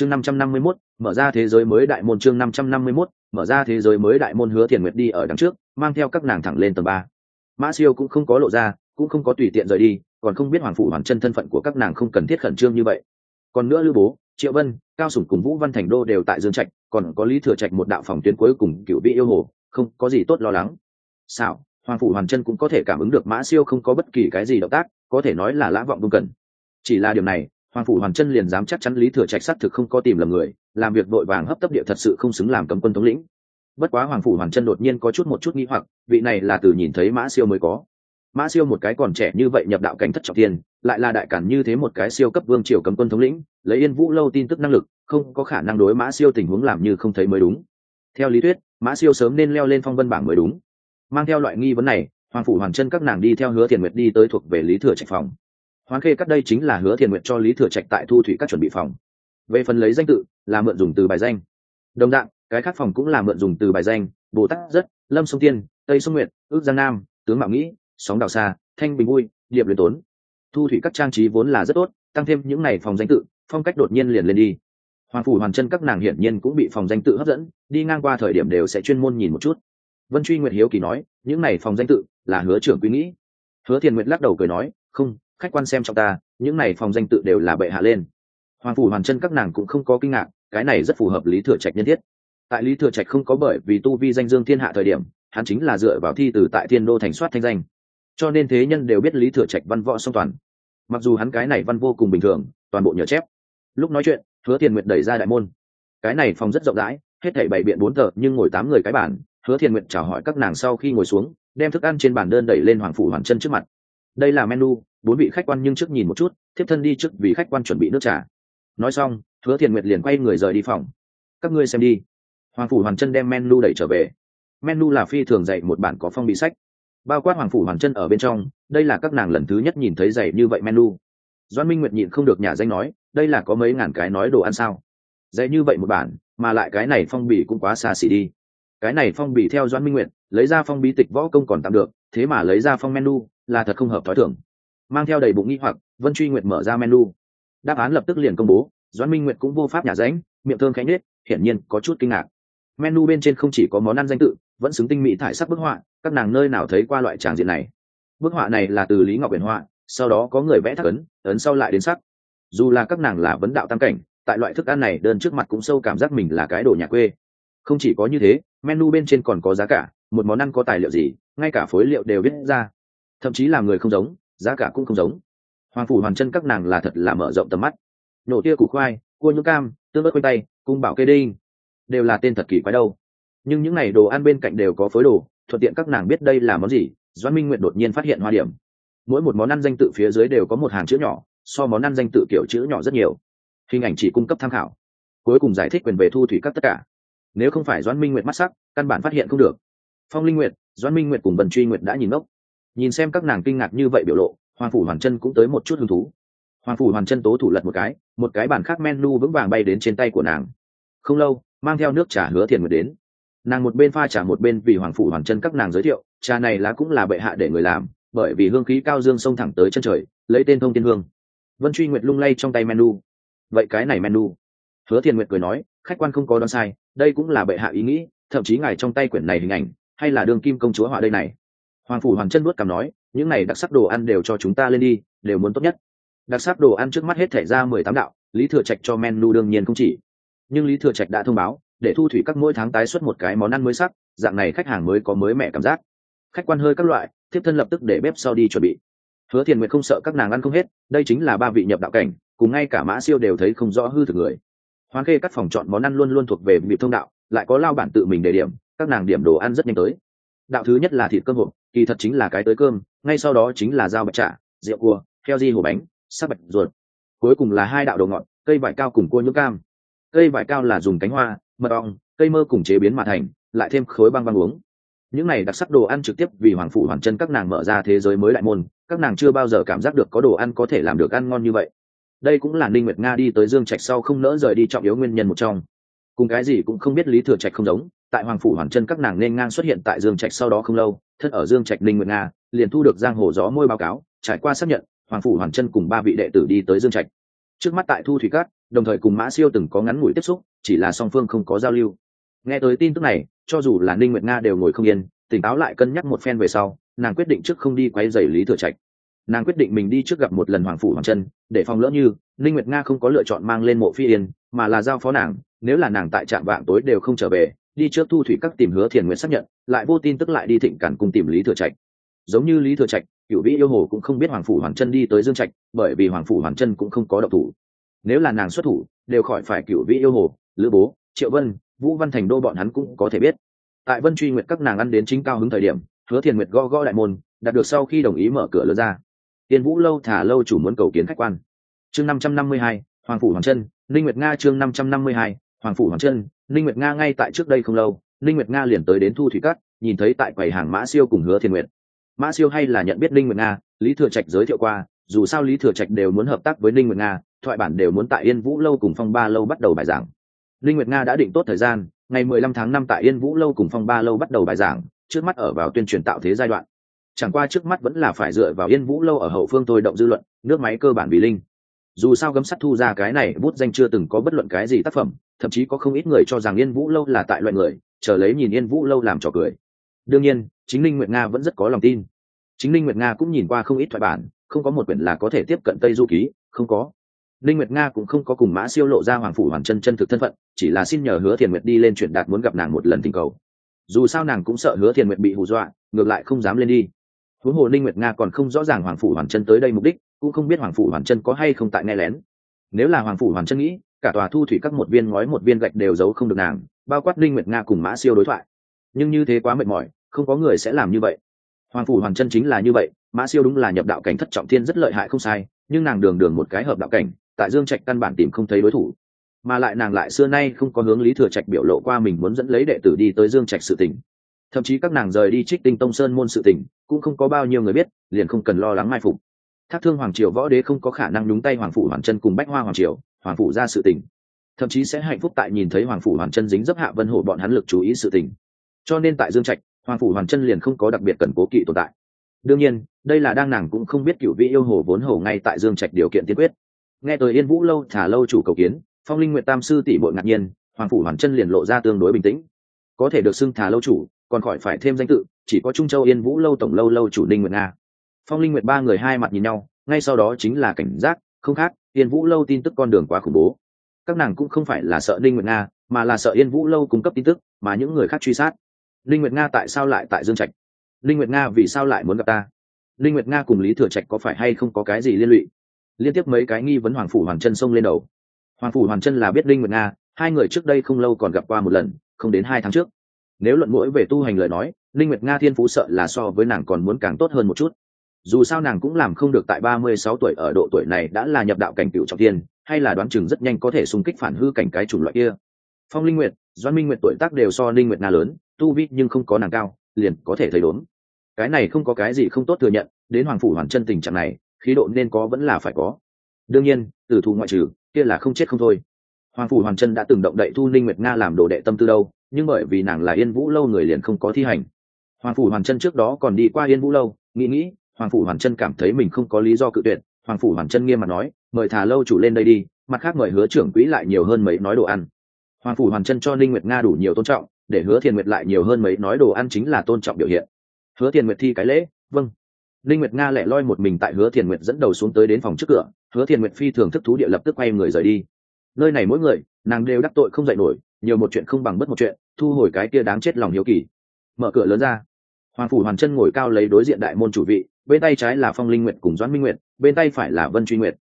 chương năm trăm năm mươi mốt, mở ra thế giới mới đại môn chương năm trăm năm mươi mốt, mở ra thế giới mới đại môn hứa thiền nguyệt đi ở đằng trước, mang theo các nàng thẳng lên tầng ba. Mã siêu cũng không có lộ ra, cũng không có tùy tiện rời đi, còn không biết hoàng phủ hoàng chân thân phận của các nàng không cần thiết khẩn trương như vậy. Còn nữa lưu bố, triệu vân, cao sủng cùng vũ văn thành đô đều tại dương trạch, còn có lý thừa trạch một đạo phòng tuyến cuối cùng cựu vị yêu hồ, không có gì tốt lo lắng. Sao hoàng phủ hoàn chân cũng có thể cảm ứng được mã siêu không có bất kỳ cái gì động tác, có thể nói là lã vọng không cần. Chỉ là điều này hoàng phủ hoàn chân liền dám chắc chắn lý thừa trạch xác thực không có tìm lầm người, làm việc vội vàng hấp tấp địa thật sự không xứng làm cấm quân thống lĩnh. Bất quá hoàng phủ hoàn chân đột nhiên có chút một chút nghi hoặc, vị này là từ nhìn thấy mã siêu mới có. Mã siêu một cái còn trẻ như vậy nhập đạo cảnh thất trọng tiền lại là đại cản như thế một cái siêu cấp vương triều cấm quân thống lĩnh, lấy yên vũ lâu tin tức năng lực, không có khả năng đối mã siêu tình huống làm như không thấy mới đúng. Theo lý thuyết, mã siêu sớm nên leo lên phong vân bảng mới đúng. Mang theo loại nghi vấn này, hoàng phủ hoàng chân các nàng đi theo hứa thiền nguyệt đi tới thuộc về lý thừa trạch phòng hoàng khê cắt đây chính là hứa thiền nguyện cho lý thừa trạch tại thu thủy các chuẩn bị phòng. Về phần lấy danh tự, là mượn dùng từ bài danh. Đồng dạng, cái khác phòng cũng là mượn dùng từ bài danh, bồ tát rất, lâm sông tiên, tây sông nguyệt, ước giang nam, tướng mạo nghĩ, sóng đào xa thanh bình vui, điệp luyện tốn. Thu thủy các trang trí vốn là rất tốt, tăng thêm những n à y phòng danh tự, phong cách đột nhiên liền lên đi. Hoàng phủ hoàn chân các nàng hiển nhiên cũng bị phòng danh tự hấp dẫn, đi ngang qua thời điểm đều sẽ chuyên môn nhìn một chút. Vân truy nguyệt hiếu kỳ nói, những n à y phòng danh tự là hứa trưởng quý nghĩ. Hứa thiền nguyệt lắc đầu cười nói, không khách quan xem trong ta, những này phòng danh tự đều là bệ hạ lên. Hoàng phủ hoàn chân các nàng cũng không có kinh ngạc, cái này rất phù hợp lý thừa trạch nhân thiết. Tại lý thừa trạch không có bởi vì tu vi danh dương thiên hạ thời điểm, hắn chính là dựa vào thi từ tại thiên đô thành soát thanh danh. Cho nên thế nhân đều biết lý thừa trạch văn võ song toàn. Mặc dù hắn cái này văn vô cùng bình thường, toàn bộ nhờ chép. Lúc nói chuyện, hứa thiền nguyệt đẩy ra đại môn. Cái này phòng rất rộng rãi, hết thảy bảy biện bốn tờ, nhưng ngồi tám người cái bản hứa thiền nguyệt chào hỏi các nàng sau khi ngồi xuống, đem thức ăn trên bàn đơn đẩy lên hoàng phủ hoàng chân trước mặt. Đây là menu bốn vị khách quan nhưng trước nhìn một chút, thiếp thân đi trước vì khách quan chuẩn bị nước trà. Nói xong, hứa thiền nguyệt liền quay người rời đi phòng. Các ngươi xem đi. Hoàng phủ hoàng chân đem menu đẩy trở về. Menu là phi thường dạy một bản có phong bị sách. Bao quát hoàng phủ hoàng chân ở bên trong, đây là các nàng lần thứ nhất nhìn thấy dày như vậy menu. Doan minh nguyệt nhịn không được nhà danh nói, đây là có mấy ngàn cái nói đồ ăn sao? Dày như vậy một bản, mà lại cái này phong bì cũng quá xa xỉ đi. Cái này phong bì theo doan minh nguyệt, lấy ra phong bí tịch võ công còn tạm được, thế mà lấy ra phong menu, là thật không hợp t h ó i thưởng mang theo đầy bụng nghi hoặc, vân truy nguyệt mở ra menu. Đáp án lập tức liền công bố, Doãn minh nguyệt cũng vô pháp nhà ránh, miệng thơm khánh nết hiển nhiên có chút kinh ngạc. Menu bên trên không chỉ có món ăn danh tự, vẫn xứng tinh mỹ thải sắc bức họa, các nàng nơi nào thấy qua loại tràng diện này. Bức họa này là từ lý ngọc biển họa, sau đó có người vẽ thắc ấn ấn sau lại đến sắc. Dù là các nàng là vấn đạo tam cảnh, tại loại thức ăn này đơn trước mặt cũng sâu cảm giác mình là cái đồ nhà quê. Không chỉ có như thế, menu bên trên còn có giá cả, một món ăn có tài liệu gì, ngay cả phối liệu đều viết ra. Thậm chí là người không giống giá cả cũng không giống. Hoàng phủ hoàn chân các nàng là thật là mở rộng tầm mắt. Nổ tia củ khoai, cua nhũ cam, tương ớt quanh tay cung bảo kê đinh, đều là tên thật kỳ quái đâu. Nhưng những n à y đồ ăn bên cạnh đều có phối đồ, thuận tiện các nàng biết đây là món gì, doãn minh nguyện đột nhiên phát hiện hoa điểm. Mỗi một món ăn danh tự phía dưới đều có một hàng chữ nhỏ, so món ăn danh tự kiểu chữ nhỏ rất nhiều. Hình ảnh chỉ cung cấp tham khảo. Cuối cùng giải thích quyền về thu thủy các tất cả. Nếu không phải doãn minh nguyện mắt sắc, căn bản phát hiện không được. Phong linh nguyện doãn minh nguyện cùng vần truy nguyện đã nhìn ngốc nhìn xem các nàng kinh ngạc như vậy biểu lộ, hoàng phủ hoàn chân cũng tới một chút hứng thú. Hoàng phủ hoàn chân tố thủ lật một cái một cái bàn khác menu vững vàng bay đến trên tay của nàng. Không lâu, mang theo nước trả hứa thiền nguyệt đến. Nàng một bên pha trà một bên vì hoàng phủ hoàng chân các nàng giới thiệu, trà này lá cũng là bệ hạ để người làm, bởi vì hương khí cao dương sông thẳng tới chân trời, lấy tên thông tiên hương. Vân truy nguyệt lung lay trong tay menu. Vậy cái này menu? Hứa thiền nguyệt cười nói, khách quan không có đoán sai, đây cũng là bệ hạ ý nghĩ, thậm chí ngài trong tay quyển này hình ảnh, hay là đường kim công chúa họa đây này? Hoàng phủ hoàng chân nuốt cằm nói, những này đặc sắc đồ ăn đều cho chúng ta lên đi, đều muốn tốt nhất. Đặc sắc đồ ăn trước mắt hết thể ra mười tám đạo, lý thừa trạch cho menu đương nhiên không chỉ. Nhưng lý thừa trạch đã thông báo, để thu thủy các mỗi tháng tái xuất một cái món ăn mới sắc, dạng này khách hàng mới có mới mẹ cảm giác. Khách quan hơi các loại, thiếp thân lập tức để bếp sau đi chuẩn bị. Hứa thiền nguyệt không sợ các nàng ăn không hết, đây chính là ba vị nhập đạo cảnh, cùng ngay cả mã siêu đều thấy không rõ hư thực người. Hoán khê các phòng chọn món ăn luôn luôn thuộc về vị thông đạo, lại có lao bản tự mình đề điểm, các nàng điểm đồ ăn rất nhanh tới đạo thứ nhất là thịt cơm hộp kỳ thật chính là cái tới cơm ngay sau đó chính là dao bạch trà, rượu cua heo di hổ bánh sắc bạch ruột. Cuối cùng là hai đạo đồ ngọt cây vải cao cùng cua nhũ cam. Cây vải cao là dùng cánh hoa mật ong cây mơ cùng chế biến mà thành lại thêm khối băng băng uống. Những này đặc sắc đồ ăn trực tiếp vì hoàng phủ hoàng chân các nàng mở ra thế giới mới đại môn các nàng chưa bao giờ cảm giác được có đồ ăn có thể làm được ăn ngon như vậy. Đây cũng là ninh nguyệt nga đi tới dương trạch sau không nỡ rời đi trọng yếu nguyên nhân một trong cùng cái gì cũng không biết lý thừa trạch không giống, tại hoàng phủ hoàng chân các nàng nên ngang xuất hiện tại dương trạch sau đó không lâu thân ở dương trạch ninh nguyệt nga, liền thu được giang hồ gió môi báo cáo, trải qua xác nhận, hoàng phủ hoàng chân cùng ba vị đệ tử đi tới dương trạch. Trước mắt tại thu thủy cát, đồng thời cùng mã siêu từng có ngắn ngủi tiếp xúc, chỉ là song phương không có giao lưu. Nghe tới tin tức này, cho dù là ninh nguyệt nga đều ngồi không yên, tỉnh táo lại cân nhắc một phen về sau, nàng quyết định trước không đi quay dày lý thừa trạch. Nàng quyết định mình đi trước gặp một lần hoàng phủ hoàng chân, để phòng lỡ như, ninh nguyệt nga không có lựa chọn mang lên mộ phi yên, mà là giao phó nàng nếu là nàng tại trạm vạng tối đều không trở về, đi trước thu thủy các tìm hứa thiền nguyện xác nhận, lại vô tin tức lại đi thịnh cản cùng tìm lý thừa trạch. Giống như lý thừa trạch, cựu vĩ yêu hồ cũng không biết hoàng phủ hoàng chân đi tới dương trạch, bởi vì hoàng phủ hoàng chân cũng không có độc thủ. Nếu là nàng xuất thủ, đều khỏi phải cựu vĩ yêu hồ, lữ bố, triệu vân, vũ văn thành đô bọn hắn cũng có thể biết. Tại vân truy nguyệt các nàng ăn đến chính cao hứng thời điểm, hứa thiền nguyệt gõ gõ đại môn, đạt được sau khi đồng ý mở cửa lớn ra. Tiên vũ lâu thả lâu chủ muốn cầu kiến khách quan. Chương năm trăm năm mươi hai, hoàng phủ hoàng chân linh nguyệt nga chương năm trăm năm mươi hai hoàng phủ hoàng chân linh nguyệt nga ngay tại trước đây không lâu linh nguyệt nga liền tới đến thu thủy cát, nhìn thấy tại quầy hàng mã siêu cùng hứa thiên nguyệt. Mã siêu hay là nhận biết linh nguyệt nga, lý thừa trạch giới thiệu qua, dù sao lý thừa trạch đều muốn hợp tác với linh nguyệt nga, thoại bản đều muốn tại yên vũ lâu cùng phong ba lâu bắt đầu bài giảng. Linh nguyệt nga đã định tốt thời gian, ngày 15 tháng 5 tại yên vũ lâu cùng phong ba lâu bắt đầu bài giảng, trước mắt ở vào tuyên truyền tạo thế giai đoạn. Chẳng qua trước mắt vẫn là phải dựa vào yên vũ lâu ở hậu phương thôi động dư luận, nước máy cơ bản vì linh. Dù sao gấm sắt thu ra cái này, bút danh chưa từng có bất luận cái gì tác phẩm thậm chí có không ít người cho rằng yên vũ lâu là tại loại người, chờ lấy nhìn yên vũ lâu làm trò cười. Đương nhiên, chính linh nguyệt nga vẫn rất có lòng tin. Chính linh nguyệt nga cũng nhìn qua không ít thoại bản, không có một quyển là có thể tiếp cận tây du ký, không có. Linh nguyệt nga cũng không có cùng mã siêu lộ ra hoàng phủ hoàn chân chân thực thân phận, chỉ là xin nhờ hứa thiền nguyệt đi lên chuyển đạt muốn gặp nàng một lần tình cầu. Dù sao nàng cũng sợ hứa thiền nguyệt bị hù dọa, ngược lại không dám lên đi. Huống hồ Linh nguyệt nga còn không rõ ràng hoàng phủ hoàn chân tới đây mục đích, cũng không biết hoàng phủ hoàn chân có hay không tại nghe lén. Nếu là hoàng phủ hoàn chân nghĩ cả tòa thu thủy các một viên ngói một viên gạch đều giấu không được nàng, bao quát linh nguyệt nga cùng mã siêu đối thoại. Nhưng như thế quá mệt mỏi, không có người sẽ làm như vậy. Hoàng phủ hoàng chân chính là như vậy, mã siêu đúng là nhập đạo cảnh thất trọng thiên rất lợi hại không sai, nhưng nàng đường đường một cái hợp đạo cảnh, tại dương trạch căn bản tìm không thấy đối thủ. Mà lại nàng lại xưa nay không có hướng lý thừa trạch biểu lộ qua mình muốn dẫn lấy đệ tử đi tới dương trạch sự tỉnh. thậm chí các nàng rời đi trích tinh tông sơn môn sự tỉnh cũng không có bao nhiêu người biết, liền không cần lo lắng mai phục. Thác thương hoàng triều võ đế không có khả năng đúng tay hoàng phủ hoàng chân cùng bách hoa hoàng triều hoàng phủ ra sự tình. Thậm chí sẽ hạnh phúc tại nhìn thấy hoàng phủ hoàng chân dính dấp hạ vân hổ bọn hắn lực chú ý sự tình. Cho nên tại dương trạch, hoàng phủ hoàng chân liền không có đặc biệt cần cố kỵ tồn tại. Đương nhiên, đây là đang nàng cũng không biết cựu vị yêu hồ vốn hồ ngay tại dương trạch điều kiện tiên quyết. Nghe tới yên vũ lâu thả lâu chủ cầu kiến, phong linh nguyện tam sư tỷ bội ngạc nhiên, hoàng phủ hoàng chân liền lộ ra tương đối bình tĩnh. Có thể được xưng thả lâu chủ, còn khỏi phải thêm danh tự, chỉ có trung châu yên vũ lâu tổng lâu lâu chủ ninh nguyệt nga. Phong linh nguyệt ba người hai mặt nhìn nhau, ngay sau đó chính là cảnh giác, không khác yên vũ lâu tin tức con đường quá khủng bố. Các nàng cũng không phải là sợ ninh nguyệt nga, mà là sợ yên vũ lâu cung cấp tin tức, mà những người khác truy sát. Ninh nguyệt nga tại sao lại tại dương trạch? Ninh nguyệt nga vì sao lại muốn gặp ta? Ninh nguyệt nga cùng lý thừa trạch có phải hay không có cái gì liên lụy? Liên tiếp mấy cái nghi vấn hoàng phủ hoàng chân xông lên đầu. Hoàng phủ hoàng chân là biết ninh nguyệt nga, hai người trước đây không lâu còn gặp qua một lần, không đến hai tháng trước. Nếu luận mũi về tu hành lời nói linh nguyệt nga thiên phú sợ là so với nàng còn muốn càng tốt hơn một chút dù sao nàng cũng làm không được tại ba mươi sáu tuổi ở độ tuổi này đã là nhập đạo cảnh cựu trọng thiên, hay là đoán chừng rất nhanh có thể xung kích phản hư cảnh cái chủng loại kia. Phong linh nguyệt doan minh nguyệt tuổi tác đều so linh nguyệt nga lớn, tu vi nhưng không có nàng cao, liền có thể thấy đốn. Cái này không có cái gì không tốt thừa nhận, đến hoàng phủ hoàn chân tình trạng này, khí độ nên có vẫn là phải có. Đương nhiên, tử thù ngoại trừ, kia là không chết không thôi. Hoàng phủ hoàn chân đã từng động đậy thu ninh nguyệt nga làm đồ đệ tâm tư đâu, nhưng bởi vì nàng là yên vũ lâu người liền không có thi hành. Hoàng phủ hoàn chân trước đó còn đi qua yên vũ lâu, nghĩ nghĩ hoàng phủ hoàn chân cảm thấy mình không có lý do cự tuyệt, hoàng phủ hoàn chân nghiêm mặt nói, mời Thà lâu chủ lên đây đi, mặt khác mời hứa trưởng quỹ lại nhiều hơn mấy nói đồ ăn. Hoàng phủ hoàn chân cho ninh nguyệt nga đủ nhiều tôn trọng, để hứa thiền nguyệt lại nhiều hơn mấy nói đồ ăn chính là tôn trọng biểu hiện. Hứa thiền nguyệt thi cái lễ vâng. Ninh nguyệt nga lẻ loi một mình tại hứa thiền nguyệt dẫn đầu xuống tới đến phòng trước cửa, hứa thiền nguyệt phi thường thức thú địa lập tức quay người rời đi. Nơi này mỗi người, nàng đều đắc tội không dạy nổi, nhiều một chuyện không bằng bất một chuyện, thu hồi cái kia đáng chết lòng hiếu kỳ. Mở cửa lớn ra, hoàng phủ hoàn chân ngồi cao lấy đối diện đại môn chủ vị bên tay trái là phong linh nguyệt cùng doãn minh nguyệt bên tay phải là vân truy nguyệt.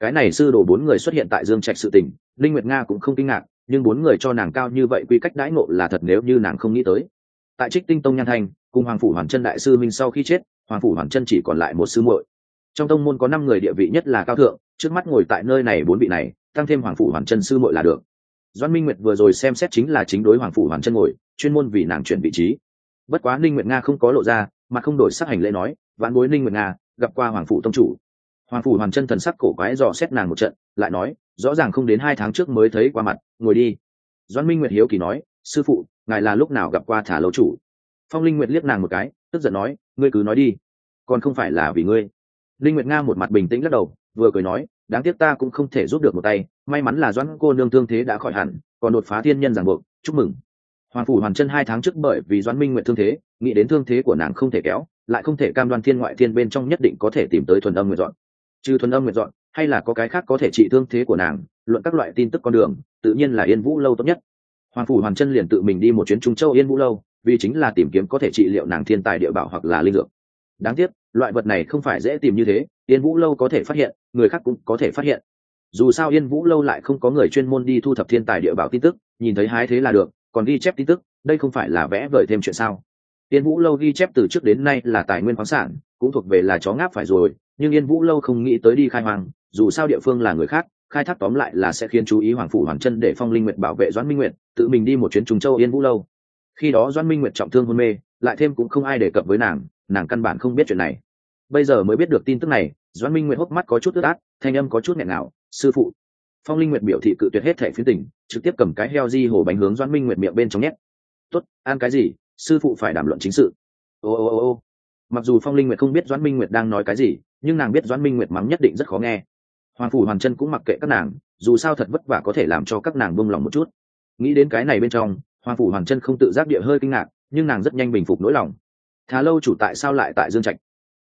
Cái này sư đồ bốn người xuất hiện tại dương trạch sự tình linh nguyệt nga cũng không kinh ngạc nhưng bốn người cho nàng cao như vậy quy cách đãi ngộ là thật nếu như nàng không nghĩ tới. Tại trích tinh tông nhan thành, cùng hoàng phủ hoàn chân đại sư minh sau khi chết hoàng phủ hoàn chân chỉ còn lại một sư muội. Trong tông môn có năm người địa vị nhất là cao thượng trước mắt ngồi tại nơi này bốn vị này tăng thêm hoàng phủ hoàn chân sư muội là được. Doan minh nguyệt vừa rồi xem xét chính là chính đối hoàng phủ hoàn chân ngồi chuyên môn vì nàng chuyển vị trí. Bất quá linh nguyệt nga không có lộ ra mà không đổi sắc hành lễ nói vãn bối ninh nguyệt nga, gặp qua hoàng phủ tông chủ. Hoàng phủ hoàn chân thần sắc cổ quái dò xét nàng một trận, lại nói, rõ ràng không đến hai tháng trước mới thấy qua mặt, ngồi đi. Doan minh nguyệt hiếu kỳ nói, sư phụ, ngài là lúc nào gặp qua thả lâu chủ? Phong linh nguyệt liếc nàng một cái, tức giận nói, ngươi cứ nói đi, còn không phải là vì ngươi. Linh nguyệt nga một mặt bình tĩnh lắc đầu, vừa cười nói, đáng tiếc ta cũng không thể giúp được một tay, may mắn là doãn cô nương thương thế đã khỏi hẳn, còn đột phá thiên nhân giảng buộc, chúc mừng. Hoàng phủ hoàn chân hai tháng trước bởi vì doãn minh nguyện thương thế, nghĩ đến thương thế của nàng không thể kéo lại không thể cam đoan thiên ngoại thiên bên trong nhất định có thể tìm tới thuần âm nguyện dọn. Trừ thuần âm nguyện dọn, hay là có cái khác có thể trị thương thế của nàng, luận các loại tin tức con đường, tự nhiên là yên vũ lâu tốt nhất. Hoàng phủ hoàn chân liền tự mình đi một chuyến trung châu yên vũ lâu, vì chính là tìm kiếm có thể trị liệu nàng thiên tài địa bảo hoặc là linh dược. Đáng tiếc, loại vật này không phải dễ tìm như thế, yên vũ lâu có thể phát hiện, người khác cũng có thể phát hiện. Dù sao yên vũ lâu lại không có người chuyên môn đi thu thập thiên tài địa bảo tin tức, nhìn thấy hái thế là được, còn ghi chép tin tức, đây không phải là vẽ vời thêm chuyện sao? Yên vũ lâu ghi chép từ trước đến nay là tài nguyên khoáng sản cũng thuộc về là chó ngáp phải rồi nhưng yên vũ lâu không nghĩ tới đi khai hoang dù sao địa phương là người khác khai thác tóm lại là sẽ khiến chú ý hoàng phủ hoàng chân để phong linh nguyệt bảo vệ doãn minh nguyệt tự mình đi một chuyến trùng châu yên vũ lâu. Khi đó doãn minh nguyệt trọng thương hôn mê lại thêm cũng không ai đề cập với nàng nàng căn bản không biết chuyện này. Bây giờ mới biết được tin tức này doãn minh nguyệt hốc mắt có chút ướt át thanh âm có chút nghẹn ngào, sư phụ. Phong linh nguyệt biểu thị cự tuyệt hết thảy phiến tình, trực tiếp cầm cái heo di hồ bánh hướng doãn minh nguyệt miệng bên trong nhét. Tốt ăn cái gì? Sư phụ phải đàm luận chính sự. Ô ô ô ô. Mặc dù phong linh nguyệt không biết doãn minh nguyệt đang nói cái gì, nhưng nàng biết doãn minh nguyệt mắng nhất định rất khó nghe. Hoàng phủ hoàn chân cũng mặc kệ các nàng, dù sao thật vất vả có thể làm cho các nàng buông lòng một chút. Nghĩ đến cái này bên trong, hoàng phủ hoàn chân không tự giác địa hơi kinh ngạc, nhưng nàng rất nhanh bình phục nỗi lòng. Thà lâu chủ tại sao lại tại dương trạch?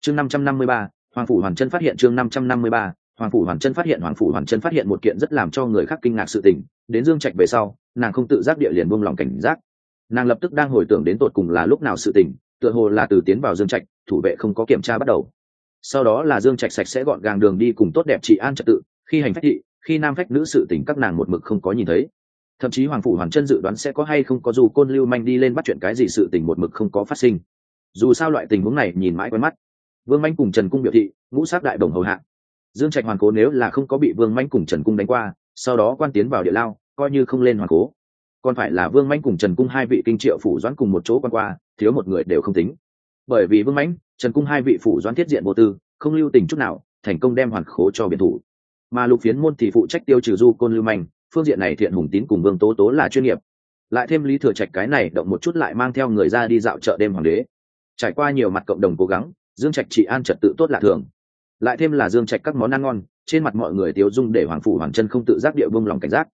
Chương năm trăm năm mươi ba, hoàng phủ hoàn chân phát hiện chương năm trăm năm mươi ba, hoàng phủ hoàn chân phát hiện, hoàng phủ hoàn chân phát hiện một kiện rất làm cho người khác kinh ngạc sự tình. Đến dương trạch về sau, nàng không tự giác địa liền buông lòng cảnh giác nàng lập tức đang hồi tưởng đến tột cùng là lúc nào sự tình, tựa hồ là từ tiến vào dương trạch, thủ vệ không có kiểm tra bắt đầu. Sau đó là dương trạch sạch sẽ gọn gàng đường đi cùng tốt đẹp trị an trật tự, khi hành phách thị, khi nam phách nữ sự tình các nàng một mực không có nhìn thấy. Thậm chí hoàng phủ hoàn chân dự đoán sẽ có hay không có dù côn lưu manh đi lên bắt chuyện cái gì sự tình một mực không có phát sinh. Dù sao loại tình huống này nhìn mãi quen mắt. Vương manh cùng trần cung biểu thị, ngũ sát đại đồng hầu hạ. Dương trạch hoàn cố nếu là không có bị vương manh cùng trần cung đánh qua, sau đó quan tiến vào địa lao, coi như không lên hoàn cố còn phải là vương mãnh cùng trần cung hai vị kinh triệu phủ doãn cùng một chỗ quan qua, thiếu một người đều không tính. Bởi vì vương mãnh, trần cung hai vị phủ doãn thiết diện vô tư, không lưu tình chút nào, thành công đem hoàn khố cho biệt thủ. Mà lục phiến môn thì phụ trách tiêu trừ du côn lưu manh, phương diện này thiện hùng tín cùng vương tố tố là chuyên nghiệp. Lại thêm lý thừa trạch cái này động một chút lại mang theo người ra đi dạo chợ đêm hoàng đế. Trải qua nhiều mặt cộng đồng cố gắng, dương trạch trị an trật tự tốt lạ thường. Lại thêm là dương trạch các món ăn ngon, trên mặt mọi người tiêu dung để hoàng phủ hoàng chân không tự giác địa vương lòng cảnh giác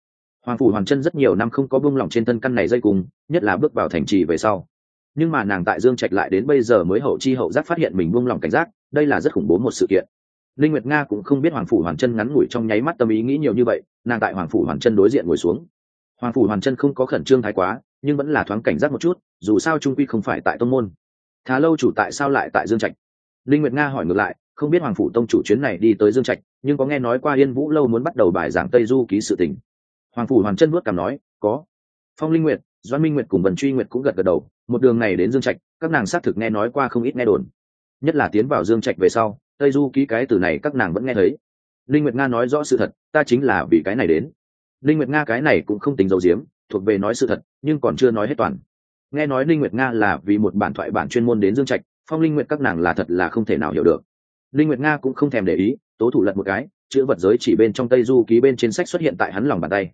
hoàng phủ hoàng chân rất nhiều năm không có bông lòng trên thân căn này dây cùng, nhất là bước vào thành trì về sau. Nhưng mà nàng tại dương trạch lại đến bây giờ mới hậu chi hậu giác phát hiện mình buông lòng cảnh giác, đây là rất khủng bố một sự kiện. Linh nguyệt nga cũng không biết hoàng phủ hoàn chân ngắn ngủi trong nháy mắt tâm ý nghĩ nhiều như vậy, nàng tại hoàng phủ hoàn chân đối diện ngồi xuống. Hoàng phủ hoàn chân không có khẩn trương thái quá, nhưng vẫn là thoáng cảnh giác một chút, dù sao trung quy không phải tại tông môn. Thà lâu chủ tại sao lại tại dương trạch? Linh nguyệt nga hỏi ngược lại, không biết hoàng phủ tông chủ chuyến này đi tới dương trạch, nhưng có nghe nói qua yên vũ lâu muốn bắt đầu bài giảng tây du ký sự tình hoàng phủ hoàn chân vuốt cảm nói, có. Phong linh nguyệt doan minh nguyệt cùng vần truy nguyệt cũng gật gật đầu, một đường này đến dương trạch, các nàng xác thực nghe nói qua không ít nghe đồn. Nhất là tiến vào dương trạch về sau, tây du ký cái từ này các nàng vẫn nghe thấy. Linh nguyệt nga nói rõ sự thật, ta chính là vì cái này đến. Linh nguyệt nga cái này cũng không tính dầu diếm, thuộc về nói sự thật, nhưng còn chưa nói hết toàn. Nghe nói linh nguyệt nga là vì một bản thoại bản chuyên môn đến dương trạch, phong linh nguyệt các nàng là thật là không thể nào hiểu được. Linh nguyệt nga cũng không thèm để ý, tố thủ lật một cái, chữ vật giới chỉ bên trong tây du ký bên trên sách xuất hiện tại hắn lòng bàn tay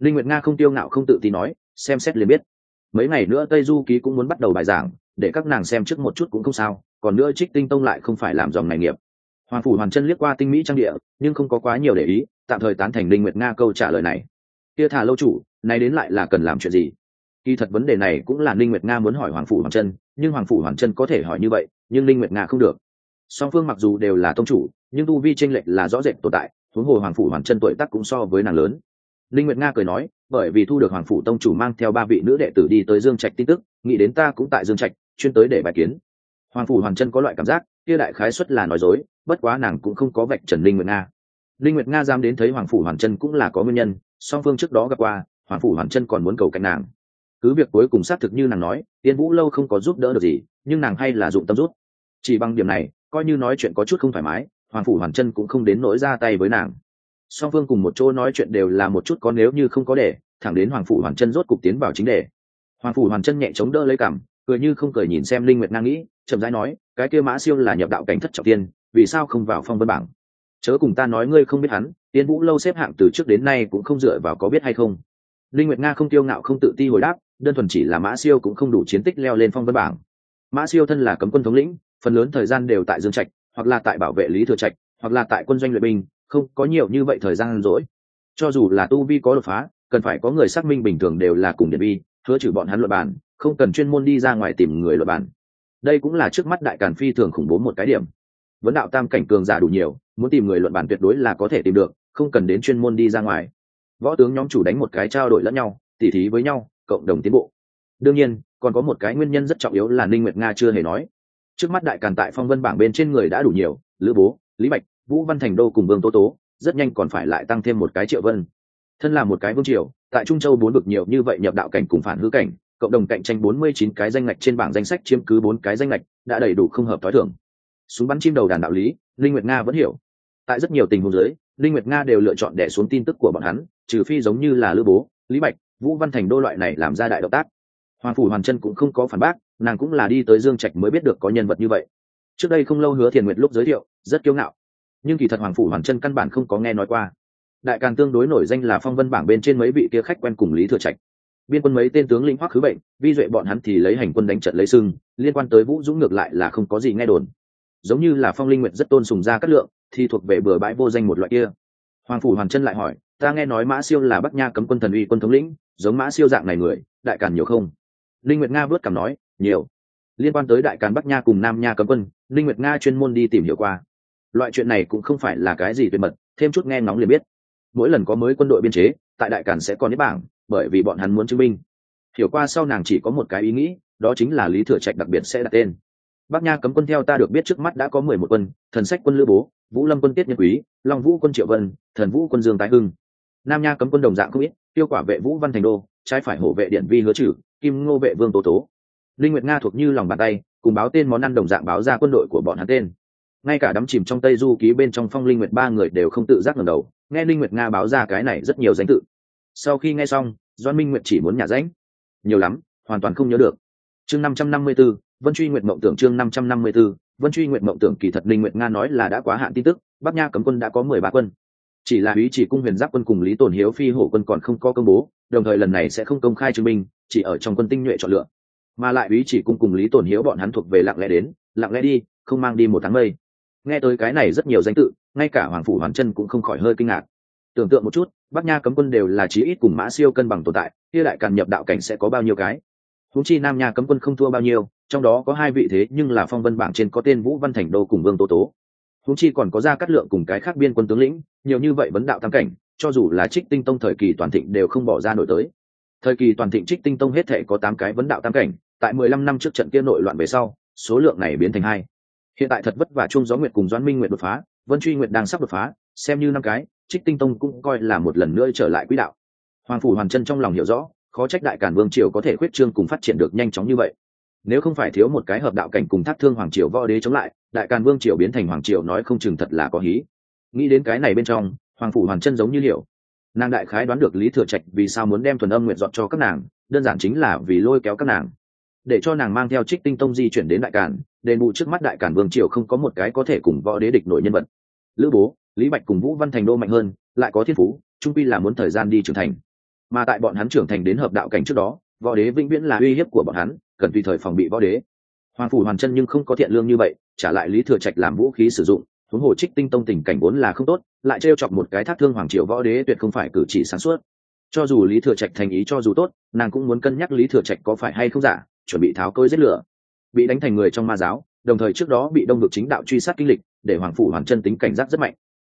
linh nguyệt nga không tiêu ngạo không tự tin nói, xem xét liền biết. Mấy ngày nữa tây du ký cũng muốn bắt đầu bài giảng, để các nàng xem trước một chút cũng không sao, còn nữa trích tinh tông lại không phải làm dòng này nghiệp. Hoàng phủ hoàn chân liếc qua tinh mỹ trang địa, nhưng không có quá nhiều để ý, tạm thời tán thành linh nguyệt nga câu trả lời này. Kia thả lâu chủ này đến lại là cần làm chuyện gì? Kỳ thật vấn đề này cũng là linh nguyệt nga muốn hỏi hoàng phủ hoàn chân, nhưng hoàng phủ hoàn chân có thể hỏi như vậy, nhưng linh nguyệt nga không được. Song phương mặc dù đều là tông chủ, nhưng tu vi tranh lệch là rõ rệt tồn tại, huống hồ hoàng phủ hoàn chân tuổi tác cũng so với nàng lớn linh nguyệt nga cười nói, bởi vì thu được hoàng phủ tông chủ mang theo ba vị nữ đệ tử đi tới dương trạch tin tức, nghĩ đến ta cũng tại dương trạch, chuyên tới để bài kiến. Hoàng phủ hoàn chân có loại cảm giác, kia đại khái xuất là nói dối, bất quá nàng cũng không có vạch trần linh nguyệt nga. Linh nguyệt nga dám đến thấy hoàng phủ hoàn chân cũng là có nguyên nhân, song phương trước đó gặp qua, hoàng phủ hoàn chân còn muốn cầu cạnh nàng. Cứ việc cuối cùng xác thực như nàng nói tiên vũ lâu không có giúp đỡ được gì, nhưng nàng hay là dụng tâm rút chỉ bằng điểm này, coi như nói chuyện có chút không thoải mái, hoàng phủ hoàn chân cũng không đến nỗi ra tay với nàng song phương cùng một chỗ nói chuyện đều là một chút có nếu như không có để, thẳng đến hoàng phủ hoàn chân rốt cục tiến vào chính đề. Hoàng phủ hoàn chân nhẹ chống đỡ lấy cảm, cười như không cười nhìn xem linh nguyệt năng nghĩ, chậm rãi nói, cái kia mã siêu là nhập đạo cảnh thất trọng tiên, vì sao không vào phong vân bảng? Chớ cùng ta nói ngươi không biết hắn tiến vũ lâu xếp hạng từ trước đến nay cũng không dựa vào có biết hay không. Linh nguyệt nga không tiêu ngạo không tự ti hồi đáp, đơn thuần chỉ là mã siêu cũng không đủ chiến tích leo lên phong vân bảng. Mã siêu thân là cấm quân thống lĩnh, phần lớn thời gian đều tại dương trạch, hoặc là tại bảo vệ lý thừa trạch, hoặc là tại quân doanh luyện binh không có nhiều như vậy thời gian rỗi. Cho dù là tu vi có đột phá, cần phải có người xác minh bình thường đều là cùng điện vi, hứa trừ bọn hắn luật bản không cần chuyên môn đi ra ngoài tìm người luật bản đây cũng là trước mắt đại càn phi thường khủng bố một cái điểm. Vấn đạo tam cảnh cường giả đủ nhiều, muốn tìm người luận bản tuyệt đối là có thể tìm được, không cần đến chuyên môn đi ra ngoài. Võ tướng nhóm chủ đánh một cái trao đổi lẫn nhau, tỉ thí với nhau, cộng đồng tiến bộ. Đương nhiên, còn có một cái nguyên nhân rất trọng yếu là ninh nguyệt nga chưa hề nói. Trước mắt đại càn tại phong vân bảng bên trên người đã đủ nhiều, lữ bố, lý bạch vũ văn thành đô cùng vương tố tố, rất nhanh còn phải lại tăng thêm một cái triệu vân. Thân là một cái vương triều, tại trung châu bốn bực nhiều như vậy nhập đạo cảnh cùng phản hư cảnh, cộng đồng cạnh tranh 49 cái danh ngạch trên bảng danh sách chiếm cứ bốn cái danh ngạch, đã đầy đủ không hợp tối thượng súng bắn chim đầu đàn đạo lý, linh nguyệt nga vẫn hiểu. Tại rất nhiều tình huống dưới, linh nguyệt nga đều lựa chọn đè xuống tin tức của bọn hắn, trừ phi giống như là lữ bố, lý bạch, vũ văn thành đô loại này làm ra đại động tác. Hoàng phủ hoàn chân cũng không có phản bác, nàng cũng là đi tới dương trạch mới biết được có nhân vật như vậy. Trước đây không lâu hứa thiền nguyệt lúc giới thiệu, rất kiêu ngạo nhưng kỳ thật hoàng phủ hoàn chân căn bản không có nghe nói qua. Đại càng tương đối nổi danh là phong vân bảng bên trên mấy vị kia khách quen cùng lý thừa trạch. Biên quân mấy tên tướng lĩnh hoắc khứ bệnh, vi duệ bọn hắn thì lấy hành quân đánh trận lấy sưng liên quan tới vũ dũng ngược lại là không có gì nghe đồn. Giống như là phong linh nguyệt rất tôn sùng ra cát lượng, thì thuộc về bừa bãi vô danh một loại kia. Hoàng phủ hoàn chân lại hỏi, ta nghe nói mã siêu là bắc nha cấm quân thần uy quân thống lĩnh, giống mã siêu dạng này người, đại càn nhiều không? Linh nguyệt nga vớt cảm nói, nhiều. Liên quan tới đại càn bắc nha cùng nam nha cấm quân, linh nguyệt nga chuyên môn đi tìm hiểu qua loại chuyện này cũng không phải là cái gì tuyệt mật, thêm chút nghe ngóng liền biết. Mỗi lần có mới quân đội biên chế, tại đại càn sẽ còn nếp bảng, bởi vì bọn hắn muốn chứng minh. Hiểu qua sau nàng chỉ có một cái ý nghĩ, đó chính là lý thừa trạch đặc biệt sẽ đặt tên. Bắc nha cấm quân theo ta được biết trước mắt đã có mười một quân, thần sách quân lữ bố, vũ lâm quân tiết nhân quý, long vũ quân triệu vân, thần vũ quân dương tái hưng. Nam nha cấm quân đồng dạng không ít, tiêu quả vệ vũ văn thành đô, trái phải hộ vệ điện vi hứa trừ, kim ngô vệ vương tố tố. Linh nguyệt nga thuộc như lòng bàn tay, cùng báo tên món ăn đồng dạng báo ra quân đội của bọn hắn tên ngay cả đắm chìm trong tây du ký bên trong phong linh nguyệt ba người đều không tự giác ngẩng đầu nghe linh nguyệt nga báo ra cái này rất nhiều danh tự. Sau khi nghe xong doan minh nguyệt chỉ muốn nhả ránh. Nhiều lắm hoàn toàn không nhớ được. Chương năm trăm năm mươi 554, vân truy nguyệt mộng tưởng chương năm trăm năm mươi 554, vân truy nguyệt mộng tưởng kỳ thật linh nguyệt nga nói là đã quá hạn tin tức bắc nha cấm quân đã có mười ba quân. Chỉ là ý chỉ cung huyền giáp quân cùng lý tồn hiếu phi hổ quân còn không có công bố đồng thời lần này sẽ không công khai chứng minh chỉ ở trong quân tinh nhuệ chọn lựa. Mà lại ý chỉ cung cùng lý tồn hiếu bọn hắn thuộc về lặng lẽ đến lặng lẽ đi không mang đi một tháng mây nghe tới cái này rất nhiều danh tự, ngay cả hoàng phủ hoàn chân cũng không khỏi hơi kinh ngạc. Tưởng tượng một chút, bắc nha cấm quân đều là chí ít cùng mã siêu cân bằng tồn tại, kia đại càn nhập đạo cảnh sẽ có bao nhiêu cái? Húng chi nam nha cấm quân không thua bao nhiêu, trong đó có hai vị thế nhưng là phong vân bảng trên có tên vũ văn thành đô cùng vương tô tố. Húng chi còn có ra cắt lượng cùng cái khác biên quân tướng lĩnh, nhiều như vậy vấn đạo tam cảnh, cho dù là trích tinh tông thời kỳ toàn thịnh đều không bỏ ra nổi tới. Thời kỳ toàn thịnh trích tinh tông hết thể có tám cái vấn đạo tam cảnh, tại mười lăm năm trước trận kia nội loạn về sau, số lượng này biến thành hai hiện tại thật vất vả chung gió nguyệt cùng doãn minh nguyệt đột phá, vân truy nguyệt đang sắp đột phá, xem như năm cái, trích tinh tông cũng coi là một lần nữa trở lại quỹ đạo. Hoàng phủ hoàn chân trong lòng hiểu rõ, khó trách đại cản vương triều có thể khuyết trương cùng phát triển được nhanh chóng như vậy. Nếu không phải thiếu một cái hợp đạo cảnh cùng thác thương hoàng triều võ đế chống lại, đại càn vương triều biến thành hoàng triều nói không chừng thật là có hí. Nghĩ đến cái này bên trong, hoàng phủ hoàn chân giống như liệu nàng đại khái đoán được lý thừa trạch vì sao muốn đem thuần âm nguyện dọn cho các nàng, đơn giản chính là vì lôi kéo các nàng để cho nàng mang theo trích tinh tông di chuyển đến đại càn, đền bù trước mắt đại càn vương triều không có một cái có thể cùng võ đế địch nổi nhân vật. Lữ bố, lý bạch cùng vũ văn thành đô mạnh hơn, lại có thiên phú, trung pi là muốn thời gian đi trưởng thành. Mà tại bọn hắn trưởng thành đến hợp đạo cảnh trước đó, võ đế vĩnh viễn là uy hiếp của bọn hắn, cần tùy thời phòng bị võ đế. Hoàng phủ hoàn chân nhưng không có thiện lương như vậy, trả lại lý thừa trạch làm vũ khí sử dụng, huống hồ trích tinh tông tình cảnh vốn là không tốt, lại trêu chọc một cái thác thương hoàng triều võ đế tuyệt không phải cử chỉ sáng suốt. Cho dù lý thừa trạch thành ý cho dù tốt, nàng cũng muốn cân nhắc lý thừa trạch có phải hay không giả chuẩn bị tháo cơi giết lửa. Bị đánh thành người trong ma giáo, đồng thời trước đó bị đông vực chính đạo truy sát kinh lịch, để hoàng phủ hoàn chân tính cảnh giác rất mạnh.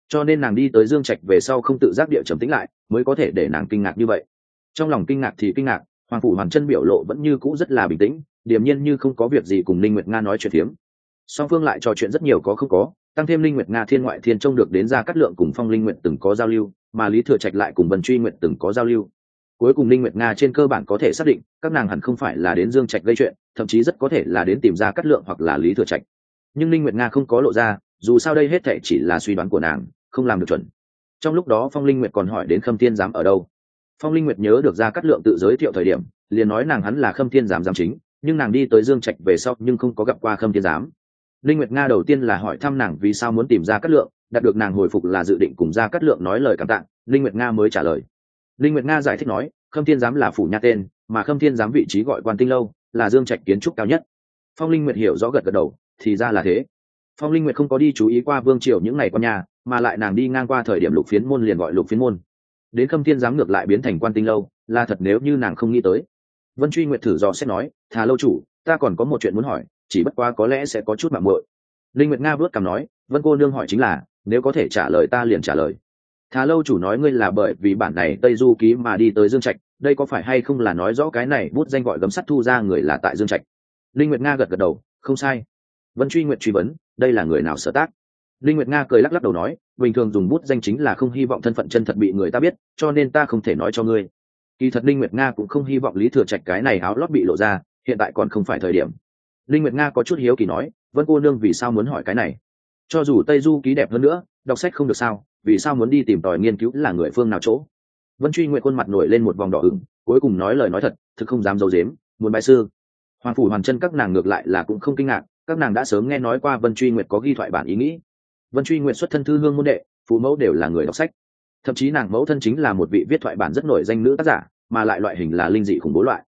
Cho nên nàng đi tới dương trạch về sau không tự giác địa trầm tính lại, mới có thể để nàng kinh ngạc như vậy. Trong lòng kinh ngạc thì kinh ngạc, hoàng phủ hoàn chân biểu lộ vẫn như cũ rất là bình tĩnh, điềm nhiên như không có việc gì cùng linh nguyệt nga nói chuyện phiếm. Song phương lại trò chuyện rất nhiều có không có, tăng thêm linh nguyệt nga thiên ngoại thiên trông được đến ra cắt lượng cùng phong linh nguyện từng có giao lưu, mà lý thừa trạch lại cùng vân truy nguyện từng có giao lưu cuối cùng linh nguyệt nga trên cơ bản có thể xác định, các nàng hẳn không phải là đến dương trạch gây chuyện, thậm chí rất có thể là đến tìm ra cắt lượng hoặc là lý thừa trạch. Nhưng linh nguyệt nga không có lộ ra, dù sao đây hết thệ chỉ là suy đoán của nàng, không làm được chuẩn. Trong lúc đó phong linh nguyệt còn hỏi đến khâm thiên giám ở đâu. Phong linh nguyệt nhớ được ra cắt lượng tự giới thiệu thời điểm, liền nói nàng hắn là khâm thiên giám giám chính, nhưng nàng đi tới dương trạch về sau nhưng không có gặp qua khâm thiên giám. Linh nguyệt nga đầu tiên là hỏi thăm nàng vì sao muốn tìm ra cắt lượng, đạt được nàng hồi phục là dự định cùng ra cắt lượng nói lời cảm tạng linh nguyệt nga mới trả lời linh nguyệt nga giải thích nói, khâm thiên giám là phủ nha tên, mà khâm thiên giám vị trí gọi quan tinh lâu là dương trạch kiến trúc cao nhất. Phong linh nguyệt hiểu rõ gật gật đầu, thì ra là thế. Phong linh nguyệt không có đi chú ý qua vương triều những ngày qua nhà, mà lại nàng đi ngang qua thời điểm lục phiến môn liền gọi lục phiến môn. Đến khâm thiên giám ngược lại biến thành quan tinh lâu, là thật nếu như nàng không nghĩ tới. Vân truy nguyệt thử dò xét nói, thà lâu chủ, ta còn có một chuyện muốn hỏi, chỉ bất quá có lẽ sẽ có chút mạng muội. Linh nguyệt nga vớt cằm nói, vân cô nương hỏi chính là, nếu có thể trả lời ta liền trả lời thà lâu chủ nói ngươi là bởi vì bản này tây du ký mà đi tới dương trạch, đây có phải hay không là nói rõ cái này bút danh gọi gấm sắt thu ra người là tại dương trạch? Linh nguyệt nga gật gật đầu, không sai. Vân truy nguyệt truy vấn, đây là người nào sở tác? Linh nguyệt nga cười lắc lắc đầu nói, bình thường dùng bút danh chính là không hy vọng thân phận chân thật bị người ta biết, cho nên ta không thể nói cho ngươi. Kỳ thật linh nguyệt nga cũng không hy vọng lý thừa trạch cái này áo lót bị lộ ra, hiện tại còn không phải thời điểm. Linh nguyệt nga có chút hiếu kỳ nói, vân cô nương vì sao muốn hỏi cái này? Cho dù tây du ký đẹp hơn nữa, đọc sách không được sao? Vì sao muốn đi tìm tòi nghiên cứu là người phương nào chỗ? Vân truy nguyện khuôn mặt nổi lên một vòng đỏ ửng, cuối cùng nói lời nói thật, thực không dám d i ấ u dếm muốn bại sư. Hoàng phủ hoàn chân các nàng ngược lại là cũng không kinh ngạc, các nàng đã sớm nghe nói qua vân truy nguyện có ghi thoại bản ý nghĩ. Vân truy nguyện xuất thân thư hương môn đệ, phụ mẫu đều là người đọc sách. Thậm chí nàng mẫu thân chính là một vị viết thoại bản rất nổi danh nữ tác giả, mà lại loại hình là linh dị khủng bố loại.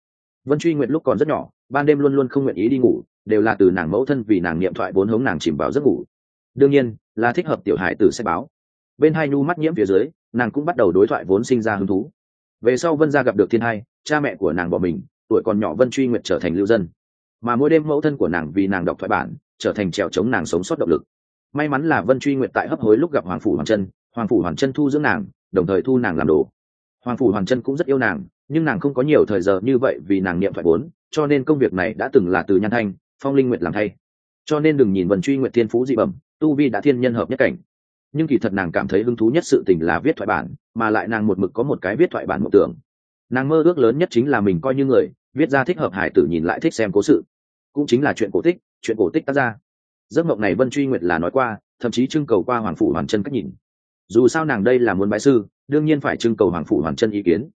Vân truy nguyện lúc còn rất nhỏ, ban đêm luôn luôn không nguyện ý đi ngủ, đều là từ nàng mẫu thân vì nàng niệm thoại vốn hống nàng chìm vào giấc ngủ. Đương nhiên, là thích hợp tiểu hải tử sách báo bên hai nhu mắt nhiễm phía dưới, nàng cũng bắt đầu đối thoại vốn sinh ra hứng thú. Về sau vân gia gặp được thiên hai, cha mẹ của nàng bỏ mình, tuổi còn nhỏ vân truy nguyện trở thành lưu dân. Mà mỗi đêm mẫu thân của nàng vì nàng đọc thoại bản, trở thành trèo chống nàng sống sót động lực. May mắn là vân truy nguyện tại hấp hối lúc gặp hoàng phủ hoàng chân hoàng phủ hoàng chân thu dưỡng nàng, đồng thời thu nàng làm đồ. Hoàng phủ hoàng chân cũng rất yêu nàng, nhưng nàng không có nhiều thời giờ như vậy vì nàng niệm thoại vốn, cho nên công việc này đã từng là từ nhan thanh, phong linh nguyệt làm thay. Cho nên đừng nhìn vân truy nguyệt thiên phú dị bẩm, tu vi đã thiên nhân hợp nhất cảnh nhưng kỳ thật nàng cảm thấy hứng thú nhất sự tình là viết thoại bản, mà lại nàng một mực có một cái viết thoại bản mộng tưởng. Nàng mơ ước lớn nhất chính là mình coi như người, viết ra thích hợp hải tử nhìn lại thích xem cố sự. Cũng chính là chuyện cổ tích, chuyện cổ tích tác ra. Giấc mộng này vân truy nguyệt là nói qua, thậm chí trưng cầu qua hoàng phủ hoàn chân cách nhìn. Dù sao nàng đây là muốn bãi sư, đương nhiên phải trưng cầu hoàng phủ hoàn chân ý kiến.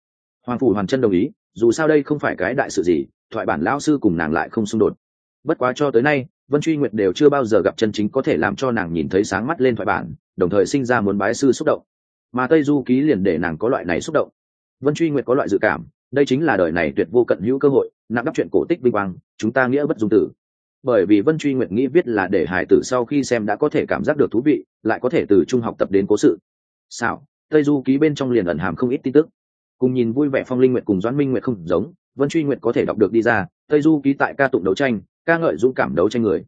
Hoàng phủ hoàn chân đồng ý, dù sao đây không phải cái đại sự gì, thoại bản lão sư cùng nàng lại không xung đột. Bất quá cho tới nay vân truy nguyệt đều chưa bao giờ gặp chân chính có thể làm cho nàng nhìn thấy sáng mắt lên thoại bản, đồng thời sinh ra muốn bái sư xúc động. Mà tây du ký liền để nàng có loại này xúc động. Vân truy nguyệt có loại dự cảm, đây chính là đời này tuyệt vô cận hữu cơ hội, nặng đắp chuyện cổ tích vinh quang, chúng ta nghĩa bất dung tử. Bởi vì vân truy nguyệt nghĩ viết là để hải tử sau khi xem đã có thể cảm giác được thú vị, lại có thể từ trung học tập đến cố sự. Sao tây du ký bên trong liền ẩn hàm không ít tin tức. Cùng nhìn vui vẻ phong linh nguyệt cùng doãn minh nguyệt không giống, vân truy nguyệt có thể đọc được đi ra, tây du ký tại ca tụng đấu tranh ca ngợi dũng cảm đấu tranh người.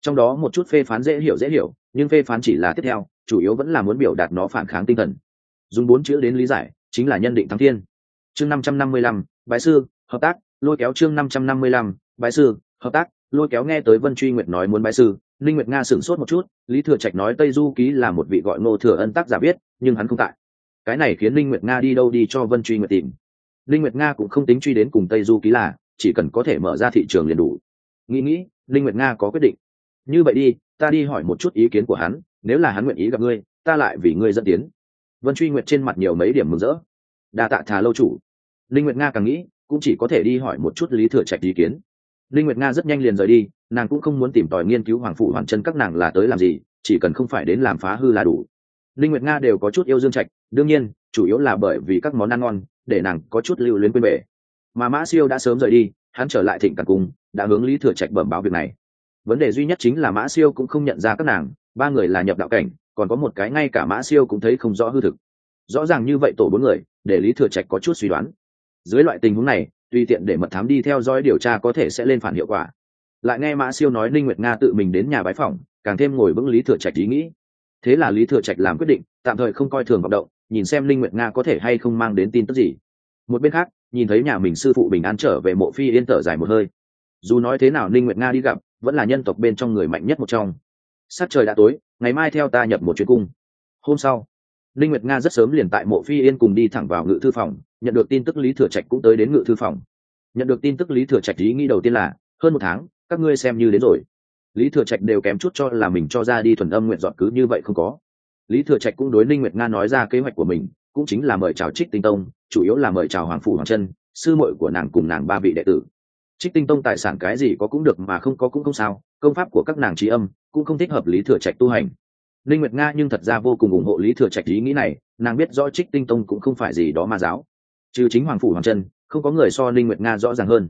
Trong đó một chút phê phán dễ hiểu dễ hiểu nhưng phê phán chỉ là tiếp theo chủ yếu vẫn là muốn biểu đạt nó phản kháng tinh thần. Dùng bốn chữ đến lý giải chính là nhân định thắng thiên. Chương năm trăm năm mươi lăm bái sư hợp tác lôi kéo chương năm trăm năm mươi lăm bái sư hợp tác lôi kéo nghe tới vân truy nguyệt nói muốn bái sư linh nguyệt nga sửng sốt một chút lý thừa trạch nói tây du ký là một vị gọi ngô thừa ân tác giả biết, nhưng hắn không tại. Cái này khiến linh nguyệt nga đi đâu đi cho vân truy nguyệt tìm. Linh nguyệt nga cũng không tính truy đến cùng tây du ký là chỉ cần có thể mở ra thị trường liền đủ nghĩ nghĩ, linh nguyệt nga có quyết định. Như vậy đi, ta đi hỏi một chút ý kiến của hắn, nếu là hắn nguyện ý gặp ngươi, ta lại vì ngươi dẫn tiến. Vân truy nguyệt trên mặt nhiều mấy điểm mừng rỡ. Đa tạ thà lâu chủ. Linh nguyệt nga càng nghĩ, cũng chỉ có thể đi hỏi một chút lý thừa trạch ý kiến. Linh nguyệt nga rất nhanh liền rời đi, nàng cũng không muốn tìm tòi nghiên cứu hoàng phụ hoàn chân các nàng là tới làm gì, chỉ cần không phải đến làm phá hư là đủ. Linh nguyệt nga đều có chút yêu dương trạch, đương nhiên, chủ yếu là bởi vì các món ăn ngon, để nàng có chút lưu luyến quên bể mà mã siêu đã sớm rời đi hắn trở lại thịnh càng cung, đã hướng lý thừa trạch bẩm báo việc này. Vấn đề duy nhất chính là mã siêu cũng không nhận ra các nàng, ba người là nhập đạo cảnh, còn có một cái ngay cả mã siêu cũng thấy không rõ hư thực. Rõ ràng như vậy tổ bốn người, để lý thừa trạch có chút suy đoán. Dưới loại tình huống này, tùy tiện để mật thám đi theo dõi điều tra có thể sẽ lên phản hiệu quả. Lại nghe mã siêu nói ninh nguyệt nga tự mình đến nhà bái phòng càng thêm ngồi vững lý thừa trạch ý nghĩ. Thế là lý thừa trạch làm quyết định, tạm thời không coi thường vọng động, nhìn xem linh nguyệt nga có thể hay không mang đến tin tức gì. Một bên khác nhìn thấy nhà mình sư phụ bình an trở về mộ phi yên thở dài một hơi. Dù nói thế nào ninh nguyệt nga đi gặp, vẫn là nhân tộc bên trong người mạnh nhất một trong. Sát trời đã tối, ngày mai theo ta nhập một chuyến cung. Hôm sau, ninh nguyệt nga rất sớm liền tại mộ phi yên cùng đi thẳng vào ngự thư phòng, nhận được tin tức lý thừa trạch cũng tới đến ngự thư phòng. Nhận được tin tức lý thừa trạch ý nghĩ đầu tiên là, hơn một tháng, các ngươi xem như đến rồi. Lý thừa trạch đều kém chút cho là mình cho ra đi thuần âm nguyện dọn cứ như vậy không có. Lý thừa trạch cũng đối ninh nguyệt nga nói ra kế hoạch của mình cũng chính là mời chào trích tinh tông, chủ yếu là mời chào hoàng phủ hoàng chân sư muội của nàng cùng nàng ba vị đệ tử. Trích tinh tông tài sản cái gì có cũng được mà không có cũng không sao, công pháp của các nàng trí âm cũng không thích hợp lý thừa trạch tu hành. Linh nguyệt nga nhưng thật ra vô cùng ủng hộ lý thừa trạch ý nghĩ này, nàng biết rõ trích tinh tông cũng không phải gì đó mà giáo. Trừ chính hoàng phủ hoàng chân không có người so linh nguyệt nga rõ ràng hơn.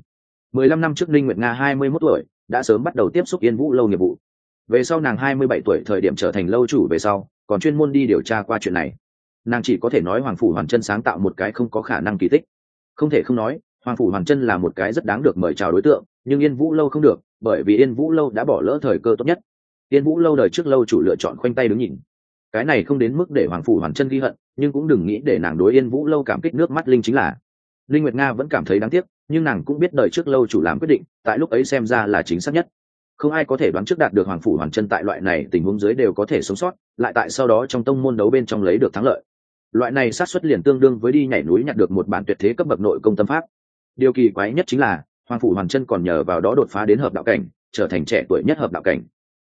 Mười lăm năm trước linh nguyệt nga hai mươi 21 tuổi, đã sớm bắt đầu tiếp xúc yên vũ lâu nghiệp vụ. Về sau nàng hai mươi bảy tuổi thời điểm trở thành lâu chủ về sau, còn chuyên môn đi điều tra qua chuyện này nàng chỉ có thể nói hoàng phủ hoàn chân sáng tạo một cái không có khả năng kỳ tích. Không thể không nói, hoàng phủ hoàn chân là một cái rất đáng được mời chào đối tượng, nhưng yên vũ lâu không được, bởi vì yên vũ lâu đã bỏ lỡ thời cơ tốt nhất. Yên vũ lâu đời trước lâu chủ lựa chọn khoanh tay đứng nhìn. Cái này không đến mức để hoàng phủ hoàn chân ghi hận, nhưng cũng đừng nghĩ để nàng đối yên vũ lâu cảm kích nước mắt linh chính là. Linh nguyệt nga vẫn cảm thấy đáng tiếc, nhưng nàng cũng biết đời trước lâu chủ làm quyết định, tại lúc ấy xem ra là chính xác nhất. Không ai có thể đoán trước đạt được hoàng phủ hoàn chân tại loại này tình huống dưới đều có thể sống sót, lại tại sau đó trong tông môn đấu bên trong lấy được thắng lợi loại này sát xuất liền tương đương với đi nhảy núi nhặt được một bản tuyệt thế cấp bậc nội công tâm pháp. Điều kỳ quái nhất chính là, hoàng phủ hoàn chân còn nhờ vào đó đột phá đến hợp đạo cảnh, trở thành trẻ tuổi nhất hợp đạo cảnh.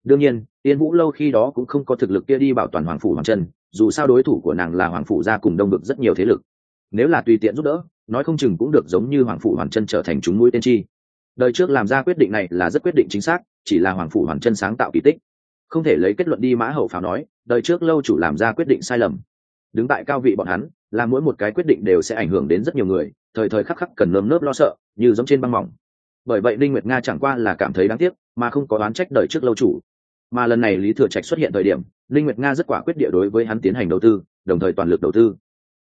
Đương nhiên, tiên vũ lâu khi đó cũng không có thực lực kia đi bảo toàn hoàng phủ hoàn chân, dù sao đối thủ của nàng là hoàng phủ gia cùng đông được rất nhiều thế lực. Nếu là tùy tiện giúp đỡ, nói không chừng cũng được giống như hoàng phủ hoàn chân trở thành chúng mũi tiên tri đời trước làm ra quyết định này là rất quyết định chính xác, chỉ là hoàng phủ hoàn chân sáng tạo kỳ tích. Không thể lấy kết luận đi mã hậu pháo nói, đời trước lâu chủ làm ra quyết định sai lầm đứng tại cao vị bọn hắn, là mỗi một cái quyết định đều sẽ ảnh hưởng đến rất nhiều người, thời thời khắc khắc cần nơm nớp lo sợ, như giống trên băng mỏng. Bởi vậy linh nguyệt nga chẳng qua là cảm thấy đáng tiếc, mà không có đoán trách đời trước lâu chủ. Mà lần này lý thừa trạch xuất hiện thời điểm linh nguyệt nga rất quả quyết địa đối với hắn tiến hành đầu tư, đồng thời toàn lực đầu tư.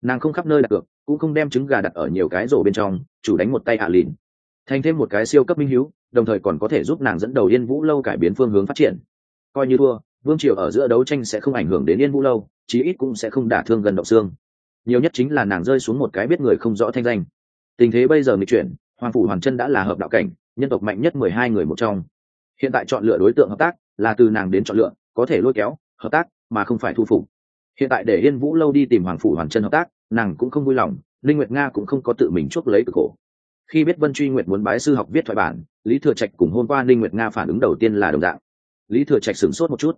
Nàng không khắp nơi đặt cược, cũng không đem trứng gà đặt ở nhiều cái rổ bên trong, chủ đánh một tay hạ lìn. Thành thêm một cái siêu cấp minh hiếu, đồng thời còn có thể giúp nàng dẫn đầu yên vũ lâu cải biến phương hướng phát triển. Coi như thua, vương triều ở giữa đấu tranh sẽ không ảnh hưởng đến yên vũ lâu chí ít cũng sẽ không đả thương gần động xương nhiều nhất chính là nàng rơi xuống một cái biết người không rõ thanh danh. Tình thế bây giờ nghịch chuyển, hoàng phủ hoàn chân đã là hợp đạo cảnh, nhân tộc mạnh nhất mười hai người một trong. Hiện tại chọn lựa đối tượng hợp tác là từ nàng đến chọn lựa, có thể lôi kéo, hợp tác mà không phải thu phục. Hiện tại để yên vũ lâu đi tìm hoàng phủ hoàn chân hợp tác, nàng cũng không vui lòng, linh nguyệt nga cũng không có tự mình chuốc lấy cực khổ. Khi biết vân truy nguyệt muốn bái sư học viết thoại bản, lý thừa trạch cùng hôm qua linh nguyệt nga phản ứng đầu tiên là đồng dạng. Lý thừa trạch sửng sốt một chút.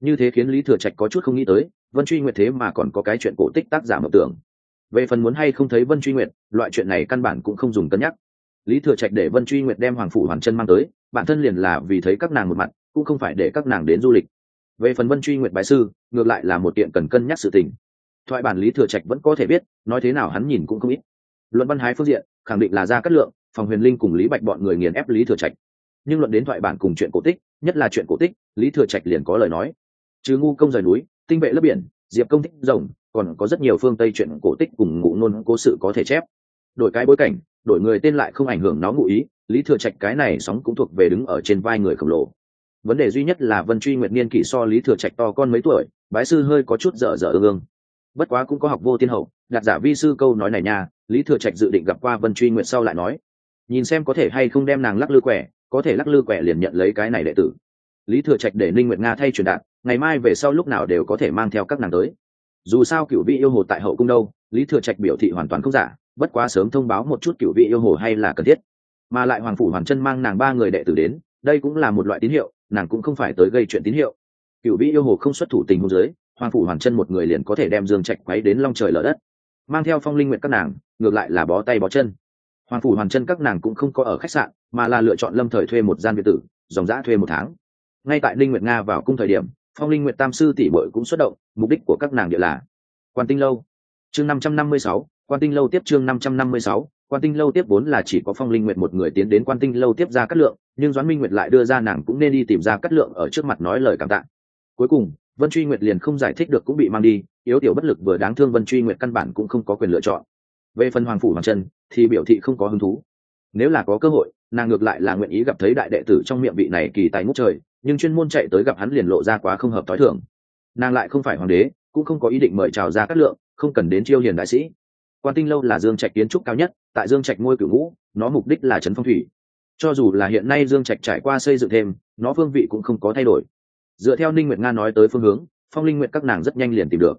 Như thế khiến lý thừa trạch có chút không nghĩ tới vân truy nguyệt thế mà còn có cái chuyện cổ tích tác giả mộng tưởng. Về phần muốn hay không thấy vân truy nguyệt, loại chuyện này căn bản cũng không dùng cân nhắc. Lý thừa trạch để vân truy nguyệt đem hoàng phủ hoàn chân mang tới, bản thân liền là vì thấy các nàng một mặt, cũng không phải để các nàng đến du lịch. Về phần vân truy nguyệt bái sư, ngược lại là một kiện cần cân nhắc sự tình. Thoại bản lý thừa trạch vẫn có thể biết, nói thế nào hắn nhìn cũng không ít. Luận văn hái phương diện, khẳng định là ra cát lượng, phòng huyền linh cùng lý bạch bọn người nghiền ép lý thừa trạch. Nhưng luận đến thoại bản cùng chuyện cổ tích, nhất là chuyện cổ tích, lý thừa trạch liền có lời nói. Chứ ngu công rời núi tinh vệ lớp biển, diệp công thích rồng, còn có rất nhiều phương tây chuyện cổ tích cùng ngụ ngôn cố sự có thể chép. Đổi cái bối cảnh, đổi người tên lại không ảnh hưởng nó ngụ ý, lý thừa trạch cái này sóng cũng thuộc về đứng ở trên vai người khổng lồ. Vấn đề duy nhất là vân truy nguyệt niên kỷ so lý thừa trạch to con mấy tuổi, bái sư hơi có chút dở dở ương ương. Bất quá cũng có học vô tiên hậu, đặt giả vi sư câu nói này nha, lý thừa trạch dự định gặp qua vân truy nguyệt sau lại nói. Nhìn xem có thể hay không đem nàng lắc lư quẻ, có thể lắc lư quẻ liền nhận lấy cái này đệ tử. Lý thừa trạch để ninh nguyệt nga thay truyền đạt ngày mai về sau lúc nào đều có thể mang theo các nàng tới. Dù sao cựu vị yêu hồ tại hậu cung đâu, lý thừa trạch biểu thị hoàn toàn không giả, bất quá sớm thông báo một chút cựu vị yêu hồ hay là cần thiết. Mà lại hoàng phủ hoàn chân mang nàng ba người đệ tử đến, đây cũng là một loại tín hiệu, nàng cũng không phải tới gây chuyện tín hiệu. Cựu vị yêu hồ không xuất thủ tình hôn giới hoàng phủ hoàn chân một người liền có thể đem dương trạch quấy đến long trời lở đất. Mang theo phong linh nguyện các nàng, ngược lại là bó tay bó chân. Hoàng phủ hoàn chân các nàng cũng không có ở khách sạn, mà là lựa chọn lâm thời thuê một gian biệt tử, dòng giã thuê một tháng. Ngay tại linh nguyệt nga vào cung thời điểm phong linh nguyệt tam sư tỷ bội cũng xuất động mục đích của các nàng địa là quan tinh lâu. Chương năm trăm năm mươi sáu quan tinh lâu tiếp chương năm trăm năm mươi sáu quan tinh lâu tiếp vốn là chỉ có phong linh nguyệt một người tiến đến quan tinh lâu tiếp ra cát lượng nhưng doãn minh nguyệt lại đưa ra nàng cũng nên đi tìm ra cát lượng ở trước mặt nói lời cảm tạ. Cuối cùng vân truy nguyệt liền không giải thích được cũng bị mang đi yếu tiểu bất lực vừa đáng thương vân truy nguyệt căn bản cũng không có quyền lựa chọn. Về phần hoàng phủ hoàng Trân, thì biểu thị không có hứng thú. Nếu là có cơ hội nàng ngược lại là nguyện ý gặp thấy đại đệ tử trong miệng vị này kỳ tài ngút trời nhưng chuyên môn chạy tới gặp hắn liền lộ ra quá không hợp t h o i thường. Nàng lại không phải hoàng đế, cũng không có ý định mời chào ra các lượng, không cần đến chiêu hiền đại sĩ. Quan tinh lâu là dương trạch kiến trúc cao nhất, tại dương trạch ngôi cửu ngũ, nó mục đích là trấn phong thủy. Cho dù là hiện nay dương trạch trải qua xây dựng thêm, nó phương vị cũng không có thay đổi. Dựa theo ninh nguyệt nga nói tới phương hướng, phong linh nguyện các nàng rất nhanh liền tìm được.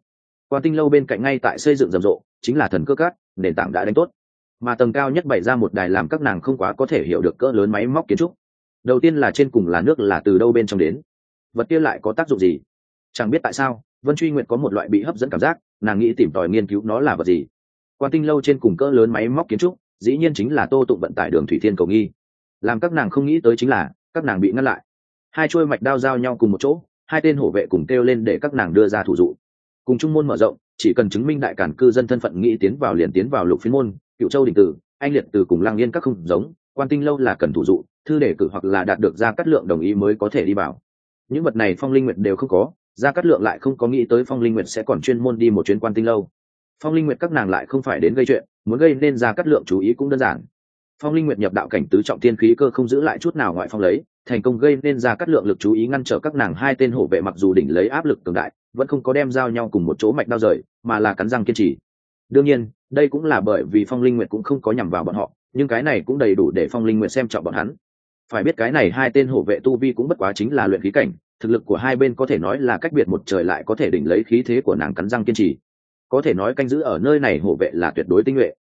Quan tinh lâu bên cạnh ngay tại xây dựng rầm rộ, chính là thần cơ cát, nền tảng đã đánh tốt. Mà tầng cao nhất bày ra một đài làm các nàng không quá có thể hiểu được cỡ lớn máy móc kiến trúc đầu tiên là trên cùng là nước là từ đâu bên trong đến? Vật kia lại có tác dụng gì? Chẳng biết tại sao, vân truy nguyện có một loại bị hấp dẫn cảm giác, nàng nghĩ tìm tòi nghiên cứu nó là vật gì. Quan tinh lâu trên cùng cỡ lớn máy móc kiến trúc, dĩ nhiên chính là tô tụng vận tải đường thủy thiên cầu nghi. Làm các nàng không nghĩ tới chính là, các nàng bị ngăn lại. Hai chuôi mạch đao giao nhau cùng một chỗ, hai tên hổ vệ cùng kêu lên để các nàng đưa ra thủ dụ. Cùng trung môn mở rộng, chỉ cần chứng minh đại cản cư dân thân phận nghĩ tiến vào liền tiến vào lục phiên môn, cựu châu đình tử, anh liệt từ cùng lang yên các không giống quan tinh lâu là cần thủ dụ thư đề cử hoặc là đạt được ra cắt lượng đồng ý mới có thể đi vào. Những vật này phong linh nguyệt đều không có, gia cát lượng lại không có nghĩ tới phong linh nguyệt sẽ còn chuyên môn đi một chuyến quan tinh lâu. Phong linh nguyệt các nàng lại không phải đến gây chuyện, muốn gây nên gia cát lượng chú ý cũng đơn giản. Phong linh nguyệt nhập đạo cảnh tứ trọng tiên khí cơ không giữ lại chút nào ngoại phong lấy, thành công gây nên gia cát lượng lực chú ý ngăn trở các nàng hai tên hổ vệ mặc dù đỉnh lấy áp lực cường đại, vẫn không có đem giao nhau cùng một chỗ mạch đao rời, mà là cắn răng kiên trì. Đương nhiên, đây cũng là bởi vì phong linh nguyệt cũng không có nhằm vào bọn họ, nhưng cái này cũng đầy đủ để phong linh nguyệt xem trọng bọn hắn phải biết cái này hai tên hộ vệ tu vi cũng bất quá chính là luyện khí cảnh, thực lực của hai bên có thể nói là cách biệt một trời lại có thể đỉnh lấy khí thế của nàng cắn răng kiên trì. Có thể nói canh giữ ở nơi này hộ vệ là tuyệt đối tinh nhuệ.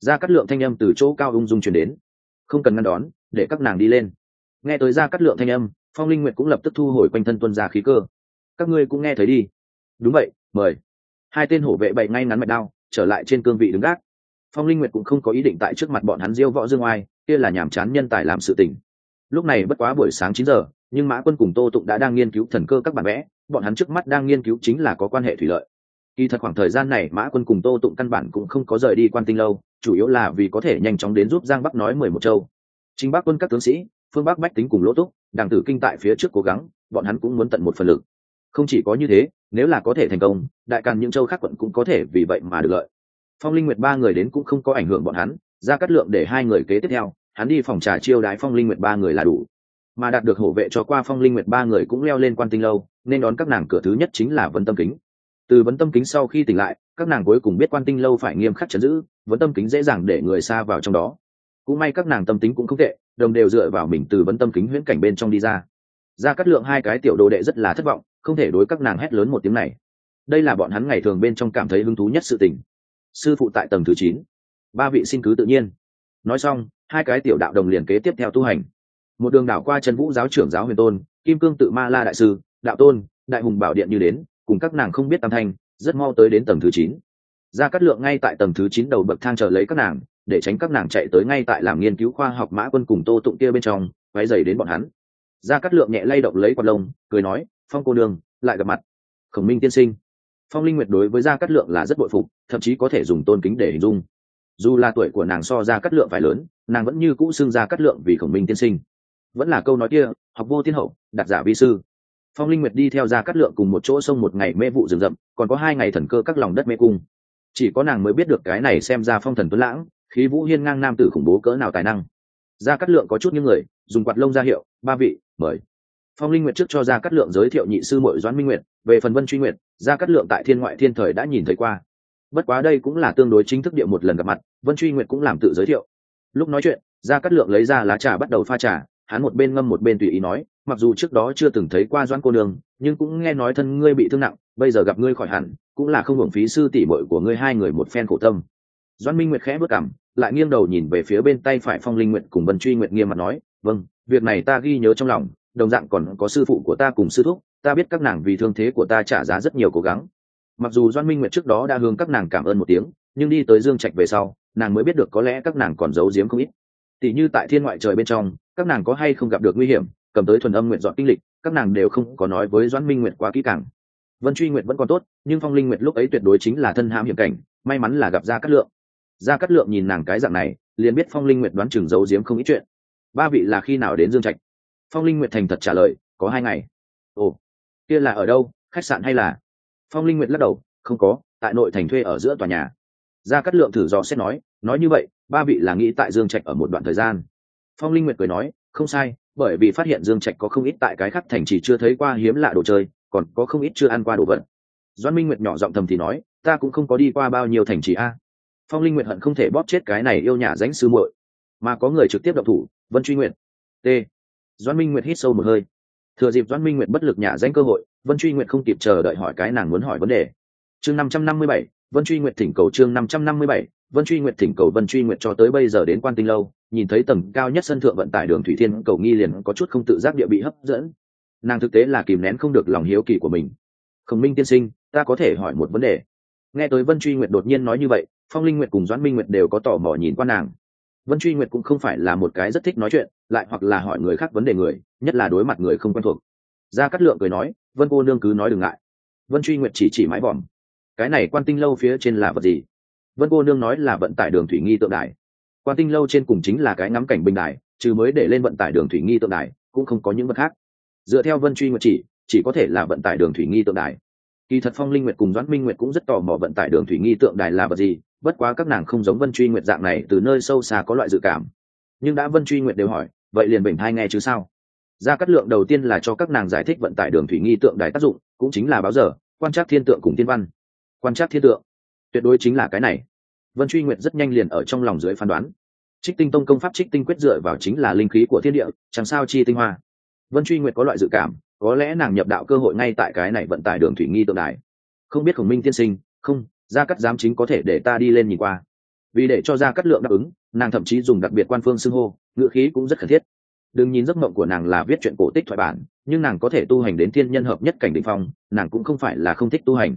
Ra cắt lượng thanh âm từ chỗ cao ung dung truyền đến. Không cần ngăn đón, để các nàng đi lên. Nghe tới ra cắt lượng thanh âm, phong linh nguyệt cũng lập tức thu hồi quanh thân tuân ra khí cơ. Các ngươi cũng nghe thấy đi. Đúng vậy, mời. Hai tên hổ vệ bậy ngay ngắn mạch đao, trở lại trên cương vị đứng gác. Phong linh nguyệt cũng không có ý định tại trước mặt bọn hắn diêu võ dương oai, kia là nhàm chán nhân tài làm sự tình lúc này bất quá buổi sáng chín giờ, nhưng mã quân cùng tô tụng đã đang nghiên cứu thần cơ các bản vẽ, bọn hắn trước mắt đang nghiên cứu chính là có quan hệ thủy lợi. Kỳ thật khoảng thời gian này, mã quân cùng tô tụng căn bản cũng không có rời đi quan tinh lâu, chủ yếu là vì có thể nhanh chóng đến giúp giang bắc nói mười một châu. Chính bắc quân các tướng sĩ, phương bắc bách tính cùng lỗ túc đảng tử kinh tại phía trước cố gắng, bọn hắn cũng muốn tận một phần lực. Không chỉ có như thế, nếu là có thể thành công, đại càn những châu khác quận cũng có thể vì vậy mà được lợi. Phong linh nguyệt ba người đến cũng không có ảnh hưởng bọn hắn ra cắt lượng để hai người kế tiếp theo hắn đi phòng trà chiêu đái phong linh nguyệt ba người là đủ. Mà đạt được hộ vệ cho qua phong linh nguyệt ba người cũng leo lên quan tinh lâu, nên đón các nàng cửa thứ nhất chính là vấn tâm kính. Từ vấn tâm kính sau khi tỉnh lại, các nàng cuối cùng biết quan tinh lâu phải nghiêm khắc chấn giữ vấn tâm kính dễ dàng để người xa vào trong đó. Cũng may các nàng tâm tính cũng không tệ, đồng đều dựa vào mình từ vấn tâm kính huyễn cảnh bên trong đi ra. Ra cắt lượng hai cái tiểu đồ đệ rất là thất vọng, không thể đối các nàng hét lớn một tiếng này. Đây là bọn hắn ngày thường bên trong cảm thấy hứng thú nhất sự tình. Sư phụ tại tầng thứ chín. Ba vị xin cứ tự nhiên. Nói xong hai cái tiểu đạo đồng liền kế tiếp theo tu hành. Một đường đảo qua trần vũ giáo trưởng giáo huyền tôn, kim cương tự ma la đại sư, đạo tôn, đại hùng bảo điện như đến, cùng các nàng không biết tam thanh, rất mau tới đến tầng thứ chín. Ra cắt lượng ngay tại tầng thứ chín đầu bậc thang chờ lấy các nàng, để tránh các nàng chạy tới ngay tại làm nghiên cứu khoa học mã quân cùng tô tụng kia bên trong váy dày đến bọn hắn. Ra cắt lượng nhẹ lay động lấy quạt lông, cười nói, phong cô đường lại gặp mặt. Khổng minh tiên sinh. Phong linh nguyệt đối với gia cát lượng là rất bội phục, thậm chí có thể dùng tôn kính để hình dung dù là tuổi của nàng so Ra cát lượng phải lớn, nàng vẫn như cũ xưng ra cát lượng vì khổng minh tiên sinh. Vẫn là câu nói kia, học vô tiên hậu đặt giả vi sư. Phong linh nguyệt đi theo Ra cát lượng cùng một chỗ sông một ngày mê vụ rừng rậm, còn có hai ngày thần cơ các lòng đất mê cung. Chỉ có nàng mới biết được cái này xem ra phong thần tuấn lãng, khí vũ hiên ngang nam tử khủng bố cỡ nào tài năng. Ra cát lượng có chút những người, dùng quạt lông ra hiệu, ba vị, mời. Phong linh nguyệt trước cho Ra cát lượng giới thiệu nhị sư mội doãn minh nguyệt, về phần vân truy nguyệt, Ra cát lượng tại thiên ngoại thiên thời đã nhìn thấy qua bất quá đây cũng là tương đối chính thức địa một lần gặp mặt, vân truy nguyệt cũng làm tự giới thiệu. Lúc nói chuyện, gia cát lượng lấy ra lá trà bắt đầu pha trà, hắn một bên ngâm một bên tùy ý nói, mặc dù trước đó chưa từng thấy qua doãn cô nương, nhưng cũng nghe nói thân ngươi bị thương nặng, bây giờ gặp ngươi khỏi hẳn, cũng là không hưởng phí sư tỷ muội của ngươi hai người một phen khổ tâm. Doãn minh nguyệt khẽ bước cảm lại nghiêng đầu nhìn về phía bên tay phải phong linh nguyệt cùng vân truy nguyệt nghiêm mặt nói vâng việc này ta ghi nhớ trong lòng, đồng dạng còn có sư phụ của ta cùng sư thúc, ta biết các nàng vì thương thế của ta trả giá rất nhiều cố gắng mặc dù doan minh nguyệt trước đó đã hướng các nàng cảm ơn một tiếng, nhưng đi tới dương trạch về sau, nàng mới biết được có lẽ các nàng còn giấu giếm không ít. Tỷ như tại thiên ngoại trời bên trong, các nàng có hay không gặp được nguy hiểm, cầm tới thuần âm nguyện dọn kinh lịch, các nàng đều không có nói với doãn minh nguyện quá kỹ càng. Vân truy nguyện vẫn còn tốt, nhưng phong linh nguyệt lúc ấy tuyệt đối chính là thân hãm hiểm cảnh, may mắn là gặp ra cát lượng. Ra cát lượng nhìn nàng cái dạng này, liền biết phong linh nguyệt đoán chừng giấu giếm không ít chuyện. Ba vị là khi nào đến dương trạch? Phong linh nguyệt thành thật trả lời, có hai ngày. Ồ, kia là ở đâu? Khách sạn hay là phong linh nguyệt lắc đầu, không có, tại nội thành thuê ở giữa tòa nhà. Gia cát lượng thử dò xét nói nói như vậy, ba vị là nghĩ tại dương trạch ở một đoạn thời gian. Phong linh nguyệt cười nói, không sai, bởi vì phát hiện dương trạch có không ít tại cái khắc thành chỉ chưa thấy qua hiếm lạ đồ chơi, còn có không ít chưa ăn qua đồ vật. Doan minh nguyệt nhỏ giọng thầm thì nói, ta cũng không có đi qua bao nhiêu thành trì a. Phong linh nguyệt hận không thể bóp chết cái này yêu nhà dánh sư muội, mà có người trực tiếp độc thủ, vân truy nguyện t. Doan minh nguyệt hít sâu một hơi thừa dịp doan minh nguyệt bất lực nhả danh cơ hội, vân truy nguyệt không kịp chờ đợi hỏi cái nàng muốn hỏi vấn đề. Chương năm trăm năm mươi bảy, vân truy nguyệt thỉnh cầu chương năm trăm năm mươi bảy, vân truy nguyệt thỉnh cầu vân truy nguyệt cho tới bây giờ đến quan tinh lâu, nhìn thấy tầng cao nhất sân thượng vận tải đường thủy thiên, cầu nghi liền có chút không tự giác địa bị hấp dẫn. Nàng thực tế là kìm nén không được lòng hiếu kỳ của mình. Khổng minh tiên sinh, ta có thể hỏi một vấn đề. Nghe tới vân truy nguyệt đột nhiên nói như vậy, phong linh nguyệt cùng doãn minh nguyệt đều có tò mò nhìn qua nàng vân truy nguyệt cũng không phải là một cái rất thích nói chuyện, lại hoặc là hỏi người khác vấn đề người, nhất là đối mặt người không quen thuộc. Gia cát lượng cười nói, vân cô nương cứ nói đừng ngại. Vân truy nguyệt chỉ chỉ mái vòm. Cái này quan tinh lâu phía trên là vật gì? Vân cô nương nói là vận tải đường thủy nghi tượng đài. Quan tinh lâu trên cùng chính là cái ngắm cảnh bình đài, trừ mới để lên vận tải đường thủy nghi tượng đài, cũng không có những vật khác. Dựa theo vân truy nguyệt chỉ chỉ có thể là vận tải đường thủy nghi tượng đài kỳ thật phong linh nguyệt cùng doãn minh nguyệt cũng rất tò mò vận tải đường thủy nghi tượng đài là vật gì, bất quá các nàng không giống vân truy nguyệt dạng này, từ nơi sâu xa có loại dự cảm. Nhưng đã vân truy nguyệt đều hỏi, vậy liền bình thai nghe chứ sao? Ra cắt lượng đầu tiên là cho các nàng giải thích vận tải đường thủy nghi tượng đài tác dụng, cũng chính là báo giờ, quan trắc thiên tượng cùng thiên văn. Quan trắc thiên tượng, tuyệt đối chính là cái này. Vân truy nguyệt rất nhanh liền ở trong lòng dưới phán đoán. Trích tinh tông công pháp trích tinh quyết dựa vào chính là linh khí của thiên địa, chẳng sao chi tinh hoa. Vân truy nguyệt có loại dự cảm có lẽ nàng nhập đạo cơ hội ngay tại cái này vận tải đường thủy nghi tượng đài. Không biết khổng minh tiên sinh, không, gia cắt giám chính có thể để ta đi lên nhìn qua. Vì để cho gia cắt lượng đáp ứng, nàng thậm chí dùng đặc biệt quan phương xưng hô, ngữ khí cũng rất cần thiết. Đừng nhìn giấc mộng của nàng là viết chuyện cổ tích thoại bản, nhưng nàng có thể tu hành đến thiên nhân hợp nhất cảnh định phong, nàng cũng không phải là không thích tu hành.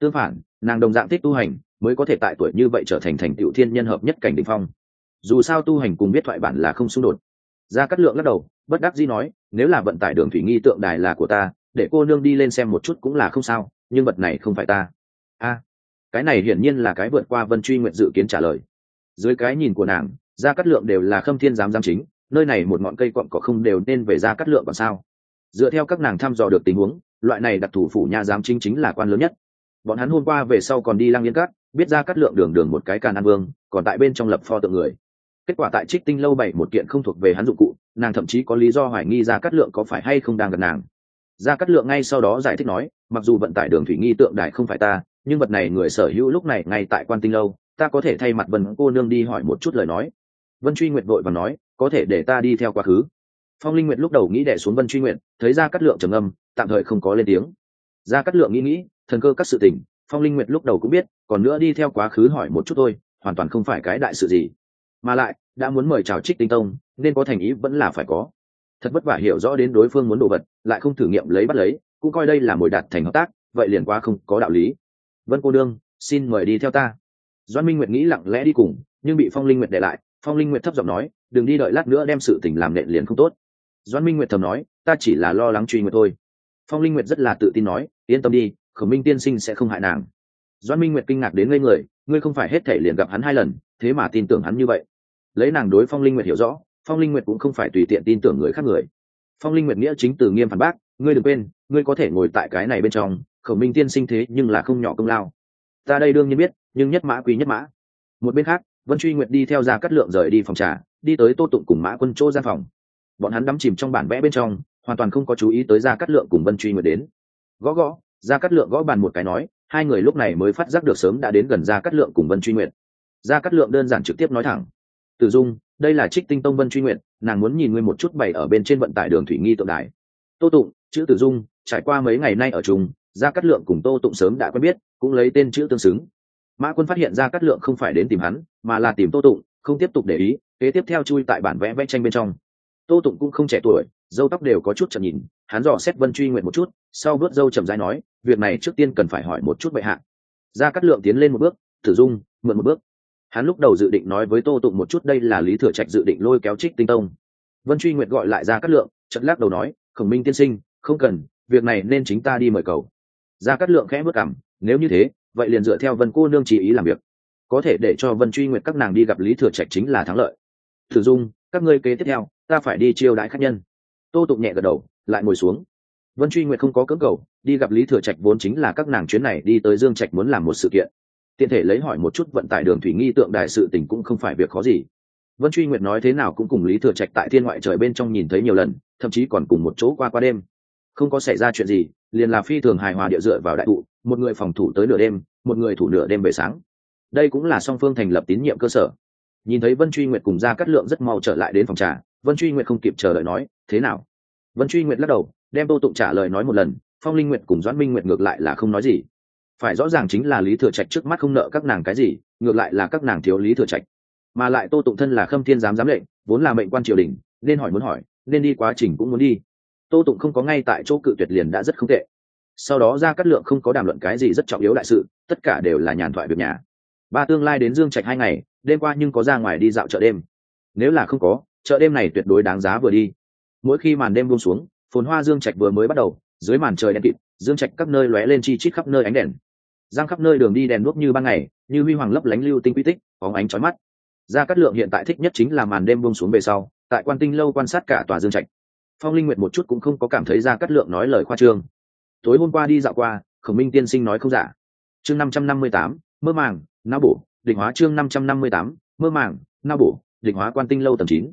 Tương phản, nàng đồng dạng thích tu hành, mới có thể tại tuổi như vậy trở thành thành tựu thiên nhân hợp nhất cảnh định phong. Dù sao tu hành cùng biết thoại bản là không xung đột. Gia cắt lượng lắc đầu bất đắc dĩ nói, nếu là vận tải đường thủy nghi tượng đài là của ta, để cô nương đi lên xem một chút cũng là không sao, nhưng vật này không phải ta. A, cái này hiển nhiên là cái vượt qua vân truy nguyện dự kiến trả lời. Dưới cái nhìn của nàng, gia cát lượng đều là khâm thiên giám giám chính, nơi này một ngọn cây quặng cỏ không đều nên về gia cát lượng còn sao? Dựa theo các nàng thăm dò được tình huống, loại này đặc thủ phủ nhà giám chính chính là quan lớn nhất. Bọn hắn hôm qua về sau còn đi lang yên cát, biết ra cát lượng đường đường một cái càn an vương, còn tại bên trong lập pho tượng người. Kết quả tại trích tinh lâu bảy một kiện không thuộc về hắn dụng cụ nàng thậm chí có lý do hoài nghi ra cát lượng có phải hay không đang gần nàng. Ra cát lượng ngay sau đó giải thích nói, mặc dù vận tải đường thủy nghi tượng đài không phải ta, nhưng vật này người sở hữu lúc này ngay tại quan tinh lâu, ta có thể thay mặt vân cô nương đi hỏi một chút lời nói. Vân truy nguyện vội và nói, có thể để ta đi theo quá khứ. Phong linh nguyện lúc đầu nghĩ đẻ xuống vân truy nguyện thấy ra cát lượng trầm âm tạm thời không có lên tiếng. Ra cát lượng nghĩ nghĩ, thần cơ các sự tình, phong linh nguyệt lúc đầu cũng biết, còn nữa đi theo quá khứ hỏi một chút thôi, hoàn toàn không phải cái đại sự gì. Mà lại, đã muốn mời chào trích tinh tông nên có thành ý vẫn là phải có. Thật vất vả hiểu rõ đến đối phương muốn đồ vật, lại không thử nghiệm lấy bắt lấy, cũng coi đây là mồi đạt thành hợp tác, vậy liền quá không có đạo lý. Vân cô đương xin mời đi theo ta. Doan minh nguyệt nghĩ lặng lẽ đi cùng, nhưng bị phong linh nguyệt để lại, phong linh nguyệt thấp giọng nói, đừng đi đợi lát nữa đem sự tình làm nện liền không tốt. Doan minh nguyệt thầm nói, ta chỉ là lo lắng truy nguyệt thôi. Phong linh nguyệt rất là tự tin nói, yên tâm đi, khổng minh tiên sinh sẽ không hại nàng. Doan minh nguyệt kinh ngạc đến ngây người, ngươi không phải hết thể liền gặp hắn hai lần, thế mà tin tưởng hắn như vậy. Lấy nàng đối phong linh nguyệt hiểu rõ phong linh nguyệt cũng không phải tùy tiện tin tưởng người khác người. Phong linh nguyệt nghĩa chính từ nghiêm phản bác, ngươi đừng quên, ngươi có thể ngồi tại cái này bên trong, khổng minh tiên sinh thế nhưng là không nhỏ công lao. Ta đây đương nhiên biết, nhưng nhất mã quý nhất mã. Một bên khác, vân truy nguyệt đi theo ra cắt lượng rời đi phòng trà, đi tới tô tụng cùng mã quân chỗ gian phòng. Bọn hắn đắm chìm trong bản vẽ bên trong, hoàn toàn không có chú ý tới ra cắt lượng cùng vân truy nguyệt đến. Gõ gõ ra cắt lượng gõ bàn một cái nói, hai người lúc này mới phát giác được sớm đã đến gần ra cắt lượng cùng vân truy Nguyệt. ra cắt lượng đơn giản trực tiếp nói thẳng, tử dung đây là trích tinh tông vân truy nguyện nàng muốn nhìn ngươi một chút bày ở bên trên vận tải đường thủy nghi tượng đài. Tô tụng, chữ tử dung, trải qua mấy ngày nay ở chung, gia cát lượng cùng tô tụng sớm đã quen biết, cũng lấy tên chữ tương xứng. Mã quân phát hiện ra cát lượng không phải đến tìm hắn, mà là tìm tô tụng, không tiếp tục để ý, kế tiếp theo chui tại bản vẽ vẽ tranh bên trong. Tô tụng cũng không trẻ tuổi, dâu tóc đều có chút chậm nhìn, hắn dò xét vân truy nguyện một chút, sau vớt dâu chậm rãi nói, việc này trước tiên cần phải hỏi một chút bệ hạ. Ra cát lượng tiến lên một bước, tử dung, mượn một bước hắn lúc đầu dự định nói với tô tụng một chút đây là lý thừa trạch dự định lôi kéo trích tinh tông. Vân truy nguyệt gọi lại ra cát lượng trận lắc đầu nói, khổng minh tiên sinh, không cần, việc này nên chính ta đi mời cầu ra cát lượng khẽ bước cảm nếu như thế, vậy liền dựa theo vân cô nương chỉ ý làm việc. Có thể để cho vân truy nguyệt các nàng đi gặp lý thừa trạch chính là thắng lợi. Thử dung, các ngươi kế tiếp theo, ta phải đi chiêu đãi khách nhân. Tô tụng nhẹ gật đầu, lại ngồi xuống. Vân truy nguyệt không có cưỡng cầu, đi gặp lý thừa trạch vốn chính là các nàng chuyến này đi tới dương trạch muốn làm một sự kiện tiện thể lấy hỏi một chút vận tải đường thủy nghi tượng đại sự tình cũng không phải việc khó gì. Vân truy nguyệt nói thế nào cũng cùng lý thừa trạch tại thiên ngoại trời bên trong nhìn thấy nhiều lần, thậm chí còn cùng một chỗ qua qua đêm. Không có xảy ra chuyện gì, liền là phi thường hài hòa địa dựa vào đại thụ một người phòng thủ tới nửa đêm, một người thủ nửa đêm về sáng. Đây cũng là song phương thành lập tín nhiệm cơ sở. Nhìn thấy vân truy nguyệt cùng ra cắt lượng rất mau trở lại đến phòng trà, vân truy nguyệt không kịp chờ đợi nói, thế nào? Vân truy nguyệt lắc đầu, đem tô tụng trả lời nói một lần, phong linh nguyệt cùng doãn minh nguyệt ngược lại là không nói gì phải rõ ràng chính là lý thừa trạch trước mắt không nợ các nàng cái gì, ngược lại là các nàng thiếu lý thừa trạch. Mà lại tô tụng thân là khâm thiên giám giám lệnh, vốn là mệnh quan triều đình, nên hỏi muốn hỏi, nên đi quá trình cũng muốn đi. Tô tụng không có ngay tại chỗ cự tuyệt liền đã rất không tệ. Sau đó ra cát lượng không có đàm luận cái gì rất trọng yếu đại sự, tất cả đều là nhàn thoại việc nhà. Ba tương lai đến dương trạch hai ngày, đêm qua nhưng có ra ngoài đi dạo chợ đêm. Nếu là không có, chợ đêm này tuyệt đối đáng giá vừa đi. Mỗi khi màn đêm buông xuống, phồn hoa dương trạch vừa mới bắt đầu, dưới màn trời đen kịt, dương trạch các nơi lóe lên chi chít khắp nơi ánh đèn giang khắp nơi đường đi đèn đuốc như ban ngày, như huy hoàng lấp lánh lưu tinh quy tích bóng ánh chói mắt. Gia cát lượng hiện tại thích nhất chính là màn đêm buông xuống về sau, tại quan tinh lâu quan sát cả tòa dương trạch. Phong linh nguyệt một chút cũng không có cảm thấy gia cát lượng nói lời khoa trương. Tối hôm qua đi dạo qua, khổng minh tiên sinh nói không giả. Chương năm trăm năm mươi tám, mơ màng não bổ, định hóa chương năm trăm năm mươi tám, mơ màng não bổ, định hóa quan tinh lâu tầm chín.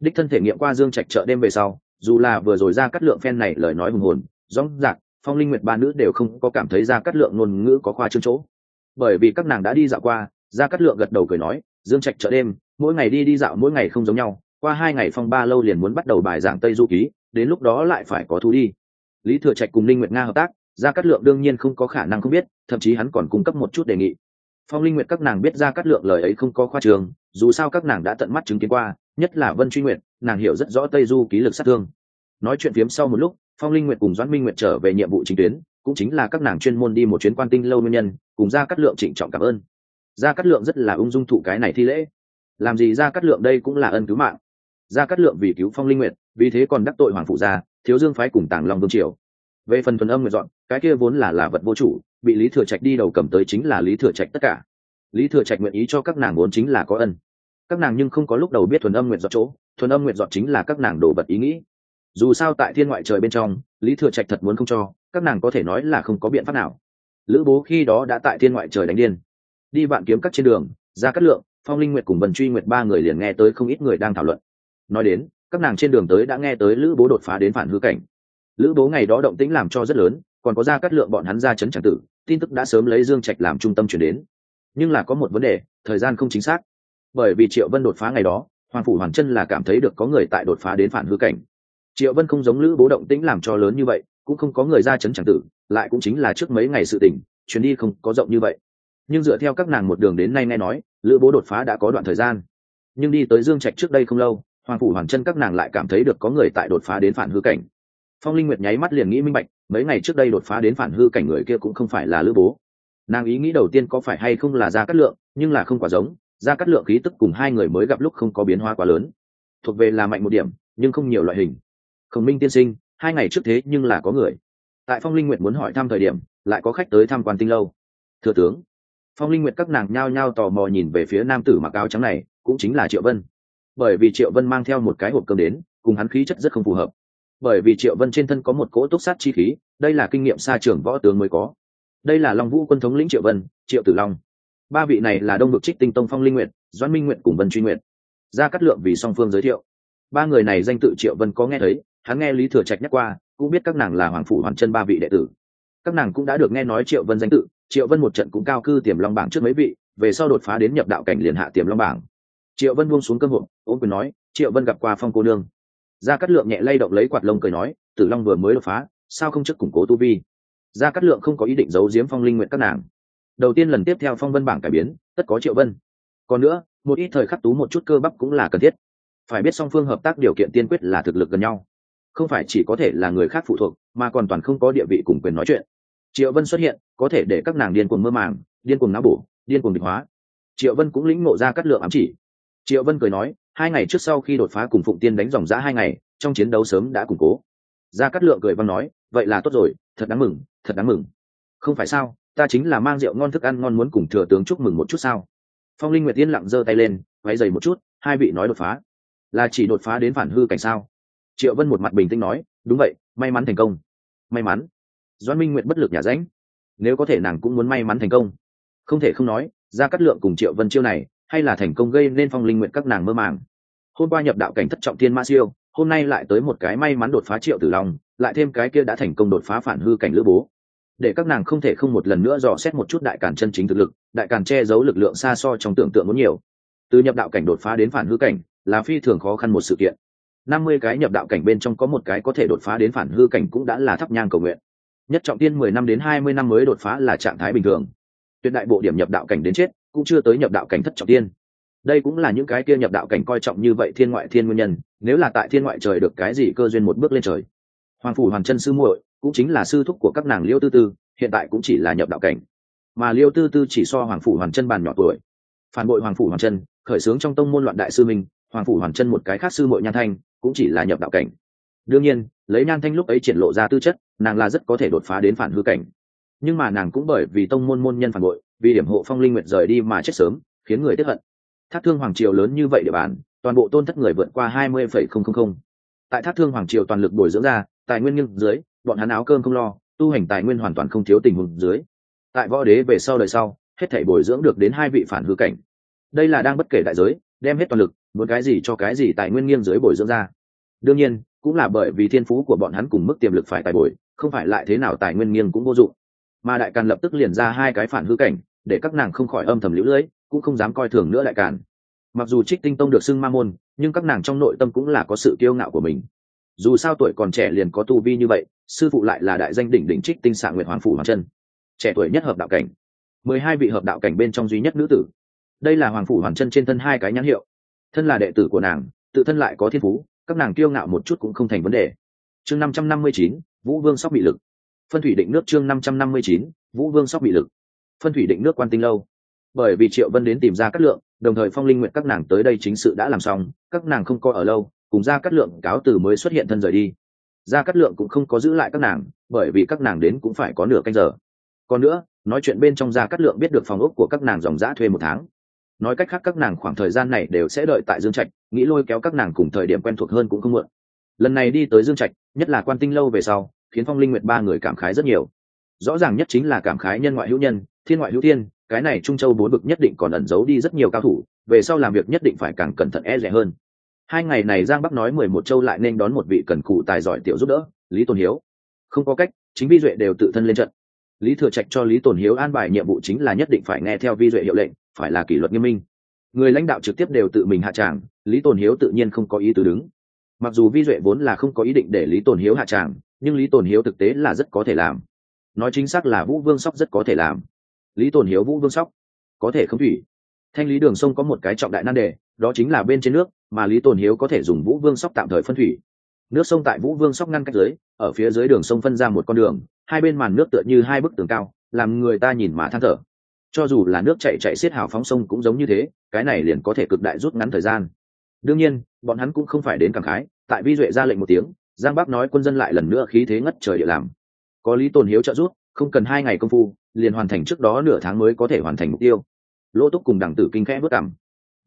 Đích thân thể nghiệm qua dương trạch chợ đêm về sau, dù là vừa rồi ra cắt lượng phen này lời nói hùng hồn rõ rạc phong linh nguyệt ba nữ đều không có cảm thấy ra cắt lượng ngôn ngữ có khoa trương chỗ. Bởi vì các nàng đã đi dạo qua ra cắt lượng gật đầu cười nói, dương trạch chợ đêm, mỗi ngày đi đi dạo mỗi ngày không giống nhau, qua hai ngày phong ba lâu liền muốn bắt đầu bài giảng tây du ký, đến lúc đó lại phải có thú đi. Lý thừa trạch cùng linh nguyệt nga hợp tác, gia cát lượng đương nhiên không có khả năng không biết, thậm chí hắn còn cung cấp một chút đề nghị. Phong linh nguyệt các nàng biết gia cát lượng lời ấy không có khoa trường, dù sao các nàng đã tận mắt chứng kiến qua, nhất là vân truy nguyệt, nàng hiểu rất rõ tây du ký lực sát thương. Nói chuyện phiếm sau một lúc phong linh nguyệt cùng doãn minh nguyệt trở về nhiệm vụ chính tuyến, cũng chính là các nàng chuyên môn đi một chuyến quan tinh lâu nguyên nhân, cùng gia cát lượng trịnh trọng cảm ơn. Gia cát lượng rất là ung dung thụ cái này thi lễ. Làm gì gia cát lượng đây cũng là ân cứu mạng. Gia cát lượng vì cứu phong linh nguyệt, vì thế còn đắc tội hoàng phụ gia, thiếu dương phái cùng tàng long vương triều. Về phần thuần âm nguyện dọn, cái kia vốn là là vật vô chủ, bị lý thừa trạch đi đầu cầm tới chính là lý thừa trạch tất cả. Lý thừa trạch nguyện ý cho các nàng vốn chính là có ân. Các nàng nhưng không có lúc đầu biết thuần âm nguyện dọn chỗ, thuần âm nguyện dọn chính là các nàng đổ vật ý nghĩ dù sao tại thiên ngoại trời bên trong, lý thừa trạch thật muốn không cho, các nàng có thể nói là không có biện pháp nào. Lữ bố khi đó đã tại thiên ngoại trời đánh điên. Đi vạn kiếm các trên đường ra cắt lượng, phong linh nguyệt cùng vần truy nguyệt ba người liền nghe tới không ít người đang thảo luận. Nói đến, các nàng trên đường tới đã nghe tới lữ bố đột phá đến phản hư cảnh. Lữ bố ngày đó động tĩnh làm cho rất lớn, còn có ra cắt lượng bọn hắn ra chấn tràng tử, tin tức đã sớm lấy dương trạch làm trung tâm chuyển đến. Nhưng là có một vấn đề, thời gian không chính xác. Bởi vì triệu vân đột phá ngày đó, hoàng phủ hoàng chân là cảm thấy được có người tại đột phá đến phản hư cảnh triệu vân không giống lữ bố động tĩnh làm cho lớn như vậy, cũng không có người ra chấn chẳng tử, lại cũng chính là trước mấy ngày sự tỉnh chuyến đi không có rộng như vậy. Nhưng dựa theo các nàng một đường đến nay nghe nói, lữ bố đột phá đã có đoạn thời gian. Nhưng đi tới dương trạch trước đây không lâu, hoàng phủ hoàn chân các nàng lại cảm thấy được có người tại đột phá đến phản hư cảnh. Phong linh nguyệt nháy mắt liền nghĩ minh bạch, mấy ngày trước đây đột phá đến phản hư cảnh người kia cũng không phải là lữ bố. Nàng ý nghĩ đầu tiên có phải hay không là gia cát lượng, nhưng là không quả giống, gia cát lượng khí tức cùng hai người mới gặp lúc không có biến hóa quá lớn. Thuộc về là mạnh một điểm, nhưng không nhiều loại hình khổng minh tiên sinh, hai ngày trước thế nhưng là có người. Tại phong linh nguyện muốn hỏi thăm thời điểm, lại có khách tới tham quan tinh lâu. Thừa tướng, phong linh nguyện các nàng nhao nhao tò mò nhìn về phía nam tử mặc áo trắng này, cũng chính là triệu vân. Bởi vì triệu vân mang theo một cái hộp cơm đến, cùng hắn khí chất rất không phù hợp. Bởi vì triệu vân trên thân có một cỗ túc sát chi khí, đây là kinh nghiệm xa trường võ tướng mới có. Đây là long vũ quân thống lĩnh triệu vân, triệu tử long. Ba vị này là đông bực trích tinh tông phong linh nguyện doãn minh nguyện cùng vân truy nguyện ra cắt lượng vì song phương giới thiệu. Ba người này danh tự triệu vân có nghe thấy hắn nghe lý thừa trạch nhắc qua, cũng biết các nàng là hoàng phủ hoàn chân ba vị đệ tử. Các nàng cũng đã được nghe nói triệu vân danh tự, triệu vân một trận cũng cao cư tiềm long bảng trước mấy vị, về sau đột phá đến nhập đạo cảnh liền hạ tiềm long bảng. Triệu vân buông xuống cơm hộp ôm quyền nói, triệu vân gặp qua phong cô nương. Gia cát lượng nhẹ lay động lấy quạt lông cười nói, tử long vừa mới đột phá, sao không trước củng cố tu vi? Gia cát lượng không có ý định giấu giếm phong linh nguyện các nàng. Đầu tiên lần tiếp theo phong vân bảng cải biến, tất có triệu vân. Còn nữa, một ít thời khắc tú một chút cơ bắp cũng là cần thiết. Phải biết song phương hợp tác điều kiện tiên quyết là thực lực gần nhau không phải chỉ có thể là người khác phụ thuộc, mà còn toàn không có địa vị cùng quyền nói chuyện. Triệu vân xuất hiện, có thể để các nàng điên cuồng mơ màng, điên cuồng não bổ, điên cuồng định hóa. Triệu vân cũng lĩnh ngộ ra cắt lượng ám chỉ. Triệu vân cười nói, hai ngày trước sau khi đột phá cùng phụng tiên đánh dòng giã hai ngày, trong chiến đấu sớm đã củng cố. Ra cắt lượng cười văn nói, vậy là tốt rồi, thật đáng mừng, thật đáng mừng. Không phải sao, ta chính là mang rượu ngon thức ăn ngon muốn cùng thừa tướng chúc mừng một chút sao? Phong linh nguyệt tiên lặng giơ tay lên váy dày một chút, hai vị nói đột phá. Là chỉ đột phá đến phản hư cảnh sao? Triệu vân một mặt bình tĩnh nói, đúng vậy, may mắn thành công. May mắn? Doan minh nguyệt bất lực nhà ránh. Nếu có thể nàng cũng muốn may mắn thành công. Không thể không nói ra cắt lượng cùng triệu vân chiêu này, hay là thành công gây nên phong linh nguyện các nàng mơ màng. Hôm qua nhập đạo cảnh thất trọng thiên ma siêu, hôm nay lại tới một cái may mắn đột phá triệu tử long, lại thêm cái kia đã thành công đột phá phản hư cảnh lữ bố. Để các nàng không thể không một lần nữa dò xét một chút đại càn chân chính thực lực, đại càn che giấu lực lượng xa so trong tưởng tượng muốn nhiều. Từ nhập đạo cảnh đột phá đến phản hư cảnh, là phi thường khó khăn một sự kiện năm mươi cái nhập đạo cảnh bên trong có một cái có thể đột phá đến phản hư cảnh cũng đã là thắp nhang cầu nguyện. Nhất trọng tiên mười năm đến hai mươi năm mới đột phá là trạng thái bình thường. Tuyệt đại bộ điểm nhập đạo cảnh đến chết, cũng chưa tới nhập đạo cảnh thất trọng tiên. Đây cũng là những cái kia nhập đạo cảnh coi trọng như vậy thiên ngoại thiên nguyên nhân, nếu là tại thiên ngoại trời được cái gì cơ duyên một bước lên trời. Hoàng phủ hoàn chân sư muội, cũng chính là sư thúc của các nàng liêu tư tư, hiện tại cũng chỉ là nhập đạo cảnh. Mà liêu tư tư chỉ so hoàng phủ hoàn chân bàn nhỏ tuổi. Phản bội hoàng phủ hoàn chân, khởi xướng trong tông môn loạn đại sư minh, hoàng phủ hoàn chân một cái khác sư muội nhan thanh cũng chỉ là nhập đạo cảnh. Đương nhiên, lấy nhan thanh lúc ấy triển lộ ra tư chất, nàng là rất có thể đột phá đến phản hư cảnh. Nhưng mà nàng cũng bởi vì tông môn môn nhân phản bội, vì điểm hộ phong linh nguyệt rời đi mà chết sớm, khiến người tiếp hận. Thác thương hoàng triều lớn như vậy địa bàn, toàn bộ tôn thất người vượt qua hai mươi phẩy không không không. Tại thác thương hoàng triều toàn lực bồi dưỡng ra, tài nguyên nghiêng dưới, bọn hắn áo cơm không lo, tu hành tài nguyên hoàn toàn không thiếu tình huống dưới. Tại võ đế về sau đời sau, hết thảy bồi dưỡng được đến hai vị phản hư cảnh. Đây là đang bất kể đại giới, đem hết toàn lực muốn cái gì cho cái gì tài nguyên nghiêng dưới bồi dưỡng ra. Đương nhiên, cũng là bởi vì thiên phú của bọn hắn cùng mức tiềm lực phải tài bồi, không phải lại thế nào tài nguyên nghiêng cũng vô dụng. Mà đại càn lập tức liền ra hai cái phản hư cảnh, để các nàng không khỏi âm thầm lũ lưỡi cũng không dám coi thường nữa đại càn. Mặc dù trích tinh tông được xưng ma môn, nhưng các nàng trong nội tâm cũng là có sự kiêu ngạo của mình. Dù sao tuổi còn trẻ liền có tu vi như vậy, sư phụ lại là đại danh đỉnh đỉnh trích tinh xạ nguyệt hoàng phủ hoàng chân. Trẻ tuổi nhất hợp đạo cảnh. Mười hai vị hợp đạo cảnh bên trong duy nhất nữ tử. Đây là hoàng phủ hoàng chân trên thân hai cái nhãn hiệu thân là đệ tử của nàng, tự thân lại có thiên phú, các nàng kiêu ngạo một chút cũng không thành vấn đề. Chương năm trăm năm mươi chín, vũ vương sóc bị lực. Phân thủy định nước chương năm trăm năm mươi chín, vũ vương sóc bị lực. Phân thủy định nước quan tinh lâu. Bởi vì triệu vân đến tìm ra cát lượng, đồng thời phong linh nguyện các nàng tới đây chính sự đã làm xong, các nàng không coi ở lâu, cùng ra cát lượng cáo từ mới xuất hiện thân rời đi. Ra cát lượng cũng không có giữ lại các nàng, bởi vì các nàng đến cũng phải có nửa canh giờ. Còn nữa, nói chuyện bên trong ra cát lượng biết được phòng ốc của các nàng dòng giã thuê một tháng nói cách khác các nàng khoảng thời gian này đều sẽ đợi tại dương trạch, nghĩ lôi kéo các nàng cùng thời điểm quen thuộc hơn cũng không mượn. Lần này đi tới dương trạch, nhất là quan tinh lâu về sau, khiến phong linh nguyệt ba người cảm khái rất nhiều. Rõ ràng nhất chính là cảm khái nhân ngoại hữu nhân, thiên ngoại hữu thiên, cái này trung châu bốn vực nhất định còn ẩn giấu đi rất nhiều cao thủ, về sau làm việc nhất định phải càng cẩn thận e rẻ hơn. Hai ngày này giang bắc nói mười một châu lại nên đón một vị cần cụ tài giỏi tiểu giúp đỡ, lý tôn hiếu. Không có cách, chính vi duệ đều tự thân lên trận. Lý thừa trạch cho lý tồn hiếu an bài nhiệm vụ chính là nhất định phải nghe theo vi duệ hiệu lệnh phải là kỷ luật nghiêm minh. Người lãnh đạo trực tiếp đều tự mình hạ tràng, lý tồn hiếu tự nhiên không có ý tứ đứng. Mặc dù vi duệ vốn là không có ý định để lý tồn hiếu hạ tràng, nhưng lý tồn hiếu thực tế là rất có thể làm. Nói chính xác là vũ vương sóc rất có thể làm. Lý tồn hiếu vũ vương sóc, có thể không thủy. Thanh lý đường sông có một cái trọng đại nan đề, đó chính là bên trên nước, mà lý tồn hiếu có thể dùng vũ vương sóc tạm thời phân thủy. Nước sông tại vũ vương sóc ngăn cách dưới, ở phía dưới đường sông phân ra một con đường, hai bên màn nước tựa như hai bức tường cao, làm người ta nhìn mà than thở cho dù là nước chạy chạy xiết hào phóng sông cũng giống như thế, cái này liền có thể cực đại rút ngắn thời gian. Đương nhiên, bọn hắn cũng không phải đến cảm khái, tại vi duệ ra lệnh một tiếng, giang bắc nói quân dân lại lần nữa khí thế ngất trời địa làm. Có lý tồn hiếu trợ giúp, không cần hai ngày công phu, liền hoàn thành trước đó nửa tháng mới có thể hoàn thành mục tiêu. Lỗ túc cùng đảng tử kinh khẽ vất cảm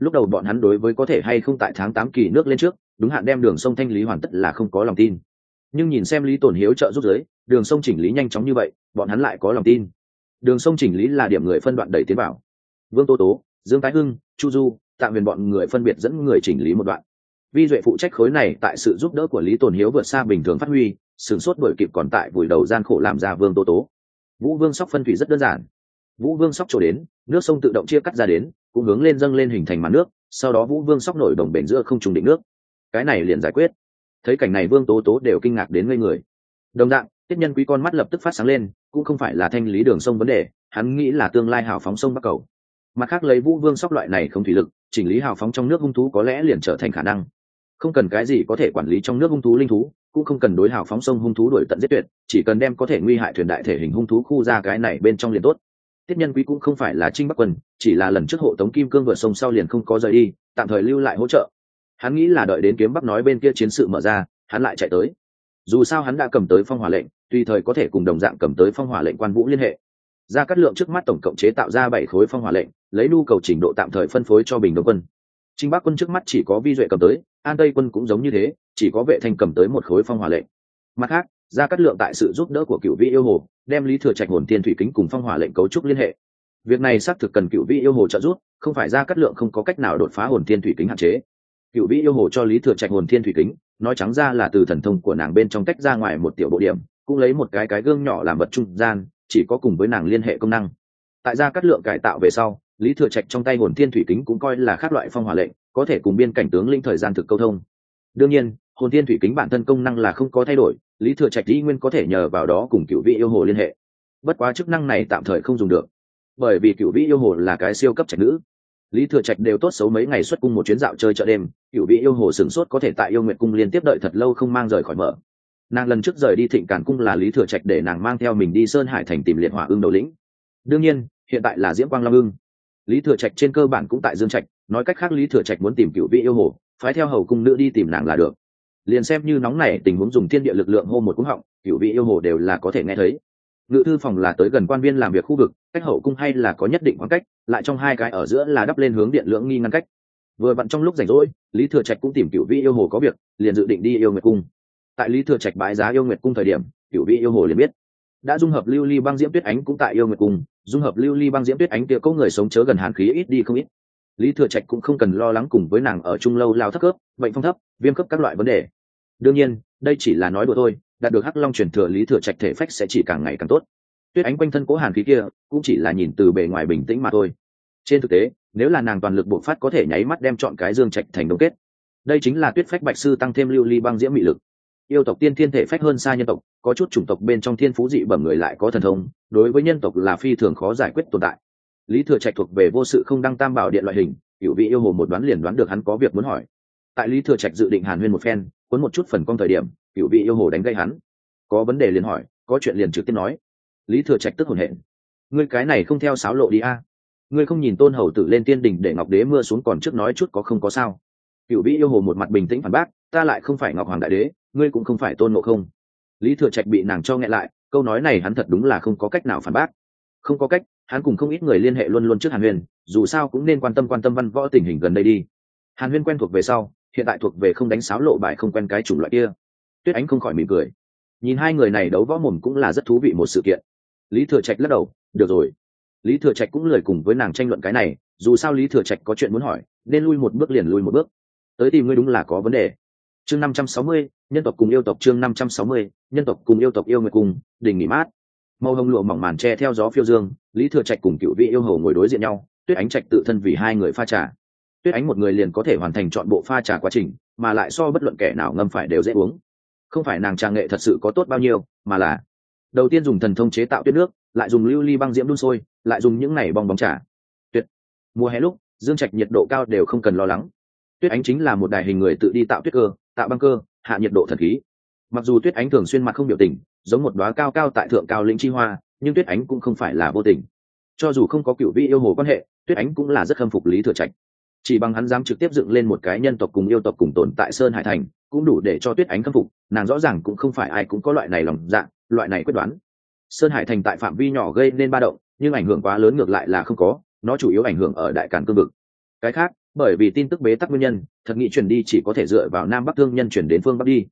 lúc đầu bọn hắn đối với có thể hay không tại tháng tám kỳ nước lên trước, đúng hạn đem đường sông thanh lý hoàn tất là không có lòng tin. Nhưng nhìn xem lý Tồn hiếu trợ giúp giới, đường sông chỉnh lý nhanh chóng như vậy, bọn hắn lại có lòng tin đường sông chỉnh lý là điểm người phân đoạn đẩy tiến bảo vương tô tố, dương tái hưng, chu du, tạm huyền bọn người phân biệt dẫn người chỉnh lý một đoạn. Vi duệ phụ trách khối này tại sự giúp đỡ của lý tồn hiếu vượt xa bình thường phát huy, sửng sốt đổi kịp còn tại vùi đầu gian khổ làm ra vương tô tố. Vũ vương sóc phân thủy rất đơn giản. Vũ vương sóc trổ đến, nước sông tự động chia cắt ra đến, cũng hướng lên dâng lên hình thành màn nước, sau đó vũ vương sóc nổi đồng bể giữa không trùng định nước. Cái này liền giải quyết. Thấy cảnh này vương tố tố đều kinh ngạc đến ngây người. Đồng dạng, tiết nhân quý con mắt lập tức phát sáng lên cũng không phải là thanh lý đường sông vấn đề, hắn nghĩ là tương lai hào phóng sông bắc cầu. Mặt khác lấy vũ vương sóc loại này không thủy lực, chỉnh lý hào phóng trong nước hung thú có lẽ liền trở thành khả năng. Không cần cái gì có thể quản lý trong nước hung thú linh thú, cũng không cần đối hào phóng sông hung thú đổi tận giết tuyệt, chỉ cần đem có thể nguy hại thuyền đại thể hình hung thú khu ra cái này bên trong liền tốt. Tiết nhân quý cũng không phải là trinh bắc quân, chỉ là lần trước hộ tống kim cương vượt sông sau liền không có rời đi, tạm thời lưu lại hỗ trợ. Hắn nghĩ là đợi đến kiếm bắc nói bên kia chiến sự mở ra, hắn lại chạy tới. Dù sao hắn đã cầm tới phong hỏa lệnh tùy thời có thể cùng đồng dạng cầm tới phong hỏa lệnh quan vũ liên hệ. Ra cắt lượng trước mắt tổng cộng chế tạo ra bảy khối phong hỏa lệnh, lấy nhu cầu trình độ tạm thời phân phối cho bình đông quân. Trinh bắc quân trước mắt chỉ có vi duệ cầm tới, an tây quân cũng giống như thế, chỉ có vệ thanh cầm tới một khối phong hỏa lệnh. Mặt khác ra cắt lượng tại sự giúp đỡ của cựu vị yêu hồ, đem lý thừa trạch hồn tiên thủy kính cùng phong hỏa lệnh cấu trúc liên hệ. Việc này xác thực cần cựu vị yêu hồ trợ giúp, không phải ra cắt lượng không có cách nào đột phá hồn tiên thủy kính hạn chế. Cựu vị yêu hồ cho lý thừa trạch hồn thiên thủy kính, nói trắng ra là từ thần thông của nàng bên trong cách ra ngoài một tiểu bộ điểm cũng lấy một cái cái gương nhỏ làm vật trung gian, chỉ có cùng với nàng liên hệ công năng. Tại gia cát lượng cải tạo về sau, lý thừa trạch trong tay hồn thiên thủy kính cũng coi là khác loại phong hỏa lệnh, có thể cùng biên cảnh tướng linh thời gian thực câu thông. Đương nhiên, hồn thiên thủy kính bản thân công năng là không có thay đổi, lý thừa trạch dĩ nguyên có thể nhờ vào đó cùng cựu vị yêu hồ liên hệ. Bất quá chức năng này tạm thời không dùng được, bởi vì cựu vị yêu hồ là cái siêu cấp trạch nữ. Lý thừa trạch đều tốt xấu mấy ngày xuất cung một chuyến dạo chơi chợ đêm, cựu vị yêu hồ sửng sốt có thể tại yêu nguyện cung liên tiếp đợi thật lâu không mang rời khỏi mở nàng lần trước rời đi thịnh cản cung là lý thừa trạch để nàng mang theo mình đi sơn hải thành tìm liệt hỏa ưng đầu lĩnh. Đương nhiên, hiện tại là diễm quang long ưng. Lý thừa trạch trên cơ bản cũng tại dương trạch, nói cách khác lý thừa trạch muốn tìm cựu vị yêu hồ, phái theo hầu cung nữ đi tìm nàng là được. Liền xem như nóng này tình huống dùng thiên địa lực lượng hô một cúng họng, cựu vị yêu hồ đều là có thể nghe thấy. Ngự thư phòng là tới gần quan viên làm việc khu vực, cách hậu cung hay là có nhất định khoảng cách, lại trong hai cái ở giữa là đắp lên hướng điện lưỡng nghi ngăn cách. Vừa vặn trong lúc rảnh rỗi, lý thừa trạch cũng tìm cựu vị yêu hồ có việc, liền dự định đi yêu nguyệt cung tại lý thừa trạch bãi giá yêu nguyệt cung thời điểm cựu vị yêu hồ liền biết. Đã dung hợp lưu ly băng diễm tuyết ánh cũng tại yêu nguyệt cung, dung hợp lưu ly băng diễm tuyết ánh kia có người sống chớ gần hàn khí ít đi không ít. Lý thừa trạch cũng không cần lo lắng cùng với nàng ở chung lâu lao thấp cấp bệnh phong thấp, viêm cấp các loại vấn đề. Đương nhiên, đây chỉ là nói đùa thôi, đạt được hắc long truyền thừa lý thừa trạch thể phách sẽ chỉ càng ngày càng tốt. Tuyết ánh quanh thân cố hàn khí kia, cũng chỉ là nhìn từ bề ngoài bình tĩnh mà thôi. Trên thực tế, nếu là nàng toàn lực bộc phát có thể nháy mắt đem chọn cái dương trạch thành đông kết. Đây chính là tuyết phách bạch sư tăng thêm lưu ly băng diễm mị lực yêu tộc tiên thiên thể phách hơn xa nhân tộc, có chút chủng tộc bên trong thiên phú dị bẩm người lại có thần thông, đối với nhân tộc là phi thường khó giải quyết tồn tại. Lý thừa trạch thuộc về vô sự không đăng tam bảo điện loại hình cựu vị yêu hồ một đoán liền đoán được hắn có việc muốn hỏi. Tại lý thừa trạch dự định hàn huyên một phen, cuốn một chút phần công thời điểm cựu vị yêu hồ đánh gây hắn. Có vấn đề liền hỏi, có chuyện liền trực tiếp nói. Lý thừa trạch tức hồn hển. Ngươi cái này không theo sáo lộ đi a. Ngươi không nhìn tôn hầu tử lên tiên đỉnh để ngọc đế mưa xuống còn trước nói chút có không có sao. Cựu vĩ yêu hồ một mặt bình tĩnh phản bác ta lại không phải ngọc hoàng đại đế, ngươi cũng không phải tôn ngộ không. Lý thừa trạch bị nàng cho nghe lại, câu nói này hắn thật đúng là không có cách nào phản bác. Không có cách, hắn cùng không ít người liên hệ luôn luôn trước hàn huyền, dù sao cũng nên quan tâm quan tâm văn võ tình hình gần đây đi. Hàn huyên quen thuộc về sau, hiện tại thuộc về không đánh sáo lộ bài không quen cái chủng loại kia. Tuyết ánh không khỏi mỉm cười. Nhìn hai người này đấu võ mồm cũng là rất thú vị một sự kiện. Lý thừa trạch lắc đầu, được rồi. Lý thừa trạch cũng lời cùng với nàng tranh luận cái này, dù sao lý thừa trạch có chuyện muốn hỏi, nên lui một bước liền lui một bước. Tới tìm ngươi đúng là có vấn đề chương năm trăm sáu mươi, nhân tộc cùng yêu tộc chương năm trăm sáu mươi, nhân tộc cùng yêu tộc yêu nguyệt cùng đỉnh nghỉ mát. Màu hồng lụa mỏng màn tre theo gió phiêu dương, lý thừa trạch cùng cựu vị yêu hầu ngồi đối diện nhau, tuyết ánh trạch tự thân vì hai người pha trà. Tuyết ánh một người liền có thể hoàn thành chọn bộ pha trà quá trình, mà lại so bất luận kẻ nào ngâm phải đều dễ uống. Không phải nàng trà nghệ thật sự có tốt bao nhiêu, mà là đầu tiên dùng thần thông chế tạo tuyết nước, lại dùng lưu ly băng diễm đun sôi, lại dùng những này bong bóng trà. Tuyệt. Mùa hè lúc, dương trạch nhiệt độ cao đều không cần lo lắng tuyết ánh chính là một đài hình người tự đi tạo tuyết cơ, tạo băng cơ, hạ nhiệt độ thần khí. Mặc dù tuyết ánh thường xuyên mặt không biểu tình, giống một đoá cao cao tại thượng cao lĩnh chi hoa, nhưng tuyết ánh cũng không phải là vô tình. Cho dù không có cựu vị yêu hồ quan hệ, tuyết ánh cũng là rất khâm phục lý thừa trạch. Chỉ bằng hắn dám trực tiếp dựng lên một cái nhân tộc cùng yêu tộc cùng tồn tại sơn hải thành, cũng đủ để cho tuyết ánh khâm phục, nàng rõ ràng cũng không phải ai cũng có loại này lòng dạ loại này quyết đoán. Sơn hải thành tại phạm vi nhỏ gây nên ba động, nhưng ảnh hưởng quá lớn ngược lại là không có, nó chủ yếu ảnh hưởng ở đại càn cương vực. Cái khác bởi vì tin tức bế tắc nguyên nhân, thật nghị chuyển đi chỉ có thể dựa vào nam bắc thương nhân chuyển đến phương bắc đi.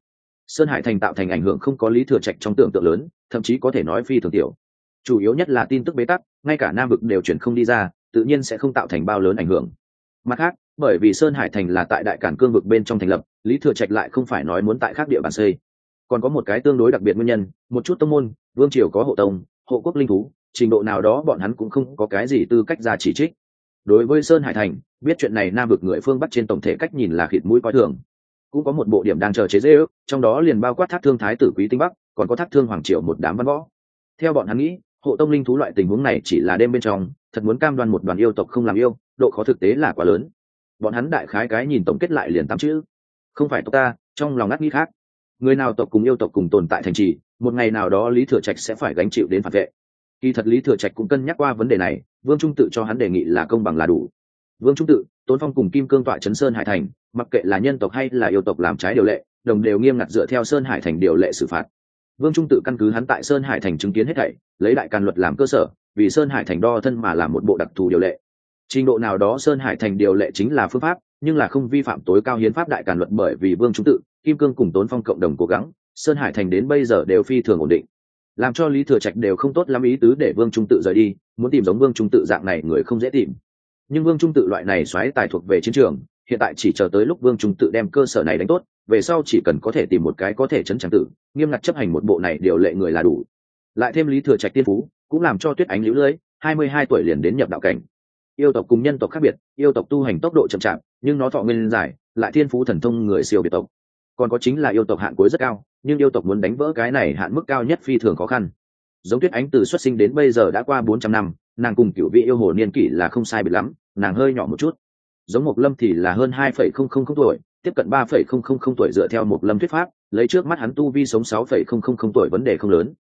Sơn hải thành tạo thành ảnh hưởng không có lý thừa trạch trong tưởng tượng lớn, thậm chí có thể nói phi thường tiểu. Chủ yếu nhất là tin tức bế tắc, ngay cả nam vực đều chuyển không đi ra, tự nhiên sẽ không tạo thành bao lớn ảnh hưởng. Mặt khác, bởi vì sơn hải thành là tại đại cản cương vực bên trong thành lập, lý thừa trạch lại không phải nói muốn tại khác địa bàn xây. Còn có một cái tương đối đặc biệt nguyên nhân, một chút tông môn, vương triều có hộ tông, hộ quốc linh thú, trình độ nào đó bọn hắn cũng không có cái gì tư cách ra chỉ trích đối với sơn hải thành, biết chuyện này nam vực người phương bắt trên tổng thể cách nhìn là khịt mũi coi thường. Cũng có một bộ điểm đang chờ chế dễ ước trong đó liền bao quát thác thương thái tử quý tinh bắc, còn có thác thương hoàng triều một đám văn võ. Theo bọn hắn nghĩ, hộ tông linh thú loại tình huống này chỉ là đêm bên trong, thật muốn cam đoan một đoàn yêu tộc không làm yêu, độ khó thực tế là quá lớn. Bọn hắn đại khái cái nhìn tổng kết lại liền tám chữ. Không phải tộc ta, trong lòng ngắt nghĩ khác. Người nào tộc cùng yêu tộc cùng tồn tại thành trì, một ngày nào đó lý thừa trạch sẽ phải gánh chịu đến phản vệ kỳ thật lý thừa trạch cũng cân nhắc qua vấn đề này, vương trung tự cho hắn đề nghị là công bằng là đủ. Vương trung tự tốn phong cùng kim cương tọa chấn sơn hải thành, mặc kệ là nhân tộc hay là yêu tộc làm trái điều lệ, đồng đều nghiêm ngặt dựa theo sơn hải thành điều lệ xử phạt. Vương trung tự căn cứ hắn tại sơn hải thành chứng kiến hết thảy, lấy đại càn luật làm cơ sở, vì sơn hải thành đo thân mà làm một bộ đặc thù điều lệ. Trình độ nào đó sơn hải thành điều lệ chính là phương pháp, nhưng là không vi phạm tối cao hiến pháp đại càn luật bởi vì vương trung tự, kim cương cùng tốn phong cộng đồng cố gắng, sơn hải thành đến bây giờ đều phi thường ổn định làm cho lý thừa trạch đều không tốt lắm ý tứ để vương trung tự rời đi, muốn tìm giống vương trung tự dạng này người không dễ tìm. Nhưng vương trung tự loại này xoáy tài thuộc về chiến trường, hiện tại chỉ chờ tới lúc vương trung tự đem cơ sở này đánh tốt, về sau chỉ cần có thể tìm một cái có thể chấn tràng tử, nghiêm ngặt chấp hành một bộ này điều lệ người là đủ. Lại thêm lý thừa trạch tiên phú, cũng làm cho tuyết ánh lũ lưới, hai mươi hai tuổi liền đến nhập đạo cảnh. Yêu tộc cùng nhân tộc khác biệt, yêu tộc tu hành tốc độ chậm chạp, nhưng nó thọ nguyên dài, lại thiên phú thần thông người siêu biệt tộc. Còn có chính là yêu tộc hạn cuối rất cao nhưng yêu tộc muốn đánh vỡ cái này hạn mức cao nhất phi thường khó khăn. Giống tuyết ánh từ xuất sinh đến bây giờ đã qua bốn trăm năm, nàng cùng cựu vị yêu hồ niên kỷ là không sai biệt lắm, nàng hơi nhỏ một chút. Giống mộc lâm thì là hơn hai phẩy không không không tuổi, tiếp cận ba phẩy không không không tuổi dựa theo mộc lâm thuyết pháp, lấy trước mắt hắn tu vi sống sáu phẩy không không không tuổi vấn đề không lớn.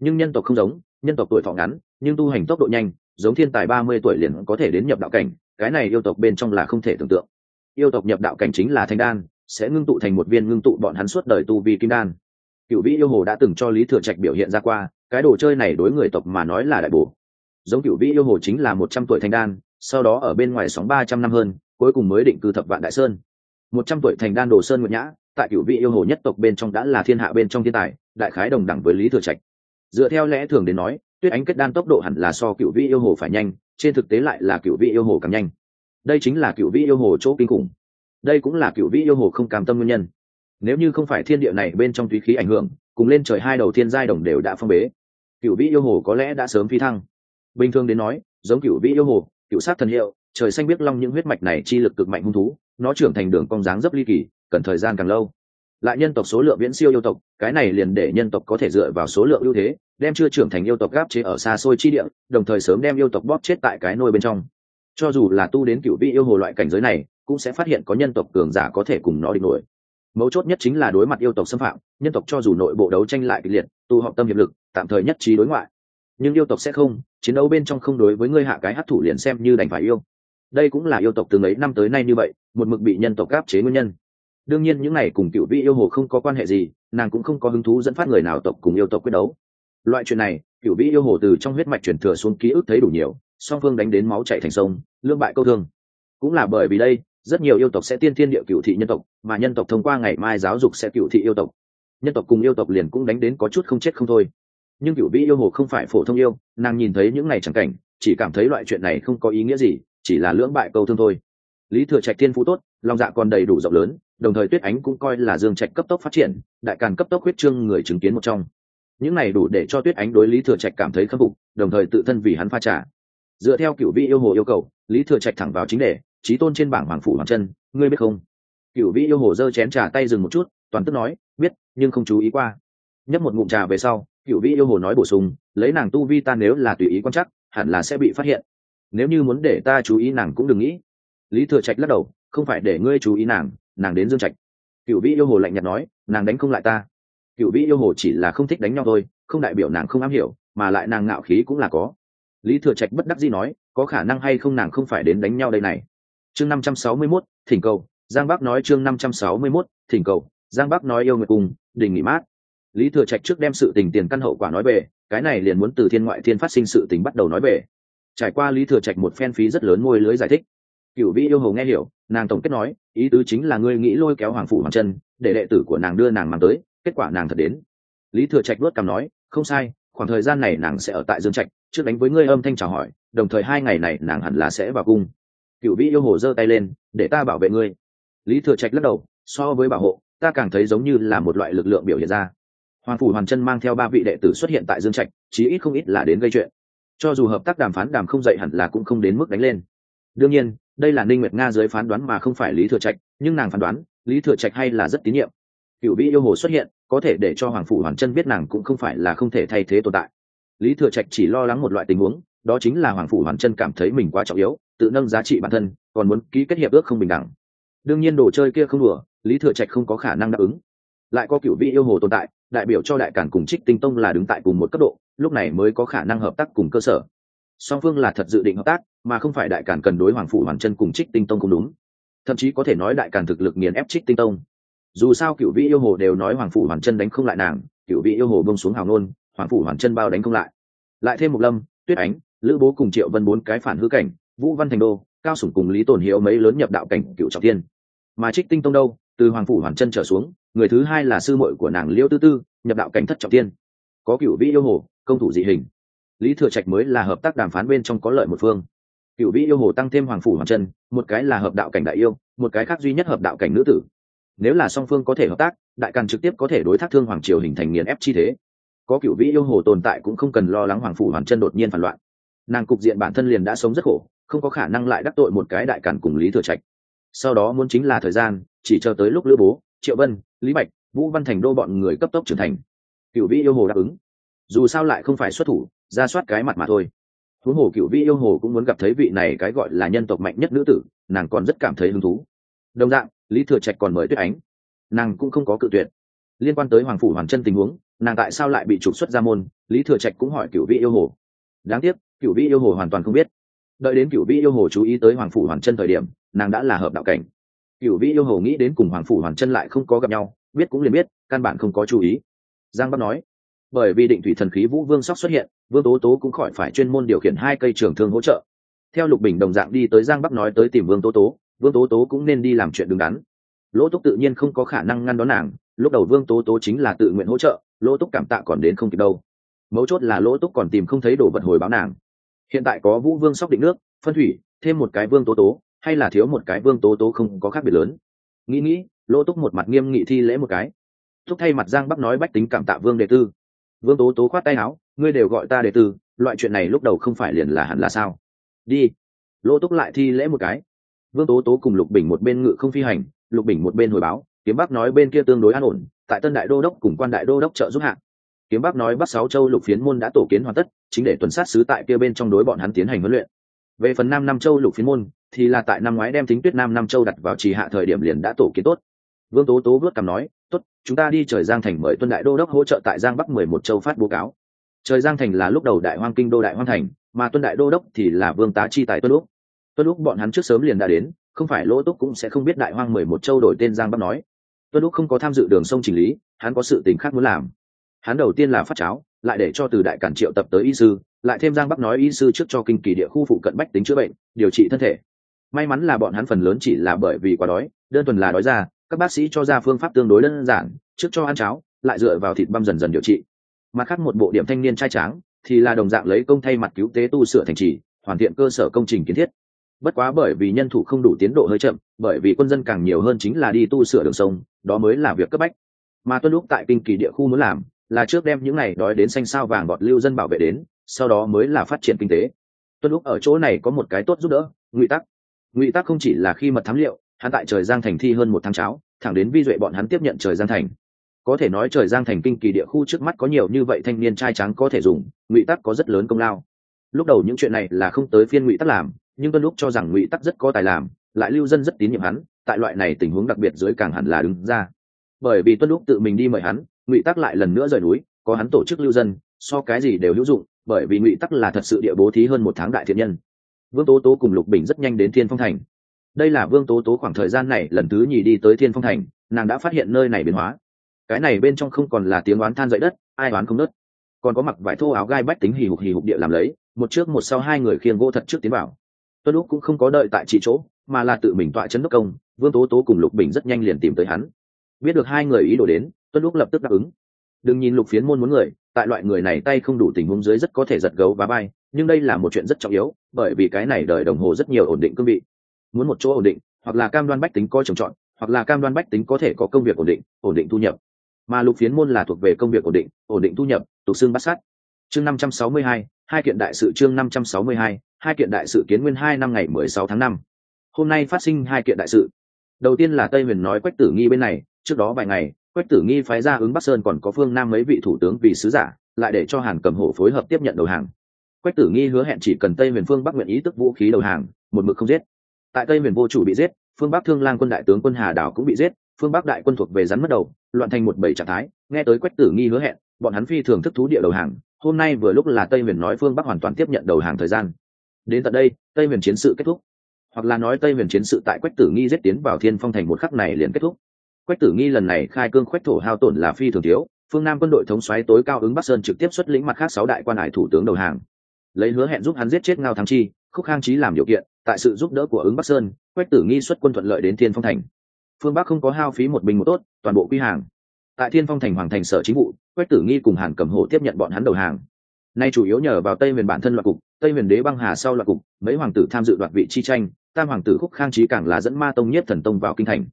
Nhưng nhân tộc không giống, nhân tộc tuổi thọ ngắn, nhưng tu hành tốc độ nhanh, giống thiên tài ba mươi tuổi liền có thể đến nhập đạo cảnh, cái này yêu tộc bên trong là không thể tưởng tượng. Yêu tộc nhập đạo cảnh chính là thanh đan, sẽ ngưng tụ thành một viên ngưng tụ bọn hắn suốt đời tu vi kim đan cựu vĩ yêu hồ đã từng cho lý thừa trạch biểu hiện ra qua, cái đồ chơi này đối người tộc mà nói là đại bổ. Giống cựu vĩ yêu hồ chính là một trăm tuổi thanh đan, sau đó ở bên ngoài sóng ba trăm năm hơn, cuối cùng mới định cư thập vạn đại sơn. Một trăm tuổi thành đan đồ sơn nguyệt nhã, tại cựu vị yêu hồ nhất tộc bên trong đã là thiên hạ bên trong thiên tài, đại khái đồng đẳng với lý thừa trạch. Dựa theo lẽ thường đến nói, tuyết ánh kết đan tốc độ hẳn là so cựu vị yêu hồ phải nhanh, trên thực tế lại là cựu vị yêu hồ càng nhanh. Đây chính là cựu vị yêu hồ chỗ kinh khủng. Đây cũng là cựu vị yêu hồ không cam tâm nguyên nhân nếu như không phải thiên địa này bên trong túy khí ảnh hưởng, cùng lên trời hai đầu thiên giai đồng đều đã phong bế. Cựu vị yêu hồ có lẽ đã sớm phi thăng. Bình thường đến nói, giống cựu vị yêu hồ, cựu sát thần hiệu, trời xanh biết long những huyết mạch này chi lực cực mạnh hung thú, nó trưởng thành đường cong dáng dấp ly kỳ, cần thời gian càng lâu. Lại nhân tộc số lượng viễn siêu yêu tộc, cái này liền để nhân tộc có thể dựa vào số lượng ưu thế, đem chưa trưởng thành yêu tộc gáp chế ở xa xôi chi địa, đồng thời sớm đem yêu tộc bóp chết tại cái nôi bên trong. Cho dù là tu đến cựu vị yêu hồ loại cảnh giới này, cũng sẽ phát hiện có nhân tộc cường giả có thể cùng nó địch nổi mấu chốt nhất chính là đối mặt yêu tộc xâm phạm, nhân tộc cho dù nội bộ đấu tranh lại kịch liệt, tu họp tâm hiệp lực, tạm thời nhất trí đối ngoại. Nhưng yêu tộc sẽ không, chiến đấu bên trong không đối với ngươi hạ cái hát thủ liền xem như đành phải yêu. Đây cũng là yêu tộc từ ấy năm tới nay như vậy, một mực bị nhân tộc gáp chế nguyên nhân. Đương nhiên những này cùng cựu vị yêu hồ không có quan hệ gì, nàng cũng không có hứng thú dẫn phát người nào tộc cùng yêu tộc quyết đấu. Loại chuyện này, cựu vị yêu hồ từ trong huyết mạch truyền thừa xuống ký ức thấy đủ nhiều, song phương đánh đến máu chạy thành sông lương bại câu thương. Cũng là bởi vì đây rất nhiều yêu tộc sẽ tiên thiên địa cựu thị nhân tộc, mà nhân tộc thông qua ngày mai giáo dục sẽ cựu thị yêu tộc. Nhân tộc cùng yêu tộc liền cũng đánh đến có chút không chết không thôi. Nhưng cựu vĩ yêu hồ không phải phổ thông yêu, nàng nhìn thấy những ngày chẳng cảnh, chỉ cảm thấy loại chuyện này không có ý nghĩa gì, chỉ là lưỡng bại câu thương thôi. Lý thừa trạch thiên phú tốt, lòng dạ còn đầy đủ rộng lớn, đồng thời tuyết ánh cũng coi là dương trạch cấp tốc phát triển, đại càn cấp tốc huyết trương người chứng kiến một trong. Những này đủ để cho tuyết ánh đối lý thừa trạch cảm thấy khâm phục, đồng thời tự thân vì hắn pha trả dựa theo cựu vị yêu hồ yêu cầu, lý thừa trạch thẳng vào chính đề trí tôn trên bảng hoàng phủ hoàng chân, ngươi biết không? Cựu vĩ yêu hồ giơ chén trà tay dừng một chút, toàn tức nói, biết, nhưng không chú ý qua. Nhấp một ngụm trà về sau cựu vĩ yêu hồ nói bổ sung, lấy nàng tu vi ta nếu là tùy ý quan chắc hẳn là sẽ bị phát hiện. Nếu như muốn để ta chú ý nàng cũng đừng nghĩ. Lý thừa trạch lắc đầu, không phải để ngươi chú ý nàng nàng đến dương trạch. Cựu vĩ yêu hồ lạnh nhạt nói, nàng đánh không lại ta. Cựu vĩ yêu hồ chỉ là không thích đánh nhau thôi, không đại biểu nàng không am hiểu, mà lại nàng ngạo khí cũng là có. Lý thừa trạch bất đắc dĩ nói, có khả năng hay không nàng không phải đến đánh nhau đây này chương năm trăm sáu mươi mốt, thỉnh cầu. Giang bắc nói chương năm trăm sáu mươi mốt, thỉnh cầu. Giang bắc nói yêu người cùng, đình nghỉ mát. Lý thừa trạch trước đem sự tình tiền căn hậu quả nói về, cái này liền muốn từ thiên ngoại thiên phát sinh sự tình bắt đầu nói về. Trải qua lý thừa trạch một phen phí rất lớn môi lưới giải thích. Cửu Vĩ yêu hầu nghe hiểu, nàng tổng kết nói, ý tứ chính là ngươi nghĩ lôi kéo hoàng phủ hoàng chân, để đệ tử của nàng đưa nàng mang tới, kết quả nàng thật đến. Lý thừa trạch luốt cằm nói, không sai, khoảng thời gian này nàng sẽ ở tại dương trạch, trước đánh với ngươi âm thanh chào hỏi, đồng thời hai ngày này nàng hẳn là sẽ vào cung cựu vị yêu hồ giơ tay lên, để ta bảo vệ ngươi. Lý thừa trạch lắc đầu, so với bảo hộ, ta càng thấy giống như là một loại lực lượng biểu hiện ra. Hoàng phủ hoàn chân mang theo ba vị đệ tử xuất hiện tại dương trạch, chí ít không ít là đến gây chuyện. Cho dù hợp tác đàm phán đàm không dậy hẳn là cũng không đến mức đánh lên. Đương nhiên, đây là ninh nguyệt nga dưới phán đoán mà không phải lý thừa trạch, nhưng nàng phán đoán, lý thừa trạch hay là rất tín nhiệm. Cựu vị yêu hồ xuất hiện, có thể để cho hoàng phủ hoàn chân biết nàng cũng không phải là không thể thay thế tồn tại. Lý thừa trạch chỉ lo lắng một loại tình huống, đó chính là hoàng phủ hoàn chân cảm thấy mình quá trọng yếu tự nâng giá trị bản thân, còn muốn ký kết hiệp ước không bình đẳng. Đương nhiên đồ chơi kia không đùa, lý thừa trạch không có khả năng đáp ứng. Lại có cựu vị yêu hồ tồn tại, đại biểu cho đại cản cùng trích tinh tông là đứng tại cùng một cấp độ, lúc này mới có khả năng hợp tác cùng cơ sở. Song phương là thật dự định hợp tác, mà không phải đại cản cần đối hoàng phủ hoàn chân cùng trích tinh tông cũng đúng. Thậm chí có thể nói đại cản thực lực nghiền ép trích tinh tông. Dù sao cựu vị yêu hồ đều nói hoàng phủ hoàn chân đánh không lại nàng, cựu vị yêu hồ bông xuống hào nôn hoàng phủ hoàn chân bao đánh không lại. Lại thêm một lâm, tuyết ánh, lữ bố cùng triệu vân bốn cái phản hư cảnh vũ văn thành đô, cao sủng cùng lý tổn hiệu mấy lớn nhập đạo cảnh cựu trọng tiên mà trích tinh tông đâu? Từ hoàng phủ hoàn chân trở xuống, người thứ hai là sư muội của nàng Liễu tư tư, nhập đạo cảnh thất trọng tiên có cựu vị yêu hồ, công thủ dị hình. Lý thừa trạch mới là hợp tác đàm phán bên trong có lợi một phương. Cựu vị yêu hồ tăng thêm hoàng phủ hoàng chân, một cái là hợp đạo cảnh đại yêu, một cái khác duy nhất hợp đạo cảnh nữ tử. Nếu là song phương có thể hợp tác, đại càn trực tiếp có thể đối thác thương hoàng triều hình thành nghiền ép chi thế. Có cựu vị yêu hồ tồn tại cũng không cần lo lắng hoàng phủ hoàng chân đột nhiên phản loạn. Nàng cục diện bản thân liền đã sống rất khổ không có khả năng lại đắc tội một cái đại càn cùng lý thừa trạch. Sau đó muốn chính là thời gian, chỉ chờ tới lúc lữ bố, triệu vân, lý bạch, vũ văn thành đô bọn người cấp tốc trưởng thành. Cựu vị yêu hồ đáp ứng. Dù sao lại không phải xuất thủ, ra soát cái mặt mà thôi. Huống hồ cựu vị yêu hồ cũng muốn gặp thấy vị này cái gọi là nhân tộc mạnh nhất nữ tử, nàng còn rất cảm thấy hứng thú. Đồng dạng, lý thừa trạch còn mời tuyết ánh. Nàng cũng không có cự tuyệt. Liên quan tới hoàng phủ hoàn chân tình huống, nàng tại sao lại bị trục xuất ra môn, lý thừa trạch cũng hỏi cựu vị yêu hồ. Đáng tiếc cựu vị yêu hồ hoàn toàn không biết đợi đến cựu vĩ yêu hồ chú ý tới hoàng phủ hoàn chân thời điểm, nàng đã là hợp đạo cảnh. Cựu vĩ yêu hồ nghĩ đến cùng hoàng phủ hoàn chân lại không có gặp nhau, biết cũng liền biết, căn bản không có chú ý. Giang bắc nói, bởi vì định thủy thần khí vũ vương sóc xuất hiện, vương tố tố cũng khỏi phải chuyên môn điều khiển hai cây trường thương hỗ trợ. Theo lục bình đồng dạng đi tới giang bắc nói tới tìm vương tố tố, vương tố tố cũng nên đi làm chuyện đứng đắn. Lỗ túc tự nhiên không có khả năng ngăn đón nàng, lúc đầu vương tố tố chính là tự nguyện hỗ trợ, lỗ túc cảm tạ còn đến không kịp đâu. Mấu chốt là lỗ túc còn tìm không thấy đồ vật hồi báo nàng hiện tại có vũ vương sóc định nước, phân thủy, thêm một cái vương tố tố, hay là thiếu một cái vương tố tố không có khác biệt lớn. Nghĩ nghĩ, lỗ túc một mặt nghiêm nghị thi lễ một cái. Thúc thay mặt giang bắc nói bách tính cảm tạ vương đệ tư. Vương tố tố khoát tay áo, ngươi đều gọi ta đệ tư, loại chuyện này lúc đầu không phải liền là hẳn là sao? Đi. Lỗ túc lại thi lễ một cái. Vương tố tố cùng lục bình một bên ngự không phi hành, lục bình một bên hồi báo, kiếm bắc nói bên kia tương đối an ổn, tại tân đại đô đốc cùng quan đại đô đốc trợ giúp hạng kiếm bắc nói bắc sáu châu lục phiến môn đã tổ kiến hoàn tất, chính để tuần sát sứ tại kia bên trong đối bọn hắn tiến hành huấn luyện. Về phần nam nam châu lục phiến môn, thì là tại năm ngoái đem tính tuyết nam nam châu đặt vào trì hạ thời điểm liền đã tổ kiến tốt. Vương tố tố vớt cằm nói, tốt, chúng ta đi trời giang thành mời tuân đại đô đốc hỗ trợ tại giang bắc mười một châu phát bố cáo. Trời giang thành là lúc đầu đại hoang kinh đô đại hoang thành, mà tuân đại đô đốc thì là vương tá chi tại tuân lúc tuân lúc bọn hắn trước sớm liền đã đến, không phải lỗ túc cũng sẽ không biết đại hoang mười một châu đổi tên giang bắc nói. Tuân lúc không có tham dự đường sông chỉnh lý, hắn có sự tình khác muốn làm hắn đầu tiên là phát cháo, lại để cho từ đại cản triệu tập tới y sư, lại thêm giang bắc nói y sư trước cho kinh kỳ địa khu phụ cận bách tính chữa bệnh, điều trị thân thể. May mắn là bọn hắn phần lớn chỉ là bởi vì quá đói, đơn thuần là đói ra các bác sĩ cho ra phương pháp tương đối đơn giản, trước cho ăn cháo, lại dựa vào thịt băm dần dần điều trị. Mặt khác một bộ điểm thanh niên trai tráng, thì là đồng dạng lấy công thay mặt cứu tế tu sửa thành trì, hoàn thiện cơ sở công trình kiến thiết. Bất quá bởi vì nhân thủ không đủ tiến độ hơi chậm, bởi vì quân dân càng nhiều hơn chính là đi tu sửa đường sông, đó mới là việc cấp bách. Mà tuân lúc tại kinh kỳ địa khu muốn làm là trước đem những này đói đến xanh sao vàng gọt lưu dân bảo vệ đến, sau đó mới là phát triển kinh tế. Tuân lúc ở chỗ này có một cái tốt giúp đỡ, ngụy tắc. Ngụy tắc không chỉ là khi mật thám liệu, hắn tại trời giang thành thi hơn một tháng cháo, thẳng đến vi duệ bọn hắn tiếp nhận trời giang thành. Có thể nói trời giang thành kinh kỳ địa khu trước mắt có nhiều như vậy thanh niên trai trắng có thể dùng, ngụy tắc có rất lớn công lao. Lúc đầu những chuyện này là không tới phiên ngụy tắc làm, nhưng tuân lúc cho rằng ngụy tắc rất có tài làm, lại lưu dân rất tín nhiệm hắn, tại loại này tình huống đặc biệt dưới càng hẳn là đứng ra. Bởi vì tuân lúc tự mình đi mời hắn ngụy tắc lại lần nữa rời núi, có hắn tổ chức lưu dân, so cái gì đều hữu dụng, bởi vì ngụy tắc là thật sự địa bố thí hơn một tháng đại thiện nhân. Vương tố tố cùng lục bình rất nhanh đến thiên phong thành. Đây là vương tố tố khoảng thời gian này lần thứ nhì đi tới thiên phong thành, nàng đã phát hiện nơi này biến hóa. Cái này bên trong không còn là tiếng oán than dậy đất, ai oán không nớt. Còn có mặc vải thô áo gai bách tính hì hục hì hục địa làm lấy, một trước một sau hai người khiêng gỗ thật trước tiến vào. Tuân úc cũng không có đợi tại trị chỗ, mà là tự mình tọa chấn đốc công, vương tố tố cùng lục bình rất nhanh liền tìm tới hắn. Biết được hai người ý đồ đến tuân lúc lập tức đáp ứng. Đừng nhìn lục phiến môn muốn người, tại loại người này tay không đủ tình huống dưới rất có thể giật gấu và bay, nhưng đây là một chuyện rất trọng yếu, bởi vì cái này đời đồng hồ rất nhiều ổn định cương vị. Muốn một chỗ ổn định, hoặc là cam đoan bách tính coi trồng trọt, hoặc là cam đoan bách tính có thể có công việc ổn định ổn định thu nhập. Mà lục phiến môn là thuộc về công việc ổn định ổn định thu nhập, tục xương bắt sát. Chương năm trăm sáu mươi hai hai kiện đại sự chương năm trăm sáu mươi hai hai kiện đại sự kiến nguyên hai năm ngày mười sáu tháng năm. Hôm nay phát sinh hai kiện đại sự. Đầu tiên là tây huyền nói quách tử nghi bên này, trước đó vài ngày quách tử nghi phái ra ứng bắc sơn còn có phương nam mấy vị thủ tướng vì sứ giả, lại để cho hàn cầm hổ phối hợp tiếp nhận đầu hàng. Quách tử nghi hứa hẹn chỉ cần tây huyền phương bắc nguyện ý tức vũ khí đầu hàng, một mực không giết. Tại tây huyền vô chủ bị giết, phương bắc thương lang quân đại tướng quân hà đảo cũng bị giết, phương bắc đại quân thuộc về rắn mất đầu, loạn thành một bảy trạng thái. Nghe tới quách tử nghi hứa hẹn, bọn hắn phi thường thức thú địa đầu hàng, hôm nay vừa lúc là tây huyền nói phương bắc hoàn toàn tiếp nhận đầu hàng thời gian. Đến tận đây, tây huyền chiến sự kết thúc. Hoặc là nói tây huyền chiến sự tại quách tử nghi giết tiến vào thiên phong thành một khắc này liền kết thúc quách tử nghi lần này khai cương khoách thổ hao tổn là phi thường thiếu, phương nam quân đội thống xoáy tối cao ứng bắc sơn trực tiếp xuất lĩnh mặt khác sáu đại quan hải thủ tướng đầu hàng. Lấy hứa hẹn giúp hắn giết chết ngao thắng chi, khúc khang trí làm điều kiện, tại sự giúp đỡ của ứng bắc sơn, quách tử nghi xuất quân thuận lợi đến thiên phong thành. Phương bắc không có hao phí một binh một tốt, toàn bộ quy hàng. Tại thiên phong thành hoàng thành sở chính vụ, quách tử nghi cùng hàn cầm hộ tiếp nhận bọn hắn đầu hàng. Nay chủ yếu nhờ vào tây miền bản thân loạt cục, tây miền đế băng hà sau loạt cục, mấy hoàng tử tham dự đoạt vị chi tranh, tam hoàng tử khúc khang trí càng là dẫn ma tông nhất thần tông vào kinh thành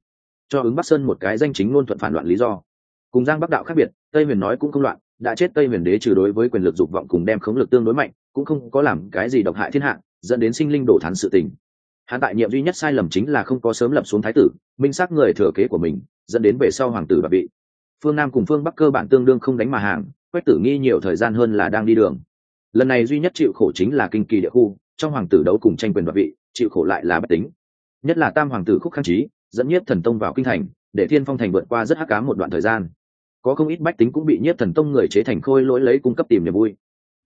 cho ứng bắc sơn một cái danh chính luôn thuận phản loạn lý do. Cùng giang bắc đạo khác biệt, tây huyền nói cũng không loạn, đã chết tây huyền đế trừ đối với quyền lực dục vọng cùng đem khống lực tương đối mạnh, cũng không có làm cái gì độc hại thiên hạ, dẫn đến sinh linh đổ thán sự tình. Hắn tại nhiệm duy nhất sai lầm chính là không có sớm lập xuống thái tử, minh xác người thừa kế của mình, dẫn đến về sau hoàng tử và vị. Phương nam cùng phương bắc cơ bản tương đương không đánh mà hàng, quách tử nghi nhiều thời gian hơn là đang đi đường. Lần này duy nhất chịu khổ chính là kinh kỳ địa khu, trong hoàng tử đấu cùng tranh quyền và vị, chịu khổ lại là bất tính. Nhất là tam hoàng tử khúc khang trí dẫn nhiếp thần tông vào kinh thành, để thiên phong thành vượt qua rất hắc cám một đoạn thời gian. Có không ít bách tính cũng bị nhiếp thần tông người chế thành khôi lỗi lấy cung cấp tìm niềm vui.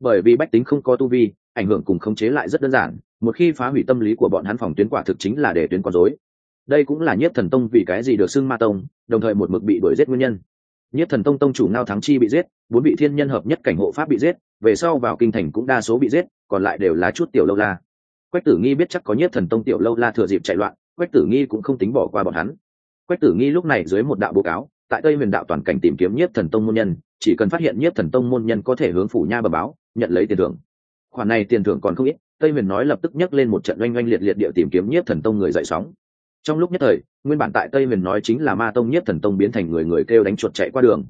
Bởi vì bách tính không có tu vi, ảnh hưởng cùng khống chế lại rất đơn giản, một khi phá hủy tâm lý của bọn hắn phòng tuyến quả thực chính là để tuyến con dối đây cũng là nhiếp thần tông vì cái gì được xưng ma tông, đồng thời một mực bị đuổi giết nguyên nhân. Nhiếp thần tông tông chủ ngao thắng chi bị giết, bốn vị thiên nhân hợp nhất cảnh hộ pháp bị giết, về sau vào kinh thành cũng đa số bị giết, còn lại đều là chút tiểu lâu la. Quách tử nghi biết chắc có nhiếp thần tông tiểu lâu la thừa dịp chạy loạn quách tử nghi cũng không tính bỏ qua bọn hắn. Quách tử nghi lúc này dưới một đạo báo cáo, tại tây huyền đạo toàn cảnh tìm kiếm nhiếp thần tông môn nhân, chỉ cần phát hiện nhiếp thần tông môn nhân có thể hướng phủ nha bờ báo, nhận lấy tiền thưởng. Khoản này tiền thưởng còn không ít, tây huyền nói lập tức nhấc lên một trận oanh oanh liệt liệt địa tìm kiếm nhiếp thần tông người dậy sóng. Trong lúc nhất thời, nguyên bản tại tây huyền nói chính là ma tông nhiếp thần tông biến thành người người kêu đánh chuột chạy qua đường.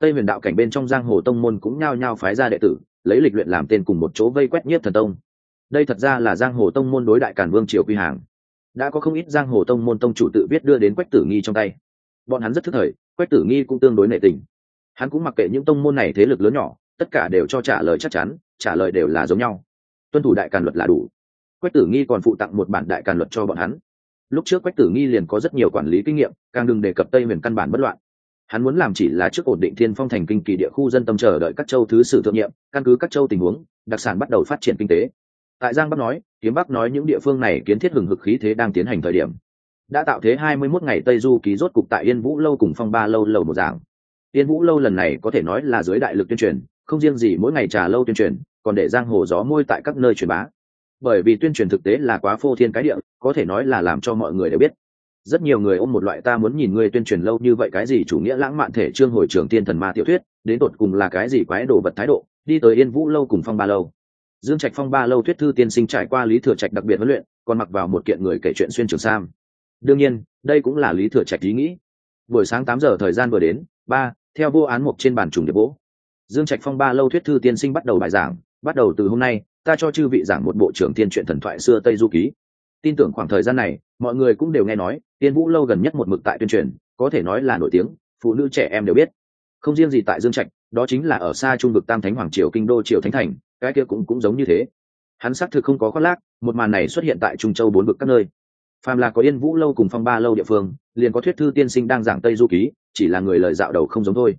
Tây huyền đạo cảnh bên trong giang hồ tông môn cũng nhao nhao phái ra đệ tử, lấy lịch luyện làm tên cùng một chỗ vây quét nhiếp thần tông. Đây thật ra là giang hồ tông môn đối đại cản vương triều quy hàng đã có không ít giang hồ tông môn tông chủ tự biết đưa đến quách tử nghi trong tay. Bọn hắn rất thức thời, quách tử nghi cũng tương đối nệ tình. Hắn cũng mặc kệ những tông môn này thế lực lớn nhỏ, tất cả đều cho trả lời chắc chắn, trả lời đều là giống nhau. Tuân thủ đại càn luật là đủ. Quách tử nghi còn phụ tặng một bản đại càn luật cho bọn hắn. Lúc trước quách tử nghi liền có rất nhiều quản lý kinh nghiệm, càng đừng đề cập tây huyền căn bản bất loạn. Hắn muốn làm chỉ là trước ổn định thiên phong thành kinh kỳ địa khu dân tâm chờ đợi các châu thứ sử thượng nhiệm, căn cứ các châu tình huống, đặc sản bắt đầu phát triển kinh tế tại giang bắc nói, kiếm bắc nói những địa phương này kiến thiết hừng hực khí thế đang tiến hành thời điểm. Đã tạo thế hai mươi 21 ngày tây du ký rốt cục tại yên vũ lâu cùng phong ba lâu lầu một giảng yên vũ lâu lần này có thể nói là dưới đại lực tuyên truyền, không riêng gì mỗi ngày trà lâu tuyên truyền, còn để giang hồ gió môi tại các nơi truyền bá. Bởi vì tuyên truyền thực tế là quá phô thiên cái địa, có thể nói là làm cho mọi người đều biết. Rất nhiều người ôm một loại ta muốn nhìn ngươi tuyên truyền lâu như vậy cái gì chủ nghĩa lãng mạn thể trương hồi trường tiên thần ma tiểu thuyết, đến tột cùng là cái gì quái đồ vật thái độ, đi tới yên vũ lâu cùng phong ba lâu dương trạch phong ba lâu thuyết thư tiên sinh trải qua lý thừa trạch đặc biệt huấn luyện, còn mặc vào một kiện người kể chuyện xuyên trường sam. Đương nhiên, đây cũng là lý thừa trạch ý nghĩ. Buổi sáng tám giờ thời gian vừa đến, ba, theo vô án mục trên bàn trùng điệp bố. Dương trạch phong ba lâu thuyết thư tiên sinh bắt đầu bài giảng, bắt đầu từ hôm nay, ta cho chư vị giảng một bộ trưởng tiên truyện thần thoại xưa tây du ký. Tin tưởng khoảng thời gian này, mọi người cũng đều nghe nói, tiên vũ lâu gần nhất một mực tại tuyên truyền, có thể nói là nổi tiếng, phụ nữ trẻ em đều biết. Không riêng gì tại dương trạch, đó chính là ở xa trung vực tam thánh hoàng triều kinh đô triều thánh thành cái kia cũng cũng giống như thế. Hắn xác thực không có khoác lác, một màn này xuất hiện tại trung châu bốn vực các nơi. Phàm là có yên vũ lâu cùng phong ba lâu địa phương, liền có thuyết thư tiên sinh đang giảng tây du ký, chỉ là người lời dạo đầu không giống thôi.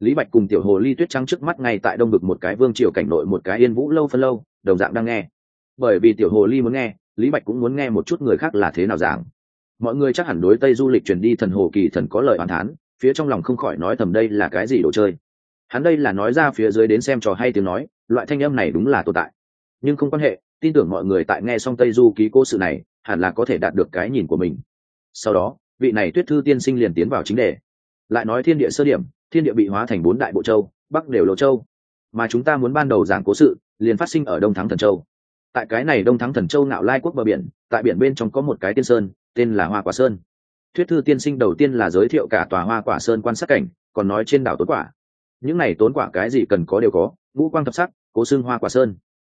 Lý bạch cùng tiểu hồ ly tuyết trắng trước mắt ngay tại đông vực một cái vương triều cảnh nội một cái yên vũ lâu phân lâu, đồng dạng đang nghe. Bởi vì tiểu hồ ly muốn nghe, lý bạch cũng muốn nghe một chút người khác là thế nào giảng. Mọi người chắc hẳn đối tây du lịch truyền đi thần hồ kỳ thần có lời oán thán, phía trong lòng không khỏi nói thầm đây là cái gì đồ chơi. Hắn đây là nói ra phía dưới đến xem trò hay tiếng nói loại thanh âm này đúng là tồn tại. Nhưng không quan hệ, tin tưởng mọi người tại nghe xong tây du ký cố sự này, hẳn là có thể đạt được cái nhìn của mình. Sau đó, vị này tuyết thư tiên sinh liền tiến vào chính đề. Lại nói thiên địa sơ điểm, thiên địa bị hóa thành bốn đại bộ châu, bắc đều lộ châu. Mà chúng ta muốn ban đầu giảng cố sự, liền phát sinh ở đông thắng thần châu. Tại cái này đông thắng thần châu nạo lai quốc bờ biển, tại biển bên trong có một cái tiên sơn, tên là hoa quả sơn. Thuyết thư tiên sinh đầu tiên là giới thiệu cả tòa hoa quả sơn quan sát cảnh, còn nói trên đảo tốn quả. Những này tốn quả cái gì cần có đều có, ngũ quang thập sắc cố xương hoa quả sơn.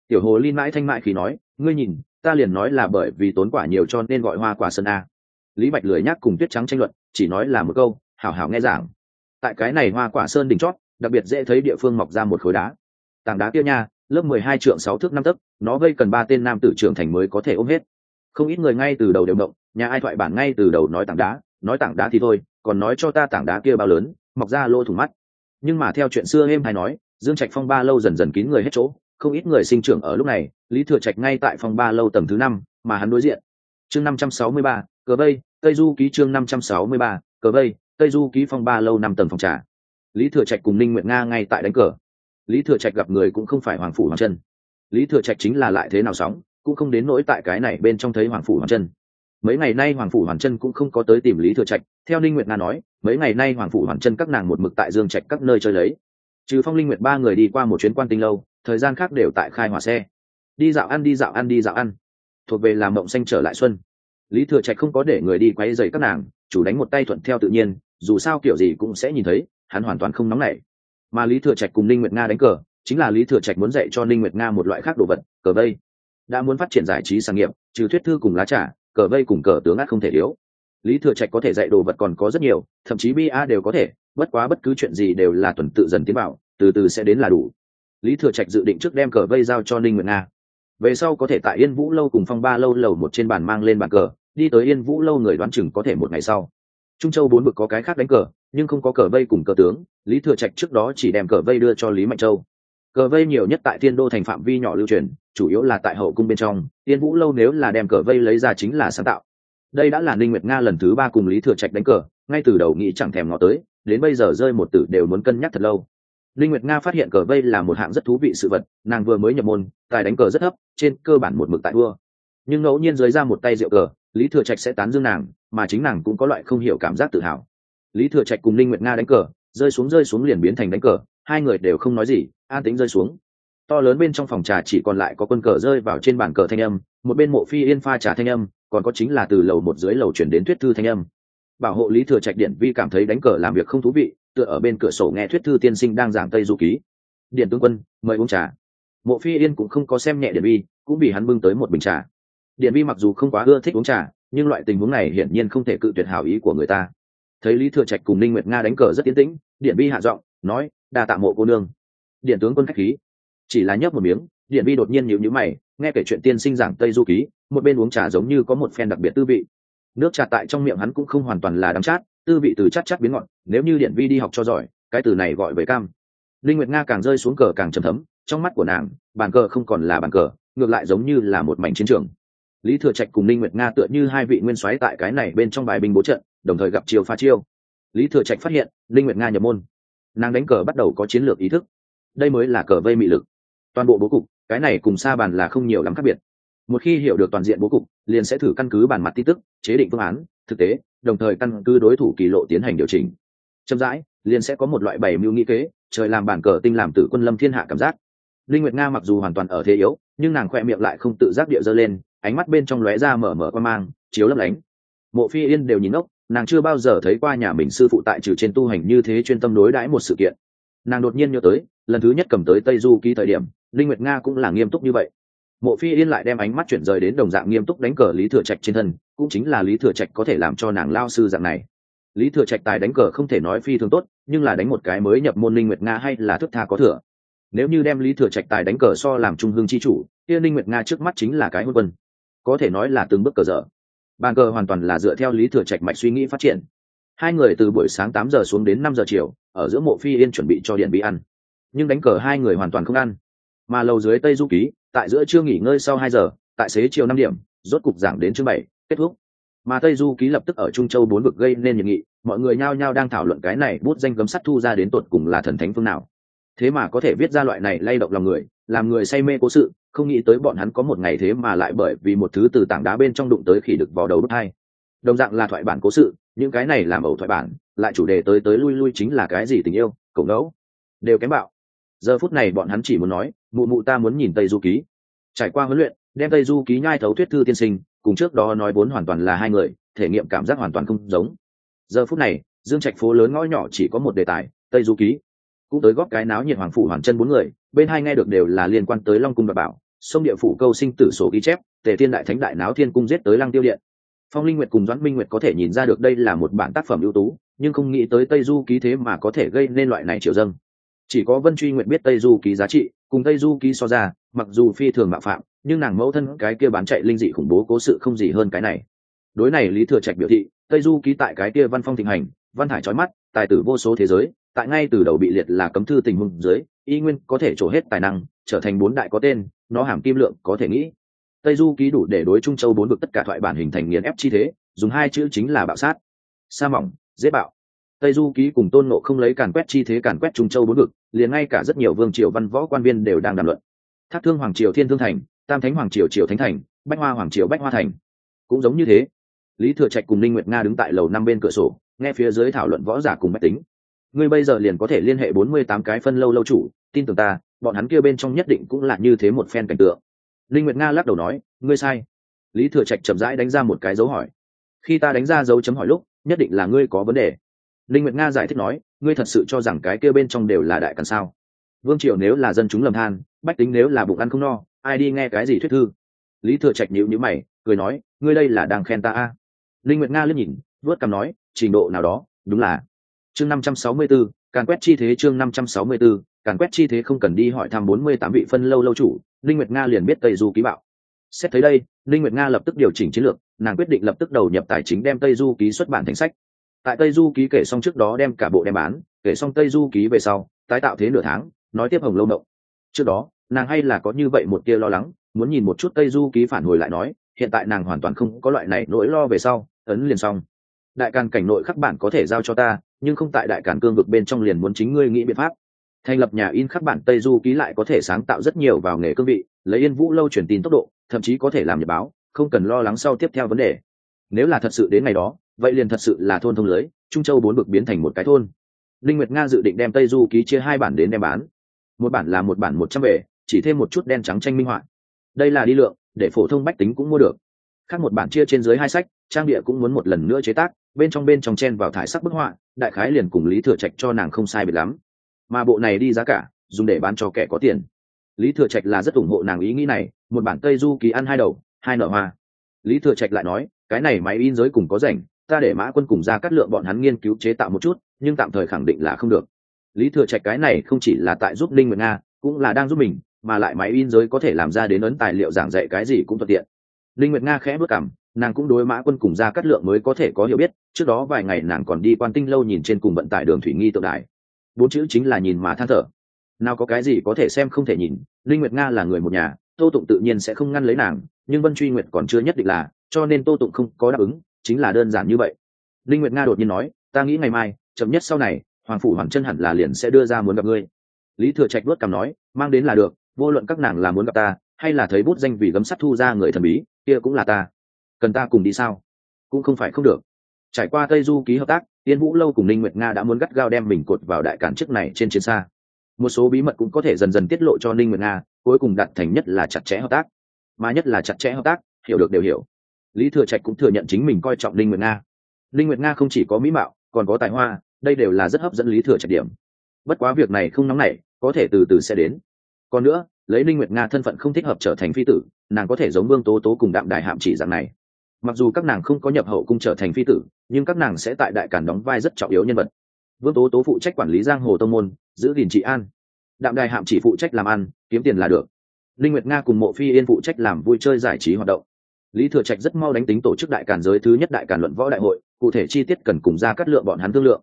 Tiểu hồ linh mãi thanh mại khi nói, ngươi nhìn, ta liền nói là bởi vì tốn quả nhiều cho nên gọi hoa quả sơn a. Lý bạch lười nhắc cùng tuyết trắng tranh luận, chỉ nói là một câu, hảo hảo nghe giảng. Tại cái này hoa quả sơn đỉnh chót, đặc biệt dễ thấy địa phương mọc ra một khối đá. Tảng đá kia nha, lớp mười hai trượng sáu thước năm tấc, nó gây cần ba tên nam tử trưởng thành mới có thể ôm hết. Không ít người ngay từ đầu đều động, nhà ai thoại bản ngay từ đầu nói tảng đá, nói tảng đá thì thôi, còn nói cho ta tảng đá kia bao lớn, mọc ra lỗ thủng mắt. Nhưng mà theo chuyện xưa êm hay nói dương trạch phong ba lâu dần dần kín người hết chỗ, không ít người sinh trưởng ở lúc này, lý thừa trạch ngay tại phong ba lâu tầng thứ năm, mà hắn đối diện. Chương năm trăm sáu mươi ba, cờ vây, tây du ký chương năm trăm sáu mươi ba, cờ vây, tây du ký phong ba lâu năm tầng phòng trà. Lý thừa trạch cùng ninh nguyệt nga ngay tại đánh cờ. Lý thừa trạch gặp người cũng không phải hoàng phủ hoàng chân lý thừa trạch chính là lại thế nào sóng, cũng không đến nỗi tại cái này bên trong thấy hoàng phủ hoàng chân mấy ngày nay hoàng phủ hoàng chân cũng không có tới tìm lý thừa trạch, theo ninh nguyệt nga nói, mấy ngày nay hoàng phủ hoàng chân các nàng một mực tại dương trạch các nơi chơi lấy trừ phong linh nguyệt ba người đi qua một chuyến quan tinh lâu, thời gian khác đều tại khai hỏa xe. Đi dạo ăn, đi dạo ăn, đi dạo ăn. Thuộc về làm mộng xanh trở lại xuân. Lý thừa trạch không có để người đi quay dày các nàng, chủ đánh một tay thuận theo tự nhiên, dù sao kiểu gì cũng sẽ nhìn thấy, hắn hoàn toàn không nóng nảy. Mà lý thừa trạch cùng ninh nguyệt nga đánh cờ, chính là lý thừa trạch muốn dạy cho ninh nguyệt nga một loại khác đồ vật, cờ vây. Đã muốn phát triển giải trí sản nghiệp, trừ thuyết thư cùng lá trà, cờ vây cùng cờ tướng át không thể thiếu lý thừa trạch có thể dạy đồ vật còn có rất nhiều, thậm chí ba đều có thể, bất quá bất cứ chuyện gì đều là tuần tự dần tiến bảo từ từ sẽ đến là đủ. Lý thừa trạch dự định trước đem cờ vây giao cho ninh nguyệt nga. Về sau có thể tại yên vũ lâu cùng phong ba lâu lầu một trên bàn mang lên bàn cờ, đi tới yên vũ lâu người đoán chừng có thể một ngày sau. Trung châu bốn vực có cái khác đánh cờ, nhưng không có cờ vây cùng cờ tướng, lý thừa trạch trước đó chỉ đem cờ vây đưa cho lý mạnh châu. Cờ vây nhiều nhất tại thiên đô thành phạm vi nhỏ lưu truyền, chủ yếu là tại hậu cung bên trong tiên vũ lâu nếu là đem cờ vây lấy ra chính là sáng tạo đây đã là ninh nguyệt nga lần thứ ba cùng lý thừa trạch đánh cờ, ngay từ đầu nghĩ chẳng thèm ngó tới, đến bây giờ rơi một tử đều muốn cân nhắc thật lâu. Linh nguyệt nga phát hiện cờ vây là một hạng rất thú vị sự vật, nàng vừa mới nhập môn, tài đánh cờ rất thấp, trên cơ bản một mực tại vua nhưng ngẫu nhiên dưới ra một tay rượu cờ, lý thừa trạch sẽ tán dương nàng, mà chính nàng cũng có loại không hiểu cảm giác tự hào. Lý thừa trạch cùng linh nguyệt nga đánh cờ, rơi xuống rơi xuống liền biến thành đánh cờ, hai người đều không nói gì, an tĩnh rơi xuống. To lớn bên trong phòng trà chỉ còn lại có quân cờ rơi vào trên bàn cờ thanh âm, một bên mộ phi yên pha trà thanh âm còn có chính là từ lầu một dưới lầu chuyển đến thuyết thư thanh âm. Bảo hộ lý thừa trạch điện vi cảm thấy đánh cờ làm việc không thú vị, tựa ở bên cửa sổ nghe thuyết thư tiên sinh đang giảng tây du ký. Điện tướng quân, mời uống trà. Mộ phi yên cũng không có xem nhẹ điện vi, cũng vì hắn bưng tới một bình trà. Điện vi mặc dù không quá ưa thích uống trà, nhưng loại tình huống này hiển nhiên không thể cự tuyệt hảo ý của người ta. Thấy lý thừa trạch cùng ninh nguyệt nga đánh cờ rất tiến tĩnh, điện vi hạ giọng, nói, đa tạ mộ cô nương. Điện tướng quân khách khí. Chỉ là nhấp một miếng, điện vi đột nhiên nhíu nhíu mày, nghe kể chuyện tiên sinh giảng tây du ký một bên uống trà giống như có một phen đặc biệt tư vị. Nước trà tại trong miệng hắn cũng không hoàn toàn là đắng chát, tư vị từ chát chát biến ngọn nếu như điện vi đi học cho giỏi, cái từ này gọi về cam. Linh nguyệt nga càng rơi xuống cờ càng trầm thấm, trong mắt của nàng, bàn cờ không còn là bàn cờ, ngược lại giống như là một mảnh chiến trường. Lý thừa trạch cùng linh nguyệt nga tựa như hai vị nguyên soái tại cái này bên trong bài binh bố trận, đồng thời gặp chiều pha chiêu. Lý thừa trạch phát hiện, linh nguyệt nga nhập môn. Nàng đánh cờ bắt đầu có chiến lược ý thức. Đây mới là cờ vây mị lực. Toàn bộ bố cục, cái này cùng xa bàn là không nhiều lắm khác biệt một khi hiểu được toàn diện bố cục, liền sẽ thử căn cứ bản mặt tin tức, chế định phương án, thực tế, đồng thời căn cứ đối thủ kỳ lộ tiến hành điều chỉnh. Chậm rãi, liền sẽ có một loại bảy mưu nghĩ kế, trời làm bản cờ tinh làm tử quân lâm thiên hạ cảm giác. Linh nguyệt nga mặc dù hoàn toàn ở thế yếu, nhưng nàng khoe miệng lại không tự giác địa dơ lên, ánh mắt bên trong lóe ra mở mở qua mang, chiếu lấp lánh. Mộ phi yên đều nhìn ốc nàng chưa bao giờ thấy qua nhà mình sư phụ tại trừ trên tu hành như thế chuyên tâm đối đãi một sự kiện. Nàng đột nhiên nhớ tới, lần thứ nhất cầm tới tây du ký thời điểm, linh nguyệt nga cũng là nghiêm túc như vậy mộ phi yên lại đem ánh mắt chuyển rời đến đồng dạng nghiêm túc đánh cờ lý thừa trạch trên thân, cũng chính là lý thừa trạch có thể làm cho nàng lao sư dạng này. Lý thừa trạch tài đánh cờ không thể nói phi thường tốt, nhưng là đánh một cái mới nhập môn linh nguyệt nga hay là thức tha có thừa. Nếu như đem lý thừa trạch tài đánh cờ so làm trung hương chi chủ, kia linh nguyệt nga trước mắt chính là cái hôn quân. Có thể nói là từng bước cờ dở. Bàn cờ hoàn toàn là dựa theo lý thừa trạch mạch suy nghĩ phát triển. Hai người từ buổi sáng tám giờ xuống đến năm giờ chiều, ở giữa mộ phi yên chuẩn bị cho điện bị ăn. Nhưng đánh cờ hai người hoàn toàn không ăn. Mà lầu dưới tây du ký tại giữa trưa nghỉ ngơi sau hai giờ, tại xế chiều năm điểm, rốt cục giảng đến chương bảy, kết thúc. Mà tây du ký lập tức ở trung châu bốn vực gây nên nhiệt nghị, mọi người nhao nhao đang thảo luận cái này bút danh gấm sắt thu ra đến tột cùng là thần thánh phương nào. Thế mà có thể viết ra loại này lay động lòng người, làm người say mê cố sự, không nghĩ tới bọn hắn có một ngày thế mà lại bởi vì một thứ từ tảng đá bên trong đụng tới khỉ được vào đầu đốt hai. Đồng dạng là thoại bản cố sự, những cái này làm ẩu thoại bản, lại chủ đề tới tới lui lui chính là cái gì tình yêu cổng ngẫu, đều kém bạo. Giờ phút này bọn hắn chỉ muốn nói mụ mụ ta muốn nhìn tây du ký. Trải qua huấn luyện, đem tây du ký nhai thấu thuyết thư tiên sinh, cùng trước đó nói vốn hoàn toàn là hai người, thể nghiệm cảm giác hoàn toàn không giống. Giờ phút này, dương trạch phố lớn ngõ nhỏ chỉ có một đề tài, tây du ký. Cũng tới góp cái náo nhiệt hoàng phủ hoàn chân bốn người, bên hai nghe được đều là liên quan tới long cung và bảo, sông địa phủ câu sinh tử sổ ghi chép, tề thiên đại thánh đại náo thiên cung giết tới lăng tiêu điện. Phong linh nguyệt cùng doãn minh nguyệt có thể nhìn ra được đây là một bản tác phẩm ưu tú, nhưng không nghĩ tới tây du ký thế mà có thể gây nên loại này triều dâng. Chỉ có vân truy nguyệt biết tây du ký giá trị cùng tây du ký so ra, mặc dù phi thường mạo phạm, nhưng nàng mẫu thân cái kia bán chạy linh dị khủng bố cố sự không gì hơn cái này. Đối này lý thừa trạch biểu thị, tây du ký tại cái kia văn phong thịnh hành, văn hải trói mắt, tài tử vô số thế giới, tại ngay từ đầu bị liệt là cấm thư tình huống dưới, y nguyên có thể trổ hết tài năng, trở thành bốn đại có tên, nó hàm kim lượng có thể nghĩ. Tây du ký đủ để đối trung châu bốn vực tất cả thoại bản hình thành nghiền ép chi thế, dùng hai chữ chính là bạo sát. Sa mỏng, dễ bạo tây du ký cùng tôn nộ không lấy càn quét chi thế càn quét trung châu bốn vực, liền ngay cả rất nhiều vương triều văn võ quan viên đều đang đàm luận. Thác thương hoàng triều thiên thương thành, tam thánh hoàng triều triều thánh thành, bách hoa hoàng triều bách hoa thành. Cũng giống như thế, lý thừa trạch cùng linh nguyệt nga đứng tại lầu năm bên cửa sổ, nghe phía dưới thảo luận võ giả cùng máy tính. Ngươi bây giờ liền có thể liên hệ bốn mươi tám cái phân lâu lâu chủ, tin tưởng ta, bọn hắn kia bên trong nhất định cũng là như thế một phen cảnh tượng. Linh nguyệt nga lắc đầu nói, ngươi sai. Lý thừa trạch chậm rãi đánh ra một cái dấu hỏi. Khi ta đánh ra dấu chấm hỏi lúc, nhất định là ngươi có vấn đề linh nguyệt nga giải thích nói ngươi thật sự cho rằng cái kia bên trong đều là đại cần sao? Vương triều nếu là dân chúng lầm than bách tính nếu là bụng ăn không no ai đi nghe cái gì thuyết thư? Lý thừa trạch nhíu nhíu mày cười nói ngươi đây là đang khen ta a? Linh nguyệt nga liếc nhìn vớt cằm nói trình độ nào đó đúng là. Chương năm trăm sáu mươi 564, càn quét chi thế chương năm trăm sáu mươi 564, càn quét chi thế không cần đi hỏi thăm bốn mươi tám vị phân lâu lâu chủ linh nguyệt nga liền biết tây du ký bạo. Xét thấy đây linh nguyệt nga lập tức điều chỉnh chiến lược nàng quyết định lập tức đầu nhập tài chính đem tây du ký xuất bản thành sách tại tây du ký kể xong trước đó đem cả bộ đem bán, kể xong tây du ký về sau, tái tạo thế nửa tháng, nói tiếp hồng lâu mộng. Trước đó, nàng hay là có như vậy một tia lo lắng, muốn nhìn một chút tây du ký phản hồi lại nói, hiện tại nàng hoàn toàn không có loại này nỗi lo về sau, ấn liền xong. Đại càn cảnh nội khắc bản có thể giao cho ta, nhưng không tại đại càn cương vực bên trong liền muốn chính ngươi nghĩ biện pháp. Thành lập nhà in khắc bản tây du ký lại có thể sáng tạo rất nhiều vào nghề cương vị, lấy yên vũ lâu truyền tin tốc độ, thậm chí có thể làm nhật báo, không cần lo lắng sau tiếp theo vấn đề. Nếu là thật sự đến ngày đó vậy liền thật sự là thôn thông lưới, trung châu bốn bực biến thành một cái thôn. Linh nguyệt nga dự định đem tây du ký chia hai bản đến đem bán. Một bản là một bản một trăm bể, chỉ thêm một chút đen trắng tranh minh họa. Đây là đi lượng, để phổ thông bách tính cũng mua được. Khác một bản chia trên dưới hai sách, trang địa cũng muốn một lần nữa chế tác, bên trong bên trong chen vào thải sắc bức họa, đại khái liền cùng lý thừa trạch cho nàng không sai biệt lắm. Mà bộ này đi giá cả, dùng để bán cho kẻ có tiền. Lý thừa trạch là rất ủng hộ nàng ý nghĩ này, một bản tây du ký ăn hai đầu, hai nợ hoa. Lý thừa trạch lại nói, cái này máy in giới cùng có rảnh ta để mã quân cùng ra cắt lượng bọn hắn nghiên cứu chế tạo một chút, nhưng tạm thời khẳng định là không được. Lý thừa trạch cái này không chỉ là tại giúp linh nguyệt nga, cũng là đang giúp mình, mà lại máy in giới có thể làm ra đến ấn tài liệu giảng dạy cái gì cũng thuận tiện. Linh nguyệt nga khẽ bước cảm nàng cũng đối mã quân cùng ra cắt lượng mới có thể có hiểu biết, trước đó vài ngày nàng còn đi quan tinh lâu nhìn trên cùng vận tải đường thủy nghi tượng đài. Bốn chữ chính là nhìn mà than thở. Nào có cái gì có thể xem không thể nhìn linh nguyệt nga là người một nhà, tô tụng tự nhiên sẽ không ngăn lấy nàng, nhưng vân truy nguyệt còn chưa nhất định là, cho nên tô tụng không có đáp ứng chính là đơn giản như vậy. Linh nguyệt nga đột nhiên nói, ta nghĩ ngày mai, chậm nhất sau này, hoàng phủ hoàng chân hẳn là liền sẽ đưa ra muốn gặp ngươi. Lý thừa trạch đuốt cằm nói, mang đến là được, vô luận các nàng là muốn gặp ta, hay là thấy bút danh vì gấm sắt thu ra người thần bí, kia cũng là ta. Cần ta cùng đi sao? Cũng không phải không được. Trải qua tây du ký hợp tác tiên vũ lâu cùng linh nguyệt nga đã muốn gắt gao đem mình cột vào đại cản chức này trên chiến xa. Một số bí mật cũng có thể dần dần tiết lộ cho linh nguyệt nga, cuối cùng đạt thành nhất là chặt chẽ hợp tác. Mà nhất là chặt chẽ hợp tác, hiểu được đều hiểu lý thừa trạch cũng thừa nhận chính mình coi trọng linh nguyệt nga linh nguyệt nga không chỉ có mỹ mạo còn có tài hoa đây đều là rất hấp dẫn lý thừa trạch điểm bất quá việc này không nóng nảy, có thể từ từ sẽ đến còn nữa lấy linh nguyệt nga thân phận không thích hợp trở thành phi tử nàng có thể giống vương tố tố cùng đạm đài hạm chỉ dạng này mặc dù các nàng không có nhập hậu cung trở thành phi tử nhưng các nàng sẽ tại đại cản đóng vai rất trọng yếu nhân vật vương tố tố phụ trách quản lý giang hồ tông môn giữ gìn trị an đạm đài hạm chỉ phụ trách làm ăn kiếm tiền là được linh nguyệt nga cùng mộ phi yên phụ trách làm vui chơi giải trí hoạt động lý thừa trạch rất mau đánh tính tổ chức đại càn giới thứ nhất đại càn luận võ đại hội, cụ thể chi tiết cần cùng ra cắt lượng bọn hắn thương lượng.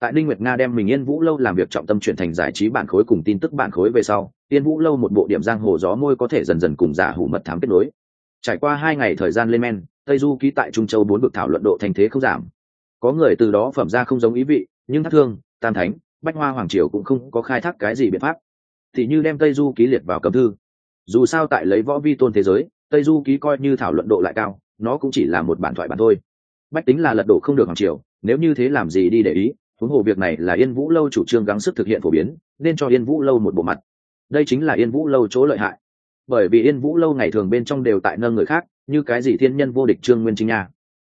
Tại ninh nguyệt nga đem mình yên vũ lâu làm việc trọng tâm chuyển thành giải trí bản khối cùng tin tức bản khối về sau, yên vũ lâu một bộ điểm giang hồ gió môi có thể dần dần cùng giả hủ mật thám kết nối. Trải qua hai ngày thời gian lên men, tây du ký tại trung châu bốn bực thảo luận độ thành thế không giảm. Có người từ đó phẩm ra không giống ý vị, nhưng thác thương, tam thánh, bách hoa hoàng triều cũng không có khai thác cái gì biện pháp. Thì như đem tây du ký liệt vào cấm thư. Dù sao tại lấy võ vi tôn thế giới tây du ký coi như thảo luận độ lại cao, nó cũng chỉ là một bản thoại bản thôi. Bách tính là lật đổ không được hoàng triều, nếu như thế làm gì đi để ý, huống hồ việc này là yên vũ lâu chủ trương gắng sức thực hiện phổ biến, nên cho yên vũ lâu một bộ mặt. Đây chính là yên vũ lâu chỗ lợi hại. Bởi vì yên vũ lâu ngày thường bên trong đều tại nâng người khác, như cái gì thiên nhân vô địch trương nguyên chính nha.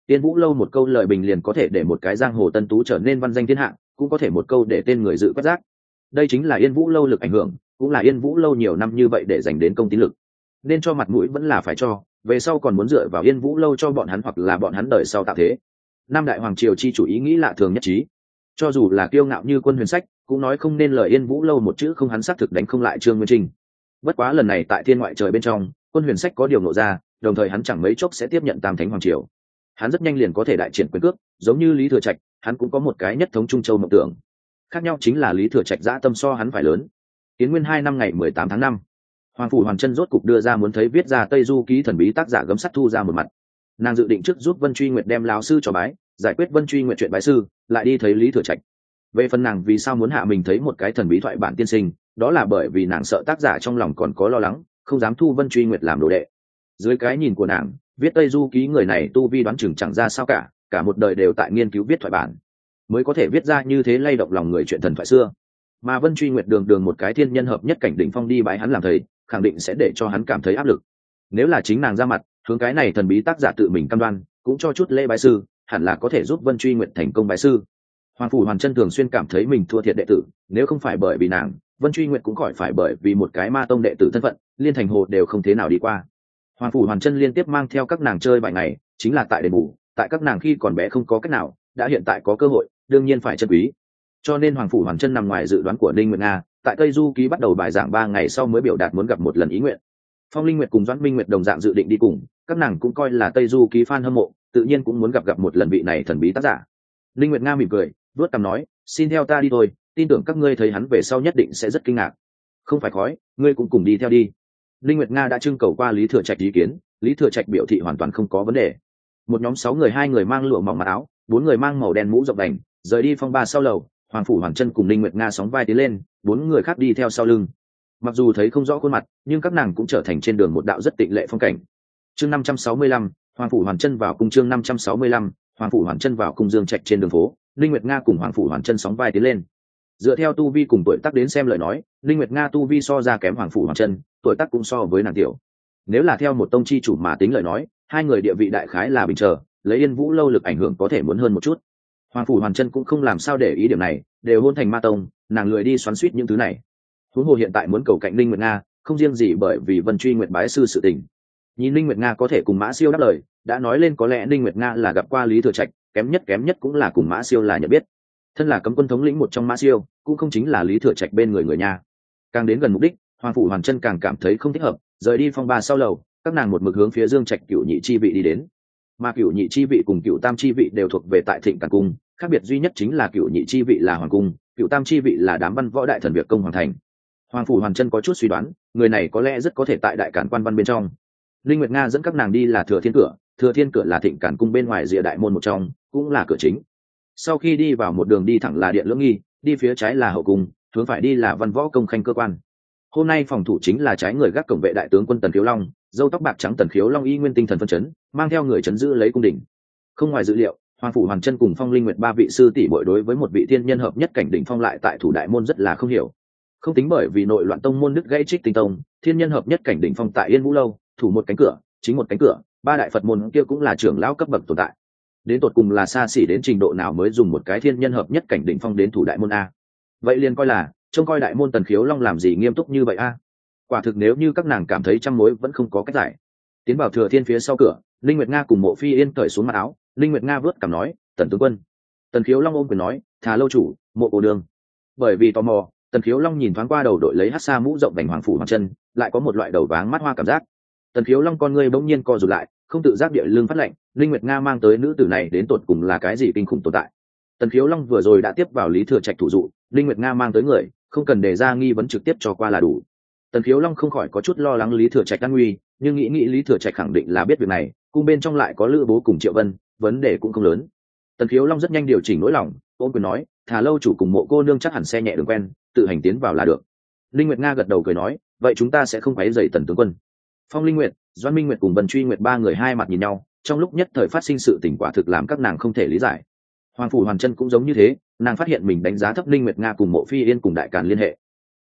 Yên vũ lâu một câu lời bình liền có thể để một cái giang hồ tân tú trở nên văn danh thiên hạ, cũng có thể một câu để tên người dự quét giác đây chính là yên vũ lâu lực ảnh hưởng, cũng là yên vũ lâu nhiều năm như vậy để dành đến công tín lực nên cho mặt mũi vẫn là phải cho, về sau còn muốn dựa vào yên vũ lâu cho bọn hắn hoặc là bọn hắn đời sau tạo thế. Nam đại hoàng triều chi chủ ý nghĩ lạ thường nhất trí. Cho dù là kiêu ngạo như quân huyền sách, cũng nói không nên lời yên vũ lâu một chữ không hắn xác thực đánh không lại trương nguyên trinh bất quá lần này tại thiên ngoại trời bên trong, quân huyền sách có điều nộ ra, đồng thời hắn chẳng mấy chốc sẽ tiếp nhận tam thánh hoàng triều. Hắn rất nhanh liền có thể đại triển quyền cước, giống như lý thừa trạch, hắn cũng có một cái nhất thống trung châu mộng tưởng. Khác nhau chính là lý thừa trạch dã tâm so hắn phải lớn. Tiến nguyên hai năm ngày mười tám tháng năm hoàng phủ hoàn chân rốt cục đưa ra muốn thấy viết ra tây du ký thần bí tác giả gấm sắt thu ra một mặt. Nàng dự định trước giúp vân truy nguyệt đem Lão sư cho bái, giải quyết vân truy nguyện chuyện bái sư, lại đi thấy lý thừa trạch. Về phần nàng vì sao muốn hạ mình thấy một cái thần bí thoại bản tiên sinh, đó là bởi vì nàng sợ tác giả trong lòng còn có lo lắng, không dám thu vân truy nguyệt làm đồ đệ. Dưới cái nhìn của nàng, viết tây du ký người này tu vi đoán chừng chẳng ra sao cả cả một đời đều tại nghiên cứu viết thoại bản. Mới có thể viết ra như thế lay động lòng người chuyện thần thoại xưa. Mà vân truy nguyệt đường đường một cái thiên nhân hợp nhất cảnh đỉnh phong đi bái hắn làm thầy khẳng định sẽ để cho hắn cảm thấy áp lực. Nếu là chính nàng ra mặt, hướng cái này thần bí tác giả tự mình cam đoan, cũng cho chút lễ bái sư, hẳn là có thể giúp vân truy nguyện thành công bái sư. Hoàng phủ hoàn chân thường xuyên cảm thấy mình thua thiệt đệ tử, nếu không phải bởi vì nàng, vân truy nguyện cũng khỏi phải bởi vì một cái ma tông đệ tử thân phận, liên thành hồ đều không thế nào đi qua. Hoàng phủ hoàn chân liên tiếp mang theo các nàng chơi vài ngày, chính là tại đền bù, tại các nàng khi còn bé không có cách nào, đã hiện tại có cơ hội, đương nhiên phải chân quý. Cho nên hoàng phủ hoàn chân nằm ngoài dự đoán của ninh nguyệt nga tại tây du ký bắt đầu bài giảng ba ngày sau mới biểu đạt muốn gặp một lần ý nguyện. Phong linh nguyệt cùng doãn minh nguyệt đồng dạng dự định đi cùng, các nàng cũng coi là tây du ký fan hâm mộ, tự nhiên cũng muốn gặp gặp một lần vị này thần bí tác giả. Linh nguyệt nga mỉm cười, vớt cằm nói, xin theo ta đi thôi, tin tưởng các ngươi thấy hắn về sau nhất định sẽ rất kinh ngạc. Không phải khói, ngươi cũng cùng đi theo đi. Linh nguyệt nga đã trưng cầu qua lý thừa trạch ý kiến, lý thừa trạch biểu thị hoàn toàn không có vấn đề. Một nhóm sáu người, hai người mang lụa mỏng mặc áo, bốn người mang màu đen mũ rộng đành, rời đi phong ba sau lầu hoàng phủ hoàng chân cùng linh nguyệt nga sóng vai tiến lên, bốn người khác đi theo sau lưng. Mặc dù thấy không rõ khuôn mặt, nhưng các nàng cũng trở thành trên đường một đạo rất tịnh lệ phong cảnh. Chương năm trăm sáu mươi lăm, hoàng phủ hoàn chân vào cung chương năm trăm sáu mươi lăm, hoàng phủ hoàn chân vào cung dương trạch trên đường phố linh nguyệt nga cùng hoàng phủ hoàn chân sóng vai tiến lên. Dựa theo tu vi cùng tuổi tác đến xem lời nói linh nguyệt nga tu vi so ra kém hoàng phủ Hoàng chân tuổi tác cũng so với nàng tiểu. Nếu là theo một tông chi chủ mà tính lời nói, hai người địa vị đại khái là bình chờ, lấy yên vũ lâu lực ảnh hưởng có thể muốn hơn một chút hoàng phủ hoàn chân cũng không làm sao để ý điểm này, đều hôn thành ma tông, nàng lười đi xoắn suýt những thứ này. Huống hồ hiện tại muốn cầu cạnh linh nguyệt nga, không riêng gì bởi vì vân truy nguyệt bái sư sự tình. Nhìn linh nguyệt nga có thể cùng mã siêu đáp lời, đã nói lên có lẽ linh nguyệt nga là gặp qua lý thừa trạch, kém nhất kém nhất cũng là cùng mã siêu là nhận biết. Thân là cấm quân thống lĩnh một trong mã siêu, cũng không chính là lý thừa trạch bên người người nhà. càng đến gần mục đích, hoàng phủ hoàn chân càng cảm thấy không thích hợp, rời đi phong ba sau lầu, các nàng một mực hướng phía dương trạch cựu nhị chi vị đi đến. Mà cựu nhị chi vị cùng cựu tam chi vị đều thuộc về tại thịnh càng cung khác biệt duy nhất chính là cựu nhị chi vị là hoàng cung, cựu tam chi vị là đám văn võ đại thần việc công hoàng thành. Hoàng phủ hoàn chân có chút suy đoán, người này có lẽ rất có thể tại đại cản quan văn bên trong. Linh nguyệt nga dẫn các nàng đi là thừa thiên cửa, thừa thiên cửa là thịnh cản cung bên ngoài rìa đại môn một trong, cũng là cửa chính. Sau khi đi vào một đường đi thẳng là điện lưỡng nghi, đi phía trái là hậu cung, hướng phải đi là văn võ công khanh cơ quan. Hôm nay phòng thủ chính là trái người gác cổng vệ đại tướng quân tần khiếu long, dâu tóc bạc trắng tần khiếu long y nguyên tinh thần phân chấn, mang theo người chấn giữ lấy cung đình. Không ngoài dữ liệu hoàng phủ hoàng chân cùng phong linh nguyệt ba vị sư tỷ bội đối với một vị thiên nhân hợp nhất cảnh đỉnh phong lại tại thủ đại môn rất là không hiểu. Không tính bởi vì nội loạn tông môn đức gãy trích tinh tông, thiên nhân hợp nhất cảnh đỉnh phong tại yên vũ lâu, thủ một cánh cửa, chính một cánh cửa, ba đại phật môn kia cũng là trưởng lão cấp bậc tồn tại. Đến tột cùng là xa xỉ đến trình độ nào mới dùng một cái thiên nhân hợp nhất cảnh đỉnh phong đến thủ đại môn a? Vậy liền coi là, trông coi đại môn tần khiếu long làm gì nghiêm túc như vậy a? Quả thực nếu như các nàng cảm thấy trăm mối vẫn không có cách giải. Tiến vào thừa thiên phía sau cửa, linh nguyệt nga cùng mộ phi yên cởi xuống mặt áo linh nguyệt nga vớt cảm nói, tần tướng quân. Tần khiếu long ôm quyền nói thà lâu chủ, mộ cổ đường bởi vì tò mò, tần khiếu long nhìn thoáng qua đầu đội lấy hát xa mũ rộng bành hoàng phủ hoàng chân, lại có một loại đầu váng mắt hoa cảm giác. Tần khiếu long con ngươi bỗng nhiên co rụt lại, không tự giác địa lương phát lệnh linh nguyệt nga mang tới nữ tử này đến tột cùng là cái gì kinh khủng tồn tại. Tần khiếu long vừa rồi đã tiếp vào lý thừa trạch thủ dụ, linh nguyệt nga mang tới người, không cần đề ra nghi vấn trực tiếp cho qua là đủ. Tần khiếu long không khỏi có chút lo lắng lý thừa trạch an nguy, nhưng nghĩ nghĩ lý thừa trạch khẳng định là biết việc này cung bên trong lại có lữ bố cùng triệu vân vấn đề cũng không lớn. Tần khiếu long rất nhanh điều chỉnh nỗi lòng ôm quyền nói thà lâu chủ cùng mộ cô nương chắc hẳn xe nhẹ đường quen, tự hành tiến vào là được. Linh nguyệt nga gật đầu cười nói, vậy chúng ta sẽ không quấy dày tần tướng quân. Phong linh nguyệt doan minh nguyệt cùng vân truy nguyệt ba người hai mặt nhìn nhau, trong lúc nhất thời phát sinh sự tình quả thực làm các nàng không thể lý giải. Hoàng phủ hoàn chân cũng giống như thế, nàng phát hiện mình đánh giá thấp linh nguyệt nga cùng mộ phi yên cùng đại càn liên hệ.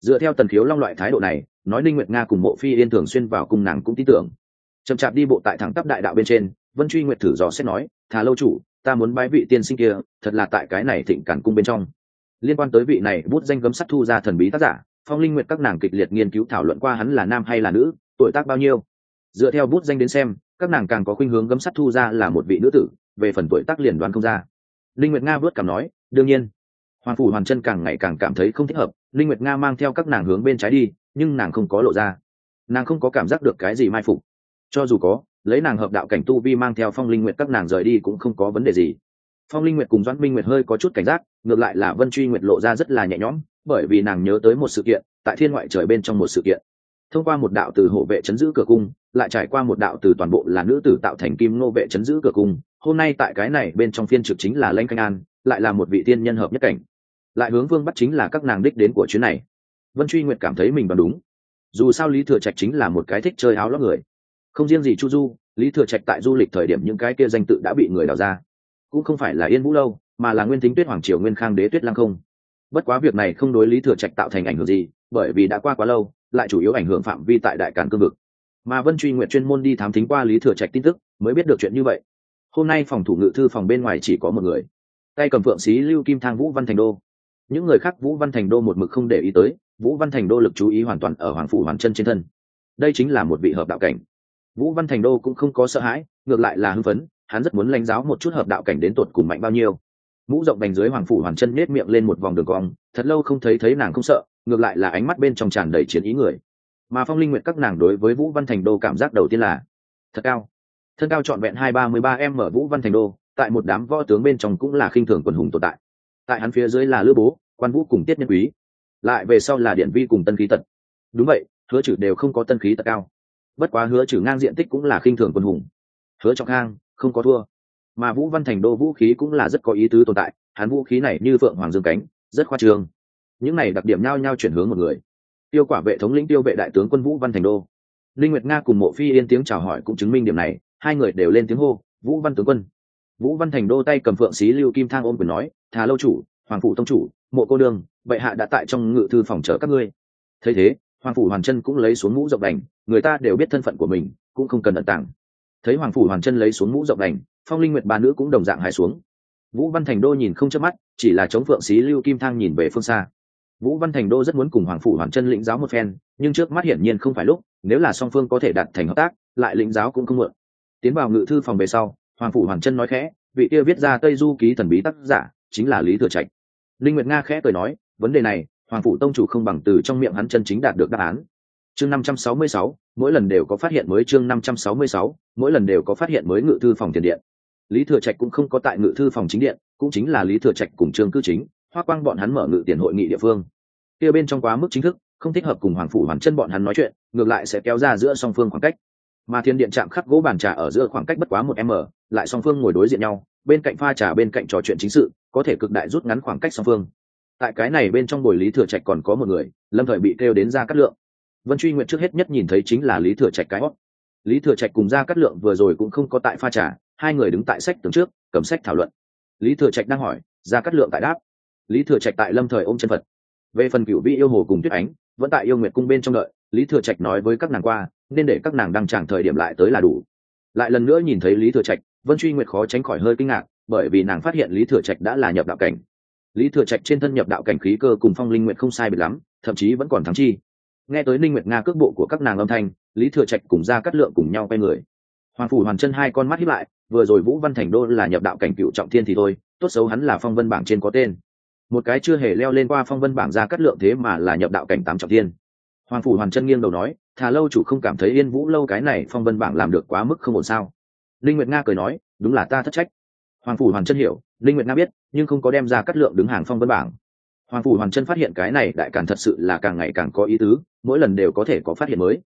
Dựa theo tần khiếu long loại thái độ này, nói linh nguyệt nga cùng mộ phi yên thường xuyên vào cung nàng cũng tin tưởng. Chậm chạp đi bộ tại thẳng tắp đại đạo bên trên vân truy nguyệt thử dò xét nói, thà lâu chủ, ta muốn bái vị tiên sinh kia, thật là tại cái này thịnh cản cung bên trong. Liên quan tới vị này, bút danh gấm sắt thu ra thần bí tác giả, phong linh nguyệt các nàng kịch liệt nghiên cứu thảo luận qua hắn là nam hay là nữ, tuổi tác bao nhiêu. Dựa theo bút danh đến xem, các nàng càng có khuynh hướng gấm sắt thu ra là một vị nữ tử, về phần tuổi tác liền đoán không ra. Linh nguyệt nga vớt cảm nói, đương nhiên. Hoàng phủ hoàn chân càng ngày càng cảm thấy không thích hợp, linh nguyệt nga mang theo các nàng hướng bên trái đi, nhưng nàng không có lộ ra. Nàng không có cảm giác được cái gì mai phục. Cho dù có lấy nàng hợp đạo cảnh tu vi mang theo phong linh nguyệt các nàng rời đi cũng không có vấn đề gì. Phong linh nguyệt cùng doãn minh nguyệt hơi có chút cảnh giác, ngược lại là vân truy nguyệt lộ ra rất là nhẹ nhõm, bởi vì nàng nhớ tới một sự kiện, tại thiên ngoại trời bên trong một sự kiện. Thông qua một đạo từ hộ vệ chấn giữ cửa cung, lại trải qua một đạo từ toàn bộ là nữ tử tạo thành kim nô vệ chấn giữ cửa cung, hôm nay tại cái này bên trong phiên trực chính là lanh khanh an, lại là một vị tiên nhân hợp nhất cảnh. Lại hướng vương bắt chính là các nàng đích đến của chuyến này. Vân truy nguyệt cảm thấy mình đoán đúng. Dù sao lý thừa trạch chính là một cái thích chơi áo lót người không riêng gì chu du, lý thừa trạch tại du lịch thời điểm những cái kia danh tự đã bị người đào ra. Cũng không phải là yên vũ lâu, mà là nguyên thính tuyết hoàng triều nguyên khang đế tuyết lăng không. Bất quá việc này không đối lý thừa trạch tạo thành ảnh hưởng gì, bởi vì đã qua quá lâu, lại chủ yếu ảnh hưởng phạm vi tại đại cản cương vực. Mà vân truy nguyện chuyên môn đi thám thính qua lý thừa trạch tin tức, mới biết được chuyện như vậy. Hôm nay phòng thủ ngự thư phòng bên ngoài chỉ có một người. Tay cầm phượng xí, lưu kim thang, vũ văn thành đô. Những người khác, vũ văn thành đô một mực không để ý tới. Vũ văn thành đô lực chú ý hoàn toàn ở hoàng phủ hoàn chân trên thân. Đây chính là một vị hợp đạo cảnh vũ văn thành đô cũng không có sợ hãi, ngược lại là hưng phấn, hắn rất muốn lãnh giáo một chút hợp đạo cảnh đến tột cùng mạnh bao nhiêu. Mũ rộng bành dưới hoàng phủ hoàn chân nết miệng lên một vòng đường cong, thật lâu không thấy thấy nàng không sợ, ngược lại là ánh mắt bên trong tràn đầy chiến ý người. Mà phong linh nguyện các nàng đối với vũ văn thành đô cảm giác đầu tiên là, thật cao. Thân cao trọn vẹn hai ba mươi ba em mở vũ văn thành đô, tại một đám võ tướng bên trong cũng là khinh thường quần hùng tồn tại. Tại hắn phía dưới là lữ bố, quan vũ cùng tiết nhân quý. Lại về sau là điện vi cùng tân khí tật. Đúng vậy, hứa chử đều không có tân khí tật cao bất quá hứa trừ ngang diện tích cũng là khinh thường quân hùng. Hứa trọng khang, không có thua. Mà vũ văn thành đô vũ khí cũng là rất có ý tứ tồn tại, hắn vũ khí này như phượng hoàng dương cánh, rất khoa trương. Những này đặc điểm nhau nhau chuyển hướng một người. Tiêu quả vệ thống lĩnh tiêu vệ đại tướng quân vũ văn thành đô. Linh nguyệt nga cùng mộ phi yên tiếng chào hỏi cũng chứng minh điểm này, hai người đều lên tiếng hô, vũ văn tướng quân. Vũ văn thành đô tay cầm phượng xí lưu kim thang ôm quyền nói, thà lâu chủ, hoàng phủ tông chủ, mộ cô đương bệ hạ đã tại trong ngự thư phòng chờ các ngươi. Thấy thế hoàng phủ hoàn chân cũng lấy xuống mũ rộng đành, người ta đều biết thân phận của mình, cũng không cần ẩn tàng. Thấy hoàng phủ hoàn chân lấy xuống mũ rộng đành, phong linh nguyệt ba nữ cũng đồng dạng hài xuống. Vũ văn thành đô nhìn không chớp mắt, chỉ là chống phượng xí lưu kim thang nhìn về phương xa. Vũ văn thành đô rất muốn cùng hoàng phủ hoàn chân lĩnh giáo một phen, nhưng trước mắt hiển nhiên không phải lúc, nếu là song phương có thể đạt thành hợp tác, lại lĩnh giáo cũng không mượn. Tiến vào ngự thư phòng về sau, hoàng phủ hoàn chân nói khẽ, vị kia viết ra tây du ký thần bí tác giả, chính là lý thừa trạch. Linh nguyệt nga khẽ cười nói, vấn đề này hoàng phủ tông chủ không bằng từ trong miệng hắn chân chính đạt được đáp án. Chương 566, mỗi lần đều có phát hiện mới chương 566, mỗi lần đều có phát hiện mới ngự thư phòng tiền điện. Lý thừa trạch cũng không có tại ngự thư phòng chính điện cũng chính là lý thừa trạch cùng trương cư chính hoa quang bọn hắn mở ngự tiền hội nghị địa phương. Kia bên trong quá mức chính thức không thích hợp cùng hoàng phủ hoàn chân bọn hắn nói chuyện ngược lại sẽ kéo ra giữa song phương khoảng cách. Mà thiên điện chạm khắc gỗ bàn trà ở giữa khoảng cách bất quá một m lại song phương ngồi đối diện nhau bên cạnh pha trà bên cạnh trò chuyện chính sự có thể cực đại rút ngắn khoảng cách song phương tại cái này bên trong bồi lý thừa trạch còn có một người, lâm thời bị kêu đến ra cắt lượng. Vân truy nguyện trước hết nhất nhìn thấy chính là lý thừa trạch cái hót lý thừa trạch cùng ra cắt lượng vừa rồi cũng không có tại pha trà, hai người đứng tại sách tường trước, cầm sách thảo luận. Lý thừa trạch đang hỏi ra cắt lượng tại đáp. Lý thừa trạch tại lâm thời ôm chân phật. Về phần cựu vị yêu hồ cùng tuyết ánh, vẫn tại yêu nguyệt cung bên trong đợi, lý thừa trạch nói với các nàng qua, nên để các nàng đăng tràng thời điểm lại tới là đủ. Lại lần nữa nhìn thấy lý thừa trạch, vân truy nguyệt khó tránh khỏi hơi kinh ngạc, bởi vì nàng phát hiện lý thừa trạch đã là nhập đạo cảnh lý thừa trạch trên thân nhập đạo cảnh khí cơ cùng phong linh nguyện không sai biệt lắm, thậm chí vẫn còn thắng chi. Nghe tới ninh nguyệt nga cước bộ của các nàng âm thanh, lý thừa trạch cùng ra cắt lượng cùng nhau quay người. Hoàng phủ hoàn chân hai con mắt hiếp lại, vừa rồi vũ văn thành đô là nhập đạo cảnh cựu trọng thiên thì thôi, tốt xấu hắn là phong vân bảng trên có tên. Một cái chưa hề leo lên qua phong vân bảng ra cắt lượng thế mà là nhập đạo cảnh tám trọng thiên. Hoàng phủ hoàn chân nghiêng đầu nói, thà lâu chủ không cảm thấy yên vũ lâu cái này phong vân bảng làm được quá mức không ổn sao? Linh nguyệt nga cười nói, đúng là ta thất trách hoàng phủ hoàn chân hiểu, linh nguyệt nga biết, nhưng không có đem ra cắt lượng đứng hàng phong vân bảng. Hoàng phủ hoàn chân phát hiện cái này đại càn thật sự là càng ngày càng có ý tứ, mỗi lần đều có thể có phát hiện mới.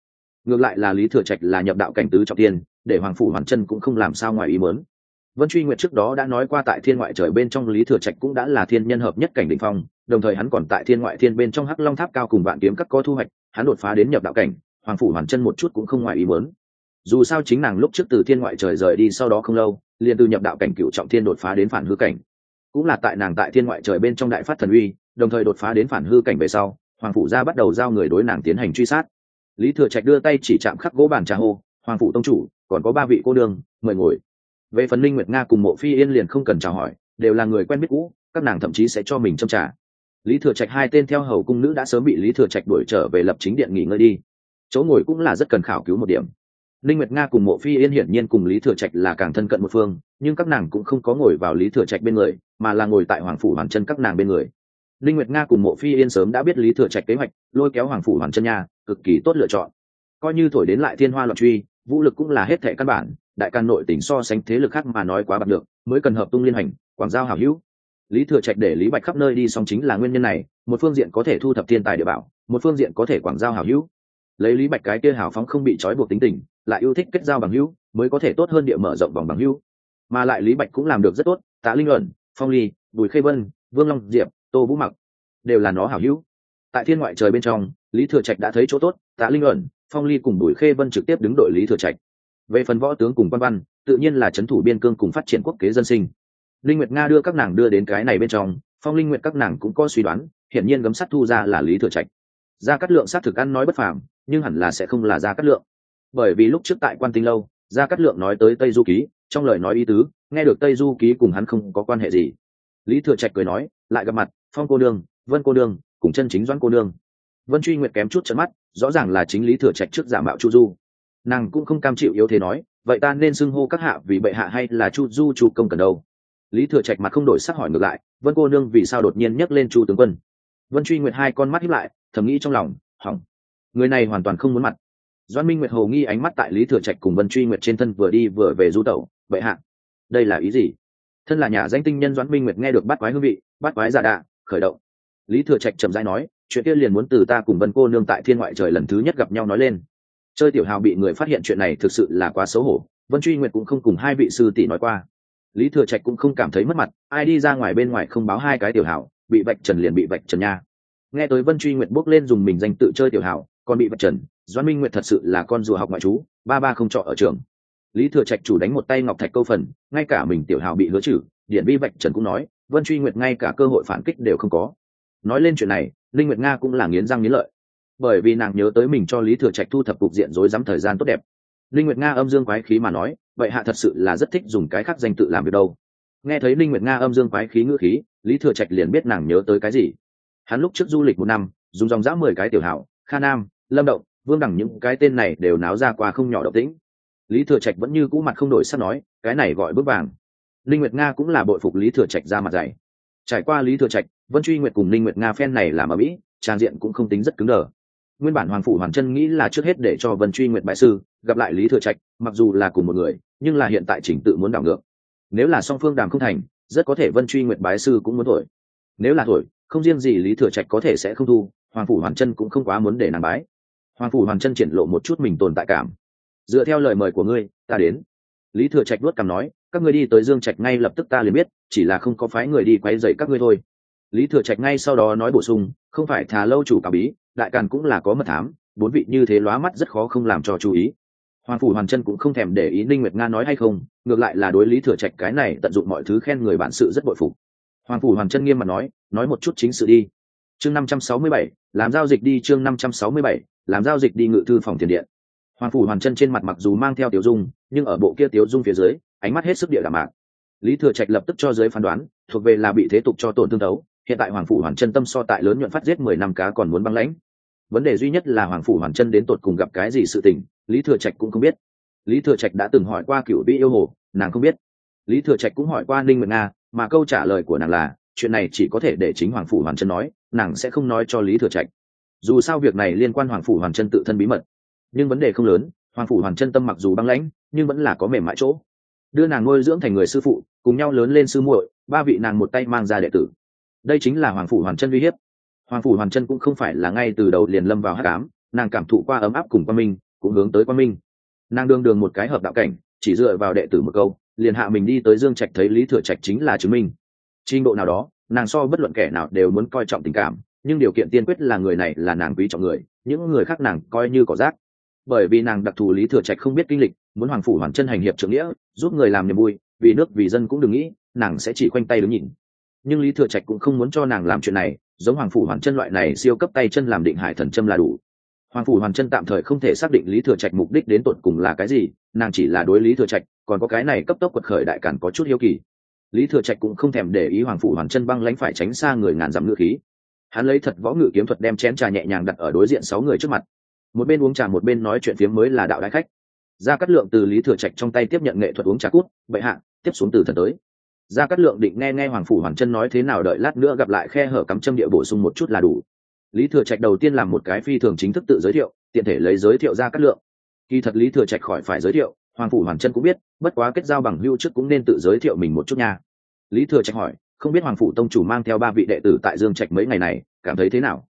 Ngược lại là lý thừa trạch là nhập đạo cảnh tứ trọng tiên, để hoàng phủ hoàn chân cũng không làm sao ngoài ý muốn. Vân truy nguyệt trước đó đã nói qua tại thiên ngoại trời bên trong lý thừa trạch cũng đã là thiên nhân hợp nhất cảnh đ ỉ n h phong, đồng thời hắn còn tại thiên ngoại thiên bên trong hắc long tháp cao cùng vạn kiếm các có thu hoạch, hắn đột phá đến nhập đạo cảnh, hoàng phủ hoàn chân một chút cũng không ngoài ý muốn. Dù sao chính nàng lúc trước từ thiên ngoại trời rời đi sau đó không lâu liền từ nhập đạo cảnh cựu trọng thiên đột phá đến phản hư cảnh. Cũng là tại nàng tại thiên ngoại trời bên trong đại phát thần uy, đồng thời đột phá đến phản hư cảnh về sau, hoàng phủ gia bắt đầu giao người đối nàng tiến hành truy sát. Lý thừa trạch đưa tay chỉ chạm khắc gỗ bàn trà hô, hoàng phủ tông chủ, còn có ba vị cô đương mời ngồi. Về phần linh nguyệt nga cùng mộ phi yên liền không cần chào hỏi, đều là người quen biết cũ, các nàng thậm chí sẽ cho mình châm trà. Lý thừa trạch hai tên theo hầu cung nữ đã sớm bị lý thừa trạch đuổi trở về lập chính điện nghỉ ngơi đi. Chỗ ngồi cũng là rất cần khảo cứu một điểm linh nguyệt nga cùng mộ phi yên hiển nhiên cùng lý thừa trạch là càng thân cận một phương, nhưng các nàng cũng không có ngồi vào lý thừa trạch bên người, mà là ngồi tại hoàng phủ hoàn chân các nàng bên người. Linh nguyệt nga cùng mộ phi yên sớm đã biết lý thừa trạch kế hoạch, lôi kéo hoàng phủ hoàn chân nha, cực kỳ tốt lựa chọn. Coi như thổi đến lại thiên hoa loạn truy, vũ lực cũng là hết thệ căn bản, đại can nội tỉnh so sánh thế lực khác mà nói quá bạc được, mới cần hợp tung liên hành, quảng giao hảo hữu. Lý thừa trạch để lý bạch khắp nơi đi song chính là nguyên nhân này, một phương diện có thể thu thập thiên tài địa bảo, một phương diện có thể quảng giao hảo hữu. Lấy lý bạch cái kia hảo phóng không bị trói buộc tính tình lại yêu thích kết giao bằng hữu, mới có thể tốt hơn địa mở rộng vòng bằng hữu. Mà lại lý bạch cũng làm được rất tốt, tạ linh luận, phong ly, bùi khê vân, vương long, diệp, tô vũ mặc đều là nó hảo hữu. Tại thiên ngoại trời bên trong, lý thừa trạch đã thấy chỗ tốt, tạ linh luận, phong ly cùng bùi khê vân trực tiếp đứng đội lý thừa trạch. Về phần võ tướng cùng quan văn, tự nhiên là c h ấ n thủ biên cương cùng phát triển quốc kế dân sinh. Linh nguyệt nga đưa các nàng đưa đến cái này bên trong, phong linh nguyệt các nàng cũng có suy đoán, hiển nhiên gấm sắt thu ra là lý thừa trạch. Gia cát lượng xác thực ăn nói bất phàm, nhưng hẳn là sẽ không là gia cát lượng bởi vì lúc trước tại quan tinh lâu, gia cát lượng nói tới tây du ký, trong lời nói ý tứ, nghe được tây du ký cùng hắn không có quan hệ gì. Lý thừa trạch cười nói, lại gặp mặt, phong cô đương vân cô đương cùng chân chính doãn cô đương vân truy nguyệt kém chút trận mắt, rõ ràng là chính lý thừa trạch trước giả mạo chu du. Nàng cũng không cam chịu yếu thế nói, vậy ta nên xưng hô các hạ vì bệ hạ hay là chu du chu công cần đâu? Lý thừa trạch mặt không đổi sắc hỏi ngược lại, vân cô nương vì sao đột nhiên nhắc lên chu tướng quân? Vân truy nguyệt hai con mắt hiếp lại, thầm nghĩ trong lòng, hỏng. Người này hoàn toàn không muốn mặt doan minh nguyệt hồ nghi ánh mắt tại lý thừa trạch cùng vân truy nguyệt trên thân vừa đi vừa về du tẩu. Vậy hạ, đây là ý gì? Thân là nhà danh tinh nhân doãn minh nguyệt nghe được bắt quái hương vị, bắt quái giả đạ, khởi động. Lý thừa trạch trầm dai nói, chuyện kia liền muốn từ ta cùng vân cô nương tại thiên ngoại trời lần thứ nhất gặp nhau nói lên. Chơi tiểu hào bị người phát hiện chuyện này thực sự là quá xấu hổ, vân truy nguyệt cũng không cùng hai vị sư tỷ nói qua. Lý thừa trạch cũng không cảm thấy mất mặt, ai đi ra ngoài bên ngoài không báo hai cái tiểu hào, bị vạch trần liền bị vạch trần nha. Nghe tới vân truy nguyệt bước lên dùng mình danh tự chơi tiểu hào, còn bị vạch trần doan minh nguyệt thật sự là con rùa học ngoại chú ba ba không trọ ở trường. Lý thừa trạch chủ đánh một tay ngọc thạch câu phần, ngay cả mình tiểu hào bị hứa trừ điện vi bạch trần cũng nói, vân truy nguyệt ngay cả cơ hội phản kích đều không có. Nói lên chuyện này, linh nguyệt nga cũng là nghiến răng nghiến lợi. Bởi vì nàng nhớ tới mình cho lý thừa trạch thu thập cục diện rối rắm thời gian tốt đẹp. Linh nguyệt nga âm dương quái khí mà nói, vậy hạ thật sự là rất thích dùng cái khác danh tự làm việc đâu. Nghe thấy linh nguyệt nga âm dương quái khí ngữ khí, lý thừa trạch liền biết nàng nhớ tới cái gì. Hắn lúc trước du lịch một năm, dùng dòng dã mười cái tiểu hảo kha nam, lâm động vương đẳng những cái tên này đều náo ra qua không nhỏ động tĩnh. Lý thừa trạch vẫn như cũ mặt không đổi sắc nói, cái này gọi bước vàng. Linh nguyệt nga cũng là bội phục lý thừa trạch ra mặt dày. Trải qua lý thừa trạch, vân truy nguyệt cùng linh nguyệt nga phen này làm ở mỹ, trang diện cũng không tính rất cứng đờ. Nguyên bản hoàng phủ hoàn chân nghĩ là trước hết để cho vân truy nguyệt bại sư, gặp lại lý thừa trạch, mặc dù là cùng một người, nhưng là hiện tại chỉnh tự muốn đảo ngược. Nếu là song phương đàm không thành, rất có thể vân truy nguyệt bái sư cũng muốn thổi. Nếu là thổi, không riêng gì lý thừa trạch có thể sẽ không thu, hoàng phủ hoàn chân cũng không quá muốn để nàng bái hoàng phủ hoàn chân triển lộ một chút mình tồn tại cảm. Dựa theo lời mời của ngươi ta đến. Lý thừa trạch nuốt cằm nói các ngươi đi tới dương trạch ngay lập tức ta liền biết chỉ là không có phái người đi quay dậy các ngươi thôi. Lý thừa trạch ngay sau đó nói bổ sung không phải thà lâu chủ cả bí đại càn cũng là có mật thám bốn vị như thế lóa mắt rất khó không làm cho chú ý. Hoàng phủ hoàn chân cũng không thèm để ý ninh nguyệt nga nói hay không ngược lại là đối lý thừa trạch cái này tận dụng mọi thứ khen người bản sự rất bội phục. Hoàng phủ hoàn chân nghiêm mặt nói nói một chút chính sự đi. Chương 567, làm giao dịch đi chương 567, làm giao dịch đi ngự thư phòng tiền điện. Hoàng phủ hoàn chân trên mặt mặc dù mang theo tiểu dung, nhưng ở bộ kia tiểu dung phía dưới, ánh mắt hết sức địa đảm mạc. Lý thừa trạch lập tức cho giới phán đoán, thuộc về là bị thế tục cho tổn thương đấu hiện tại hoàng phủ hoàn chân tâm so tại lớn nhuận phát giết mười năm cá còn muốn băng lãnh. Vấn đề duy nhất là hoàng phủ hoàn chân đến tột cùng gặp cái gì sự tình, lý thừa trạch cũng không biết. Lý thừa trạch đã từng hỏi qua cựu vị yêu hồ, nàng không biết. Lý thừa trạch cũng hỏi qua ninh nguyệt nga, mà câu trả lời của nàng là, chuyện này chỉ có thể để chính hoàng phủ hoàn chân nói, nàng sẽ không nói cho lý thừa trạch dù sao việc này liên quan hoàng phủ hoàn chân tự thân bí mật. Nhưng vấn đề không lớn, hoàng phủ hoàn chân tâm mặc dù băng lãnh, nhưng vẫn là có mềm mại chỗ. Đưa nàng nuôi dưỡng thành người sư phụ, cùng nhau lớn lên sư muội, ba vị nàng một tay mang ra đệ tử. Đây chính là hoàng phủ hoàn chân uy hiếp. Hoàng phủ hoàn chân cũng không phải là ngay từ đầu liền lâm vào hát cám nàng cảm thụ qua ấm áp cùng quan minh, cũng hướng tới quan minh. Nàng đương đường một cái hợp đạo cảnh, chỉ dựa vào đệ tử một câu, liền hạ mình đi tới dương trạch thấy lý thừa trạch chính là chứng minh. Trình độ nào đó, nàng so bất luận kẻ nào đều muốn coi trọng tình cảm nhưng điều kiện tiên quyết là người này là nàng quý trọng người, những người khác nàng coi như cỏ rác. Bởi vì nàng đặc thù lý thừa trạch không biết kinh lịch, muốn hoàng phủ hoàn chân hành hiệp trưởng nghĩa, giúp người làm niềm vui, vì nước vì dân cũng đừng nghĩ, nàng sẽ chỉ khoanh tay đứng nhìn. Nhưng lý thừa trạch cũng không muốn cho nàng làm chuyện này, giống hoàng phủ hoàn chân loại này siêu cấp tay chân làm định hải thần châm là đủ. Hoàng phủ hoàn chân tạm thời không thể xác định lý thừa trạch mục đích đến tột cùng là cái gì, nàng chỉ là đối lý thừa trạch, còn có cái này cấp tốc quật khởi đại cản có chút hiếu kỳ. Lý thừa trạch cũng không thèm để ý hoàng phủ hoàn chân băng lãnh phải tránh xa người ngàn dặm ngựa khí hắn lấy thật võ ngự kiếm thuật đem chén trà nhẹ nhàng đặt ở đối diện sáu người trước mặt. Một bên uống trà một bên nói chuyện phiếm mới là đạo đại khách. Gia cát lượng từ lý thừa trạch trong tay tiếp nhận nghệ thuật uống trà cút vậy hạ, tiếp xuống từ thần tới. Gia cát lượng định nghe nghe hoàng phủ hoàng chân nói thế nào đợi lát nữa gặp lại khe hở cắm châm địa bổ sung một chút là đủ. Lý thừa trạch đầu tiên làm một cái phi thường chính thức tự giới thiệu, tiện thể lấy giới thiệu gia cát lượng. Kỳ thật lý thừa trạch khỏi phải giới thiệu, hoàng phủ hoàng chân cũng biết, bất quá kết giao bằng hưu trước cũng nên tự giới thiệu mình một chút nha. Lý thừa trạch hỏi không biết hoàng phủ tông chủ mang theo ba vị đệ tử tại dương trạch mấy ngày này, cảm thấy thế nào?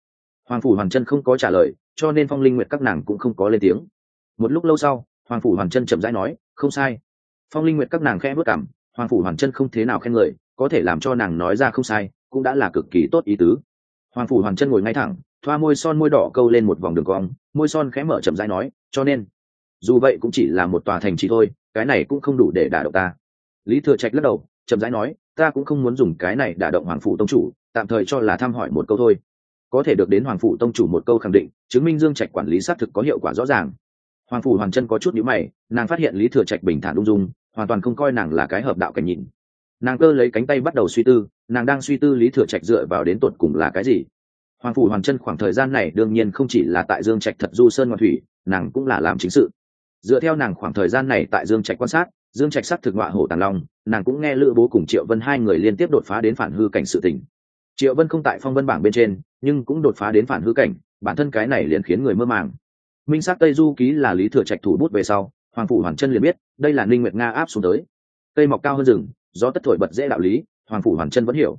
Hoàng phủ hoàng chân không có trả lời, cho nên phong linh nguyệt các nàng cũng không có lên tiếng. Một lúc lâu sau, hoàng phủ hoàng chân chậm rãi nói, không sai. Phong linh nguyệt các nàng khẽ vất cảm, hoàng phủ hoàng chân không thế nào khen ngợi có thể làm cho nàng nói ra không sai, cũng đã là cực kỳ tốt ý tứ. Hoàng phủ hoàng chân ngồi ngay thẳng, thoa môi son môi đỏ câu lên một vòng đường cong, môi son khẽ mở chậm rãi nói, cho nên, dù vậy cũng chỉ là một tòa thành trì thôi, cái này cũng không đủ để đả động ta. Lý thừa trạch lắc đầu, chậm rãi nói ta cũng không muốn dùng cái này đả động hoàng phủ tông chủ, tạm thời cho là thăm hỏi một câu thôi. Có thể được đến hoàng phủ tông chủ một câu khẳng định, chứng minh dương trạch quản lý xác thực có hiệu quả rõ ràng. Hoàng phủ hoàng chân có chút nhữ mày, nàng phát hiện lý thừa trạch bình thản ung dung, hoàn toàn không coi nàng là cái hợp đạo cảnh nhìn. Nàng cơ lấy cánh tay bắt đầu suy tư, nàng đang suy tư lý thừa trạch dựa vào đến tột cùng là cái gì. Hoàng phủ hoàng chân khoảng thời gian này đương nhiên không chỉ là tại dương trạch thật du sơn ngoan thủy, nàng cũng là làm chính sự. Dựa theo nàng khoảng thời gian này tại dương trạch quan sát dương trạch sắc thực họa hổ tàng long, nàng cũng nghe lữ bố cùng triệu vân hai người liên tiếp đột phá đến phản hư cảnh sự tình. Triệu vân không tại phong vân bảng bên trên, nhưng cũng đột phá đến phản hư cảnh, bản thân cái này liền khiến người mơ màng. Minh sắc tây du ký là lý thừa trạch thủ bút về sau, hoàng phủ hoàn chân liền biết, đây là ninh nguyệt nga áp xuống tới. Cây mọc cao hơn rừng, gió tất thổi bật dễ đạo lý, hoàng phủ hoàn chân vẫn hiểu.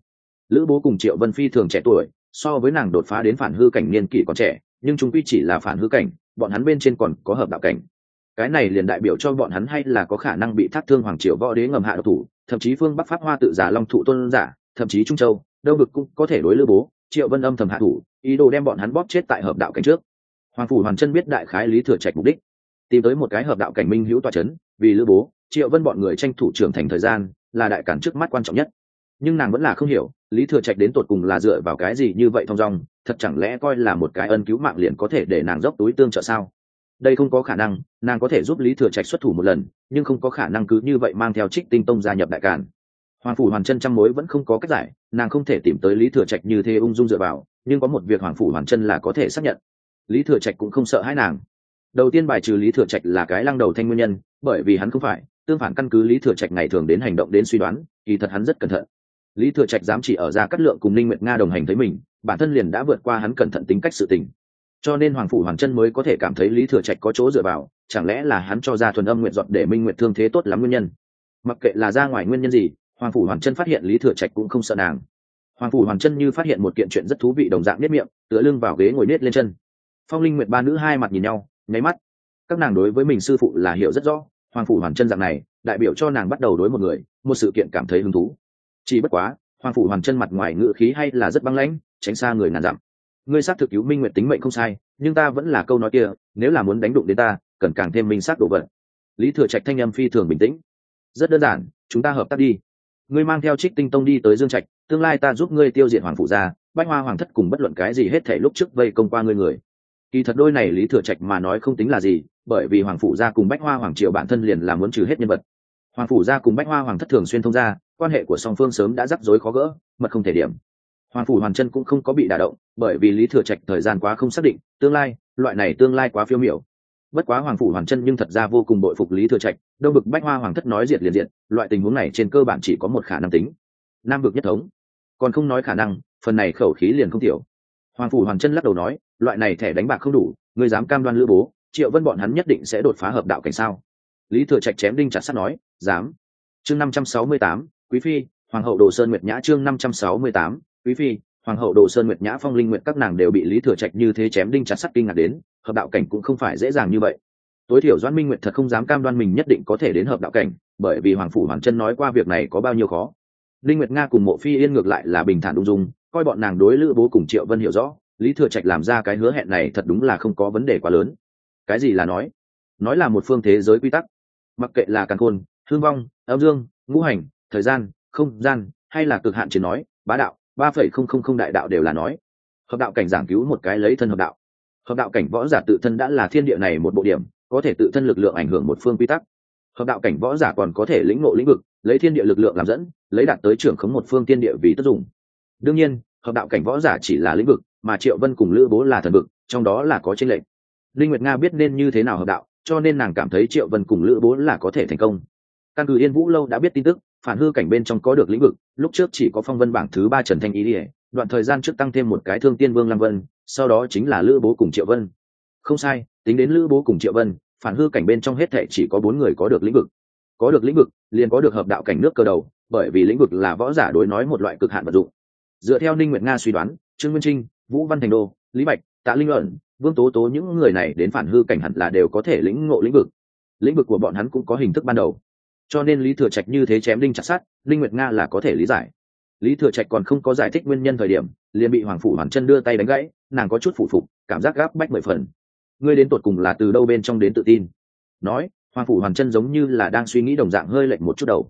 Lữ bố cùng triệu vân phi thường trẻ tuổi, so với nàng đột phá đến phản hư cảnh niên kỷ còn trẻ, nhưng chúng quy chỉ là phản hư cảnh, bọn hắn bên trên còn có hợp đạo cảnh cái này liền đại biểu cho bọn hắn hay là có khả năng bị thác thương hoàng triều võ đế ngầm hạ độc thủ, thậm chí phương bắc pháp hoa tự giả long thụ tôn giả, thậm chí trung châu, đâu vực cũng có thể đối lư bố, triệu vân âm thầm hạ thủ, ý đồ đem bọn hắn bóp chết tại hợp đạo cảnh trước. Hoàng phủ hoàn chân biết đại khái lý thừa trạch mục đích, tìm tới một cái hợp đạo cảnh minh hữu tòa c h ấ n vì lư bố, triệu vân bọn người tranh thủ trưởng thành thời gian, là đại cản trước mắt quan trọng nhất. Nhưng nàng vẫn là không hiểu, lý thừa trạch đến tột cùng là dựa vào cái gì như vậy thong dong, thật chẳng lẽ coi là một cái ân cứu mạng liền có thể để nàng dốc túi tương trợ sao? Đây không có khả năng, nàng có thể giúp lý thừa trạch xuất thủ một lần, nhưng không có khả năng cứ như vậy mang theo trích tinh tông gia nhập đại cản hoàng phủ hoàn chân trăm mối vẫn không có cách giải, nàng không thể tìm tới lý thừa trạch như thế ung dung dựa vào, nhưng có một việc hoàng phủ hoàn chân là có thể xác nhận. Lý thừa trạch cũng không sợ hãi nàng. Đầu tiên bài trừ lý thừa trạch là cái lăng đầu thanh nguyên nhân, bởi vì hắn không phải, tương phản căn cứ lý thừa trạch ngày thường đến hành động đến suy đoán, kỳ thật hắn rất cẩn thận. Lý thừa trạch dám chỉ ở ra cắt lượng cùng ninh nguyệt nga đồng hành với mình, bản thân liền đã vượt qua hắn cẩn thận tính cách sự tình cho nên hoàng phủ hoàng chân mới có thể cảm thấy lý thừa trạch có chỗ dựa vào, chẳng lẽ là hắn cho ra thuần âm nguyện dọn để minh nguyện thương thế tốt lắm nguyên nhân? Mặc kệ là ra ngoài nguyên nhân gì, hoàng phủ hoàng chân phát hiện lý thừa trạch cũng không sợ nàng. Hoàng phủ hoàng chân như phát hiện một kiện chuyện rất thú vị đồng dạng nếp miệng, tựa lưng vào ghế ngồi nết lên chân. Phong linh nguyện ba nữ hai mặt nhìn nhau, nháy mắt. Các nàng đối với mình sư phụ là hiểu rất rõ, hoàng phủ hoàng chân dạng này, đại biểu cho nàng bắt đầu đối một người, một sự kiện cảm thấy hứng thú. Chỉ bất quá, hoàng phủ hoàng chân mặt ngoài ngự khí hay là rất băng lãnh, tránh xa người ngàn dặm ngươi xác thực cứu minh nguyện tính mệnh không sai, nhưng ta vẫn là câu nói kia, nếu là muốn đánh đụng đến ta, cần càng thêm minh xác đồ vật lý thừa trạch thanh âm phi thường bình tĩnh. Rất đơn giản, chúng ta hợp tác đi. Ngươi mang theo trích tinh tông đi tới dương trạch, tương lai ta giúp ngươi tiêu diệt hoàng phụ gia, bách hoa hoàng thất cùng bất luận cái gì hết thể lúc trước vây công qua ngươi người. Kỳ thật đôi này lý thừa trạch mà nói không tính là gì, bởi vì hoàng phụ gia cùng bách hoa hoàng triều bản thân liền là muốn trừ hết nhân vật. Hoàng phủ gia cùng bách hoa hoàng thất thường xuyên thông gia, quan hệ của song phương sớm đã rắc rối khó gỡ, mật không thể điểm hoàng phủ hoàn chân cũng không có bị đả động, bởi vì lý thừa trạch thời gian quá không xác định, tương lai, loại này tương lai quá phiêu miểu. Bất quá hoàng phủ hoàn chân nhưng thật ra vô cùng bội phục lý thừa trạch, đông bực bách hoa hoàng thất nói diệt liền diệt, loại tình huống này trên cơ bản chỉ có một khả năng tính. Nam vực nhất thống. Còn không nói khả năng, phần này khẩu khí liền không thiểu. Hoàng phủ hoàn chân lắc đầu nói, loại này thẻ đánh bạc không đủ người dám cam đoan lữ bố, triệu vân bọn hắn nhất định sẽ đột phá hợp đạo cảnh sao? Lý thừa trạch chém đinh chặt sắt nói, dám. Chương năm trăm sáu mươi tám, quý phi, hoàng hậu đồ sơn nguyệt nhã chương năm trăm sáu mươi tám quý phi, hoàng hậu đồ sơn nguyệt nhã, phong linh nguyệt các nàng đều bị lý thừa trạch như thế chém đinh chặt sắt kinh ngạc đến, hợp đạo cảnh cũng không phải dễ dàng như vậy. Tối thiểu doãn minh nguyệt thật không dám cam đoan mình nhất định có thể đến hợp đạo cảnh, bởi vì hoàng phủ hoàng chân nói qua việc này có bao nhiêu khó. Linh nguyệt nga cùng mộ phi yên ngược lại là bình thản ung dung, coi bọn nàng đối lữ bố cùng triệu vân hiểu rõ, lý thừa trạch làm ra cái hứa hẹn này thật đúng là không có vấn đề quá lớn. Cái gì là nói? Nói là một phương thế giới quy tắc. Mặc kệ là càn khôn hương vong, âm dương, ngũ hành, thời gian, không gian, hay là cực hạn chỉ nói, bá đạo ba phẩy không không không đại đạo đều là nói. Hợp đạo cảnh giảng cứu một cái lấy thân hợp đạo. Hợp đạo cảnh võ giả tự thân đã là thiên địa này một bộ điểm, có thể tự thân lực lượng ảnh hưởng một phương quy tắc. Hợp đạo cảnh võ giả còn có thể lĩnh ngộ lĩnh vực, lấy thiên địa lực lượng làm dẫn, lấy đạt tới trưởng khống một phương tiên địa vì tất dụng. Đương nhiên, hợp đạo cảnh võ giả chỉ là lĩnh vực, mà triệu vân cùng lữ bố là thần vực, trong đó là có tranh lệch. Linh nguyệt nga biết nên như thế nào hợp đạo, cho nên nàng cảm thấy triệu vân cùng lữ bố là có thể thành công. Căn cứ yên vũ lâu đã biết tin tức phản hư cảnh bên trong có được lĩnh vực, lúc trước chỉ có phong vân bảng thứ ba trần thanh ý ỉa đoạn thời gian trước tăng thêm một cái thương tiên vương lăng vân, sau đó chính là lữ bố cùng triệu vân. Không sai, tính đến lữ bố cùng triệu vân, phản hư cảnh bên trong hết thệ chỉ có bốn người có được lĩnh vực. Có được lĩnh vực, liền có được hợp đạo cảnh nước cơ đầu, bởi vì lĩnh vực là võ giả đối nói một loại cực hạn vật dụng. Dựa theo ninh nguyệt nga suy đoán, trương nguyên trinh, vũ văn thành đô, lý bạch, tạ linh ẩn, vương tố tố những người này đến phản hư cảnh hẳn là đều có thể lĩnh ngộ lĩnh vực. Lĩnh vực của bọn hắn cũng có hình thức ban đầu cho nên lý thừa trạch như thế chém đinh chặt sát linh nguyệt nga là có thể lý giải. Lý thừa trạch còn không có giải thích nguyên nhân thời điểm, liền bị hoàng phủ hoàn chân đưa tay đánh gãy, nàng có chút phụ phục, cảm giác gáp bách mười phần. Ngươi đến tột cùng là từ đâu bên trong đến tự tin? Nói, hoàng phủ hoàn chân giống như là đang suy nghĩ đồng dạng hơi lệch một chút đầu.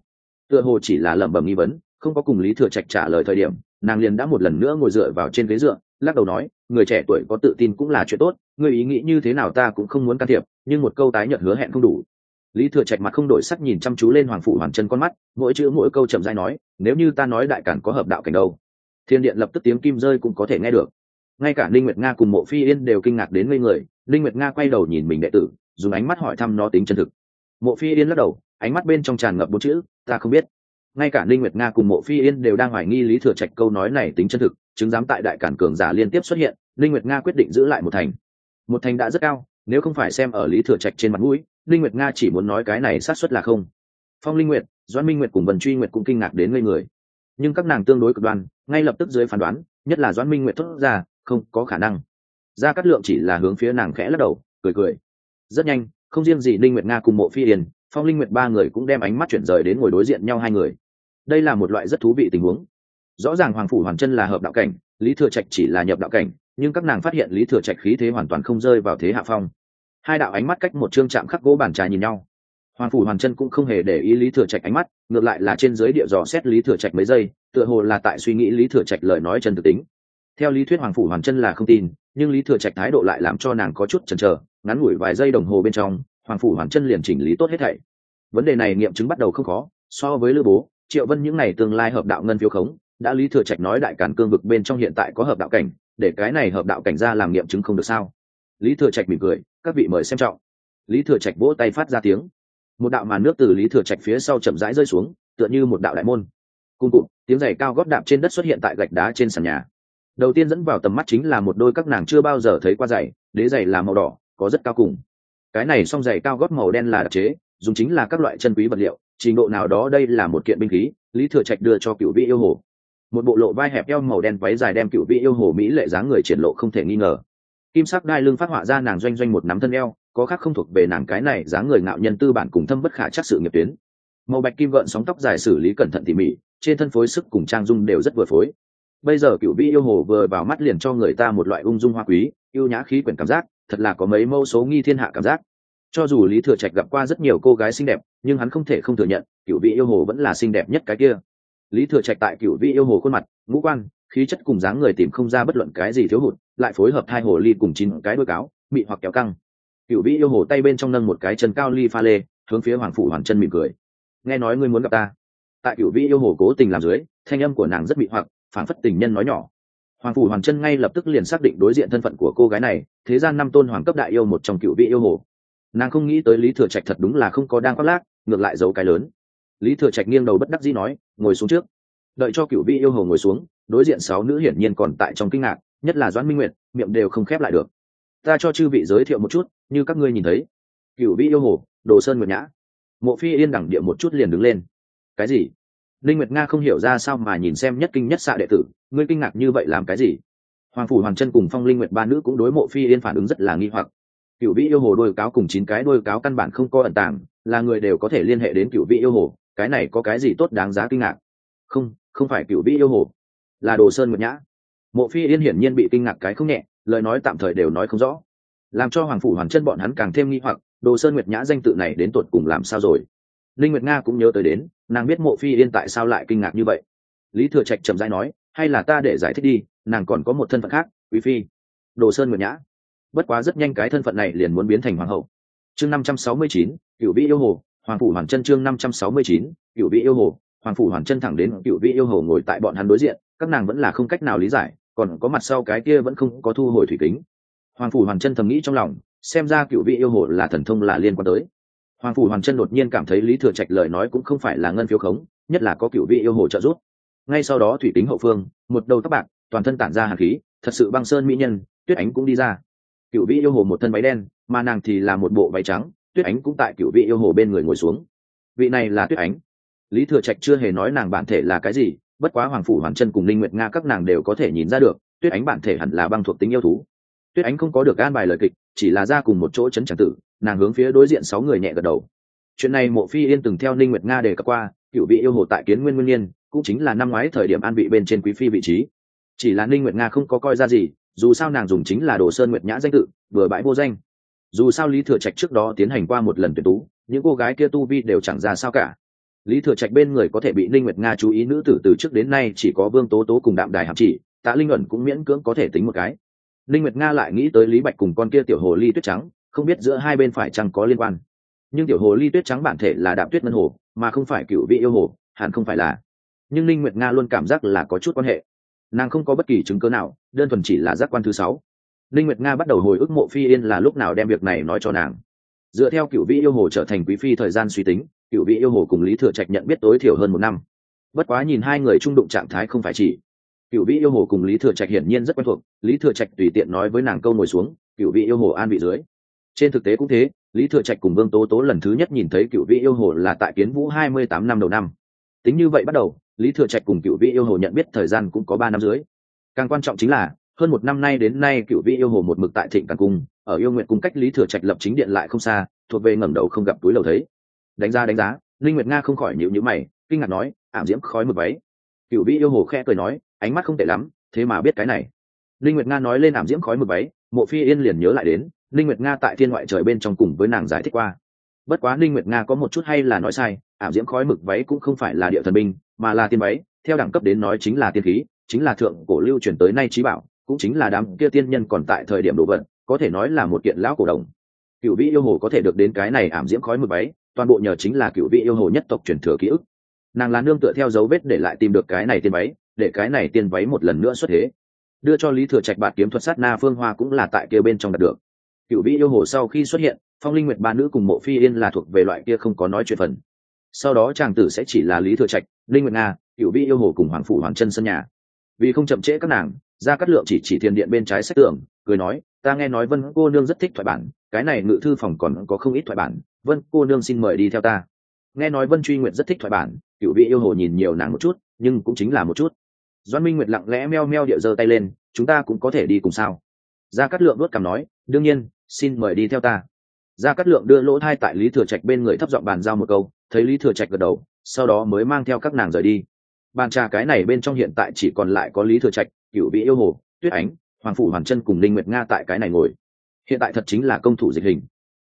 Tựa hồ chỉ là lẩm bẩm nghi vấn, không có cùng lý thừa trạch trả lời thời điểm, nàng liền đã một lần nữa ngồi dựa vào trên ghế dựa, lắc đầu nói, người trẻ tuổi có tự tin cũng là chuyện tốt người ý nghĩ như thế nào ta cũng không muốn can thiệp, nhưng một câu tái nhận hứa hẹn không đủ lý thừa trạch mặt không đổi sắc nhìn chăm chú lên hoàng phụ hoàn chân con mắt, mỗi chữ mỗi câu chậm dai nói, nếu như ta nói đại cản có hợp đạo cảnh đâu. Thiên điện lập tức tiếng kim rơi cũng có thể nghe được. Ngay cả linh nguyệt nga cùng mộ phi yên đều kinh ngạc đến ngây người, linh nguyệt nga quay đầu nhìn mình đệ tử, dùng ánh mắt hỏi thăm nó tính chân thực. Mộ phi yên lắc đầu, ánh mắt bên trong tràn ngập bốn chữ, ta không biết. Ngay cả linh nguyệt nga cùng mộ phi yên đều đang hoài nghi lý thừa trạch câu nói này tính chân thực, chứng giám tại đại cản cường giả liên tiếp xuất hiện, linh nguyệt nga quyết định giữ lại một thành. Một thành đã rất cao, nếu không phải xem ở lý thừa trạch trên mặt mũi linh nguyệt nga chỉ muốn nói cái này xác suất là không. Phong linh nguyệt, doãn minh nguyệt cùng vân truy nguyệt cũng kinh ngạc đến ngây người. Nhưng các nàng tương đối cực đoan, ngay lập tức dưới phán đoán, nhất là doãn minh nguyệt thốt ra, không có khả năng. Gia cát lượng chỉ là hướng phía nàng khẽ lắc đầu, cười cười. Rất nhanh, không riêng gì linh nguyệt nga cùng mộ phi yên, phong linh nguyệt ba người cũng đem ánh mắt chuyển rời đến ngồi đối diện nhau hai người. Đây là một loại rất thú vị tình huống. Rõ ràng hoàng phủ hoàn chân là hợp đạo cảnh, lý thừa trạch chỉ là nhập đạo cảnh, nhưng các nàng phát hiện lý thừa trạch khí thế hoàn toàn không rơi vào thế hạ phong hai đạo ánh mắt cách một chương chạm khắc gỗ bàn trà nhìn nhau. Hoàng phủ hoàn chân cũng không hề để ý lý thừa trạch ánh mắt, ngược lại là trên dưới địa dò xét lý thừa trạch mấy giây, tựa hồ là tại suy nghĩ lý thừa trạch lời nói chân thực tính. Theo lý thuyết hoàng phủ hoàn chân là không tin, nhưng lý thừa trạch thái độ lại làm cho nàng có chút chần chờ, ngắn ngủi vài giây đồng hồ bên trong, hoàng phủ hoàn chân liền chỉnh lý tốt hết thảy. Vấn đề này nghiệm chứng bắt đầu không khó, so với lữ bố, triệu vân những n à y tương lai hợp đạo ngân phiếu khống, đã lý thừa trạch nói đại cản cương vực bên trong hiện tại có hợp đạo cảnh, để cái này hợp đạo cảnh ra làm nghiệm chứng không được sao? Lý thừa trạch mỉm cười, các vị mời xem trọng. Lý thừa trạch vỗ tay phát ra tiếng. Một đạo màn nước từ lý thừa trạch phía sau chậm rãi rơi xuống, tựa như một đạo đại môn. Cung cụt tiếng giày cao gót đạp trên đất xuất hiện tại gạch đá trên sàn nhà. Đầu tiên dẫn vào tầm mắt chính là một đôi các nàng chưa bao giờ thấy qua giày, đế giày là màu đỏ, có rất cao cùng. Cái này song giày cao gót màu đen là đặc chế, dùng chính là các loại chân quý vật liệu, trình độ nào đó đây là một kiện binh khí, lý thừa trạch đưa cho cựu vị yêu hồ. Một bộ lộ vai hẹp eo màu đen váy dài đem cựu vị yêu hồ mỹ lệ dáng người triển lộ không thể nghi ngờ kim sắc đai lưng phát họa ra nàng doanh doanh một nắm thân eo, có khác không thuộc về nàng cái này dáng người ngạo nhân tư bản cùng thâm bất khả chắc sự nghiệp tuyến. Màu bạch kim gợn sóng tóc dài xử lý cẩn thận tỉ mỉ, trên thân phối sức cùng trang dung đều rất vừa phối. Bây giờ cựu vi yêu hồ vừa vào mắt liền cho người ta một loại ung dung hoa quý, yêu nhã khí quyển cảm giác, thật là có mấy mâu số nghi thiên hạ cảm giác. Cho dù lý thừa trạch gặp qua rất nhiều cô gái xinh đẹp, nhưng hắn không thể không thừa nhận, cựu vị yêu hồ vẫn là xinh đẹp nhất cái kia. Lý thừa trạch tại cựu vị yêu hồ khuôn mặt, ngũ quan khí chất cùng dáng người tìm không ra bất luận cái gì thiếu hụt, lại phối hợp hai hồ ly cùng chín cái đôi cáo, mị hoặc kéo căng. Cựu vĩ yêu hồ tay bên trong nâng một cái chân cao ly pha lê, hướng phía hoàng phủ hoàn chân mỉm cười. Nghe nói ngươi muốn gặp ta. Tại cựu vĩ yêu hồ cố tình làm dưới, thanh âm của nàng rất bị hoặc phản phất tình nhân nói nhỏ. Hoàng phủ hoàn chân ngay lập tức liền xác định đối diện thân phận của cô gái này, thế gian năm tôn hoàng cấp đại yêu một trong cựu vị yêu hồ. Nàng không nghĩ tới lý thừa trạch thật đúng là không có đang khoác lác, ngược lại giấu cái lớn. Lý thừa trạch nghiêng đầu bất đắc dĩ nói, ngồi xuống trước đợi cho cựu vị yêu hồ ngồi xuống, đối diện sáu nữ hiển nhiên còn tại trong kinh ngạc, nhất là doãn minh nguyệt, miệng đều không khép lại được. Ta cho chư vị giới thiệu một chút, như các ngươi nhìn thấy. Cựu vị yêu hồ, đồ sơn nguyệt nhã. Mộ phi yên đẳng địa một chút liền đứng lên. Cái gì? Linh nguyệt nga không hiểu ra sao mà nhìn xem nhất kinh nhất xạ đệ tử, ngươi kinh ngạc như vậy làm cái gì? Hoàng phủ hoàng chân cùng phong linh nguyệt ba nữ cũng đối mộ phi yên phản ứng rất là nghi hoặc. Cựu vị yêu hồ đôi cáo cùng chín cái đôi cáo căn bản không có ẩn tàng, là người đều có thể liên hệ đến cựu vị yêu hồ, cái này có cái gì tốt đáng giá kinh ngạc? Không không phải cựu vĩ yêu hồ, là đồ sơn nguyệt nhã. Mộ phi yên hiển nhiên bị kinh ngạc cái không nhẹ, lời nói tạm thời đều nói không rõ. Làm cho hoàng phủ hoàn chân bọn hắn càng thêm nghi hoặc, đồ sơn nguyệt nhã danh tự này đến tột cùng làm sao rồi? Linh nguyệt nga cũng nhớ tới đến, nàng biết mộ phi yên tại sao lại kinh ngạc như vậy. Lý thừa trạch trầm rãi nói, hay là ta để giải thích đi, nàng còn có một thân phận khác, quý phi. Đồ sơn nguyệt nhã. Bất quá rất nhanh cái thân phận này liền muốn biến thành hoàng hậu. Chương năm trăm sáu mươi chín, cựu vị yêu hồ, hoàng phủ hoàn chân chương năm trăm sáu mươi chín, cựu vị yêu hồ hoàng phủ hoàn chân thẳng đến cựu vị yêu hồ ngồi tại bọn hắn đối diện, các nàng vẫn là không cách nào lý giải, còn có mặt sau cái kia vẫn không có thu hồi thủy kính. Hoàng phủ hoàn chân thầm nghĩ trong lòng, xem ra cựu vị yêu hồ là thần thông là liên quan tới. Hoàng phủ hoàn chân đột nhiên cảm thấy lý thừa trạch lời nói cũng không phải là ngân phiếu khống, nhất là có cựu vị yêu hồ trợ giúp. Ngay sau đó thủy kính hậu phương, một đầu tóc bạc, toàn thân tản ra hàn khí, thật sự băng sơn mỹ nhân, tuyết ánh cũng đi ra. Cựu vị yêu hồ một thân váy đen, mà nàng thì là một bộ váy trắng, tuyết ánh cũng tại cựu vị yêu hồ bên người ngồi xuống. Vị này là tuyết ánh lý thừa trạch chưa hề nói nàng bản thể là cái gì, bất quá hoàng phủ hoàn chân cùng linh nguyệt nga các nàng đều có thể nhìn ra được, tuyết ánh bản thể hẳn là băng thuộc tính yêu thú. Tuyết ánh không có được an bài lời kịch, chỉ là ra cùng một chỗ chấn tràng tử, nàng hướng phía đối diện sáu người nhẹ gật đầu. Chuyện này mộ phi yên từng theo ninh nguyệt nga đề cập qua, cựu vị yêu hồ tại kiến nguyên nguyên nhiên, cũng chính là năm ngoái thời điểm an vị bên trên quý phi vị trí. Chỉ là ninh nguyệt nga không có coi ra gì, dù sao nàng dùng chính là đồ sơn nguyệt nhã danh tự, vừa bãi vô danh. Dù sao lý thừa trạch trước đó tiến hành qua một lần tuyển tú, những cô gái kia tu vi đều chẳng ra sao cả lý thừa trạch bên người có thể bị ninh nguyệt nga chú ý, nữ tử từ trước đến nay chỉ có vương tố tố cùng đạm đài hàm chỉ, tạ linh ẩn cũng miễn cưỡng có thể tính một cái. Ninh nguyệt nga lại nghĩ tới lý bạch cùng con kia tiểu hồ ly tuyết trắng, không biết giữa hai bên phải chăng có liên quan. Nhưng tiểu hồ ly tuyết trắng bản thể là đạm tuyết ngân hồ, mà không phải cựu vị yêu hồ, hẳn không phải là. Nhưng ninh nguyệt nga luôn cảm giác là có chút quan hệ. Nàng không có bất kỳ chứng cứ nào, đơn thuần chỉ là giác quan thứ sáu. Ninh nguyệt nga bắt đầu hồi ức mộ phi yên là lúc nào đem việc này nói cho nàng. Dựa theo cựu vị yêu hồ trở thành quý phi thời gian suy tính cựu vị yêu hồ cùng lý thừa trạch nhận biết tối thiểu hơn một năm. Bất quá nhìn hai người trung đụng trạng thái không phải chỉ. Cựu vị yêu hồ cùng lý thừa trạch hiển nhiên rất quen thuộc, lý thừa trạch tùy tiện nói với nàng câu ngồi xuống cựu vị yêu hồ an vị dưới. Trên thực tế cũng thế, lý thừa trạch cùng vương tố tố lần thứ nhất nhìn thấy cựu vị yêu hồ là tại kiến vũ hai mươi tám năm đầu năm. Tính như vậy bắt đầu, lý thừa trạch cùng cựu vị yêu hồ nhận biết thời gian cũng có ba năm dưới càng quan trọng chính là, hơn một năm nay đến nay cựu vị yêu hồ một mực tại thịnh càng cung, ở yêu nguyện cung cách lý thừa trạch lập chính điện lại không xa, thuộc về ngẩng đầu không gặp túi lầu thấy đánh giá đánh giá, linh nguyệt nga không khỏi nhịu nhữ mày, kinh ngạc nói, ảm diễm khói mực váy. Cựu vĩ yêu hồ khẽ cười nói, ánh mắt không tệ lắm, thế mà biết cái này. Linh nguyệt nga nói lên ảm diễm khói mực váy, mộ phi yên liền nhớ lại đến, linh nguyệt nga tại thiên ngoại trời bên trong cùng với nàng giải thích qua. Bất quá linh nguyệt nga có một chút hay là nói sai, ảm diễm khói mực váy cũng không phải là địa thần binh, mà là tiên váy, theo đẳng cấp đến nói chính là tiên khí, chính là thượng cổ lưu truyền tới nay trí bảo, cũng chính là đám kia tiên nhân còn tại thời điểm đồ vật, có thể nói là một kiện lão cổ đồng. Cựu vĩ yêu hồ có thể được đến cái này ảm diễm khói mực váy toàn bộ nhờ chính là cựu vị yêu hồ nhất tộc truyền thừa ký ức. Nàng là nương tựa theo dấu vết để lại tìm được cái này tiên váy, để cái này tiên váy một lần nữa xuất thế. Đưa cho lý thừa trạch bạt kiếm thuật sát na phương hoa cũng là tại kia bên trong đạt được. Cựu vị yêu hồ sau khi xuất hiện, phong linh nguyệt ba nữ cùng mộ phi yên là thuộc về loại kia không có nói chuyện phần. Sau đó chàng tử sẽ chỉ là lý thừa trạch, linh nguyệt nga, cựu vị yêu hồ cùng hoàng phủ hoàng chân sân nhà. Vì không chậm trễ các nàng ra cắt lượng chỉ chỉ thiền điện bên trái sách tường, cười nói, ta nghe nói vân cô nương rất thích thoại bản cái này ngự thư phòng còn có không ít thoại bản, vân cô nương xin mời đi theo ta. Nghe nói vân truy nguyện rất thích thoại bản, cựu vị yêu hồ nhìn nhiều nàng một chút, nhưng cũng chính là một chút. Doan minh nguyệt lặng lẽ meo meo địa giơ tay lên, chúng ta cũng có thể đi cùng sao? Gia cát lượng đốt cảm nói, đương nhiên, xin mời đi theo ta. Gia cát lượng đưa lỗ thai tại lý thừa trạch bên người thấp giọng bàn giao một câu, thấy lý thừa trạch gật đầu, sau đó mới mang theo các nàng rời đi. Bàn trà cái này bên trong hiện tại chỉ còn lại có lý thừa trạch, cựu vị yêu hồ, tuyết ánh, hoàng phủ hoàn chân cùng linh nguyệt nga tại cái này ngồi hiện tại thật chính là công thủ dịch hình.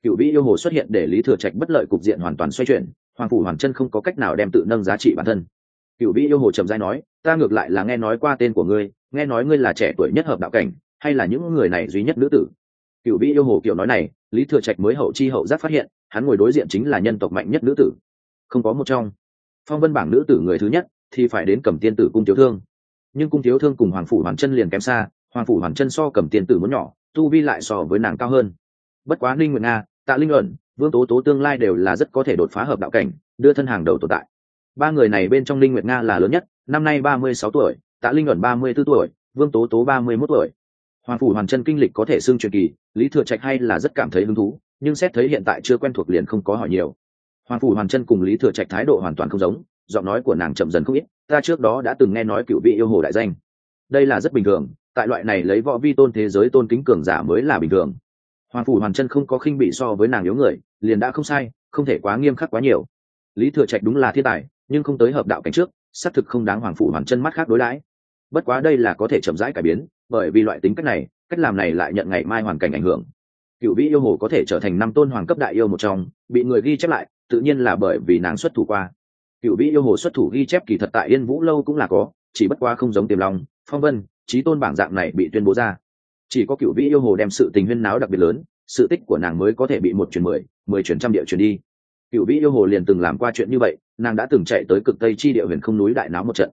Cựu vĩ yêu hồ xuất hiện để lý thừa trạch bất lợi cục diện hoàn toàn xoay chuyển, hoàng phủ hoàn chân không có cách nào đem tự nâng giá trị bản thân. Cựu vĩ yêu hồ trầm giai nói, ta ngược lại là nghe nói qua tên của ngươi, nghe nói ngươi là trẻ tuổi nhất hợp đạo cảnh, hay là những người này duy nhất nữ tử? Cựu vĩ yêu hồ kiểu nói này, lý thừa trạch mới hậu chi hậu giác phát hiện, hắn ngồi đối diện chính là nhân tộc mạnh nhất nữ tử. Không có một trong. Phong vân bảng nữ tử người thứ nhất, thì phải đến cầm tiên tử cung thiếu thương. Nhưng cung thiếu thương cùng hoàng phủ hoàn chân liền kém xa, hoàng phủ hoàn chân so cầm tiên tử muốn nhỏ tu vi lại so với nàng cao hơn. Bất quá linh nguyện nga tạ linh ẩn, vương tố tố tương lai đều là rất có thể đột phá hợp đạo cảnh đưa thân hàng đầu tồn tại. Ba người này bên trong linh nguyệt nga là lớn nhất năm nay ba mươi sáu tuổi tạ linh ẩn ba mươi b ố tuổi vương tố tố ba mươi mốt tuổi. Hoàng phủ hoàn chân kinh lịch có thể xưng truyền kỳ lý thừa trạch hay là rất cảm thấy hứng thú nhưng xét thấy hiện tại chưa quen thuộc liền không có hỏi nhiều. Hoàng phủ hoàn chân cùng lý thừa trạch thái độ hoàn toàn không giống giọng nói của nàng chậm dần không ít ta trước đó đã từng nghe nói cựu vị yêu hồ đại danh. Đây là rất bình thường tại loại này lấy võ vi tôn thế giới tôn kính cường giả mới là bình thường. Hoàng phủ hoàn chân không có khinh bị so với nàng yếu người, liền đã không sai, không thể quá nghiêm khắc quá nhiều. Lý thừa trạch đúng là thiên tài, nhưng không tới hợp đạo cảnh trước, xác thực không đáng hoàng phủ hoàn chân mắt khác đối đãi. Bất quá đây là có thể chậm rãi cải biến, bởi vì loại tính cách này, cách làm này lại nhận ngày mai hoàn cảnh ảnh hưởng. Cựu vĩ yêu hồ có thể trở thành năm tôn hoàng cấp đại yêu một trong, bị người ghi chép lại, tự nhiên là bởi vì nàng xuất thủ qua. Cựu vĩ yêu hồ xuất thủ ghi chép kỳ thật tại yên vũ lâu cũng là có, chỉ bất quá không giống tiềm long, phong vân trí tôn bảng dạng này bị tuyên bố ra. Chỉ có cựu vĩ yêu hồ đem sự tình huyên náo đặc biệt lớn, sự tích của nàng mới có thể bị một chuyển mười mười chuyển trăm địa chuyển đi. Cựu vĩ yêu hồ liền từng làm qua chuyện như vậy, nàng đã từng chạy tới cực tây chi địa huyền không núi đại náo một trận.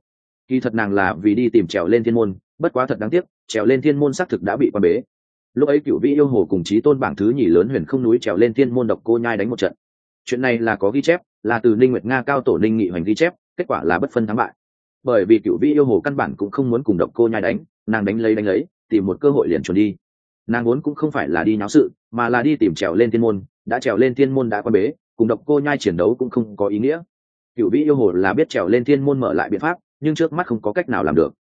Kỳ thật nàng là vì đi tìm trèo lên thiên môn, bất quá thật đáng tiếc, trèo lên thiên môn xác thực đã bị quan bế. Lúc ấy cựu vĩ yêu hồ cùng chí tôn bảng thứ nhì lớn huyền không núi trèo lên thiên môn độc cô nhai đánh một trận. Chuyện này là có ghi chép, là từ ninh nguyệt nga cao tổ ninh nghị hoành ghi chép, kết quả là bất phân thắng bại bởi vì cựu vĩ yêu hồ căn bản cũng không muốn cùng độc cô nhai đánh, nàng đánh lấy đánh lấy, tìm một cơ hội liền trốn đi. Nàng muốn cũng không phải là đi náo sự, mà là đi tìm trèo lên thiên môn, đã trèo lên thiên môn đã quan bế, cùng độc cô nhai chiến đấu cũng không có ý nghĩa. Cựu vĩ yêu hồ là biết trèo lên thiên môn mở lại biện pháp, nhưng trước mắt không có cách nào làm được.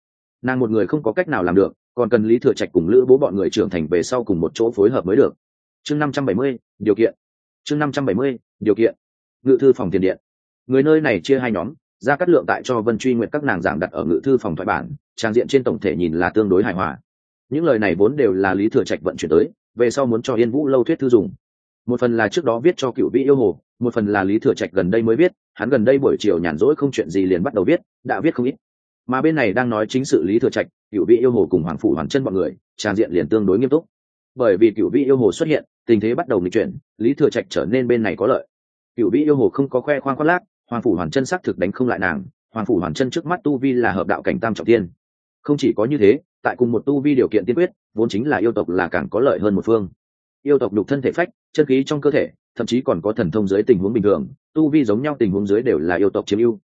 Nàng một người không có cách nào làm được, còn cần lý thừa trạch cùng lữ bố bọn người trưởng thành về sau cùng một chỗ phối hợp mới được. Chương năm trăm bảy mươi, điều kiện. Chương năm trăm bảy mươi, điều kiện. Ngự thư phòng tiền điện. Người nơi này chia hai nhóm ra cắt lượng tại cho vân truy nguyện các nàng giảng đặt ở ngự thư phòng thoại bản, trang diện trên tổng thể nhìn là tương đối hài hòa. Những lời này vốn đều là lý thừa trạch vận chuyển tới, về sau muốn cho yên vũ lâu thuyết thư dùng. Một phần là trước đó viết cho cựu vị yêu hồ, một phần là lý thừa trạch gần đây mới viết, hắn gần đây buổi chiều nhàn rỗi không chuyện gì liền bắt đầu viết, đã viết không ít. Mà bên này đang nói chính sự lý thừa trạch cựu vị yêu hồ cùng hoàng phủ hoàn chân bọn người, trang diện liền tương đối nghiêm túc. Bởi vì cựu vị yêu hồ xuất hiện, tình thế bắt đầu nghịch chuyển, lý thừa trạch trở nên bên này có lợi. Cựu vị yêu hồ không có khoe khoang khoác lác hoàng phủ hoàn chân xác thực đánh không lại nàng, hoàng phủ hoàn chân trước mắt tu vi là hợp đạo cảnh tam trọng tiên không chỉ có như thế, tại cùng một tu vi điều kiện tiên quyết, vốn chính là yêu tộc là càng có lợi hơn một phương. Yêu tộc đục thân thể phách, chân khí trong cơ thể, thậm chí còn có thần thông dưới tình huống bình thường, tu vi giống nhau tình huống dưới đều là yêu tộc chiếm ưu.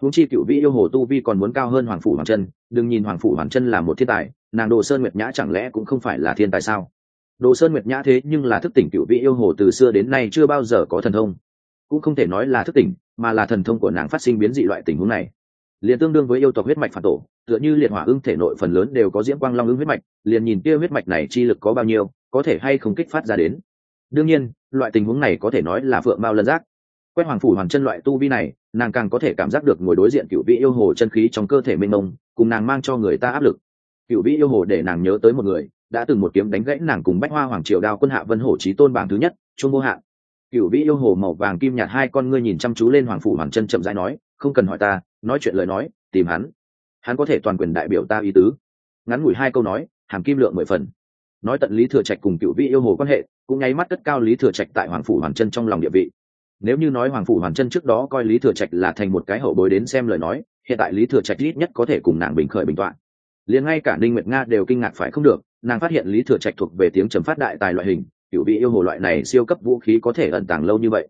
Huống chi cựu vị yêu hồ tu vi còn muốn cao hơn hoàng phủ hoàng chân, đừng nhìn hoàng phủ hoàng chân là một thiên tài, nàng đồ sơn nguyệt nhã chẳng lẽ cũng không phải là thiên tài sao? Đồ sơn nguyệt nhã thế nhưng là thức tỉnh cựu vị yêu hồ từ xưa đến nay chưa bao giờ có thần thông. Cũng không thể nói là thức tỉnh mà là thần thông của nàng phát sinh biến dị loại tình huống này. Liền tương đương với yêu tộc huyết mạch phản tổ, tựa như liệt hỏa ưng thể nội phần lớn đều có diễm quang long ưng huyết mạch, liền nhìn kia huyết mạch này chi lực có bao nhiêu, có thể hay không kích phát ra đến. Đương nhiên, loại tình huống này có thể nói là phượng mao lân giác. Quét hoàng phủ hoàng chân loại tu vi này, nàng càng có thể cảm giác được ngồi đối diện cựu vị yêu hồ chân khí trong cơ thể mênh mông, cùng nàng mang cho người ta áp lực. Cựu vị yêu hồ để nàng nhớ tới một người, đã từng một kiếm đánh gãy nàng cùng bách hoa hoàng triều đao quân hạ vân hổ trí tôn bảng thứ nhất, trung vô hạn cựu vĩ yêu hồ màu vàng kim nhạt hai con ngươi nhìn chăm chú lên hoàng phủ hoàng chân chậm rãi nói, không cần hỏi ta, nói chuyện lời nói, tìm hắn. Hắn có thể toàn quyền đại biểu ta ý tứ. Ngắn ngủi hai câu nói, hàm kim lượng mười phần. Nói tận lý thừa trạch cùng cựu vĩ yêu hồ quan hệ, cũng nháy mắt cất cao lý thừa trạch tại hoàng phủ hoàng chân trong lòng địa vị. Nếu như nói hoàng phủ hoàng chân trước đó coi lý thừa trạch là thành một cái hậu bối đến xem lời nói, hiện tại lý thừa trạch ít nhất có thể cùng nàng bình khởi bình toạn. Liền ngay cả ninh nguyệt nga đều kinh ngạc phải không được, nàng phát hiện lý thừa trạch thuộc về tiếng trầm phát đại tài loại hình cựu vị yêu hồ loại này siêu cấp vũ khí có thể ẩn tàng lâu như vậy.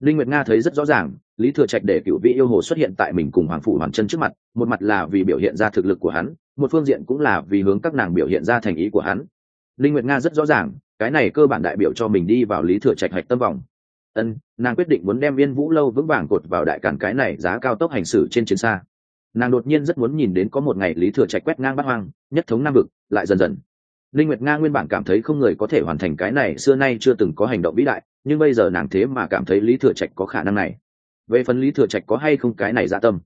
Linh nguyệt nga thấy rất rõ ràng, lý thừa trạch để cựu vị yêu hồ xuất hiện tại mình cùng hoàng phủ hoàng chân trước mặt, một mặt là vì biểu hiện ra thực lực của hắn, một phương diện cũng là vì hướng các nàng biểu hiện ra thành ý của hắn. Linh nguyệt nga rất rõ ràng, cái này cơ bản đại biểu cho mình đi vào lý thừa trạch hạch tâm vòng. Ân, nàng quyết định muốn đem viên vũ lâu vững vàng cột vào đại cản cái này giá cao tốc hành xử trên chiến xa. Nàng đột nhiên rất muốn nhìn đến có một ngày lý thừa trạch quét ngang bắt hoang, nhất thống nam vực, lại dần dần linh nguyệt nga nguyên bản cảm thấy không người có thể hoàn thành cái này, xưa nay chưa từng có hành động vĩ đại, nhưng bây giờ nàng thế mà cảm thấy lý thừa trạch có khả năng này. Về phần lý thừa trạch có hay không cái này dạ tâm?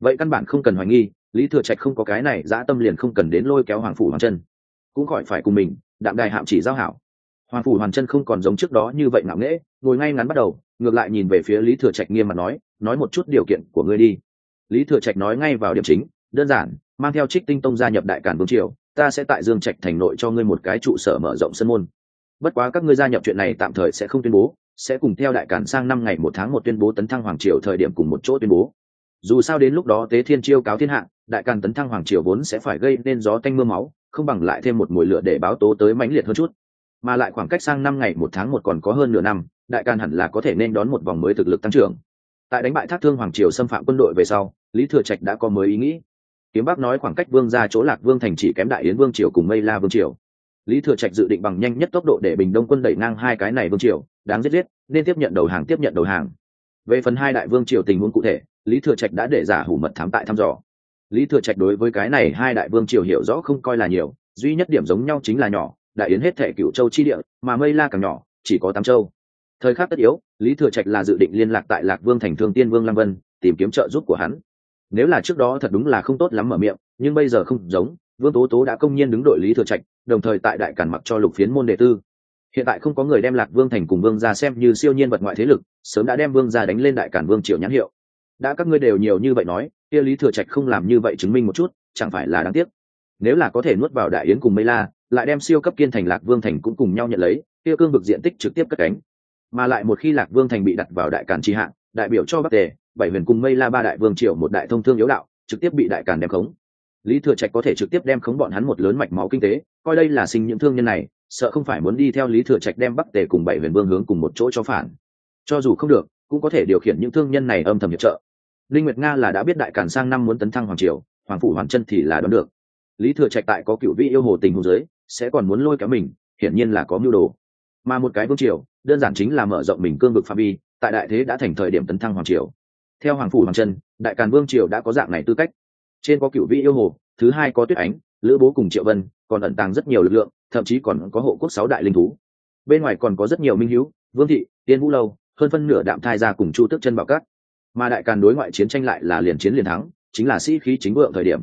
Vậy căn bản không cần hoài nghi, lý thừa trạch không có cái này dạ tâm liền không cần đến lôi kéo hoàng phủ hoàng chân cũng khỏi phải cùng mình, đạm đài hạm chỉ giao hảo. Hoàng phủ hoàng chân không còn giống trước đó như vậy ngạo nghễ, ngồi ngay ngắn bắt đầu, ngược lại nhìn về phía lý thừa trạch nghiêm mặt nói nói một chút điều kiện của ngươi đi. Lý thừa trạch nói ngay vào điểm chính, đơn giản, mang theo trích tinh tông gia nhập đại cản vương triều ta sẽ tại dương trạch thành nội cho ngươi một cái trụ sở mở rộng sân môn. Bất quá các ngươi gia nhập chuyện này tạm thời sẽ không tuyên bố, sẽ cùng theo đại cản sang năm ngày một tháng một tuyên bố tấn thăng hoàng triều thời điểm cùng một chỗ tuyên bố. Dù sao đến lúc đó tế thiên chiêu cáo thiên hạ, đại càn tấn thăng hoàng triều vốn sẽ phải gây nên gió tanh mưa máu, không bằng lại thêm một mùi lửa để báo tố tới mãnh liệt hơn chút. Mà lại khoảng cách sang năm ngày một tháng một còn có hơn nửa năm, đại càn hẳn là có thể nên đón một vòng mới thực lực tăng trưởng. Tại đánh bại thác thương hoàng triều xâm phạm quân đội về sau, lý thừa trạch đã có mới ý nghĩ kiếm bắc nói khoảng cách vương ra chỗ lạc vương thành chỉ kém đại yến vương triều cùng mây la vương triều. Lý thừa trạch dự định bằng nhanh nhất tốc độ để bình đông quân đẩy ngang hai cái này vương triều, đáng giết giết, nên tiếp nhận đầu hàng tiếp nhận đầu hàng. Về phần hai đại vương triều tình huống cụ thể, lý thừa trạch đã để giả hủ mật thám tại thăm dò. Lý thừa trạch đối với cái này hai đại vương triều hiểu rõ không coi là nhiều, duy nhất điểm giống nhau chính là nhỏ, đại yến hết thể cựu châu chi địa, mà mây la càng nhỏ, chỉ có tám châu. Thời khắc tất yếu, lý thừa trạch là dự định liên lạc tại lạc vương thành thương tiên vương lam vân, tìm kiếm trợ giúp của hắn nếu là trước đó thật đúng là không tốt lắm mở miệng, nhưng bây giờ không giống, vương tố tố đã công nhiên đứng đội lý thừa trạch, đồng thời tại đại cản mặc cho lục phiến môn đệ tư. Hiện tại không có người đem lạc vương thành cùng vương ra xem như siêu nhiên vật ngoại thế lực, sớm đã đem vương ra đánh lên đại cản vương triều nhãn hiệu. Đã các ngươi đều nhiều như vậy nói, kia lý thừa trạch không làm như vậy chứng minh một chút, chẳng phải là đáng tiếc. Nếu là có thể nuốt vào đại yến cùng mây la, lại đem siêu cấp kiên thành lạc vương thành cũng cùng nhau nhận lấy, kia cương vực diện tích trực tiếp cất cánh. Mà lại một khi lạc vương thành bị đặt vào đại cản tri hạng đại biểu cho bắc tề bảy huyền cùng mây la ba đại vương triều một đại thông thương yếu đạo, trực tiếp bị đại càn đem khống. Lý thừa trạch có thể trực tiếp đem khống bọn hắn một lớn mạch máu kinh tế, coi đây là sinh những thương nhân này, sợ không phải muốn đi theo lý thừa trạch đem bắc tề cùng bảy huyền vương hướng cùng một chỗ cho phản. Cho dù không được, cũng có thể điều khiển những thương nhân này âm thầm hiệp trợ. Linh nguyệt nga là đã biết đại càn sang năm muốn tấn thăng hoàng triều, hoàng phủ hoàng chân thì là đoán được. Lý thừa trạch tại có cựu vị yêu hồ tình hồ giới sẽ còn muốn lôi kéo mình, hiển nhiên là có mưu đồ. Mà một cái vương triều, đơn giản chính là mở rộng mình cương vực phạm vi, tại đại thế đã thành thời điểm tấn thăng hoàng triều theo hoàng phủ hoàng trần, đại càn vương triều đã có dạng này tư cách. Trên có cựu vị yêu hồ thứ hai có tuyết ánh lữ bố cùng triệu vân còn ẩn tàng rất nhiều lực lượng thậm chí còn có hộ quốc sáu đại linh thú. Bên ngoài còn có rất nhiều minh hữu vương thị tiên vũ lâu hơn phân nửa đạm thai ra cùng chu tước chân bảo cát mà đại càn đối ngoại chiến tranh lại là liền chiến liền thắng chính là sĩ khí chính vượng thời điểm.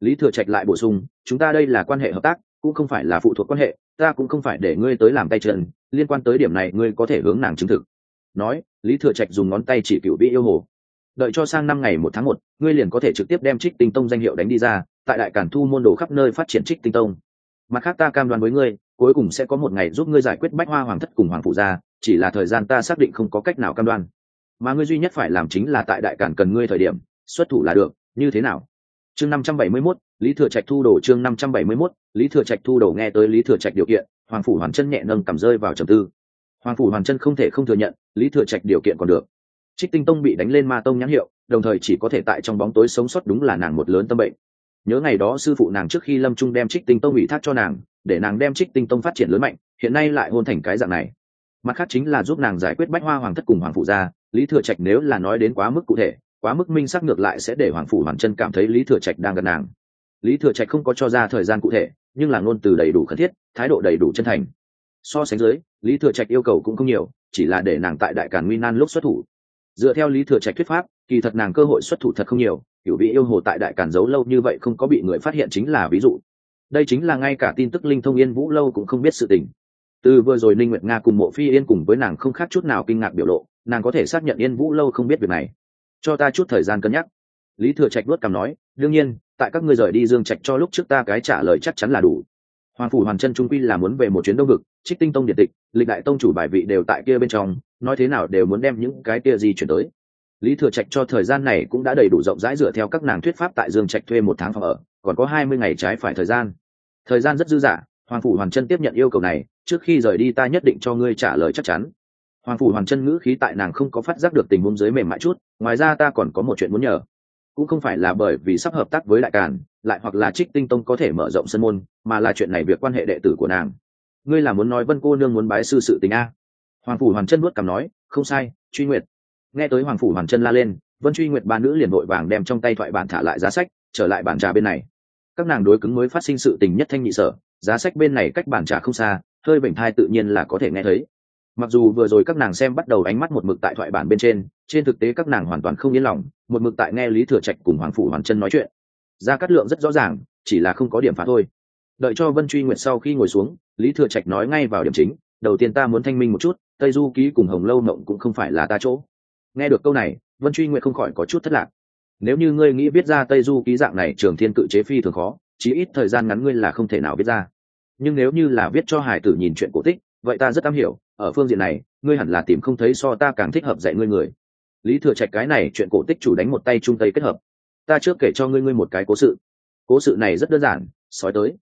Lý thừa trạch lại bổ sung chúng ta đây là quan hệ hợp tác cũng không phải là phụ thuộc quan hệ ta cũng không phải để ngươi tới làm tay chân liên quan tới điểm này ngươi có thể hướng nàng chứng thực. Nói lý thừa trạch dùng ngón tay chỉ cựu vị yêu hồ đợi cho sang năm ngày một tháng một ngươi liền có thể trực tiếp đem trích tinh tông danh hiệu đánh đi ra tại đại cản thu môn đồ khắp nơi phát triển trích tinh tông. Mặt khác ta cam đoan với ngươi cuối cùng sẽ có một ngày giúp ngươi giải quyết bách hoa hoàng thất cùng hoàng phụ gia chỉ là thời gian ta xác định không có cách nào cam đoan. Mà ngươi duy nhất phải làm chính là tại đại cản cần ngươi thời điểm xuất thủ là được như thế nào? Chương năm trăm bảy mươi 571, lý thừa trạch thu đồ chương năm trăm bảy mươi 571, lý thừa trạch thu đồ nghe tới lý thừa trạch điều kiện hoàng phủ hoàn chân nhẹ nâng cầm rơi vào trầm tư. Hoàng phủ hoàn chân không thể không thừa nhận lý thừa trạch điều kiện còn được trích tinh tông bị đánh lên ma tông nhãn hiệu, đồng thời chỉ có thể tại trong bóng tối sống sót đúng là nàng một lớn tâm bệnh. Nhớ ngày đó sư phụ nàng trước khi lâm trung đem trích tinh tông ủy thác cho nàng, để nàng đem trích tinh tông phát triển lớn mạnh, hiện nay lại hôn thành cái dạng này. Mặt khác chính là giúp nàng giải quyết bách hoa hoàng thất cùng hoàng phụ gia, lý thừa trạch nếu là nói đến quá mức cụ thể, quá mức minh xác ngược lại sẽ để hoàng phủ hoàng chân cảm thấy lý thừa trạch đang gần nàng. Lý thừa trạch không có cho ra thời gian cụ thể, nhưng là ngôn từ đầy đủ khẩn thiết, thái độ đầy đủ chân thành. So sánh dưới, lý thừa trạch yêu cầu cũng không nhiều, chỉ là để nàng tại đại càn nguy nan lúc xuất thủ dựa theo lý thừa trạch thuyết pháp, kỳ thật nàng cơ hội xuất thủ thật không nhiều hiểu bị yêu hồ tại đại càn giấu lâu như vậy không có bị người phát hiện chính là ví dụ. Đây chính là ngay cả tin tức linh thông yên vũ lâu cũng không biết sự tình. Từ vừa rồi ninh nguyệt nga cùng mộ phi yên cùng với nàng không khác chút nào kinh ngạc biểu lộ, nàng có thể xác nhận yên vũ lâu không biết việc này. Cho ta chút thời gian cân nhắc. Lý thừa trạch luất cảm nói, đương nhiên, tại các ngươi rời đi dương trạch cho lúc trước ta cái trả lời chắc chắn là đủ hoàng phủ hoàn chân trung quy là muốn về một chuyến đông vực, trích tinh tông điện tịch, lịch đại tông chủ bài vị đều tại kia bên trong, nói thế nào đều muốn đem những cái kia gì chuyển tới. Lý thừa trạch cho thời gian này cũng đã đầy đủ rộng rãi dựa theo các nàng thuyết pháp tại dương trạch thuê một tháng phòng ở, còn có hai mươi ngày trái phải thời gian. Thời gian rất dư dả, hoàng phủ hoàn chân tiếp nhận yêu cầu này, trước khi rời đi ta nhất định cho ngươi trả lời chắc chắn. Hoàng phủ hoàn chân ngữ khí tại nàng không có phát giác được tình huống dưới mềm mại chút, ngoài ra ta còn có một chuyện muốn nhờ. Cũng không phải là bởi vì sắp hợp tác với đại càn lại hoặc là trích tinh tông có thể mở rộng sân môn, mà là chuyện này việc quan hệ đệ tử của nàng. Ngươi là muốn nói vân cô nương muốn bái sư sự tình a. Hoàng phủ hoàn chân nuốt cằm nói, không sai, truy nguyệt. Nghe tới hoàng phủ hoàn chân la lên, vân truy nguyệt ba nữ liền vội vàng đem trong tay thoại bản thả lại giá sách, trở lại bản trà bên này. Các nàng đối cứng mới phát sinh sự tình nhất thanh nhị sở, giá sách bên này cách bản trà không xa, hơi bệnh thai tự nhiên là có thể nghe thấy. Mặc dù vừa rồi các nàng xem bắt đầu ánh mắt một mực tại thoại bản bên trên trên thực tế các nàng hoàn toàn không yên lòng, một mực tại nghe lý thừa trạch cùng hoàng phủ hoàn chân nói chuyện ra cắt lượng rất rõ ràng, chỉ là không có điểm phá thôi. Đợi cho vân truy nguyệt sau khi ngồi xuống, lý thừa trạch nói ngay vào điểm chính, đầu tiên ta muốn thanh minh một chút, tây du ký cùng hồng lâu mộng cũng không phải là ta chỗ. Nghe được câu này, vân truy nguyệt không khỏi có chút thất lạc. Nếu như ngươi nghĩ viết ra tây du ký dạng này, trường thiên cự chế phi thường khó, chí ít thời gian ngắn ngươi là không thể nào viết ra. Nhưng nếu như là viết cho hải tử nhìn chuyện cổ tích, vậy ta rất am hiểu, ở phương diện này, ngươi hẳn là tìm không thấy so ta càng thích hợp dạy ngươi người. Lý thừa trạch cái này chuyện cổ tích chủ đánh một tay trung tây kết hợp ta trước kể cho ngươi ngươi một cái cố sự. Cố sự này rất đơn giản, sói tới.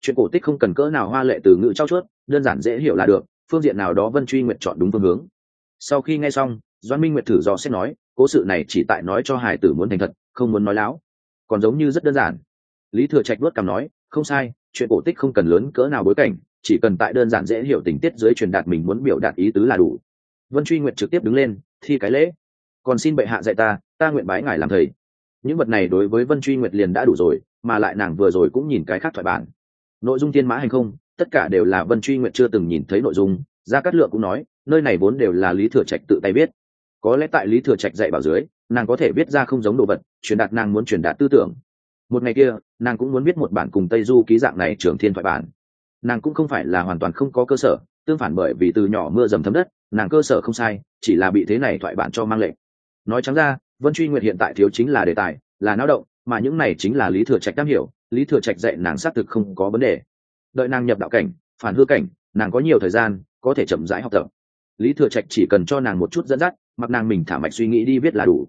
Chuyện cổ tích không cần cỡ nào hoa lệ từ ngữ trao chuốt, đơn giản dễ hiểu là được, phương diện nào đó vân truy nguyện chọn đúng phương hướng. Sau khi nghe xong doan minh nguyệt thử dò xét nói, cố sự này chỉ tại nói cho hải tử muốn thành thật, không muốn nói láo. Còn giống như rất đơn giản. Lý thừa trạch vớt cằm nói, không sai, chuyện cổ tích không cần lớn cỡ nào bối cảnh, chỉ cần tại đơn giản dễ hiểu tình tiết dưới truyền đạt mình muốn biểu đạt ý tứ là đủ. Vân truy nguyệt trực tiếp đứng lên, thi cái lễ. Còn xin bệ hạ dạy ta ta nguyện bái ngài làm thầy những vật này đối với vân truy nguyệt liền đã đủ rồi, mà lại nàng vừa rồi cũng nhìn cái khác thoại bản nội dung tiên mã hành không, tất cả đều là vân truy nguyệt chưa từng nhìn thấy nội dung, gia cát lượng cũng nói, nơi này vốn đều là lý thừa trạch tự tay biết. có lẽ tại lý thừa trạch dạy bảo dưới, nàng có thể viết ra không giống đồ vật, truyền đạt nàng muốn truyền đạt tư tưởng một ngày kia, nàng cũng muốn viết một bản cùng tây du ký dạng này trường thiên thoại bản nàng cũng không phải là hoàn toàn không có cơ sở, tương phản bởi vì từ nhỏ mưa dầm thấm đất, nàng cơ sở không sai, chỉ là bị thế này thoại bản cho mang lệ. nói trắng ra vân truy nguyệt hiện tại thiếu chính là đề tài, là náo động, mà những này chính là lý thừa trạch đam hiểu, lý thừa trạch dạy nàng xác thực không có vấn đề. Đợi nàng nhập đạo cảnh, phản hư cảnh, nàng có nhiều thời gian, có thể chậm rãi học tập. Lý thừa trạch chỉ cần cho nàng một chút dẫn dắt, mặc nàng mình thả mạch suy nghĩ đi viết là đủ.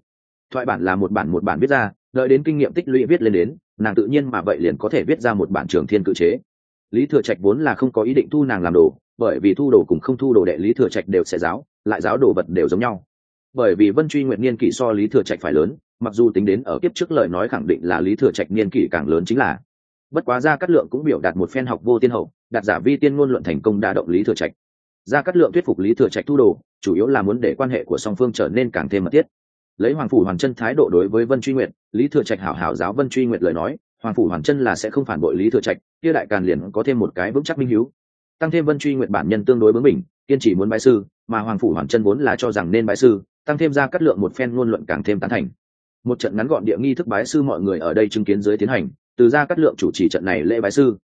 Thoại bản là một bản một bản viết ra, đợi đến kinh nghiệm tích lũy viết lên đến, nàng tự nhiên mà vậy liền có thể viết ra một bản trường thiên cự chế. Lý thừa trạch vốn là không có ý định thu nàng làm đồ, bởi vì thu đồ cùng không thu đồ đệ lý thừa trạch đều sẽ giáo, lại giáo đồ vật đều giống nhau bởi vì vân truy nguyện niên kỷ so lý thừa trạch phải lớn, mặc dù tính đến ở kiếp trước lời nói khẳng định là lý thừa trạch niên kỷ càng lớn chính là. Bất quá gia cát lượng cũng biểu đạt một phen học vô tiên hậu, đạt giả vi tiên ngôn luận thành công đa động lý thừa trạch. Gia cát lượng thuyết phục lý thừa trạch thu đồ, chủ yếu là muốn để quan hệ của song phương trở nên càng thêm mật thiết. Lấy hoàng phủ hoàn chân thái độ đối với vân truy nguyện lý thừa trạch hảo hảo giáo vân truy nguyện lời nói, hoàng phủ hoàn chân là sẽ không phản bội lý thừa trạch, kia đại càn liền có thêm một cái vững chắc minh hiếu. Tăng thêm vân truy nguyện bản nhân tương đối bướng mình kiên trì muốn bái sư, mà hoàng phủ hoàn chân vốn là cho rằng nên bái sư tăng thêm ra cắt lượng một phen ngôn luận càng thêm tán thành. Một trận ngắn gọn địa nghi thức bái sư mọi người ở đây chứng kiến dưới tiến hành, từ ra cắt lượng chủ trì trận này lễ bái sư.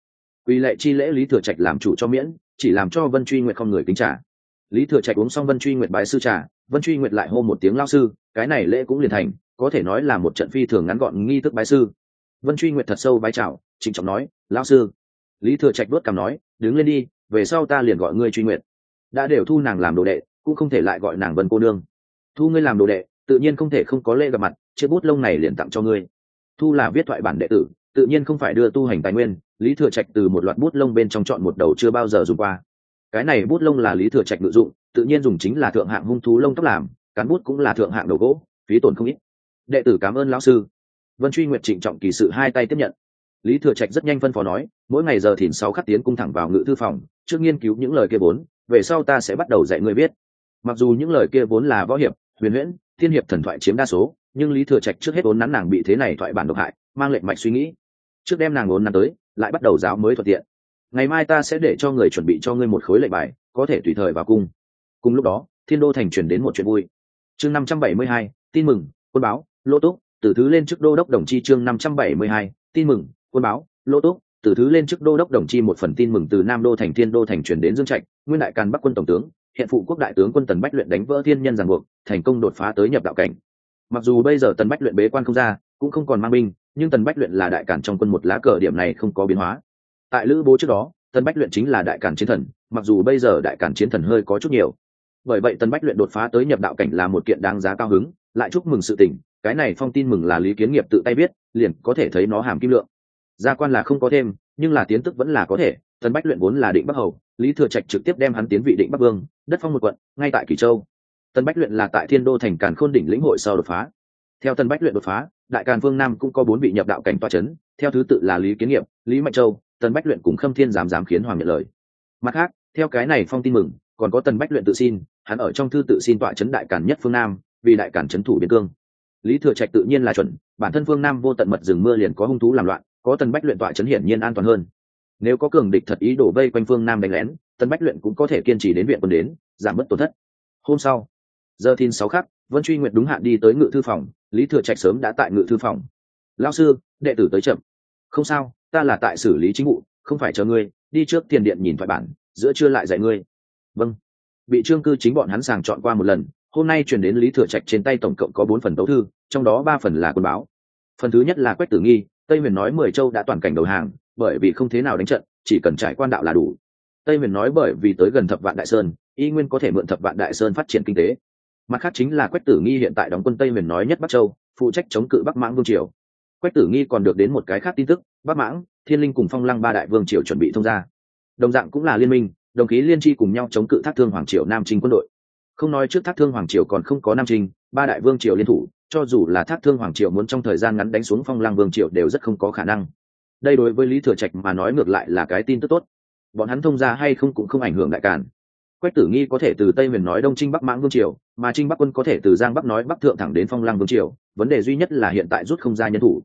Quy lệ chi lễ lý thừa trạch làm chủ cho miễn, chỉ làm cho vân truy nguyệt không người kính trả lý thừa trạch uống xong vân truy nguyệt bái sư trả vân truy nguyệt lại hô một tiếng lao sư, cái này lễ cũng liền thành, có thể nói là một trận phi thường ngắn gọn nghi thức bái sư. Vân truy nguyệt thật sâu bái chào, trịnh trọng nói lao sư. Lý thừa trạch đốt cằm nói, đứng lên đi, về sau ta liền gọi ngươi truy nguyệt. Đã đều thu nàng làm đồ đệ, cũng không thể lại gọi nàng vân cô nương thu ngươi làm đồ đệ tự nhiên không thể không có lễ gặp mặt chiếc bút lông này liền tặng cho ngươi. Thu là viết thoại bản đệ tử tự nhiên không phải đưa tu hành tài nguyên lý thừa trạch từ một loạt bút lông bên trong chọn một đầu chưa bao giờ dùng qua. Cái này bút lông là lý thừa trạch ngự dụng tự nhiên dùng chính là thượng hạng hung thú lông tóc làm cán bút cũng là thượng hạng đầu gỗ phí tổn không ít. Đệ tử cảm ơn lão sư. Vân truy nguyệt trịnh trọng kỳ sự hai tay tiếp nhận. Lý thừa trạch rất nhanh phân phó nói mỗi ngày giờ thìn sáu khắc tiến cung thẳng vào ngự thư phòng trước nghiên cứu những lời kia bốn, về sau ta sẽ bắt đầu dạy ngươi biết mặc dù những lời kia vốn là võ hiệp, huyền huyễn, thiên hiệp thần thoại chiếm đa số, nhưng lý thừa trạch trước hết ốn nắn nàng bị thế này thoại bản độc hại, mang lệnh mạch suy nghĩ. Trước đem nàng ốn nắn tới, lại bắt đầu giáo mới thuận tiện. Ngày mai ta sẽ để cho người chuẩn bị cho ngươi một khối lệnh bài, có thể tùy thời vào cung. Cùng lúc đó, thiên đô thành chuyển đến một chuyện vui. Chương năm trăm bảy mươi hai, tin mừng, quân báo, lô túc, từ thứ lên trước đô đốc đồng chi chương năm trăm bảy mươi hai, tin mừng, quân báo, lô túc, từ thứ lên chức đô đốc đồng chi một phần tin mừng từ nam đô thành, thiên đô thành chuyển đến dương trạch, nguyên đại càn bắc quân tổng tướng hiện phụ quốc đại tướng quân tần bách luyện đánh vỡ thiên nhân giàn buộc thành công đột phá tới nhập đạo cảnh. Mặc dù bây giờ tần bách luyện bế quan không ra cũng không còn mang binh nhưng tần bách luyện là đại cản trong quân một lá cờ điểm này không có biến hóa. Tại lữ bố trước đó tần bách luyện chính là đại cản chiến thần mặc dù bây giờ đại cản chiến thần hơi có chút nhiều. Bởi vậy tần bách luyện đột phá tới nhập đạo cảnh là một kiện đáng giá cao hứng lại chúc mừng sự tỉnh cái này phong tin mừng là lý kiến nghiệp tự tay biết, liền có thể thấy nó hàm kim lượng. Gia quan là không có thêm nhưng là tiến tức vẫn là có thể tần bách luyện vốn là định bắc hầu lý thừa trạch trực tiếp đem hắn tiến vị định bắc vương, đất phong một quận, ngay tại kỳ châu. Tần bách luyện là tại thiên đô thành càn khôn đỉnh lĩnh hội sau đột phá. Theo tần bách luyện đột phá, đại càn vương nam cũng có bốn vị nhập đạo cảnh toa c h ấ n theo thứ tự là lý kiến nghiệp, lý mạnh châu tần bách luyện cùng khâm thiên dám dám khiến hoàng nhận lời. Mặt khác, theo cái này phong tin mừng, còn có tần bách luyện tự xin, hắn ở trong thư tự xin tọa chấn đại cản nhất phương nam, vì đại cản n thủ biên cương. Lý thừa trạch tự nhiên là chuẩn, bản thân phương nam vô tận mật rừng mưa liền có hung thú làm loạn, có tần bách luyện tọa chấn hiển nhiên an toàn hơn nếu có cường địch thật ý đổ vây quanh phương nam đánh lén, tân bách luyện cũng có thể kiên trì đến viện quân đến, giảm bớt tổn thất. Hôm sau, giờ thìn sáu khắc, vân truy nguyện đúng hạn đi tới ngự thư phòng, lý thừa trạch sớm đã tại ngự thư phòng. Lao sư, đệ tử tới chậm. Không sao, ta là tại xử lý chính vụ, không phải chờ ngươi, đi trước tiền điện nhìn thoại bản, giữa trưa lại dạy ngươi. Vâng. Bị trương cư chính bọn hắn sàng chọn qua một lần, hôm nay chuyển đến lý thừa trạch trên tay tổng cộng có bốn phần tấu thư, trong đó ba phần là quân báo. Phần thứ nhất là quách tử nghi, tây huyền nói mười châu đã toàn cảnh đầu hàng bởi vì không thế nào đánh trận, chỉ cần trải quan đạo là đủ. Tây Miền nói bởi vì tới gần thập vạn đại sơn, y nguyên có thể mượn thập vạn đại sơn phát triển kinh tế. Mặt khác chính là quách tử nghi hiện tại đóng quân tây Miền nói nhất bắc châu, phụ trách chống cự bắc mãng vương triều. Quách tử nghi còn được đến một cái khác tin tức, bắc mãng, thiên linh cùng phong lăng ba đại vương triều chuẩn bị thông ra đồng dạng cũng là liên minh, đồng khí liên tri cùng nhau chống cự thác thương hoàng triều nam trinh quân đội. Không nói trước thác thương hoàng triều còn không có nam trinh ba đại vương triều liên thủ, cho dù là thác thương hoàng triều muốn trong thời gian ngắn đánh xuống phong lăng vương triều đều rất không có khả năng đây đối với lý thừa trạch mà nói ngược lại là cái tin tức tốt. Bọn hắn thông ra hay không cũng không ảnh hưởng đại cản quách tử nghi có thể từ tây miền nói đông trinh bắc mãng vương triều, mà trinh bắc quân có thể từ giang bắc nói bắc thượng thẳng đến phong lăng vương triều, vấn đề duy nhất là hiện tại rút không ra nhân thủ.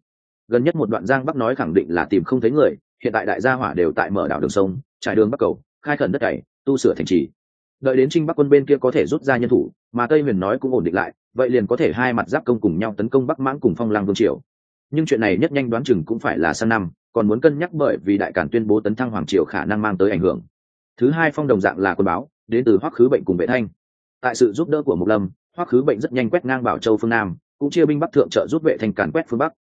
Gần nhất một đoạn giang bắc nói khẳng định là tìm không thấy người, hiện tại đại gia hỏa đều tại mở đảo đường sông, trải đường bắc cầu, khai khẩn đất cày, tu sửa thành trì. Đợi đến trinh bắc quân bên kia có thể rút ra nhân thủ, mà tây huyền nói cũng ổn định lại, vậy liền có thể hai mặt giáp công cùng nhau tấn công bắc mãng cùng phong lăng vương triều. Nhưng chuyện này nhất nhanh đoán chừng cũng phải là sang năm còn muốn cân nhắc bởi vì đại cản tuyên bố tấn thăng hoàng triều khả năng mang tới ảnh hưởng. Thứ hai phong đồng dạng là quân báo, đến từ hoắc khứ bệnh cùng vệ thanh. Tại sự giúp đỡ của mục lâm, hoắc khứ bệnh rất nhanh quét ngang bảo châu phương nam, cũng chia binh bắc thượng trợ giúp vệ thanh càn quét phương bắc.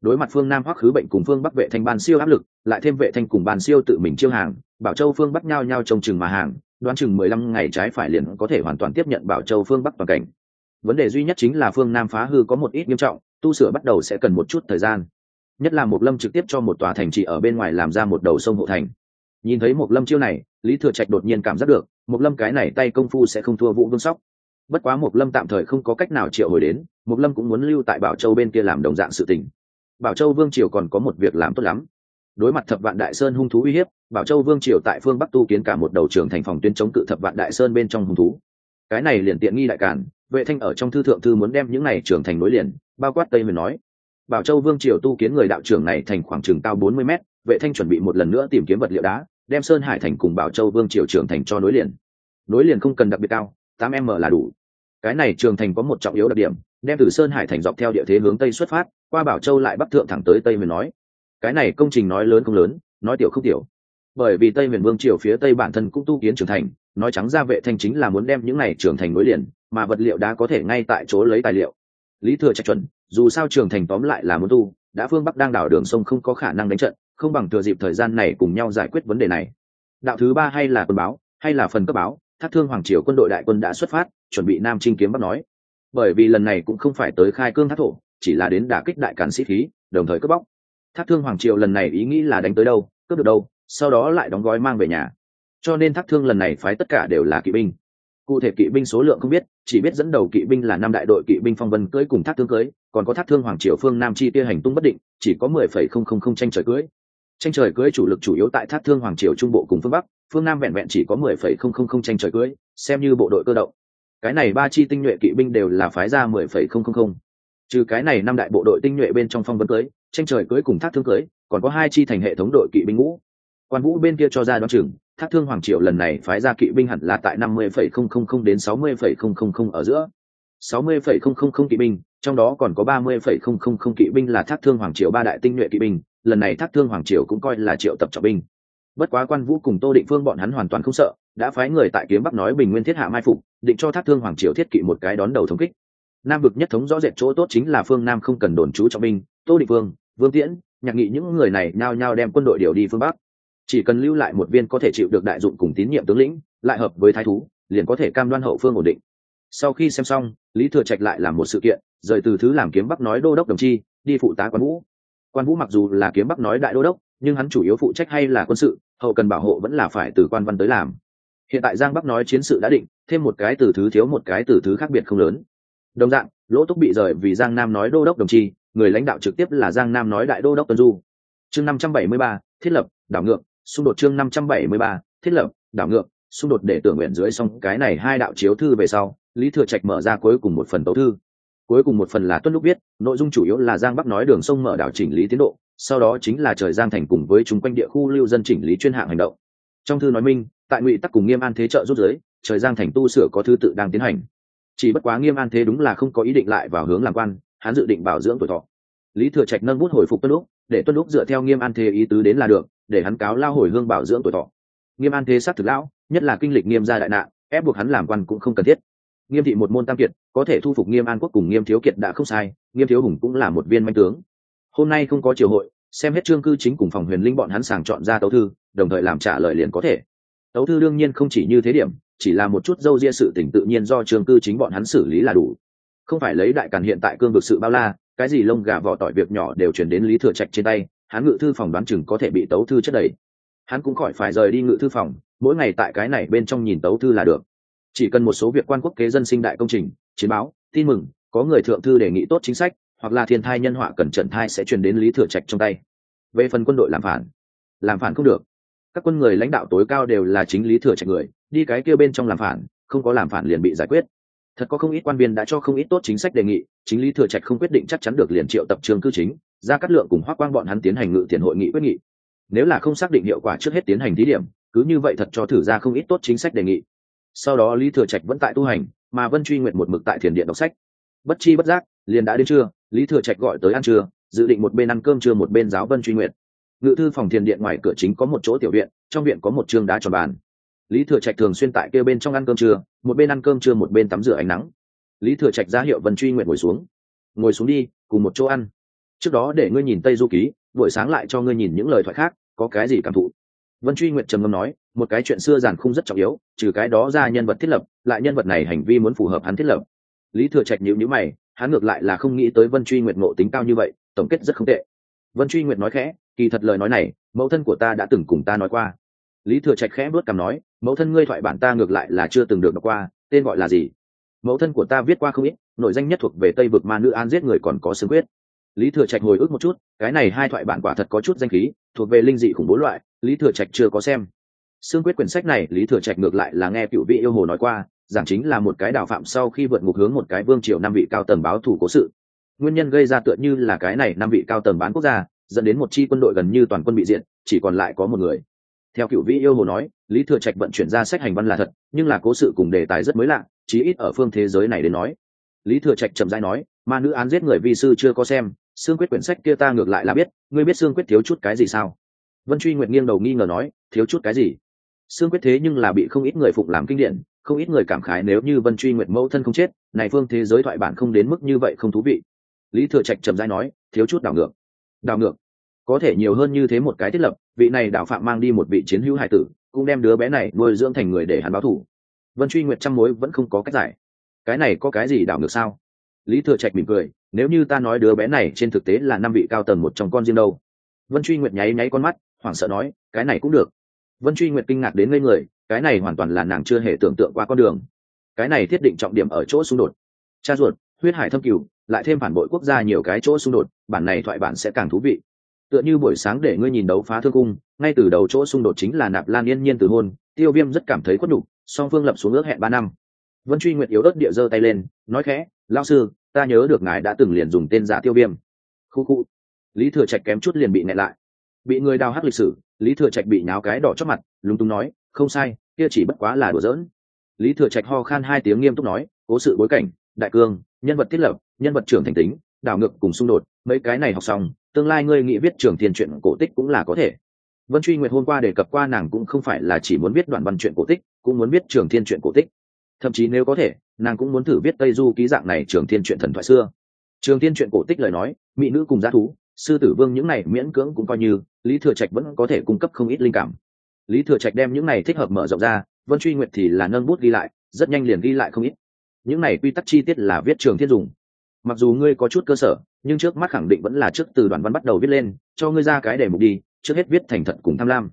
Đối mặt phương nam hoắc khứ bệnh cùng phương bắc vệ thanh ban siêu áp lực, lại thêm vệ thanh cùng ban siêu tự mình chiêu hàng, bảo châu phương bắc nhau nhau trông chừng mà hàng, đoán chừng mười lăm ngày trái phải liền có thể hoàn toàn tiếp nhận bảo châu phương bắc toàn cảnh. Vấn đề duy nhất chính là phương nam phá hư có một ít nghiêm trọng, tu sửa bắt đầu sẽ cần một chút thời gian nhất là một lâm trực tiếp cho một tòa thành trì ở bên ngoài làm ra một đầu sông hộ thành. Nhìn thấy một lâm chiêu này, lý thừa trạch đột nhiên cảm giác được một lâm cái này tay công phu sẽ không thua vũ vương sóc. Bất quá một lâm tạm thời không có cách nào triệu hồi đến một lâm cũng muốn lưu tại bảo châu bên kia làm đồng dạng sự tình. Bảo châu vương triều còn có một việc làm tốt lắm. Đối mặt thập vạn đại sơn hung thú uy hiếp, bảo châu vương triều tại phương bắc tu kiến cả một đầu trường thành phòng tuyến chống cự thập vạn đại sơn bên trong hung thú. Cái này liền tiện nghi đại cản, vệ thanh ở trong thư thượng thư muốn đem những này trưởng thành nối liền, bao quát tây huyền nói bảo châu vương triều tu kiến người đạo trưởng này thành khoảng trường cao bốn mươi m vệ thanh chuẩn bị một lần nữa tìm kiếm vật liệu đá, đem sơn hải thành cùng bảo châu vương triều trưởng thành cho nối liền. Nối liền không cần đặc biệt cao, tám m là đủ. Cái này trường thành có một trọng yếu đặc điểm, đem từ sơn hải thành dọc theo địa thế hướng tây xuất phát, qua bảo châu lại bắc thượng thẳng tới tây huyền nói. Cái này công trình nói lớn không lớn, nói tiểu không tiểu. Bởi vì tây huyền vương triều phía tây bản thân cũng tu kiến trưởng thành, nói trắng ra vệ thanh chính là muốn đem những này trưởng thành nối liền, mà vật liệu đá có thể ngay tại chỗ lấy tài liệu. Lý thừa trạch chuẩn dù sao trường thành tóm lại là muốn tu, đã phương bắc đang đảo đường sông không có khả năng đánh trận, không bằng thừa dịp thời gian này cùng nhau giải quyết vấn đề này. Đạo thứ ba hay là quân báo, hay là phần cấp báo, thác thương hoàng triều quân đội đại quân đã xuất phát, chuẩn bị nam trinh kiếm bắc nói. Bởi vì lần này cũng không phải tới khai cương thác thổ, chỉ là đến đả kích đại cản sĩ khí, đồng thời cướp bóc. Thác thương hoàng triều lần này ý nghĩ là đánh tới đâu, cướp được đâu, sau đó lại đóng gói mang về nhà. Cho nên thác thương lần này phái tất cả đều là kỵ binh. Cụ thể kỵ binh số lượng không biết, chỉ biết dẫn đầu kỵ binh là năm đại đội kỵ binh phong vân cưới cùng thác thương cưới còn có thác thương hoàng triều phương nam chi tia hành tung bất định chỉ có mười phẩy không không không tranh trời cưới tranh trời cưới chủ lực chủ yếu tại thác thương hoàng triều trung bộ cùng phương bắc phương nam vẹn vẹn chỉ có mười phẩy không không không tranh trời cưới xem như bộ đội cơ động cái này ba chi tinh nhuệ kỵ binh đều là phái ra mười phẩy không không không trừ cái này năm đại bộ đội tinh nhuệ bên trong phong vân cưới tranh trời cưới cùng thác thương cưới còn có hai chi thành hệ thống đội kỵ binh ngũ quan vũ bên kia cho ra đoán chừng thác thương hoàng triều lần này phái ra kỵ binh hẳn là tại năm mươi phẩy không không không đến sáu mươi phẩy không không không ở giữa sáu mươi phẩy không không không kỵ binh trong đó còn có ba mươi phẩy không không không kỵ binh là thác thương hoàng triều ba đại tinh nhuệ kỵ binh, lần này thác thương hoàng triều cũng coi là triệu tập trọng binh. Bất quá quan vũ cùng tô định phương bọn hắn hoàn toàn không sợ, đã phái người tại kiếm bắc nói bình nguyên thiết hạ mai phục, định cho thác thương hoàng triều thiết kỵ một cái đón đầu thống kích. Nam vực nhất thống rõ rệt chỗ tốt chính là phương nam không cần đồn trú trọng binh, tô định phương, vương tiễn, nhạc nghị những người này nhao nhao đem quân đội điều đi phương bắc. Chỉ cần lưu lại một viên có thể chịu được đại dụng cùng tín nhiệm tướng lĩnh, lại hợp với thái thú, liền có thể cam đoan hậu phương ổn định. Sau khi xem xong, lý thừa trạch lại làm một sự kiện rời từ thứ làm kiếm bắc nói đô đốc đồng chi, đi phụ tá quan vũ. Quan vũ mặc dù là kiếm bắc nói đại đô đốc, nhưng hắn chủ yếu phụ trách hay là quân sự, hậu cần bảo hộ vẫn là phải từ quan văn tới làm. Hiện tại giang bắc nói chiến sự đã định, thêm một cái từ thứ thiếu một cái từ thứ khác biệt không lớn. Đồng dạng, lỗ túc bị rời vì giang nam nói đô đốc đồng chi, người lãnh đạo trực tiếp là giang nam nói đại đô đốc tuân du. Chương năm trăm bảy mươi ba, thiết lập, đảo ngược, xung đột chương năm trăm bảy mươi ba, thiết lập, đảo ngược, xung đột để tưởng nguyện dưới xong cái này hai đạo chiếu thư về sau, lý thừa trạch mở ra cuối cùng một phần tấu thư cuối cùng một phần là tuân lúc biết, nội dung chủ yếu là giang bắc nói đường sông mở đảo chỉnh lý tiến độ, sau đó chính là trời giang thành cùng với chung quanh địa khu lưu dân chỉnh lý chuyên hạng hành động. Trong thư nói minh, tại ngụy tắc cùng nghiêm an thế trợ rút giới trời giang thành tu sửa có thứ tự đang tiến hành. Chỉ bất quá nghiêm an thế đúng là không có ý định lại vào hướng làm quan, hắn dự định bảo dưỡng tuổi thọ. Lý thừa trạch nâng bút hồi phục tuân lúc để tuân lúc dựa theo nghiêm an thế ý tứ đến là được, để hắn cáo lao hồi hương bảo dưỡng tuổi thọ. Nghiêm an thế sát thực lão, nhất là kinh lịch nghiêm gia đại nạn, ép buộc hắn làm quan cũng không cần thiết nghiêm thị một môn tam kiệt, có thể thu phục nghiêm an quốc cùng nghiêm thiếu kiệt đã không sai, nghiêm thiếu hùng cũng là một viên manh tướng. Hôm nay không có triều hội, xem hết chương cư chính cùng phòng huyền linh bọn hắn sàng chọn ra tấu thư, đồng thời làm trả lời liền có thể. Tấu thư đương nhiên không chỉ như thế điểm, chỉ là một chút dâu ria sự tỉnh tự nhiên do chương cư chính bọn hắn xử lý là đủ. Không phải lấy đại càn hiện tại cương vực sự bao la, cái gì lông gà vỏ tỏi việc nhỏ đều chuyển đến lý thừa trạch trên tay, hắn ngự thư phòng đoán chừng có thể bị tấu thư chất đầy. Hắn cũng khỏi phải rời đi ngự thư phòng, mỗi ngày tại cái này bên trong nhìn tấu thư là được chỉ cần một số việc quan quốc kế dân sinh đại công trình, chiến báo, tin mừng, có người thượng thư đề nghị tốt chính sách, hoặc là thiên thai nhân họa cần trận thai sẽ truyền đến lý thừa trạch trong tay. Về phần quân đội làm phản làm phản không được. Các quân người lãnh đạo tối cao đều là chính lý thừa trạch người, đi cái kia bên trong làm phản, không có làm phản liền bị giải quyết. Thật có không ít quan viên đã cho không ít tốt chính sách đề nghị, chính lý thừa trạch không quyết định chắc chắn được liền triệu tập trường cư chính, ra cắt lượng cùng hoác quang bọn hắn tiến hành ngự tiền hội nghị quyết nghị. Nếu là không xác định hiệu quả trước hết tiến hành thí điểm, cứ như vậy thật cho thử ra không ít tốt chính sách đề nghị sau đó lý thừa trạch vẫn tại tu hành, mà vân truy nguyện một mực tại thiền điện đọc sách. Bất chi bất giác, liền đã đến trưa, lý thừa trạch gọi tới ăn trưa, dự định một bên ăn cơm trưa một bên giáo vân truy nguyện ngự thư phòng thiền điện ngoài cửa chính có một chỗ tiểu viện, trong viện có một chương đá tròn bàn. Lý thừa trạch thường xuyên tại kêu bên trong ăn cơm trưa, một bên ăn cơm trưa một bên tắm rửa ánh nắng. Lý thừa trạch ra hiệu vân truy nguyện ngồi xuống. Ngồi xuống đi, cùng một chỗ ăn. Trước đó để ngươi nhìn tây du ký, buổi sáng lại cho ngươi nhìn những lời thoại khác, có cái gì cảm thụ? Vân truy nguyện trầm ngâm nói một cái chuyện xưa giản khung rất trọng yếu, trừ cái đó ra nhân vật thiết lập, lại nhân vật này hành vi muốn phù hợp hắn thiết lập. Lý thừa trạch nhịu nhữ mày, hắn ngược lại là không nghĩ tới vân truy Nguyệt ngộ tính cao như vậy, tổng kết rất không tệ. Vân truy Nguyệt nói khẽ, kỳ thật lời nói này, mẫu thân của ta đã từng cùng ta nói qua. Lý thừa trạch khẽ bước cằm nói, mẫu thân ngươi thoại bản ta ngược lại là chưa từng được đọc qua, tên gọi là gì? Mẫu thân của ta viết qua không ít, nội danh nhất thuộc về tây vực ma nữ an giết người còn có xương quyết. Lý thừa trạch hồi ức một chút, cái này hai thoại bản quả thật có chút danh khí, thuộc về linh dị khủng bố loại, lý thừa trạch chưa có xem xương quyết quyển sách này, lý thừa trạch ngược lại là nghe cựu vị yêu hồ nói qua, giảng chính là một cái đào phạm sau khi vượt ngục hướng một cái vương triều năm vị cao tầng báo thủ cố sự. Nguyên nhân gây ra tựa như là cái này năm vị cao tầng bán quốc gia, dẫn đến một chi quân đội gần như toàn quân bị diện chỉ còn lại có một người. Theo cựu vị yêu hồ nói, lý thừa trạch vận chuyển ra sách hành văn là thật, nhưng là cố sự cùng đề tài rất mới lạ, chí ít ở phương thế giới này đến nói. Lý thừa trạch trầm dai nói, ma nữ án giết người vi sư chưa có xem xương quyết quyển sách kia ta ngược lại là biết, ngươi biết xương quyết thiếu chút cái gì sao? Vân truy nguyện nghiêng đầu nghi ngờ nói, thiếu chút cái gì? Xương quyết thế nhưng là bị không ít người phục làm kinh điển, không ít người cảm khái nếu như vân truy nguyệt mẫu thân không chết, này phương thế giới thoại bản không đến mức như vậy không thú vị. Lý thừa trạch trầm dai nói, thiếu chút đảo ngược. Đảo ngược? Có thể nhiều hơn như thế một cái thiết lập, vị này đảo phạm mang đi một vị chiến hữu hải tử, cũng đem đứa bé này nuôi dưỡng thành người để hắn báo thủ. Vân truy nguyệt trăm mối vẫn không có cách giải. Cái này có cái gì đảo ngược sao? Lý thừa trạch mỉm cười, nếu như ta nói đứa bé này trên thực tế là năm vị cao tầng một trong con riêng đâu. Vân truy nguyệt nháy nháy con mắt, hoảng sợ nói, cái này cũng được vân truy nguyệt kinh ngạc đến ngây người, cái này hoàn toàn là nàng chưa hề tưởng tượng qua con đường. Cái này thiết định trọng điểm ở chỗ xung đột. Cha ruột, huyết hải thâm cửu, lại thêm phản bội quốc gia nhiều cái chỗ xung đột, bản này thoại bản sẽ càng thú vị. Tựa như buổi sáng để ngươi nhìn đấu phá thương cung, ngay từ đầu chỗ xung đột chính là nạp lan yên nhiên từ hôn, tiêu viêm rất cảm thấy khuất nhục, song phương lập xuống ước hẹn ba năm. Vân truy nguyệt yếu ớt địa giơ tay lên, nói khẽ lao sư, ta nhớ được ngài đã từng liền dùng tên giả tiêu viêm. Khu khu. Lý thừa trạch kém chút liền bị nẹt lại bị người đào hắc lịch sử, lý thừa trạch bị nháo cái đỏ chót mặt, lúng túng nói, không sai, kia chỉ bất quá là đùa giỡn. Lý thừa trạch ho khan hai tiếng nghiêm túc nói, cố sự bối cảnh, đại cương, nhân vật thiết lập, nhân vật trưởng thành tính, đảo ngược cùng xung đột, mấy cái này học xong, tương lai ngươi nghĩ viết trường thiên chuyện cổ tích cũng là có thể. Vân truy nguyệt hôm qua đề cập qua nàng cũng không phải là chỉ muốn viết đoạn văn chuyện cổ tích, cũng muốn viết trường thiên chuyện cổ tích. Thậm chí nếu có thể, nàng cũng muốn thử viết tây du ký dạng này trường thiên chuyện thần thoại xưa. Trường thiên chuyện cổ tích lời nói, mỹ nữ cùng giá thú, sư tử vương những này miễn cưỡng cũng coi như lý thừa trạch vẫn có thể cung cấp không ít linh cảm. Lý thừa trạch đem những này thích hợp mở rộng ra, vân truy nguyệt thì là nâng bút ghi lại, rất nhanh liền ghi lại không ít. Những này quy tắc chi tiết là viết trường thiết dùng. Mặc dù ngươi có chút cơ sở, nhưng trước mắt khẳng định vẫn là trước từ đoàn văn bắt đầu viết lên, cho ngươi ra cái đề mục đi, trước hết viết thành thật cùng tham lam.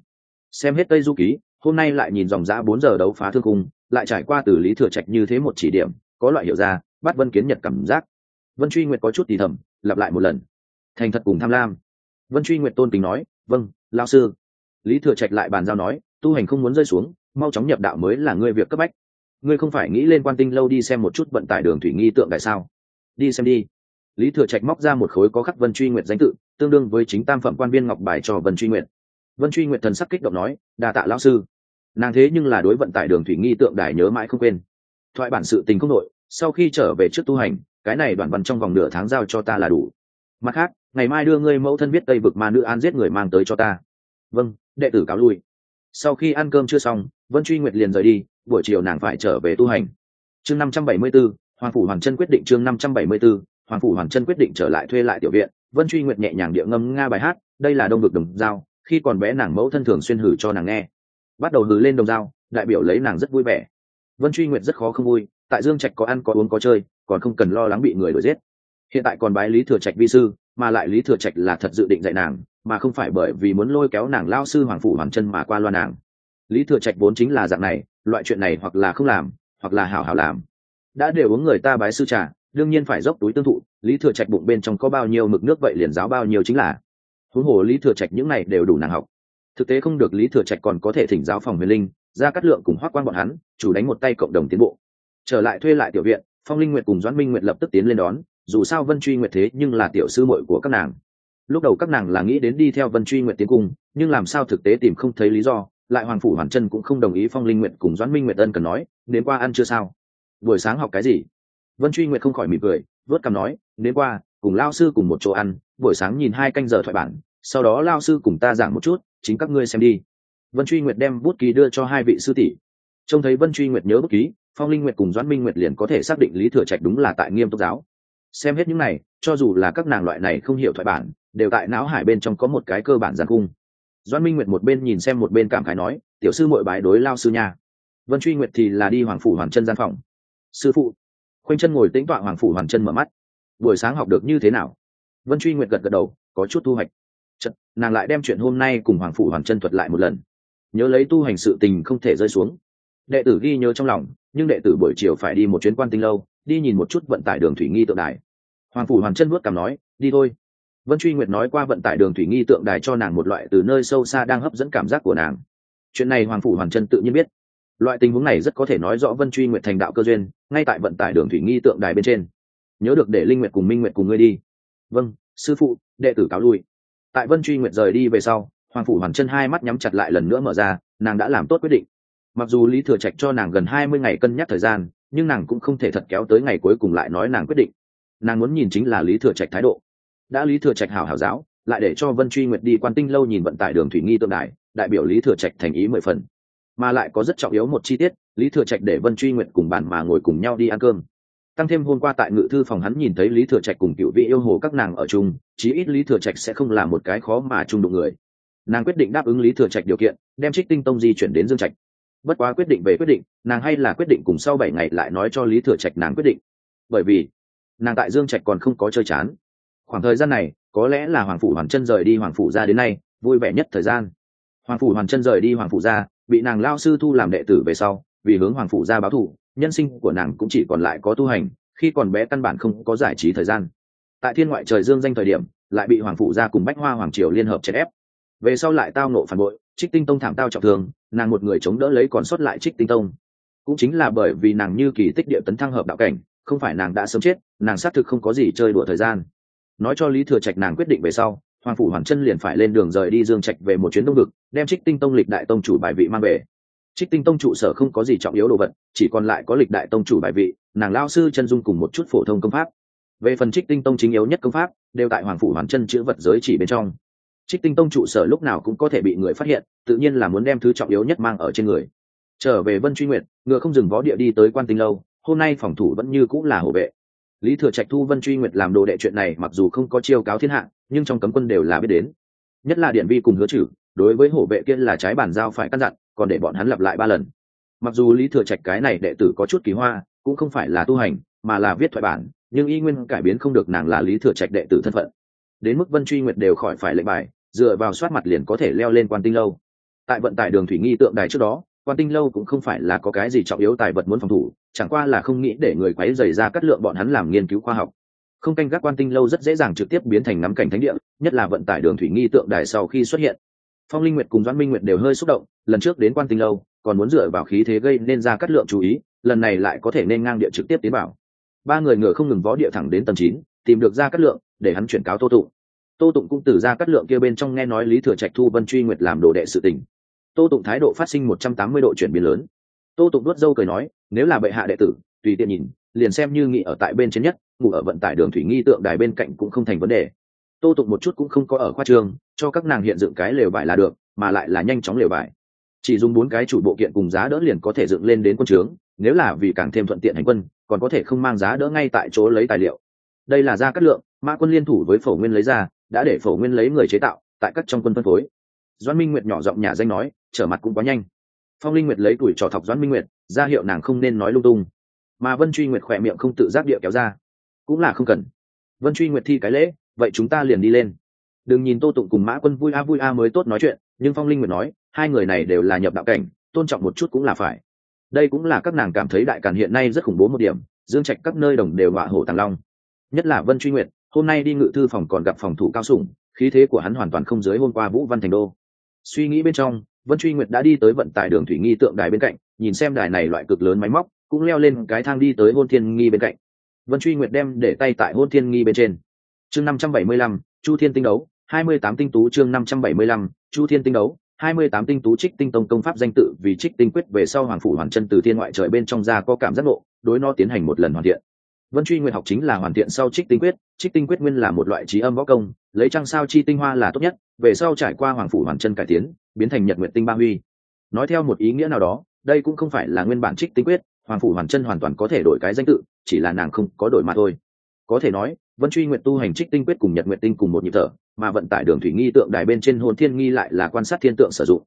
Xem hết tây du ký, hôm nay lại nhìn dòng giã bốn giờ đấu phá thương cung lại trải qua từ lý thừa trạch như thế một chỉ điểm, có loại hiểu ra, bắt vân kiến nhật cảm giác. Vân truy nguyệt có chút thì thầm, lặp lại một lần. Thành thật cùng tham lam. Vân truy nguyệt tôn kính nói vâng lao sư. Lý thừa trạch lại bàn giao nói, tu hành không muốn rơi xuống, mau chóng nhập đạo mới là ngươi việc cấp bách. Ngươi không phải nghĩ lên quan tinh lâu đi xem một chút vận tải đường thủy nghi tượng tại sao? Đi xem đi. Lý thừa trạch móc ra một khối có khắc vân truy nguyện danh tự, tương đương với chính tam phẩm quan viên ngọc bài cho vân truy nguyện. vân truy nguyện thần sắc kích động nói, đa tạ lão sư. Nàng thế nhưng là đối vận tải đường thủy nghi tượng đài nhớ mãi không quên. Thoại bản sự tình không nội, sau khi trở về trước tu hành, cái này đoạn văn trong vòng nửa tháng giao cho ta là đủ mặt khác, ngày mai đưa ngươi mẫu thân biết tây vực ma nữ an giết người mang tới cho ta. Vâng đệ tử cáo lui. Sau khi ăn cơm chưa xong, vân truy nguyệt liền rời đi, buổi chiều nàng phải trở về tu hành. Chương năm trăm bảy mươi b ố hoàng phủ hoàng chân quyết định chương năm trăm bảy mươi b ố hoàng phủ hoàng chân quyết định trở lại thuê lại tiểu viện. Vân truy nguyệt nhẹ nhàng địa ngâm nga bài hát, đây là đông vực đồng dao khi còn bé nàng mẫu thân thường xuyên hử cho nàng nghe. Bắt đầu hử lên đồng dao đại biểu lấy nàng rất vui vẻ. Vân truy nguyệt rất khó không vui, tại dương trạch có ăn có uống có chơi, còn không cần lo lắng bị người đuổi giết hiện tại còn bái lý thừa trạch vi sư, mà lại lý thừa trạch là thật dự định dạy nàng, mà không phải bởi vì muốn lôi kéo nàng lao sư hoàng phủ hoàng chân mà qua loa nàng. Lý thừa trạch vốn chính là dạng này, loại chuyện này hoặc là không làm, hoặc là hảo hảo làm. Đã đều uống người ta bái sư trà, đương nhiên phải dốc túi tương thụ, lý thừa trạch bụng bên trong có bao nhiêu mực nước vậy liền giáo bao nhiêu chính là. Huống hồ lý thừa trạch những này đều đủ nàng học. Thực tế không được lý thừa trạch còn có thể thỉnh giáo phòng huyền linh, ra cắt lượng cùng hoác quan bọn hắn, chủ đánh một tay cộng đồng tiến bộ. Trở lại thuê lại tiểu viện, phong linh nguyệt cùng doãn minh nguyệt lập tức tiến lên đón dù sao vân truy nguyệt thế nhưng là tiểu sư muội của các nàng. Lúc đầu các nàng là nghĩ đến đi theo vân truy nguyệt tiến cung, nhưng làm sao thực tế tìm không thấy lý do, lại hoàng phủ hoàn chân cũng không đồng ý phong linh nguyệt cùng doãn minh nguyệt ân cần nói, đến qua ăn chưa sao? Buổi sáng học cái gì? Vân truy nguyệt không khỏi mỉm cười, vớt cằm nói, đến qua, cùng lao sư cùng một chỗ ăn, buổi sáng nhìn hai canh giờ thoại bản, sau đó lao sư cùng ta giảng một chút, chính các ngươi xem đi. Vân truy nguyệt đem bút ký đưa cho hai vị sư tỷ. Trông thấy vân truy nguyệt nhớ bút ký, phong linh nguyệt cùng doãn minh nguyệt liền có thể xác định lý thừa trạch đúng là tại nghiêm túc giáo xem hết những này cho dù là các nàng loại này không hiểu thoại bản đều tại não hải bên trong có một cái cơ bản giàn cung doan minh nguyệt một bên nhìn xem một bên cảm khái nói tiểu sư mội bái đối lao sư nha. Vân truy nguyệt thì là đi hoàng phủ hoàng chân gian phòng. Sư phụ. Khoanh chân ngồi tĩnh tọa hoàng phủ hoàng chân mở mắt. Buổi sáng học được như thế nào? Vân truy nguyệt gật gật đầu có chút thu hoạch. Chật, nàng lại đem chuyện hôm nay cùng hoàng phủ hoàng chân thuật lại một lần. Nhớ lấy tu hành sự tình không thể rơi xuống. Đệ tử ghi nhớ trong lòng nhưng đệ tử buổi chiều phải đi một chuyến quan tinh lâu đi nhìn một chút vận tải đường thủy nghi tượng đài. Hoàng phủ hoàng chân vuốt cằm nói, đi thôi. Vân truy nguyệt nói qua vận tải đường thủy nghi tượng đài cho nàng một loại từ nơi sâu xa đang hấp dẫn cảm giác của nàng. Chuyện này hoàng phủ hoàng chân tự nhiên biết. Loại tình huống này rất có thể nói rõ vân truy nguyệt thành đạo cơ duyên, ngay tại vận tải đường thủy nghi tượng đài bên trên. Nhớ được để linh nguyệt cùng minh nguyệt cùng ngươi đi. Vâng sư phụ, đệ tử cáo lui. Tại vân truy nguyệt rời đi về sau, hoàng phủ hoàng chân hai mắt nhắm chặt lại lần nữa mở ra, nàng đã làm tốt quyết định. Mặc dù lý thừa trạch cho nàng gần hai mươi ngày cân nhắc thời gian nhưng nàng cũng không thể thật kéo tới ngày cuối cùng lại nói nàng quyết định. Nàng muốn nhìn chính là lý thừa trạch thái độ. Đã lý thừa trạch hảo hảo giáo, lại để cho vân truy nguyệt đi quan tinh lâu nhìn vận tải đường thủy nghi tượng đài, đại biểu lý thừa trạch thành ý mười phần. Mà lại có rất trọng yếu một chi tiết, lý thừa trạch để vân truy nguyệt cùng bàn mà ngồi cùng nhau đi ăn cơm. Tăng thêm hôm qua tại ngự thư phòng hắn nhìn thấy lý thừa trạch cùng cựu vị yêu hồ các nàng ở chung, chí ít lý thừa trạch sẽ không là một cái khó mà chung đụng người. Nàng quyết định đáp ứng lý thừa trạch điều kiện, đem trích tinh tông di chuyển đến dương trạch bất quá quyết định về quyết định, nàng hay là quyết định cùng sau bảy ngày lại nói cho lý thừa trạch nàng quyết định. Bởi vì, nàng tại dương trạch còn không có chơi chán. Khoảng thời gian này, có lẽ là hoàng phủ hoàn chân rời đi hoàng phủ ra đến nay, vui vẻ nhất thời gian. Hoàng phủ hoàn chân rời đi hoàng phủ ra, bị nàng lao sư thu làm đệ tử về sau, vì hướng hoàng phủ ra báo thù, nhân sinh của nàng cũng chỉ còn lại có tu hành, khi còn bé căn bản không có giải trí thời gian. Tại thiên ngoại trời dương danh thời điểm, lại bị hoàng phủ ra cùng bách hoa hoàng triều liên hợp chèn ép. Về sau lại tao nộ phản bội trích tinh tông thảm tao trọng thương, nàng một người chống đỡ lấy còn sót lại trích tinh tông. Cũng chính là bởi vì nàng như kỳ tích địa tấn thăng hợp đạo cảnh, không phải nàng đã sớm chết, nàng xác thực không có gì chơi đùa thời gian. Nói cho lý thừa trạch nàng quyết định về sau, hoàng phủ hoàng chân liền phải lên đường rời đi dương trạch về một chuyến đông vực, đem trích tinh tông lịch đại tông chủ bài vị mang về. Trích tinh tông trụ sở không có gì trọng yếu đồ vật, chỉ còn lại có lịch đại tông chủ bài vị, nàng lao sư chân dung cùng một chút phổ thông công pháp. Về phần trích tinh tông chính yếu nhất công pháp, đều tại hoàng phủ hoàn chân chữ vật giới chỉ bên trong trích tinh tông trụ sở lúc nào cũng có thể bị người phát hiện, tự nhiên là muốn đem thứ trọng yếu nhất mang ở trên người. Trở về vân truy nguyệt, ngựa không dừng vó địa đi tới quan tinh lâu, hôm nay phòng thủ vẫn như cũng là hộ vệ. Lý thừa trạch thu vân truy nguyệt làm đồ đệ chuyện này mặc dù không có chiêu cáo thiên hạ, nhưng trong cấm quân đều là biết đến. Nhất là điện vi cùng hứa chử đối với hổ vệ kia là trái bàn giao phải căn dặn, còn để bọn hắn lặp lại ba lần. Mặc dù lý thừa trạch cái này đệ tử có chút kỳ hoa, cũng không phải là tu hành, mà là viết thoại bản, nhưng y nguyên cải biến không được nàng là lý thừa trạch đệ tử thân phận đến mức vân truy nguyệt đều khỏi phải lệnh bài, dựa vào soát mặt liền có thể leo lên quan tinh lâu. Tại vận tải đường thủy nghi tượng đài trước đó, quan tinh lâu cũng không phải là có cái gì trọng yếu tài vật muốn phòng thủ, chẳng qua là không nghĩ để người quấy dày ra cắt lượng bọn hắn làm nghiên cứu khoa học. Không canh gác quan tinh lâu rất dễ dàng trực tiếp biến thành nắm cảnh thánh địa, nhất là vận tải đường thủy nghi tượng đài sau khi xuất hiện. Phong linh nguyệt cùng doãn minh nguyệt đều hơi xúc động, lần trước đến quan tinh lâu, còn muốn dựa vào khí thế gây nên ra cắt lượng chú ý, lần này lại có thể nên ngang địa trực tiếp tiến bảo ba người ngựa không ngừng vó địa thẳng đến tầng chín, tìm được ra cắt lượng để hắn chuyển cáo tô tụng. Tô tụng cũng từ ra cắt lượng kia bên trong nghe nói lý thừa trạch thu vân truy nguyệt làm đồ đệ sự tình. Tô tụng thái độ phát sinh một trăm tám mươi độ chuyển biến lớn. Tô tụng đốt dâu cười nói, nếu là bệ hạ đệ tử, tùy tiện nhìn, liền xem như nghị ở tại bên trên nhất, ngủ ở vận tải đường thủy nghi tượng đài bên cạnh cũng không thành vấn đề. Tô tụng một chút cũng không có ở khoa trường cho các nàng hiện dựng cái lều vải là được, mà lại là nhanh chóng lều vải. Chỉ dùng bốn cái chủ bộ kiện cùng giá đỡ liền có thể dựng lên đến quân trướng, nếu là vì càng thêm thuận tiện hành quân, còn có thể không mang giá đỡ ngay tại chỗ lấy tài liệu đây là gia cát lượng, mã quân liên thủ với phổ nguyên lấy ra, đã để phổ nguyên lấy người chế tạo, tại các trong quân phân phối. Doãn minh nguyệt nhỏ giọng nhà danh nói, trở mặt cũng quá nhanh. Phong linh nguyệt lấy tuổi trò thọc doãn minh nguyệt, ra hiệu nàng không nên nói lung tung. Mà vân truy nguyệt khỏe miệng không tự giác địa kéo ra. Cũng là không cần. Vân truy nguyệt thi cái lễ, vậy chúng ta liền đi lên. Đừng nhìn tô tụng cùng mã quân vui a vui a mới tốt nói chuyện, nhưng phong linh nguyệt nói, hai người này đều là nhập đạo cảnh, tôn trọng một chút cũng là phải. Đây cũng là các nàng cảm thấy đại càn hiện nay rất khủng bố một điểm, dương trạch các nơi đồng đều họa hổ tàng long nhất là vân truy nguyệt, hôm nay đi ngự thư phòng còn gặp phòng thủ cao sủng, khí thế của hắn hoàn toàn không dưới hôm qua vũ văn thành đô. Suy nghĩ bên trong, vân truy nguyệt đã đi tới vận tải đường thủy nghi tượng đài bên cạnh, nhìn xem đài này loại cực lớn máy móc, cũng leo lên cái thang đi tới hôn thiên nghi bên cạnh. Vân truy nguyệt đem để tay tại hôn thiên nghi bên trên. Chương năm trăm bảy mươi lăm, chu thiên tinh đấu, hai mươi tám tinh tú chương năm trăm bảy mươi lăm, chu thiên tinh đấu, hai mươi tám tinh tú trích tinh tông công pháp danh tự vì trích tinh quyết về sau hoàng phủ hoàn chân từ thiên ngoại trời bên trong ra có cảm giác ngộ, đối nó tiến hành một lần hoàn thiện vân truy nguyện học chính là hoàn thiện sau trích tinh quyết. Trích tinh quyết nguyên là một loại trí âm võ công, lấy trăng sao chi tinh hoa là tốt nhất, về sau trải qua hoàng phủ hoàn chân cải tiến, biến thành nhật nguyện tinh ba huy. Nói theo một ý nghĩa nào đó, đây cũng không phải là nguyên bản trích tinh quyết, hoàng phủ hoàn chân hoàn toàn có thể đổi cái danh tự, chỉ là nàng không có đổi mà thôi. Có thể nói, vân truy nguyện tu hành trích tinh quyết cùng nhật nguyện tinh cùng một nhịp thở, mà vận tải đường thủy nghi tượng đài bên trên hồn thiên nghi lại là quan sát thiên tượng sử dụng.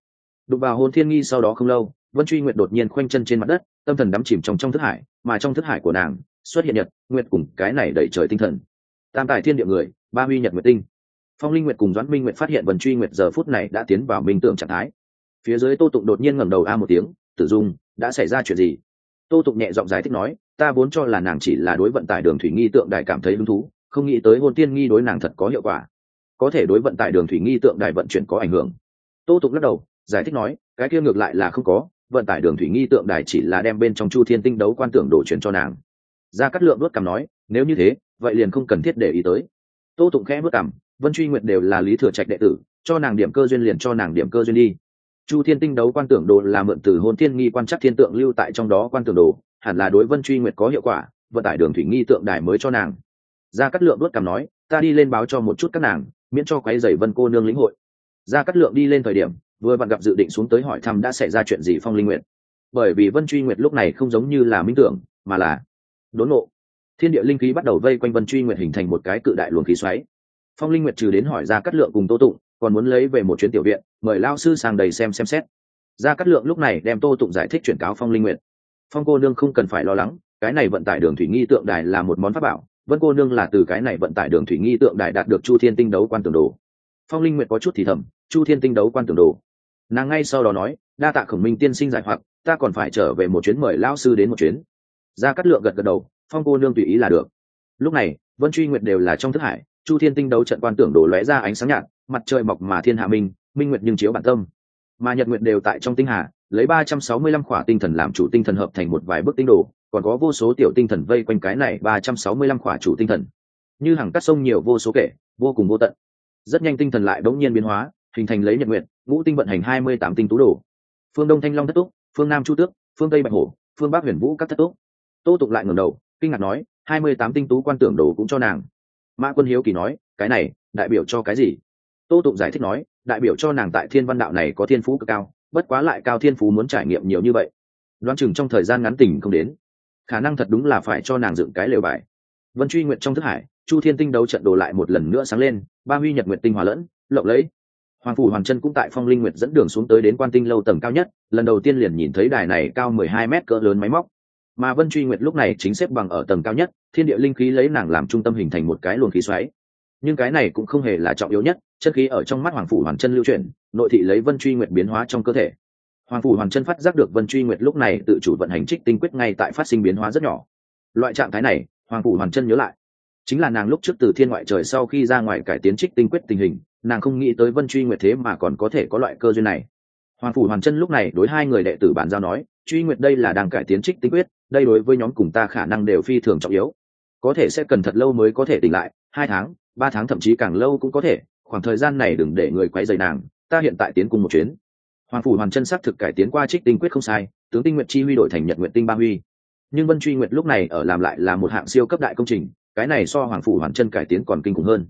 Đụng vào hồn thiên nghi sau đó không lâu, vân truy nguyện đột nhiên khoanh chân trên mặt đất, tâm thần đắm chìm trong trong thức hải, mà trong thức hải của nàng xuất hiện nhật, nguyệt cùng cái này đẩy trời tinh thần. Tam tài thiên địa người, ba huy nhật nguyệt tinh. Phong linh nguyệt cùng doãn minh nguyệt phát hiện vần truy nguyệt giờ phút này đã tiến vào minh tượng trạng thái. Phía dưới tô tụng đột nhiên ngẩng đầu a một tiếng, tử dung, đã xảy ra chuyện gì? Tô tụng nhẹ giọng giải thích nói, ta vốn cho là nàng chỉ là đối vận tải đường thủy nghi tượng đài cảm thấy hứng thú, không nghĩ tới hôn tiên nghi đối nàng thật có hiệu quả. Có thể đối vận tải đường thủy nghi tượng đài vận chuyển có ảnh hưởng. Tô tụng lắc đầu, giải thích nói, cái kia ngược lại là không có, vận tải đường thủy nghi tượng đài chỉ là đem bên trong chu thiên tinh đấu quan tưởng đổ chuyển cho nàng gia cát lượng đốt cằm nói nếu như thế vậy liền không cần thiết để ý tới. Tô tụng khẽ bước cằm vân truy nguyệt đều là lý thừa trạch đệ tử cho nàng điểm cơ duyên liền cho nàng điểm cơ duyên đi. Chu thiên tinh đấu quan tưởng đồ là mượn từ hôn thiên nghi quan chắc thiên tượng lưu tại trong đó quan tưởng đồ hẳn là đối vân truy nguyệt có hiệu quả vận tải đường thủy nghi tượng đài mới cho nàng. Gia cát lượng đốt cằm nói ta đi lên báo cho một chút các nàng miễn cho quấy rầy vân cô nương lĩnh hội. Gia cát lượng đi lên thời điểm vừa vặn gặp dự định xuống tới hỏi thăm đã xảy ra chuyện gì phong linh nguyện, bởi vì vân truy nguyệt lúc này không giống như là minh tưởng mà là đốn ngộ. Thiên địa linh khí bắt đầu vây quanh vân truy nguyệt hình thành một cái cự đại luồng khí xoáy. Phong linh nguyệt trừ đến hỏi ra cắt lượng cùng tô tụng, còn muốn lấy về một chuyến tiểu viện, mời lao sư sang đầy xem xem xét. Ra cắt lượng lúc này đem tô tụng giải thích chuyển cáo phong linh nguyệt. Phong cô nương không cần phải lo lắng, cái này vận tải đường thủy nghi tượng đài là một món pháp bảo, vân cô nương là từ cái này vận tải đường thủy nghi tượng đài đạt được chu thiên tinh đấu quan tường đồ. Phong linh nguyệt có chút thì thầm, chu thiên tinh đấu quan tường đồ. Nàng ngay sau đó nói, đa tạ khổng minh tiên sinh giải hoặc, ta còn phải trở về một chuyến mời lao sư đến một chuyến ra cắt lượng gật gật đầu, phong cô nương tùy ý là được. Lúc này, vân truy nguyệt đều là trong thức hải, chu thiên tinh đấu trận quan tưởng đổ lóe ra ánh sáng nhạt, mặt trời mọc mà thiên hạ minh minh nguyệt nhưng chiếu bản tâm. Mà nhật nguyệt đều tại trong tinh hà, lấy ba trăm sáu mươi lăm khỏa tinh thần làm chủ tinh thần hợp thành một vài bức tinh đồ, còn có vô số tiểu tinh thần vây quanh cái này ba trăm sáu mươi lăm khỏa chủ tinh thần. Như hàng cắt sông nhiều vô số kể, vô cùng vô tận. Rất nhanh tinh thần lại bỗng nhiên biến hóa, hình thành lấy nhật nguyệt, ngũ tinh vận hành hai mươi tám tinh tú đồ. Phương đông thanh long thất túc, phương nam chu tước, phương tây bạch hổ, phương bắc huyền vũ các thất túc tô tục lại ngẩng đầu, kinh ngạc nói, hai mươi tám tinh tú quan tưởng đồ cũng cho nàng. Mã quân hiếu kỳ nói, cái này, đại biểu cho cái gì? Tô tụng giải thích nói, đại biểu cho nàng tại thiên văn đạo này có thiên phú cực cao, bất quá lại cao thiên phú muốn trải nghiệm nhiều như vậy. Đoán chừng trong thời gian ngắn tình không đến, khả năng thật đúng là phải cho nàng dựng cái lều bài. Vân truy nguyện trong thức hải, chu thiên tinh đấu trận đồ lại một lần nữa sáng lên, ba huy nhật nguyện tinh hòa lẫn, lộng lẫy. Hoàng phủ hoàng chân cũng tại phong linh nguyệt dẫn đường xuống tới đến quan tinh lâu tầng cao nhất, lần đầu tiên liền nhìn thấy đài này cao mười hai mét cỡ lớn máy móc mà vân truy nguyệt lúc này chính xếp bằng ở tầng cao nhất, thiên địa linh khí lấy nàng làm trung tâm hình thành một cái luồng khí xoáy. Nhưng cái này cũng không hề là trọng yếu nhất chân khí ở trong mắt hoàng phủ hoàng chân lưu chuyển, nội thị lấy vân truy nguyệt biến hóa trong cơ thể. Hoàng phủ hoàng chân phát giác được vân truy nguyệt lúc này tự chủ vận hành trích tinh quyết ngay tại phát sinh biến hóa rất nhỏ. Loại trạng thái này, hoàng phủ hoàng chân nhớ lại. Chính là nàng lúc trước từ thiên ngoại trời sau khi ra ngoài cải tiến trích tinh quyết tình hình, nàng không nghĩ tới vân truy nguyệt thế mà còn có thể có loại cơ duyên này hoàng phủ hoàn chân lúc này đối hai người đệ tử bản giao nói, truy nguyệt đây là đang cải tiến trích tinh quyết, đây đối với nhóm cùng ta khả năng đều phi thường trọng yếu. Có thể sẽ cần thật lâu mới có thể tỉnh lại, hai tháng, ba tháng thậm chí càng lâu cũng có thể, khoảng thời gian này đừng để người quay dày nàng, ta hiện tại tiến cùng một chuyến. Hoàng phủ hoàn chân xác thực cải tiến qua trích tinh quyết không sai, tướng tinh nguyện chi huy đổi thành nhật nguyện tinh ba huy. Nhưng vân truy nguyệt lúc này ở làm lại là một hạng siêu cấp đại công trình, cái này so hoàng phủ hoàn chân cải tiến còn kinh khủng hơn.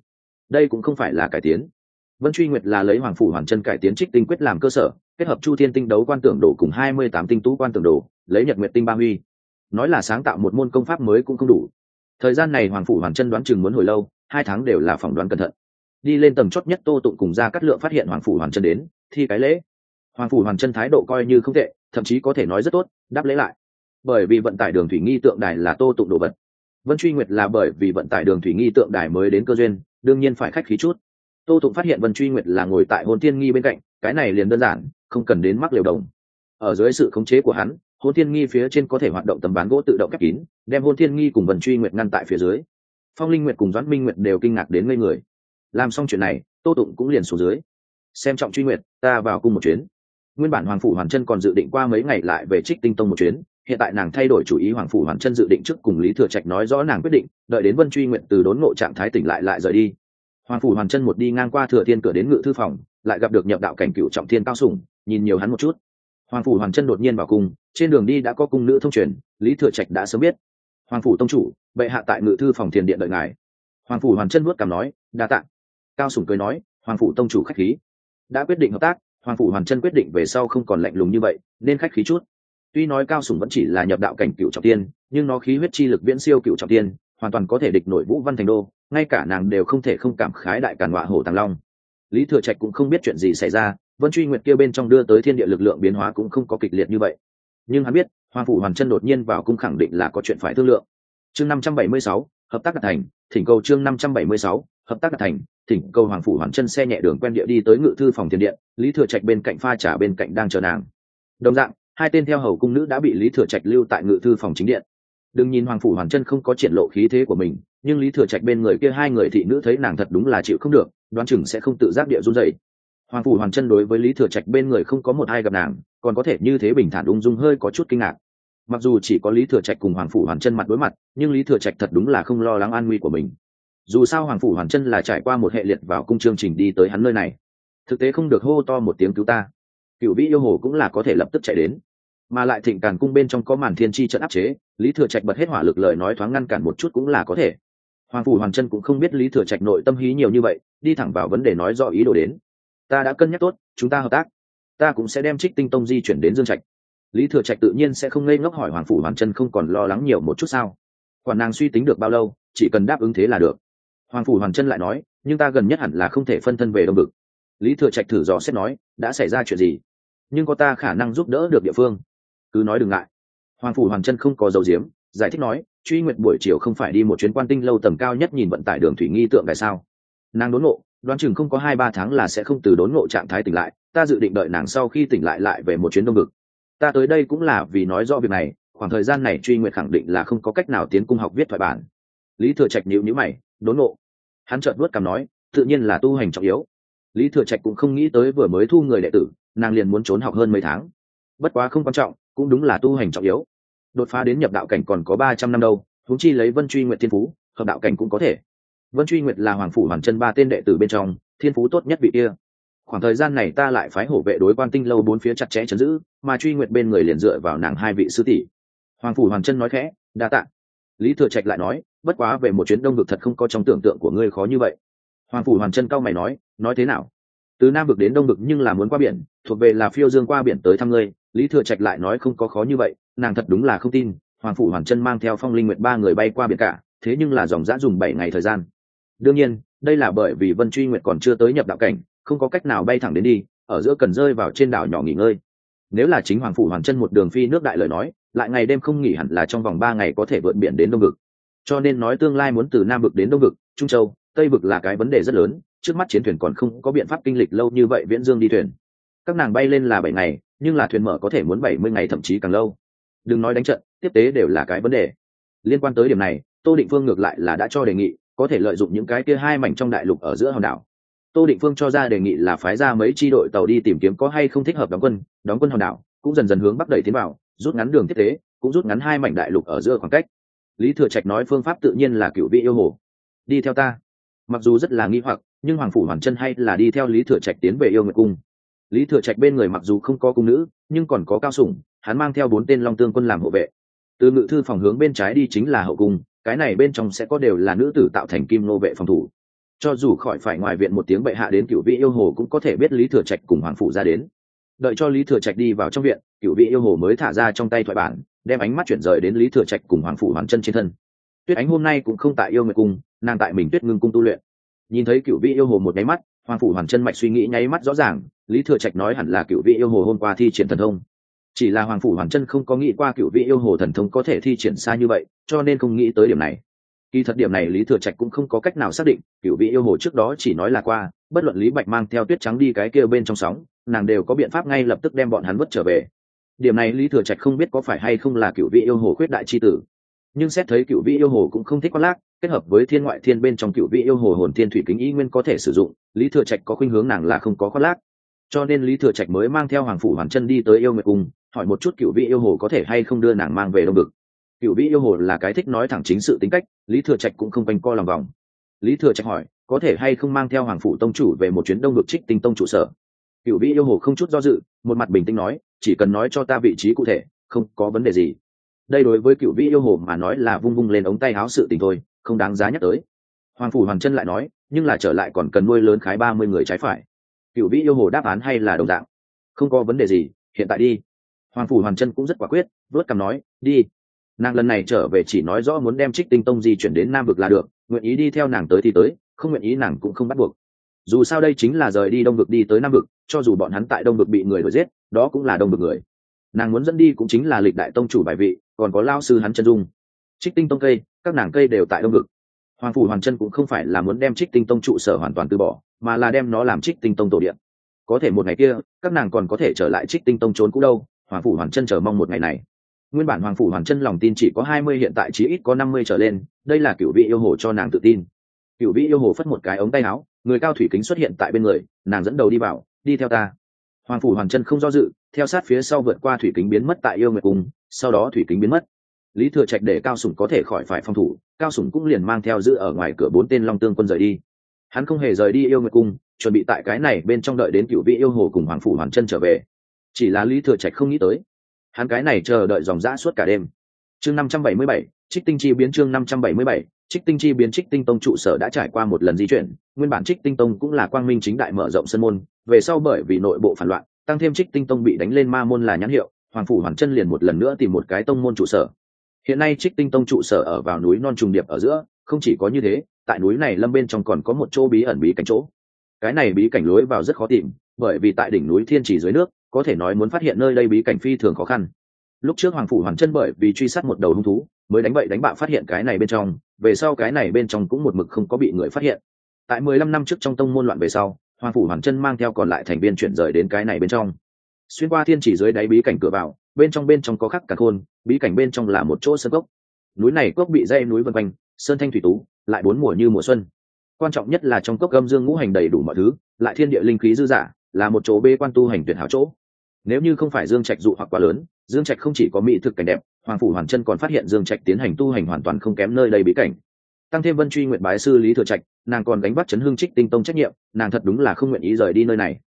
Đây cũng không phải là cải tiến vân truy nguyệt là lấy hoàng phủ hoàn chân cải tiến trích tinh quyết làm cơ sở, kết hợp chu thiên tinh đấu quan tưởng đồ cùng hai mươi tám tinh tú quan tưởng đồ, lấy nhật nguyệt tinh ba huy. Nói là sáng tạo một môn công pháp mới cũng không đủ. Thời gian này hoàng phủ hoàn chân đoán chừng muốn hồi lâu, hai tháng đều là phỏng đoán cẩn thận. Đi lên tầng chót nhất tô tụng cùng ra cắt lượng phát hiện hoàng phủ hoàn chân đến, thi cái lễ. Hoàng phủ hoàn chân thái độ coi như không tệ, thậm chí có thể nói rất tốt, đáp lễ lại. Bởi vì vận tải đường thủy nghi tượng đài là tô tụng đồ vật. Vân truy nguyệt là bởi vì vận tải đường thủy nghi tượng đài mới đến cơ duyên, đương nhiên phải khách khí chút tô tụng phát hiện vân truy nguyệt là ngồi tại hôn thiên nghi bên cạnh, cái này liền đơn giản, không cần đến mắc liều đồng. Ở dưới sự khống chế của hắn, hôn thiên nghi phía trên có thể hoạt động tầm bán gỗ tự động khép kín, đem hôn thiên nghi cùng vân truy nguyệt ngăn tại phía dưới. Phong linh nguyệt cùng doãn minh nguyệt đều kinh ngạc đến ngây người. Làm xong chuyện này, tô tụng cũng liền xuống dưới. Xem trọng truy nguyệt, ta vào cùng một chuyến. Nguyên bản hoàng phủ hoàn chân còn dự định qua mấy ngày lại về trích tinh tông một chuyến, hiện tại nàng thay đổi chủ ý hoàng phủ hoàn chân dự định trước cùng lý thừa trạch nói rõ nàng quyết định, đợi đến vân truy nguyện từ đốn ngộ trạng thái tỉnh lại lại rời đi hoàng phủ hoàn chân một đi ngang qua thừa thiên cửa đến ngự thư phòng, lại gặp được nhập đạo cảnh cựu trọng thiên cao sủng, nhìn nhiều hắn một chút. Hoàng phủ hoàn chân đột nhiên vào cung, trên đường đi đã có cung nữ thông truyền, lý thừa trạch đã sớm biết. Hoàng phủ tông chủ, bệ hạ tại ngự thư phòng thiền điện đợi ngài. Hoàng phủ hoàn chân vuốt cằm nói, đa tạng cao sủng cười nói, hoàng phủ tông chủ khách khí. Đã quyết định hợp tác, hoàng phủ hoàn chân quyết định về sau không còn lạnh lùng như vậy, nên khách khí chút. Tuy nói cao sủng vẫn chỉ là nhập đạo cảnh cựu trọng tiên nhưng nó khí huyết chi lực viễn siêu cựu trọng tiên hoàn toàn có thể địch nổi vũ văn thành đô ngay cả nàng đều không thể không cảm khái đại càn họa hổ tàng long. Lý thừa trạch cũng không biết chuyện gì xảy ra, vân truy nguyệt kia bên trong đưa tới thiên địa lực lượng biến hóa cũng không có kịch liệt như vậy. Nhưng hắn biết hoàng phủ hoàn chân đột nhiên vào cung khẳng định là có chuyện phải thương lượng. Chương năm trăm bảy mươi sáu, hợp tác đạt thành, thỉnh cầu chương năm trăm bảy mươi sáu, hợp tác đạt thành, thỉnh cầu hoàng phủ hoàn chân xe nhẹ đường quen địa đi tới ngự thư phòng tiền điện, lý thừa trạch bên cạnh pha trà bên cạnh đang chờ nàng. Đồng dạng, hai tên theo hầu cung nữ đã bị lý thừa trạch lưu tại ngự thư phòng chính điện đừng nhìn hoàng phủ hoàn chân không có triển lộ khí thế của mình, nhưng lý thừa trạch bên người kia hai người thị nữ thấy nàng thật đúng là chịu không được, đoán chừng sẽ không tự giác địa run dậy hoàng phủ hoàn chân đối với lý thừa trạch bên người không có một ai gặp nàng, còn có thể như thế bình thản ung dung hơi có chút kinh ngạc. Mặc dù chỉ có lý thừa trạch cùng hoàng phủ hoàn chân mặt đối mặt, nhưng lý thừa trạch thật đúng là không lo lắng an nguy của mình. Dù sao hoàng phủ hoàn chân là trải qua một hệ liệt vào cung chương trình đi tới hắn nơi này. Thực tế không được hô to một tiếng cứu ta. Cựu vĩ yêu hồ cũng là có thể lập tức chạy đến mà lại thịnh càn cung bên trong có màn thiên tri trận áp chế, lý thừa trạch bật hết hỏa lực lời nói thoáng ngăn cản một chút cũng là có thể. Hoàng phủ hoàng chân cũng không biết lý thừa trạch nội tâm hí nhiều như vậy, đi thẳng vào vấn đề nói rõ ý đồ đến. Ta đã cân nhắc tốt, chúng ta hợp tác. Ta cũng sẽ đem trích tinh tông di chuyển đến dương trạch. Lý thừa trạch tự nhiên sẽ không ngây ngốc hỏi hoàng phủ hoàng chân không còn lo lắng nhiều một chút sao. Quản nàng suy tính được bao lâu, chỉ cần đáp ứng thế là được. Hoàng phủ hoàng chân lại nói, nhưng ta gần nhất hẳn là không thể phân thân về đông Bực. lý thừa trạch thử dò xét nói, đã xảy ra chuyện gì? Nhưng có ta khả năng giúp đỡ được địa phương cứ nói đừng ngại. Hoàng phủ hoàng chân không có dấu diếm giải thích nói, truy nguyệt buổi chiều không phải đi một chuyến quan tinh lâu tầm cao nhất nhìn vận tải đường thủy nghi tượng tại sao. Nàng đốn ngộ, đoán chừng không có hai ba tháng là sẽ không từ đốn ngộ trạng thái tỉnh lại, ta dự định đợi nàng sau khi tỉnh lại lại về một chuyến đông ngực ta tới đây cũng là vì nói rõ việc này, khoảng thời gian này truy nguyệt khẳng định là không có cách nào tiến cung học viết thoại bản. Lý thừa trạch nhịu nhữ mày, đốn ngộ. Hắn chợt vuốt cằm nói, tự nhiên là tu hành trọng yếu. Lý thừa trạch cũng không nghĩ tới vừa mới thu người đệ tử, nàng liền muốn trốn học hơn mấy tháng bất quá không quan trọng, cũng đúng là tu hành trọng yếu. Đột phá đến nhập đạo cảnh còn có ba trăm năm đâu, huống chi lấy vân truy nguyện thiên phú, hợp đạo cảnh cũng có thể. Vân truy nguyện là hoàng phủ hoàn chân ba tên đệ tử bên trong, thiên phú tốt nhất vị kia. Khoảng thời gian này ta lại phái hổ vệ đối quan tinh lâu bốn phía chặt chẽ chấn giữ, mà truy nguyện bên người liền dựa vào nàng hai vị sư tỷ. Hoàng phủ hoàn chân nói khẽ, đa tạ. Lý thừa trạch lại nói, bất quá về một chuyến đông vực thật không có trong tưởng tượng của ngươi khó như vậy. Hoàng phủ hoàn chân cao mày nói nói thế nào? Từ nam vực đến đông vực nhưng là muốn qua biển, thuộc về là phiêu dương qua biển tới thăm ngươi lý thừa trạch lại nói không có khó như vậy, nàng thật đúng là không tin, hoàng phủ hoàn chân mang theo phong linh nguyệt ba người bay qua biển cả, thế nhưng là dòng giã dùng bảy ngày thời gian. Đương nhiên, đây là bởi vì vân truy nguyệt còn chưa tới nhập đạo cảnh, không có cách nào bay thẳng đến đi, ở giữa cần rơi vào trên đảo nhỏ nghỉ ngơi. Nếu là chính hoàng phủ hoàn chân một đường phi nước đại lời nói, lại ngày đêm không nghỉ hẳn là trong vòng ba ngày có thể vượt biển đến đông vực. Cho nên nói tương lai muốn từ nam vực đến đông vực, trung châu, tây vực là cái vấn đề rất lớn, trước mắt chiến thuyền còn không có biện pháp kinh lịch lâu như vậy viễn dương đi thuyền các nàng bay lên là bảy ngày, nhưng là thuyền mở có thể muốn bảy mươi ngày thậm chí càng lâu. Đừng nói đánh trận, tiếp tế đều là cái vấn đề. Liên quan tới điểm này, tô định phương ngược lại là đã cho đề nghị, có thể lợi dụng những cái kia hai mảnh trong đại lục ở giữa hòn đảo. Tô định phương cho ra đề nghị là phái ra mấy tri đội tàu đi tìm kiếm có hay không thích hợp đóng quân đóng quân hòn đảo, cũng dần dần hướng bắc đẩy tiến vào, rút ngắn đường tiếp tế, cũng rút ngắn hai mảnh đại lục ở giữa khoảng cách. Lý thừa trạch nói phương pháp tự nhiên là cựu vị yêu hồ. Đi theo ta. Mặc dù rất là nghi hoặc, nhưng hoàng phủ hoàn chân hay là đi theo lý thừa trạch tiến về yêu nguyệt cung lý thừa trạch bên người mặc dù không có cung nữ, nhưng còn có cao sủng, hắn mang theo bốn tên long tương quân làm hộ vệ. Từ ngự thư phòng hướng bên trái đi chính là hậu cung, cái này bên trong sẽ có đều là nữ tử tạo thành kim nô vệ phòng thủ. Cho dù khỏi phải ngoài viện một tiếng bệ hạ đến cựu vị yêu hồ cũng có thể biết lý thừa trạch cùng hoàng phủ ra đến. Đợi cho lý thừa trạch đi vào trong viện cựu vị yêu hồ mới thả ra trong tay thoại bản, đem ánh mắt chuyển rời đến lý thừa trạch cùng hoàng phủ hoàng chân trên thân. Tuyết ánh hôm nay cũng không tại yêu nguyệt cung, nàng tại mình tuyết ngưng cung tu luyện. Nhìn thấy cựu vị yêu hồ một nháy mắt, hoàng phủ hoàng chân mạch suy nghĩ nháy mắt rõ ràng lý thừa trạch nói hẳn là cựu vị yêu hồ hôm qua thi triển thần thông. Chỉ là hoàng phủ hoàng chân không có nghĩ qua cựu vị yêu hồ thần thông có thể thi triển xa như vậy, cho nên không nghĩ tới điểm này. Kỳ thật điểm này lý thừa trạch cũng không có cách nào xác định, cựu vị yêu hồ trước đó chỉ nói là qua, bất luận lý bạch mang theo tuyết trắng đi cái kia bên trong sóng, nàng đều có biện pháp ngay lập tức đem bọn hắn vứt trở về. Điểm này lý thừa trạch không biết có phải hay không là cựu vị yêu hồ khuyết đại c h i tử. Nhưng xét thấy cựu vị yêu hồ cũng không thích khoác lác, kết hợp với thiên ngoại thiên bên trong cựu vị yêu hồ hồn thiên thủy kính y nguyên có thể sử dụng, lý thừa trạch có khuynh hướng nàng là không có khoác lác cho nên lý thừa trạch mới mang theo hoàng phủ hoàn chân đi tới yêu nguyệt cung, hỏi một chút cựu vị yêu hồ có thể hay không đưa nàng mang về đông vực. Cựu vị yêu hồ là cái thích nói thẳng chính sự tính cách, lý thừa trạch cũng không quanh co lòng vòng. Lý thừa trạch hỏi, có thể hay không mang theo hoàng phủ tông chủ về một chuyến đông vực trích tinh tông trụ sở? Cựu vị yêu hồ không chút do dự, một mặt bình tĩnh nói, chỉ cần nói cho ta vị trí cụ thể, không có vấn đề gì. Đây đối với cựu vị yêu hồ mà nói là vung vung lên ống tay áo sự tình thôi, không đáng giá nhắc tới. Hoàng phủ hoàng chân lại nói, nhưng là trở lại còn cần nuôi lớn khái ba mươi người trái phải cựu vị yêu hồ đáp án hay là đồng dạng? Không có vấn đề gì, hiện tại đi. Hoàng phủ hoàn chân cũng rất quả quyết, vớt cằm nói, đi. Nàng lần này trở về chỉ nói rõ muốn đem trích tinh tông di chuyển đến nam vực là được, nguyện ý đi theo nàng tới thì tới, không nguyện ý nàng cũng không bắt buộc. Dù sao đây chính là rời đi đông vực đi tới nam vực, cho dù bọn hắn tại đông vực bị người đuổi giết, đó cũng là đông vực người. Nàng muốn dẫn đi cũng chính là lịch đại tông chủ bài vị, còn có lao sư hắn chân dung. Trích tinh tông cây, các nàng cây đều tại đông vực hoàng phủ hoàn chân cũng không phải là muốn đem trích tinh tông trụ sở hoàn toàn từ bỏ, mà là đem nó làm trích tinh tông tổ điện có thể một ngày kia, các nàng còn có thể trở lại trích tinh tông trốn cũ đâu, hoàng phủ hoàn chân chờ mong một ngày này. Nguyên bản hoàng phủ hoàn chân lòng tin chỉ có hai mươi, hiện tại chí ít có năm mươi trở lên, đây là cựu vị yêu hồ cho nàng tự tin. Cựu vị yêu hồ phất một cái ống tay áo, người cao thủy kính xuất hiện tại bên người, nàng dẫn đầu đi vào, đi theo ta. Hoàng phủ hoàn chân không do dự, theo sát phía sau vượt qua thủy kính biến mất tại yêu nguyệt cung, sau đó thủy kính biến mất. Lý thừa trạch để cao sủng có thể khỏi phải phòng thủ cao sủng cũng liền mang theo giữ ở ngoài cửa bốn tên long tương quân rời đi. Hắn không hề rời đi yêu nguyệt cung, chuẩn bị tại cái này bên trong đợi đến cựu vị yêu hồ cùng hoàng phủ hoàn chân trở về. Chỉ là lý thừa trạch không nghĩ tới, hắn cái này chờ đợi dòng dã suốt cả đêm. Chương năm trăm bảy mươi bảy, trích tinh chi biến chương năm trăm bảy mươi bảy, trích tinh chi biến trích tinh tông trụ sở đã trải qua một lần di chuyển, nguyên bản trích tinh tông cũng là quang minh chính đại mở rộng sân môn, về sau bởi vì nội bộ phản loạn, tăng thêm trích tinh tông bị đánh lên ma môn là nhãn hiệu, hoàng phủ hoàng chân liền một lần nữa tìm một cái tông môn trụ sở hiện nay trích tinh tông trụ sở ở vào núi non trùng điệp ở giữa, không chỉ có như thế, tại núi này lâm bên trong còn có một chỗ bí ẩn bí cảnh chỗ. Cái này bí cảnh lối vào rất khó tìm, bởi vì tại đỉnh núi thiên chỉ dưới nước, có thể nói muốn phát hiện nơi đây bí cảnh phi thường khó khăn. Lúc trước hoàng phủ hoàng chân bởi vì truy sát một đầu hung thú, mới đánh bậy đánh bạ phát hiện cái này bên trong, về sau cái này bên trong cũng một mực không có bị người phát hiện. Tại mười lăm năm trước trong tông môn loạn về sau, hoàng phủ hoàng chân mang theo còn lại thành viên chuyển rời đến cái này bên trong. Xuyên qua thiên chỉ dưới đáy bí cảnh cửa vào bên trong bên trong có khắc cả khôn, bí cảnh bên trong là một chỗ sơn cốc. Núi này cốc bị dây núi vân quanh, sơn thanh thủy tú, lại bốn mùa như mùa xuân. Quan trọng nhất là trong cốc gâm dương ngũ hành đầy đủ mọi thứ, lại thiên địa linh khí dư giả, là một chỗ bê quan tu hành tuyệt hảo chỗ. Nếu như không phải dương trạch dụ hoặc quá lớn, dương trạch không chỉ có mỹ thực cảnh đẹp, hoàng phủ hoàn chân còn phát hiện dương trạch tiến hành tu hành hoàn toàn không kém nơi đây bí cảnh. Tăng thêm vân truy nguyện bái sư lý thừa trạch, nàng còn đánh bắt chấn hương trích tinh tông trách nhiệm, nàng thật đúng là không nguyện ý rời đi nơi này.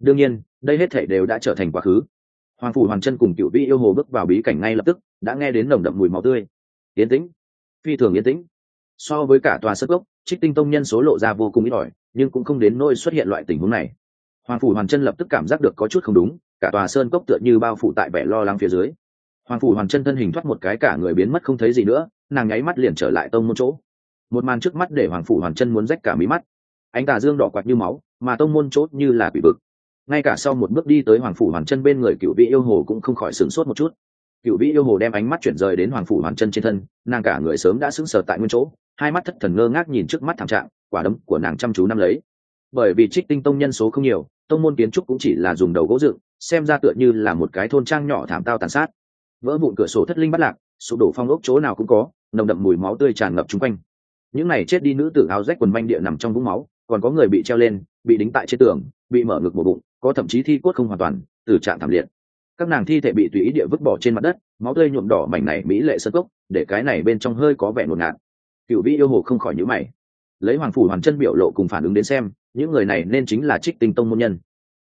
Đương nhiên, đây hết thể đều đã trở thành quá khứ hoàng phủ Hoàng chân cùng cựu vị yêu hồ bước vào bí cảnh ngay lập tức, đã nghe đến nồng đậm mùi máu tươi. Yến tĩnh. Phi thường yến tĩnh. So với cả tòa sức gốc trích tinh tông nhân số lộ ra vô cùng ít ỏi, nhưng cũng không đến nỗi xuất hiện loại tình huống này. Hoàng phủ Hoàng chân lập tức cảm giác được có chút không đúng, cả tòa sơn cốc tựa như bao phủ tại vẻ lo lắng phía dưới. Hoàng phủ Hoàng chân thân hình thoát một cái cả người biến mất không thấy gì nữa, nàng nháy mắt liền trở lại tông môn chỗ. Một màn trước mắt để hoàng phủ Hoàng chân muốn rách cả mí mắt. Ánh tà dương đỏ quạt như máu, mà tông môn chốt như là bị bực ngay cả sau một bước đi tới hoàng phủ hoàn chân bên người cựu vị yêu hồ cũng không khỏi sửng sốt một chút. Cựu vị yêu hồ đem ánh mắt chuyển rời đến hoàng phủ hoàn chân trên thân, nàng cả người sớm đã sững sờ tại nguyên chỗ, hai mắt thất thần ngơ ngác nhìn trước mắt thảm trạng, quả đấm của nàng chăm chú năm lấy. Bởi vì trích tinh tông nhân số không nhiều, tông môn kiến trúc cũng chỉ là dùng đầu gỗ dựng, xem ra tựa như là một cái thôn trang nhỏ thảm tao tàn sát. Vỡ vụn cửa sổ thất linh bắt lạc, sụp đổ phong ốc chỗ nào cũng có, nồng đậm mùi máu tươi tràn ngập chung quanh. Những này chết đi nữ tử áo rách quần manh địa nằm trong vũng máu, còn có người bị treo lên, bị đính tại trên tường, bị mở ngực một bụng có thậm chí thi cốt không hoàn toàn, từ trạng thảm liệt. Các nàng thi thể bị tùy ý địa vứt bỏ trên mặt đất, máu tươi nhuộm đỏ mảnh này mỹ lệ sơ cốc, để cái này bên trong hơi có vẻ ngột ngạt. Cựu vĩ yêu hồ không khỏi nhữ mày. Lấy hoàng phủ hoàn chân biểu lộ cùng phản ứng đến xem, những người này nên chính là trích tinh tông môn nhân.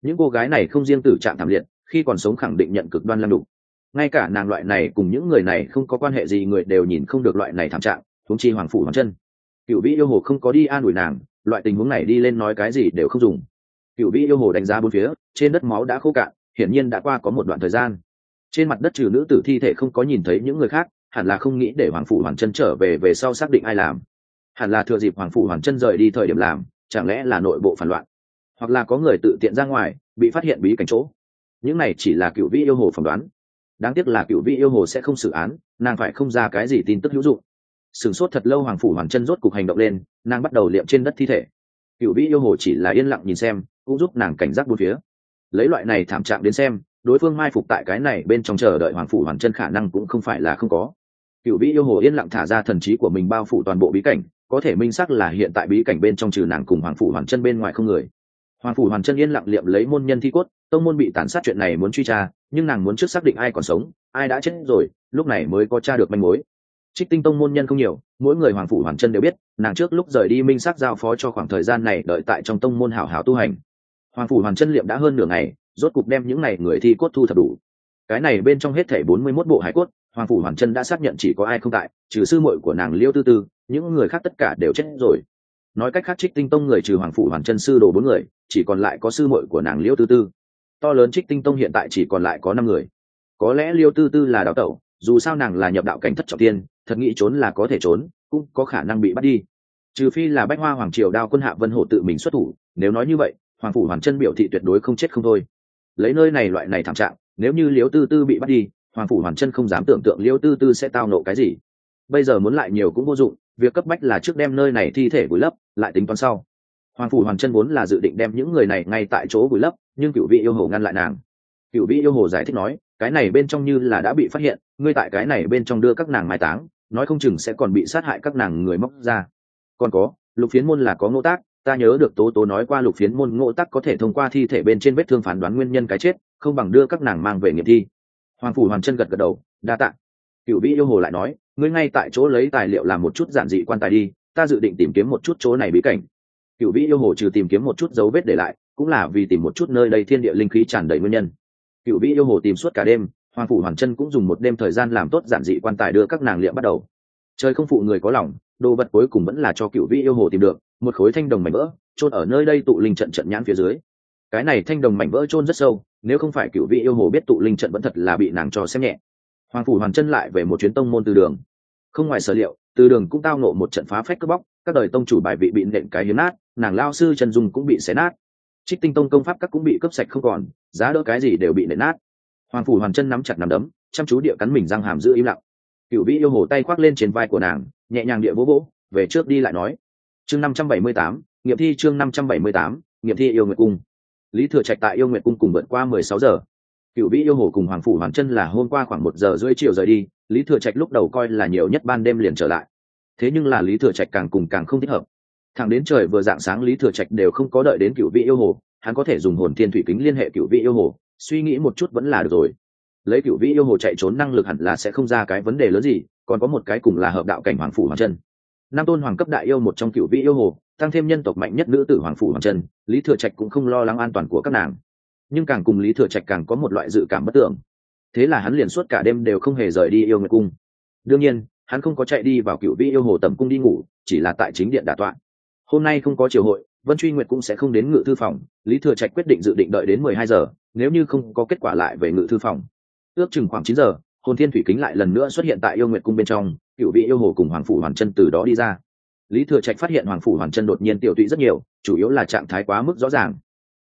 Những cô gái này không riêng tử trạng thảm liệt, khi còn sống khẳng định nhận cực đoan lăng đục. Ngay cả nàng loại này cùng những người này không có quan hệ gì người đều nhìn không được loại này thảm trạng thúng chi hoàng phủ hoàng chân. Cựu vĩ yêu hồ không có đi an ủi nàng, loại tình huống này đi lên nói cái gì đều không dùng cựu vĩ yêu hồ đánh giá bốn phía, trên đất máu đã khô cạn, hiển nhiên đã qua có một đoạn thời gian. Trên mặt đất trừ nữ tử thi thể không có nhìn thấy những người khác, hẳn là không nghĩ để hoàng phủ hoàng chân trở về về sau xác định ai làm. Hẳn là thừa dịp hoàng phủ hoàng chân rời đi thời điểm làm, chẳng lẽ là nội bộ phản loạn? Hoặc là có người tự tiện ra ngoài, bị phát hiện bí cảnh chỗ? Những này chỉ là cựu vĩ yêu hồ phỏng đoán. Đáng tiếc là cựu vị yêu hồ sẽ không xử án, nàng phải không ra cái gì tin tức hữu dụng. Sửng sốt thật lâu hoàng phủ hoàng chân rốt cục hành động lên, nàng bắt đầu liệm trên đất thi thể cựu vĩ yêu hồ chỉ là yên lặng nhìn xem, cũng giúp nàng cảnh giác bốn phía. Lấy loại này thảm trạng đến xem, đối phương mai phục tại cái này bên trong chờ đợi hoàng phủ hoàng chân khả năng cũng không phải là không có. Cựu vĩ yêu hồ yên lặng thả ra thần trí của mình bao phủ toàn bộ bí cảnh, có thể minh xác là hiện tại bí cảnh bên trong trừ nàng cùng hoàng phủ hoàng chân bên ngoài không người. Hoàng phủ hoàng chân yên lặng liệm lấy môn nhân thi cốt, tông môn bị tàn sát chuyện này muốn truy tra, nhưng nàng muốn trước xác định ai còn sống, ai đã chết rồi, lúc này mới có t r a được manh mối trích tinh tông môn nhân không nhiều, mỗi người hoàng phủ hoàng chân đều biết, nàng trước lúc rời đi minh Sắc giao phó cho khoảng thời gian này đợi tại trong tông môn hảo hảo tu hành. Hoàng phủ hoàng chân liệm đã hơn nửa ngày, rốt cục đem những n à y người thi cốt thu thập đủ. Cái này bên trong hết thể bốn mươi mốt bộ hải cốt, hoàng phủ hoàng chân đã xác nhận chỉ có ai không tại, trừ sư muội của nàng liêu tư tư, những người khác tất cả đều chết rồi. Nói cách khác trích tinh tông người trừ hoàng phủ hoàng chân sư đồ bốn người, chỉ còn lại có sư muội của nàng liêu tư tư. To lớn trích tinh tông hiện tại chỉ còn lại có năm người. Có lẽ liêu tư tư là đào tẩu, dù sao nàng là nhập đạo cảnh thất trọng tiên thật nghĩ trốn là có thể trốn, cũng có khả năng bị bắt đi. Trừ phi là bách hoa hoàng triều đao quân hạ vân hổ tự mình xuất thủ, nếu nói như vậy, hoàng phủ hoàng chân biểu thị tuyệt đối không chết không thôi. Lấy nơi này loại này thảm trạng, nếu như liễu tư tư bị bắt đi, hoàng phủ hoàng chân không dám tưởng tượng liễu tư tư sẽ tao nộ cái gì. Bây giờ muốn lại nhiều cũng vô dụng, việc cấp bách là trước đem nơi này thi thể vùi lấp, lại tính toán sau. Hoàng phủ hoàng chân vốn là dự định đem những người này ngay tại chỗ vùi lấp, nhưng cựu vị yêu hồ ngăn lại nàng. Cựu vị yêu hồ giải thích nói, cái này bên trong như là đã bị phát hiện, ngươi tại cái này bên trong đưa các nàng mai táng nói không chừng sẽ còn bị sát hại các nàng người móc ra. Còn có, lục phiến môn là có ngộ tác, ta nhớ được tố tố nói qua lục phiến môn ngộ tác có thể thông qua thi thể bên trên vết thương phán đoán nguyên nhân cái chết, không bằng đưa các nàng mang về nghiệm thi. Hoàng phủ hoàn chân gật gật đầu, đa t ạ cựu vĩ yêu hồ lại nói, ngươi ngay tại chỗ lấy tài liệu làm một chút giản dị quan tài đi, ta dự định tìm kiếm một chút chỗ này bí cảnh. Cựu vĩ yêu hồ trừ tìm kiếm một chút dấu vết để lại, cũng là vì tìm một chút nơi đây thiên địa linh khí tràn đầy nguyên nhân. Cựu vĩ yêu hồ tìm suốt cả đêm hoàng phủ hoàng chân cũng dùng một đêm thời gian làm tốt giản dị quan tài đưa các nàng liệm bắt đầu. Trời không phụ người có lòng, đồ vật cuối cùng vẫn là cho cựu vĩ yêu hồ tìm được, một khối thanh đồng mảnh vỡ trôn ở nơi đây tụ linh trận trận nhãn phía dưới. Cái này thanh đồng mảnh vỡ trôn rất sâu, nếu không phải cựu vị yêu hồ biết tụ linh trận vẫn thật là bị nàng cho xem nhẹ. Hoàng phủ hoàn chân lại về một chuyến tông môn từ đường. Không ngoài sở liệu, từ đường cũng tao nộ một trận phá phách cướp bóc, các đời tông chủ bài vị bị nện cái hiếm nát, nàng lao sư Trần dung cũng bị xé nát. Trích tinh tông công pháp các cũng bị cướp sạch không còn, giá đỡ cái gì đều bị nện nát hoàng phủ hoàn chân nắm chặt nắm đấm, chăm chú địa cắn mình răng hàm giữ im lặng. Cựu vĩ yêu hồ tay khoác lên trên vai của nàng, nhẹ nhàng địa vỗ vỗ, về trước đi lại nói. Chương năm trăm bảy mươi tám, nghiệm thi chương năm trăm bảy mươi tám, nghiệm thi yêu nguyệt cung. Lý thừa trạch tại yêu nguyệt cung cùng vượt qua mười sáu giờ. Cựu vĩ yêu hồ cùng hoàng phủ hoàng chân là hôm qua khoảng một giờ rưỡi chiều rời đi, lý thừa trạch lúc đầu coi là nhiều nhất ban đêm liền trở lại. Thế nhưng là lý thừa trạch càng cùng càng không thích hợp. Thẳng đến trời vừa dạng sáng, lý thừa trạch đều không có đợi đến cựu vị yêu hồ, hắn có thể dùng hồn thiên thủy kính liên hệ cựu vị yêu hồ suy nghĩ một chút vẫn là được rồi. Lấy cựu vĩ yêu hồ chạy trốn năng lực hẳn là sẽ không ra cái vấn đề lớn gì, còn có một cái cùng là hợp đạo cảnh hoàng phủ hoàng chân. Nam tôn hoàng cấp đại yêu một trong cựu vĩ yêu hồ, tăng thêm nhân tộc mạnh nhất nữ tử hoàng phủ hoàng chân, lý thừa trạch cũng không lo lắng an toàn của các nàng. Nhưng càng cùng lý thừa trạch càng có một loại dự cảm bất tưởng thế là hắn liền suốt cả đêm đều không hề rời đi yêu nguyệt cung. Đương nhiên, hắn không có chạy đi vào cựu vĩ yêu hồ tầm cung đi ngủ, chỉ là tại chính điện đà tọa. Hôm nay không có triều hội, vân truy nguyệt cũng sẽ không đến ngự thư phòng, lý thừa trạch quyết định dự định đợi đến mười hai giờ nếu như không có kết quả lại về ngự thư phòng. Ước chừng khoảng chín giờ, hồn thiên thủy kính lại lần nữa xuất hiện tại yêu nguyệt cung bên trong, cựu vị yêu hồ cùng hoàng phủ hoàn chân từ đó đi ra. Lý thừa trạch phát hiện hoàng phủ hoàn chân đột nhiên tiểu tụy rất nhiều, chủ yếu là trạng thái quá mức rõ ràng.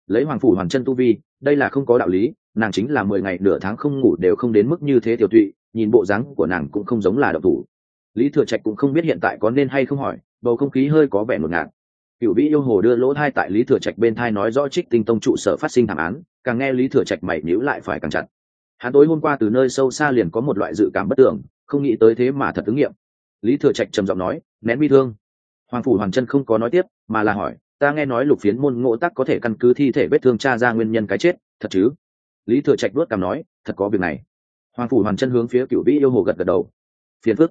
Lấy hoàng phủ hoàn chân tu vi, đây là không có đạo lý, nàng chính là mười ngày nửa tháng không ngủ đều không đến mức như thế tiểu tụy, nhìn bộ dáng của nàng cũng không giống là độc thủ. Lý thừa trạch cũng không biết hiện tại có nên hay không hỏi, bầu không khí hơi có vẻ ngột ngạt cựu vĩ yêu hồ đưa lỗ thai tại lý thừa trạch bên thai nói rõ trích tinh tông trụ sở phát sinh thảm án, càng nghe lý thừa trạch mày nhíu lại phải càng chặt. Hắn tối hôm qua từ nơi sâu xa liền có một loại dự cảm bất tưởng, không nghĩ tới thế mà thật ứng nghiệm. Lý thừa trạch trầm giọng nói, nén bi thương. Hoàng phủ hoàng chân không có nói tiếp, mà là hỏi, ta nghe nói lục phiến môn ngộ tắc có thể căn cứ thi thể vết thương tra ra nguyên nhân cái chết, thật chứ? Lý thừa trạch đuốt cằm nói, thật có việc này. Hoàng phủ hoàn chân hướng phía cựu vĩ yêu hồ gật gật đầu. Phiền phức.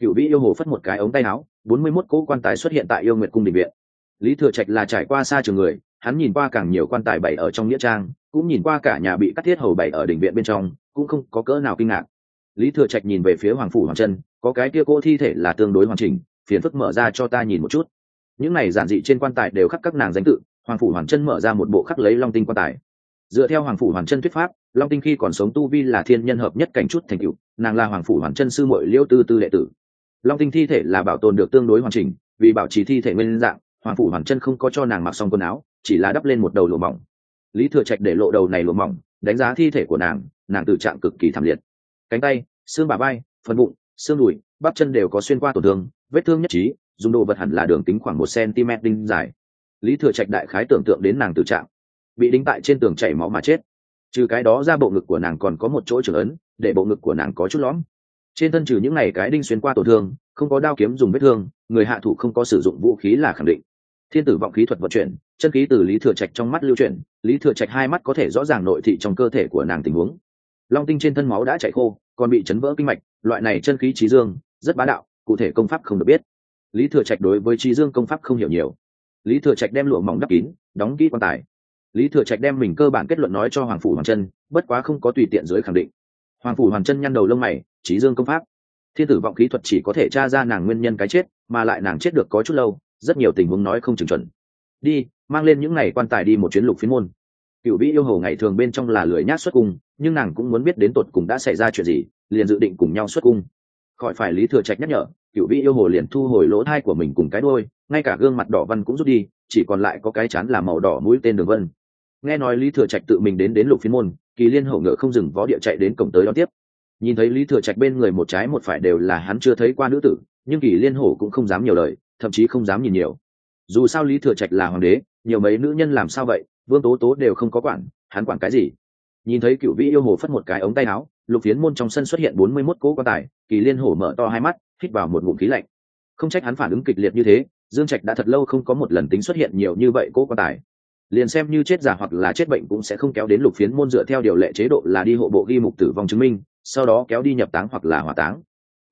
Cựu vĩ yêu hồ phất một cái ống tay áo, bốn mươi mốt cỗ quan tài xuất hiện tại yêu nguyệt cung đình viện lý thừa trạch là trải qua xa trường người, hắn nhìn qua càng nhiều quan tài bảy ở trong nghĩa trang, cũng nhìn qua cả nhà bị cắt thiết hầu bảy ở đỉnh viện bên trong, cũng không có cỡ nào kinh ngạc. Lý thừa trạch nhìn về phía hoàng phủ hoàng chân có cái kia cỗ thi thể là tương đối hoàn chỉnh, phiền phức mở ra cho ta nhìn một chút. Những này giản dị trên quan tài đều khắc các nàng danh tự, hoàng phủ hoàng chân mở ra một bộ khắc lấy long tinh quan tài. Dựa theo hoàng phủ hoàng chân thuyết pháp, long tinh khi còn sống tu vi là thiên nhân hợp nhất cảnh chút thành cựu nàng là hoàng phủ hoàng chân sư mội liêu tư tư đệ tử. Long tinh thi thể là bảo tồn được tương đối hoàn chỉnh, vì bảo trì thi thể nguyên dạng hoàng phủ hoàng chân không có cho nàng mặc xong quần áo, chỉ là đắp lên một đầu lụa mỏng. Lý thừa trạch để lộ đầu này lụa mỏng, đánh giá thi thể của nàng nàng tự trạng cực kỳ thảm liệt. Cánh tay, xương bà bay phần bụng, xương đùi, bắp chân đều có xuyên qua tổn thương, vết thương nhất trí, dùng đồ vật hẳn là đường kính khoảng một cm đinh dài. Lý thừa trạch đại khái tưởng tượng đến nàng tự trạng, bị đính tại trên tường chảy máu mà chết. Trừ cái đó ra bộ ngực của nàng còn có một chỗ trưởng ấn, để bộ ngực của nàng có chút lõm. Trên thân trừ những ngày cái đinh xuyên qua tổn thương, không có đao kiếm dùng vết thương, người hạ thủ không có sử dụng vũ khí là khẳng định thiên tử vọng khí thuật vận chuyển, chân khí từ lý thừa trạch trong mắt lưu chuyển, lý thừa trạch hai mắt có thể rõ ràng nội thị trong cơ thể của nàng tình huống. Long tinh trên thân máu đã chảy khô, còn bị chấn vỡ kinh mạch, loại này chân khí trí dương, rất bá đạo, cụ thể công pháp không được biết. Lý thừa trạch đối với trí dương công pháp không hiểu nhiều. Lý thừa trạch đem lụa mỏng đắp kín, đóng kỹ quan tài. Lý thừa trạch đem mình cơ bản kết luận nói cho hoàng phủ hoàng chân bất quá không có tùy tiện dưới khẳng định. Hoàng phủ hoàng chân nhăn đầu lông mày, trí dương công pháp. Thiên tử vọng khí thuật chỉ có thể tra ra nàng nguyên nhân cái chết, mà lại nàng chết được có chút lâu rất nhiều tình huống nói không chừng chuẩn. Đi, mang lên những ngày quan tài đi một chuyến lục phiến môn. Cựu vĩ yêu hồ ngày thường bên trong là lười nhát xuất cung, nhưng nàng cũng muốn biết đến tột cùng đã xảy ra chuyện gì, liền dự định cùng nhau xuất cung. Khỏi phải lý thừa trạch nhắc nhở, cựu vĩ yêu hồ liền thu hồi lỗ thai của mình cùng cái đôi ngay cả gương mặt đỏ văn cũng rút đi, chỉ còn lại có cái chán là màu đỏ mũi tên đường vân. Nghe nói lý thừa trạch tự mình đến đến lục phiến môn, kỳ liên hậu ngựa không dừng vó địa chạy đến cổng tới đón tiếp. Nhìn thấy lý thừa trạch bên người một trái một phải đều là hắn chưa thấy qua nữ tử, nhưng kỳ liên hổ cũng không dám nhiều lời thậm chí không dám nhìn nhiều. Dù sao lý thừa trạch là hoàng đế, nhiều mấy nữ nhân làm sao vậy? Vương tố tố đều không có quản, hắn quản cái gì? Nhìn thấy cựu vĩ yêu hồ phất một cái ống tay áo, lục phiến môn trong sân xuất hiện bốn mươi mốt cỗ quan tài, kỳ liên hổ mở to hai mắt, hít vào một ngụm khí lạnh. Không trách hắn phản ứng kịch liệt như thế, dương trạch đã thật lâu không có một lần tính xuất hiện nhiều như vậy cỗ quan tài. Liền xem như chết giả hoặc là chết bệnh cũng sẽ không kéo đến lục phiến môn dựa theo điều lệ chế độ là đi hộ bộ ghi mục tử vong chứng minh, sau đó kéo đi nhập táng hoặc là hỏa táng.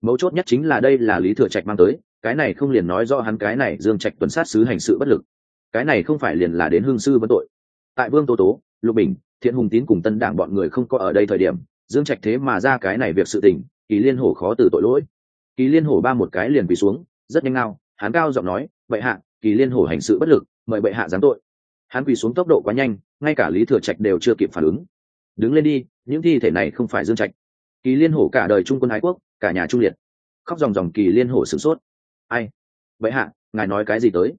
Mấu chốt nhất chính là đây là lý thừa trạch mang tới cái này không liền nói do hắn cái này dương trạch tuần sát sứ hành sự bất lực. Cái này không phải liền là đến hương sư vấn tội. Tại vương tô tố, lục bình, thiện hùng tín cùng tân đảng bọn người không có ở đây thời điểm, dương trạch thế mà ra cái này việc sự tình, kỳ liên hổ khó từ tội lỗi. Kỳ liên hổ ba một cái liền quỳ xuống, rất nhanh ngao, hắn cao giọng nói, bệ hạ, kỳ liên hổ hành sự bất lực, mời bệ hạ giáng tội. Hắn quỳ xuống tốc độ quá nhanh, ngay cả lý thừa trạch đều chưa kịp phản ứng. Đứng lên đi, những thi thể này không phải dương trạch. Kỳ liên hổ cả đời trung quân ái quốc, cả nhà trung liệt. Khóc dòng dòng kỳ liên hổ sửng sốt ai? Vậy hạ, ngài nói cái gì tới?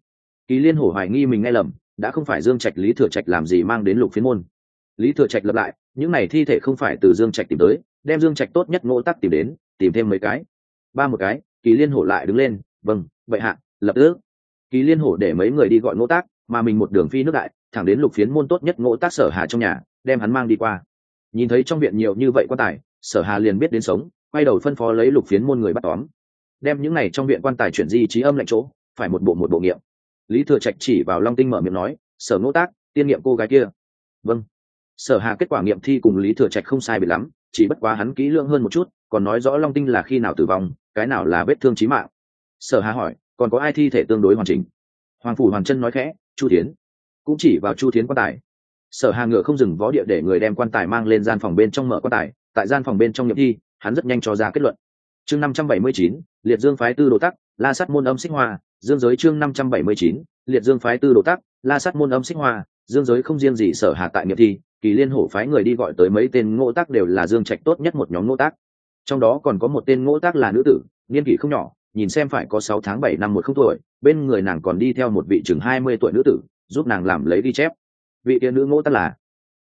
Kỳ liên hổ hoài nghi mình nghe lầm, đã không phải dương trạch, lý thừa trạch làm gì mang đến lục phiến môn. Lý thừa trạch lập lại, những này thi thể không phải từ dương trạch tìm tới, đem dương trạch tốt nhất ngỗ tắc tìm đến, tìm thêm mấy cái. Ba một cái, kỳ liên hổ lại đứng lên vâng vậy hạ, lập tức. Kỳ liên hổ để mấy người đi gọi ngỗ tác mà mình một đường phi nước đại, thẳng đến lục phiến môn tốt nhất ngỗ tác sở hà trong nhà, đem hắn mang đi qua. Nhìn thấy trong viện nhiều như vậy quan tài, sở hà liền biết đến sống, quay đầu phân phó lấy lục phiến môn người bắt tóm đem những này trong viện quan tài chuyển di trí âm lệnh chỗ, phải một bộ một bộ nghiệm. Lý thừa trạch chỉ vào long tinh mở miệng nói, sở ngỗ tác, tiên nghiệm cô gái kia. Vâng. Sở hà kết quả nghiệm thi cùng lý thừa trạch không sai bị lắm, chỉ bất quá hắn kỹ lưỡng hơn một chút, còn nói rõ long tinh là khi nào tử vong, cái nào là vết thương trí mạng. Sở hà hỏi, còn có ai thi thể tương đối hoàn chỉnh? Hoàng phủ hoàn chân nói khẽ, chu tiến cũng chỉ vào chu tiến quan tài. Sở hà ngựa không dừng vó địa để người đem quan tài mang lên gian phòng bên trong mở quan tài, tại gian phòng bên trong nghiệm thi, hắn rất nhanh cho ra kết luận chương năm trăm bảy mươi chín, liệt dương phái tư đồ tắc, la sắt môn âm xích hoa, dương giới chương năm trăm bảy mươi chín, liệt dương phái tư đồ tắc, la sắt môn âm xích hoa, dương giới không riêng gì sở hạ tại nghiệp thi, kỳ liên hổ phái người đi gọi tới mấy tên ngỗ tác đều là dương trạch tốt nhất một nhóm ngỗ tác trong đó còn có một tên ngỗ tác là nữ tử, niên kỷ không nhỏ, nhìn xem phải có sáu tháng bảy năm một không tuổi, bên người nàng còn đi theo một vị chừng hai mươi tuổi nữ tử, giúp nàng làm lấy đi chép. Vị kia nữ ngỗ tác là?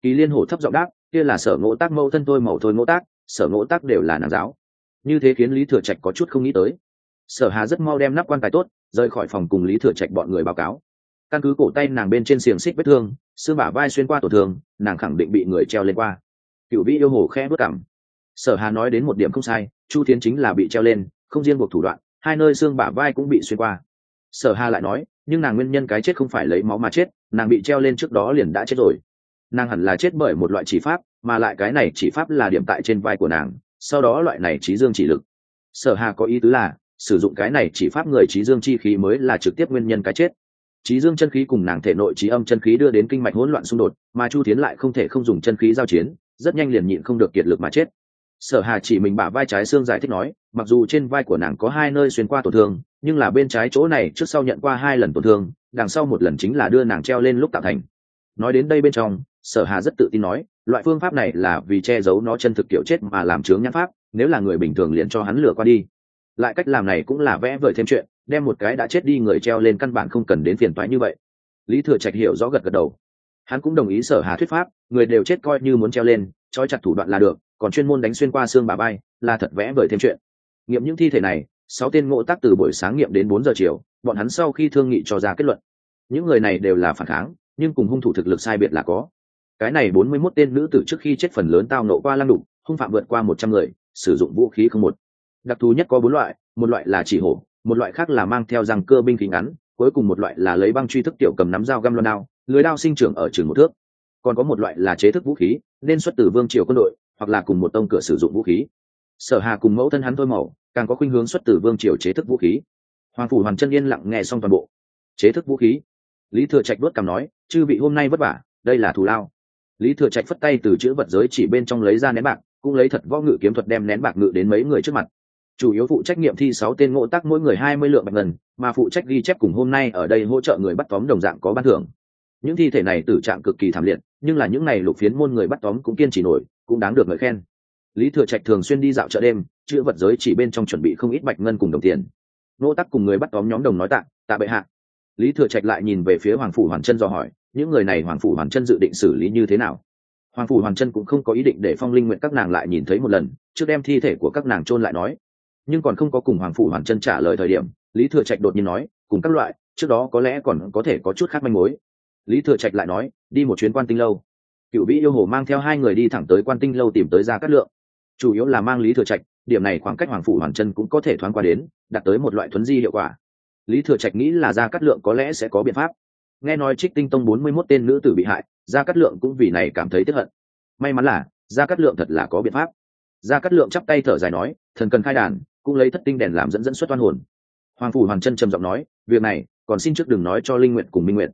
Kỳ liên hổ thấp giọng đáp, kia là sở ngỗ tác mẫu thân tôi mẫu thôi ngỗ tác sở ngỗ tác đều là nàng giáo như thế khiến lý thừa trạch có chút không nghĩ tới. Sở hà rất mau đem nắp quan tài tốt, rời khỏi phòng cùng lý thừa trạch bọn người báo cáo. Căn cứ cổ tay nàng bên trên xiềng xích vết thương xương bả vai xuyên qua tổn thương, nàng khẳng định bị người treo lên qua. Cựu vĩ yêu hồ khe bước cảm sở hà nói đến một điểm không sai, chu Thiến chính là bị treo lên, không riêng buộc thủ đoạn, hai nơi xương bả vai cũng bị xuyên qua. Sở hà lại nói, nhưng nàng nguyên nhân cái chết không phải lấy máu mà chết, nàng bị treo lên trước đó liền đã chết rồi. Nàng hẳn là chết bởi một loại chỉ pháp, mà lại cái này chỉ pháp là điểm tại trên vai của nàng sau đó loại này trí dương chỉ lực. Sở hà có ý tứ là, sử dụng cái này chỉ pháp người trí dương chi khí mới là trực tiếp nguyên nhân cái chết. Trí dương chân khí cùng nàng thể nội trí âm chân khí đưa đến kinh mạch hỗn loạn xung đột, mà chu tiến lại không thể không dùng chân khí giao chiến, rất nhanh liền nhịn không được kiệt lực mà chết. Sở hà chỉ mình bả vai trái xương giải thích nói, mặc dù trên vai của nàng có hai nơi xuyên qua tổn thương, nhưng là bên trái chỗ này trước sau nhận qua hai lần tổn thương, đằng sau một lần chính là đưa nàng treo lên lúc tạo thành. Nói đến đây bên trong sở hà rất tự tin nói, loại phương pháp này là vì che giấu nó chân thực kiểu chết mà làm chướng nhãn pháp, nếu là người bình thường liền cho hắn lừa qua đi. Lại cách làm này cũng là vẽ vời thêm chuyện, đem một cái đã chết đi người treo lên căn bản không cần đến phiền toái như vậy. Lý thừa trạch hiểu rõ gật gật đầu. Hắn cũng đồng ý sở hà thuyết pháp, người đều chết coi như muốn treo lên, trói chặt thủ đoạn là được, còn chuyên môn đánh xuyên qua xương bà bay, là thật vẽ vời thêm chuyện. Nghiệm những thi thể này, sáu tên ngộ tác từ buổi sáng nghiệm đến bốn giờ chiều, bọn hắn sau khi thương nghị cho ra kết luận. Những người này đều là phản kháng, nhưng cùng hung thủ thực lực sai biệt là có cái này bốn mươi 41 tên nữ tử trước khi chết phần lớn tao nộ qua lăng đục, hung phạm vượt qua một trăm người, sử dụng vũ khí không một. Đặc thù nhất có bốn loại, một loại là chỉ hổ, một loại khác là mang theo răng cơ binh khí ngắn, cuối cùng một loại là lấy băng truy thức tiểu cầm nắm dao găm loan đao, lưới đao sinh trưởng ở trường một thước. Còn có một loại là chế thức vũ khí, nên xuất từ vương triều quân đội, hoặc là cùng một tông cửa sử dụng vũ khí. Sở hà cùng mẫu thân hắn thôi màu càng có khuynh hướng xuất từ vương triều chế thức vũ khí. Hoàng phủ hoàn chân yên lặng nghe xong toàn bộ. Chế thức vũ khí. Lý thừa trạch đuốt cằm nói, chư vị hôm nay vất vả, đây là thù lao lý thừa trạch phất tay từ chữ vật giới chỉ bên trong lấy ra nén bạc, cũng lấy thật võ ngự kiếm thuật đem nén bạc ngự đến mấy người trước mặt. Chủ yếu phụ trách nhiệm thi sáu tên ngộ tác mỗi người hai mươi lượng bạc ngân, mà phụ trách ghi chép cùng hôm nay ở đây hỗ trợ người bắt tóm đồng dạng có ban thưởng. Những thi thể này tử trạng cực kỳ thảm liệt, nhưng là những ngày lục phiến môn người bắt tóm cũng kiên trì nổi, cũng đáng được ngợi khen. Lý thừa trạch thường xuyên đi dạo chợ đêm, chữ vật giới chỉ bên trong chuẩn bị không ít bạch ngân cùng đồng tiền. Ngộ tắc cùng người bắt tóm nhóm đồng nói tạ tạ bệ hạ. Lý thừa trạch lại nhìn về phía hoàng phủ hoàn chân do hỏi những người này hoàng phủ hoàn chân dự định xử lý như thế nào? Hoàng phủ hoàn chân cũng không có ý định để phong linh nguyện các nàng lại nhìn thấy một lần, trước đem thi thể của các nàng chôn lại nói. Nhưng còn không có cùng hoàng phủ hoàn chân trả lời thời điểm, lý thừa trạch đột nhiên nói, cùng các loại, trước đó có lẽ còn có thể có chút khác manh mối. Lý thừa trạch lại nói, đi một chuyến quan tinh lâu. Cựu vĩ yêu hồ mang theo hai người đi thẳng tới quan tinh lâu tìm tới gia cát lượng. Chủ yếu là mang lý thừa trạch, điểm này khoảng cách hoàng phủ hoàn chân cũng có thể thoáng qua đến, đạt tới một loại thuấn di hiệu quả. Lý thừa trạch nghĩ là gia cát lượng có lẽ sẽ có biện pháp nghe nói trích tinh tông bốn mươi 41 tên nữ tử bị hại, gia cát lượng cũng vì này cảm thấy tiếc hận. May mắn là, gia cát lượng thật là có biện pháp. Gia cát lượng chắp tay thở dài nói, thần cần khai đàn, cũng lấy thất tinh đèn làm dẫn dẫn xuất oan hồn. Hoàng phủ hoàng chân trầm giọng nói, việc này, còn xin trước đừng nói cho linh nguyện cùng minh nguyện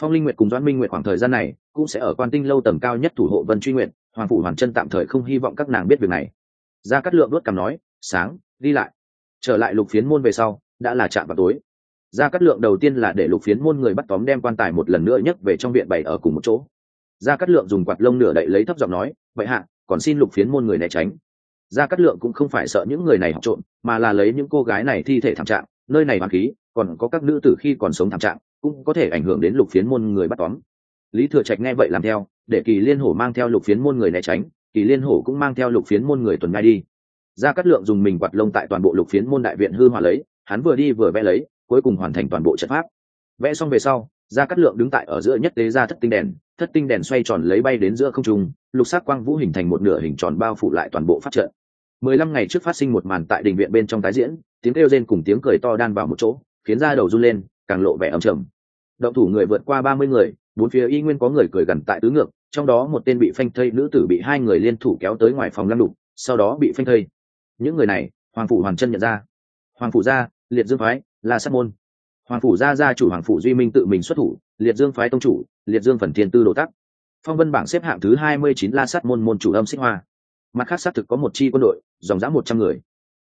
phong linh nguyện cùng doãn minh nguyện khoảng thời gian này, cũng sẽ ở quan tinh lâu tầm cao nhất thủ hộ vân truy nguyện hoàng phủ hoàng chân tạm thời không hy vọng các nàng biết việc này. Gia cát lượng đốt cằm nói, sáng, đi lại. Trở lại lục phiến môn về sau, đã là chạm vào tối gia cát lượng đầu tiên là để lục phiến môn người bắt tóm đem quan tài một lần nữa nhấc về trong viện bày ở cùng một chỗ. Gia cát lượng dùng quạt lông nửa đậy lấy thấp giọng nói, vậy hạ, còn xin lục phiến môn người né tránh. Gia cát lượng cũng không phải sợ những người này học trộm, mà là lấy những cô gái này thi thể thảm trạng, nơi này hoàn khí, còn có các nữ tử khi còn sống thảm trạng, cũng có thể ảnh hưởng đến lục phiến môn người bắt tóm. Lý thừa trạch nghe vậy làm theo, để kỳ liên hổ mang theo lục phiến môn người né tránh, kỳ liên hổ cũng mang theo lục phiến môn người tuần ngay đi. Gia cát lượng dùng mình quạt lông tại toàn bộ lục phiến môn đại viện hư hòa lấy, hắn vừa đi vừa vẽ lấy cuối cùng hoàn thành toàn bộ trận pháp. Vẽ xong về sau, gia cát lượng đứng tại ở giữa nhất tế ra thất tinh đèn, thất tinh đèn xoay tròn lấy bay đến giữa không trung, lục sắc quang vũ hình thành một nửa hình tròn bao phủ lại toàn bộ pháp trận. Mười lăm ngày trước phát sinh một màn tại đình viện bên trong tái diễn, tiếng kêu rên cùng tiếng cười to đan vào một chỗ, khiến da đầu run lên, càng lộ vẻ âm trầm. Động thủ người vượt qua ba mươi người, bốn phía y nguyên có người cười gần tại tứ ngược, trong đó một tên bị phanh thây nữ tử bị hai người liên thủ kéo tới ngoài phòng lăng đục, sau đó bị phanh thây. Những người này, hoàng phủ hoàng chân nhận ra. Hoàng phủ gia liệt dương phái là sát môn. Hoàng phủ gia gia chủ hoàng phủ duy minh tự mình xuất thủ, liệt dương phái tông chủ, liệt dương phần thiên tư đồ tắc. Phong vân bảng xếp hạng thứ hai mươi chín la sát môn môn chủ âm xích hoa. Mặt khác xác thực có một chi quân đội, dòng dã một trăm người.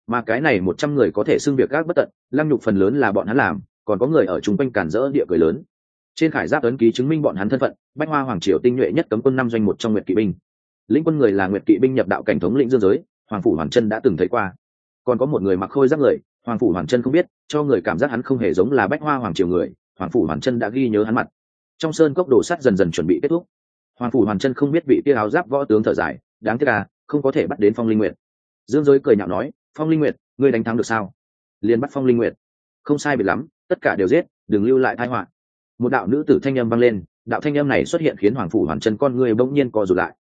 Mà cái này một trăm người có thể xưng việc gác bất tận, lăng nhục phần lớn là bọn hắn làm, còn có người ở chung quanh cản rỡ địa cười lớn. Trên khải giáp ấn ký chứng minh bọn hắn thân phận, bách hoa hoàng triều tinh nhuệ nhất cấm quân năm doanh một trong nguyệt kỵ binh. Lĩnh quân người là nguyệt kỵ binh nhập đạo cảnh thống lĩnh dương giới, hoàng phủ hoàng chân đã từng thấy qua. Còn có một người mặc khôi giáp người hoàng phủ hoàng chân không biết, cho người cảm giác hắn không hề giống là bách hoa hoàng triều người, hoàng phủ hoàng chân đã ghi nhớ hắn mặt. Trong sơn cốc đồ sắt dần dần chuẩn bị kết thúc. Hoàng phủ hoàng chân không biết vị kia áo giáp võ tướng thở dài, đáng tiếc là không có thể bắt đến phong linh nguyệt. Dương giới cười nhạo nói, phong linh nguyệt, ngươi đánh thắng được sao? Liền bắt phong linh nguyệt. Không sai biệt lắm, tất cả đều giết, đừng lưu lại tai họa. Một đạo nữ tử thanh âm vang lên, đạo thanh âm này xuất hiện khiến hoàng phủ hoàn chân con người bỗng nhiên co rụt lại.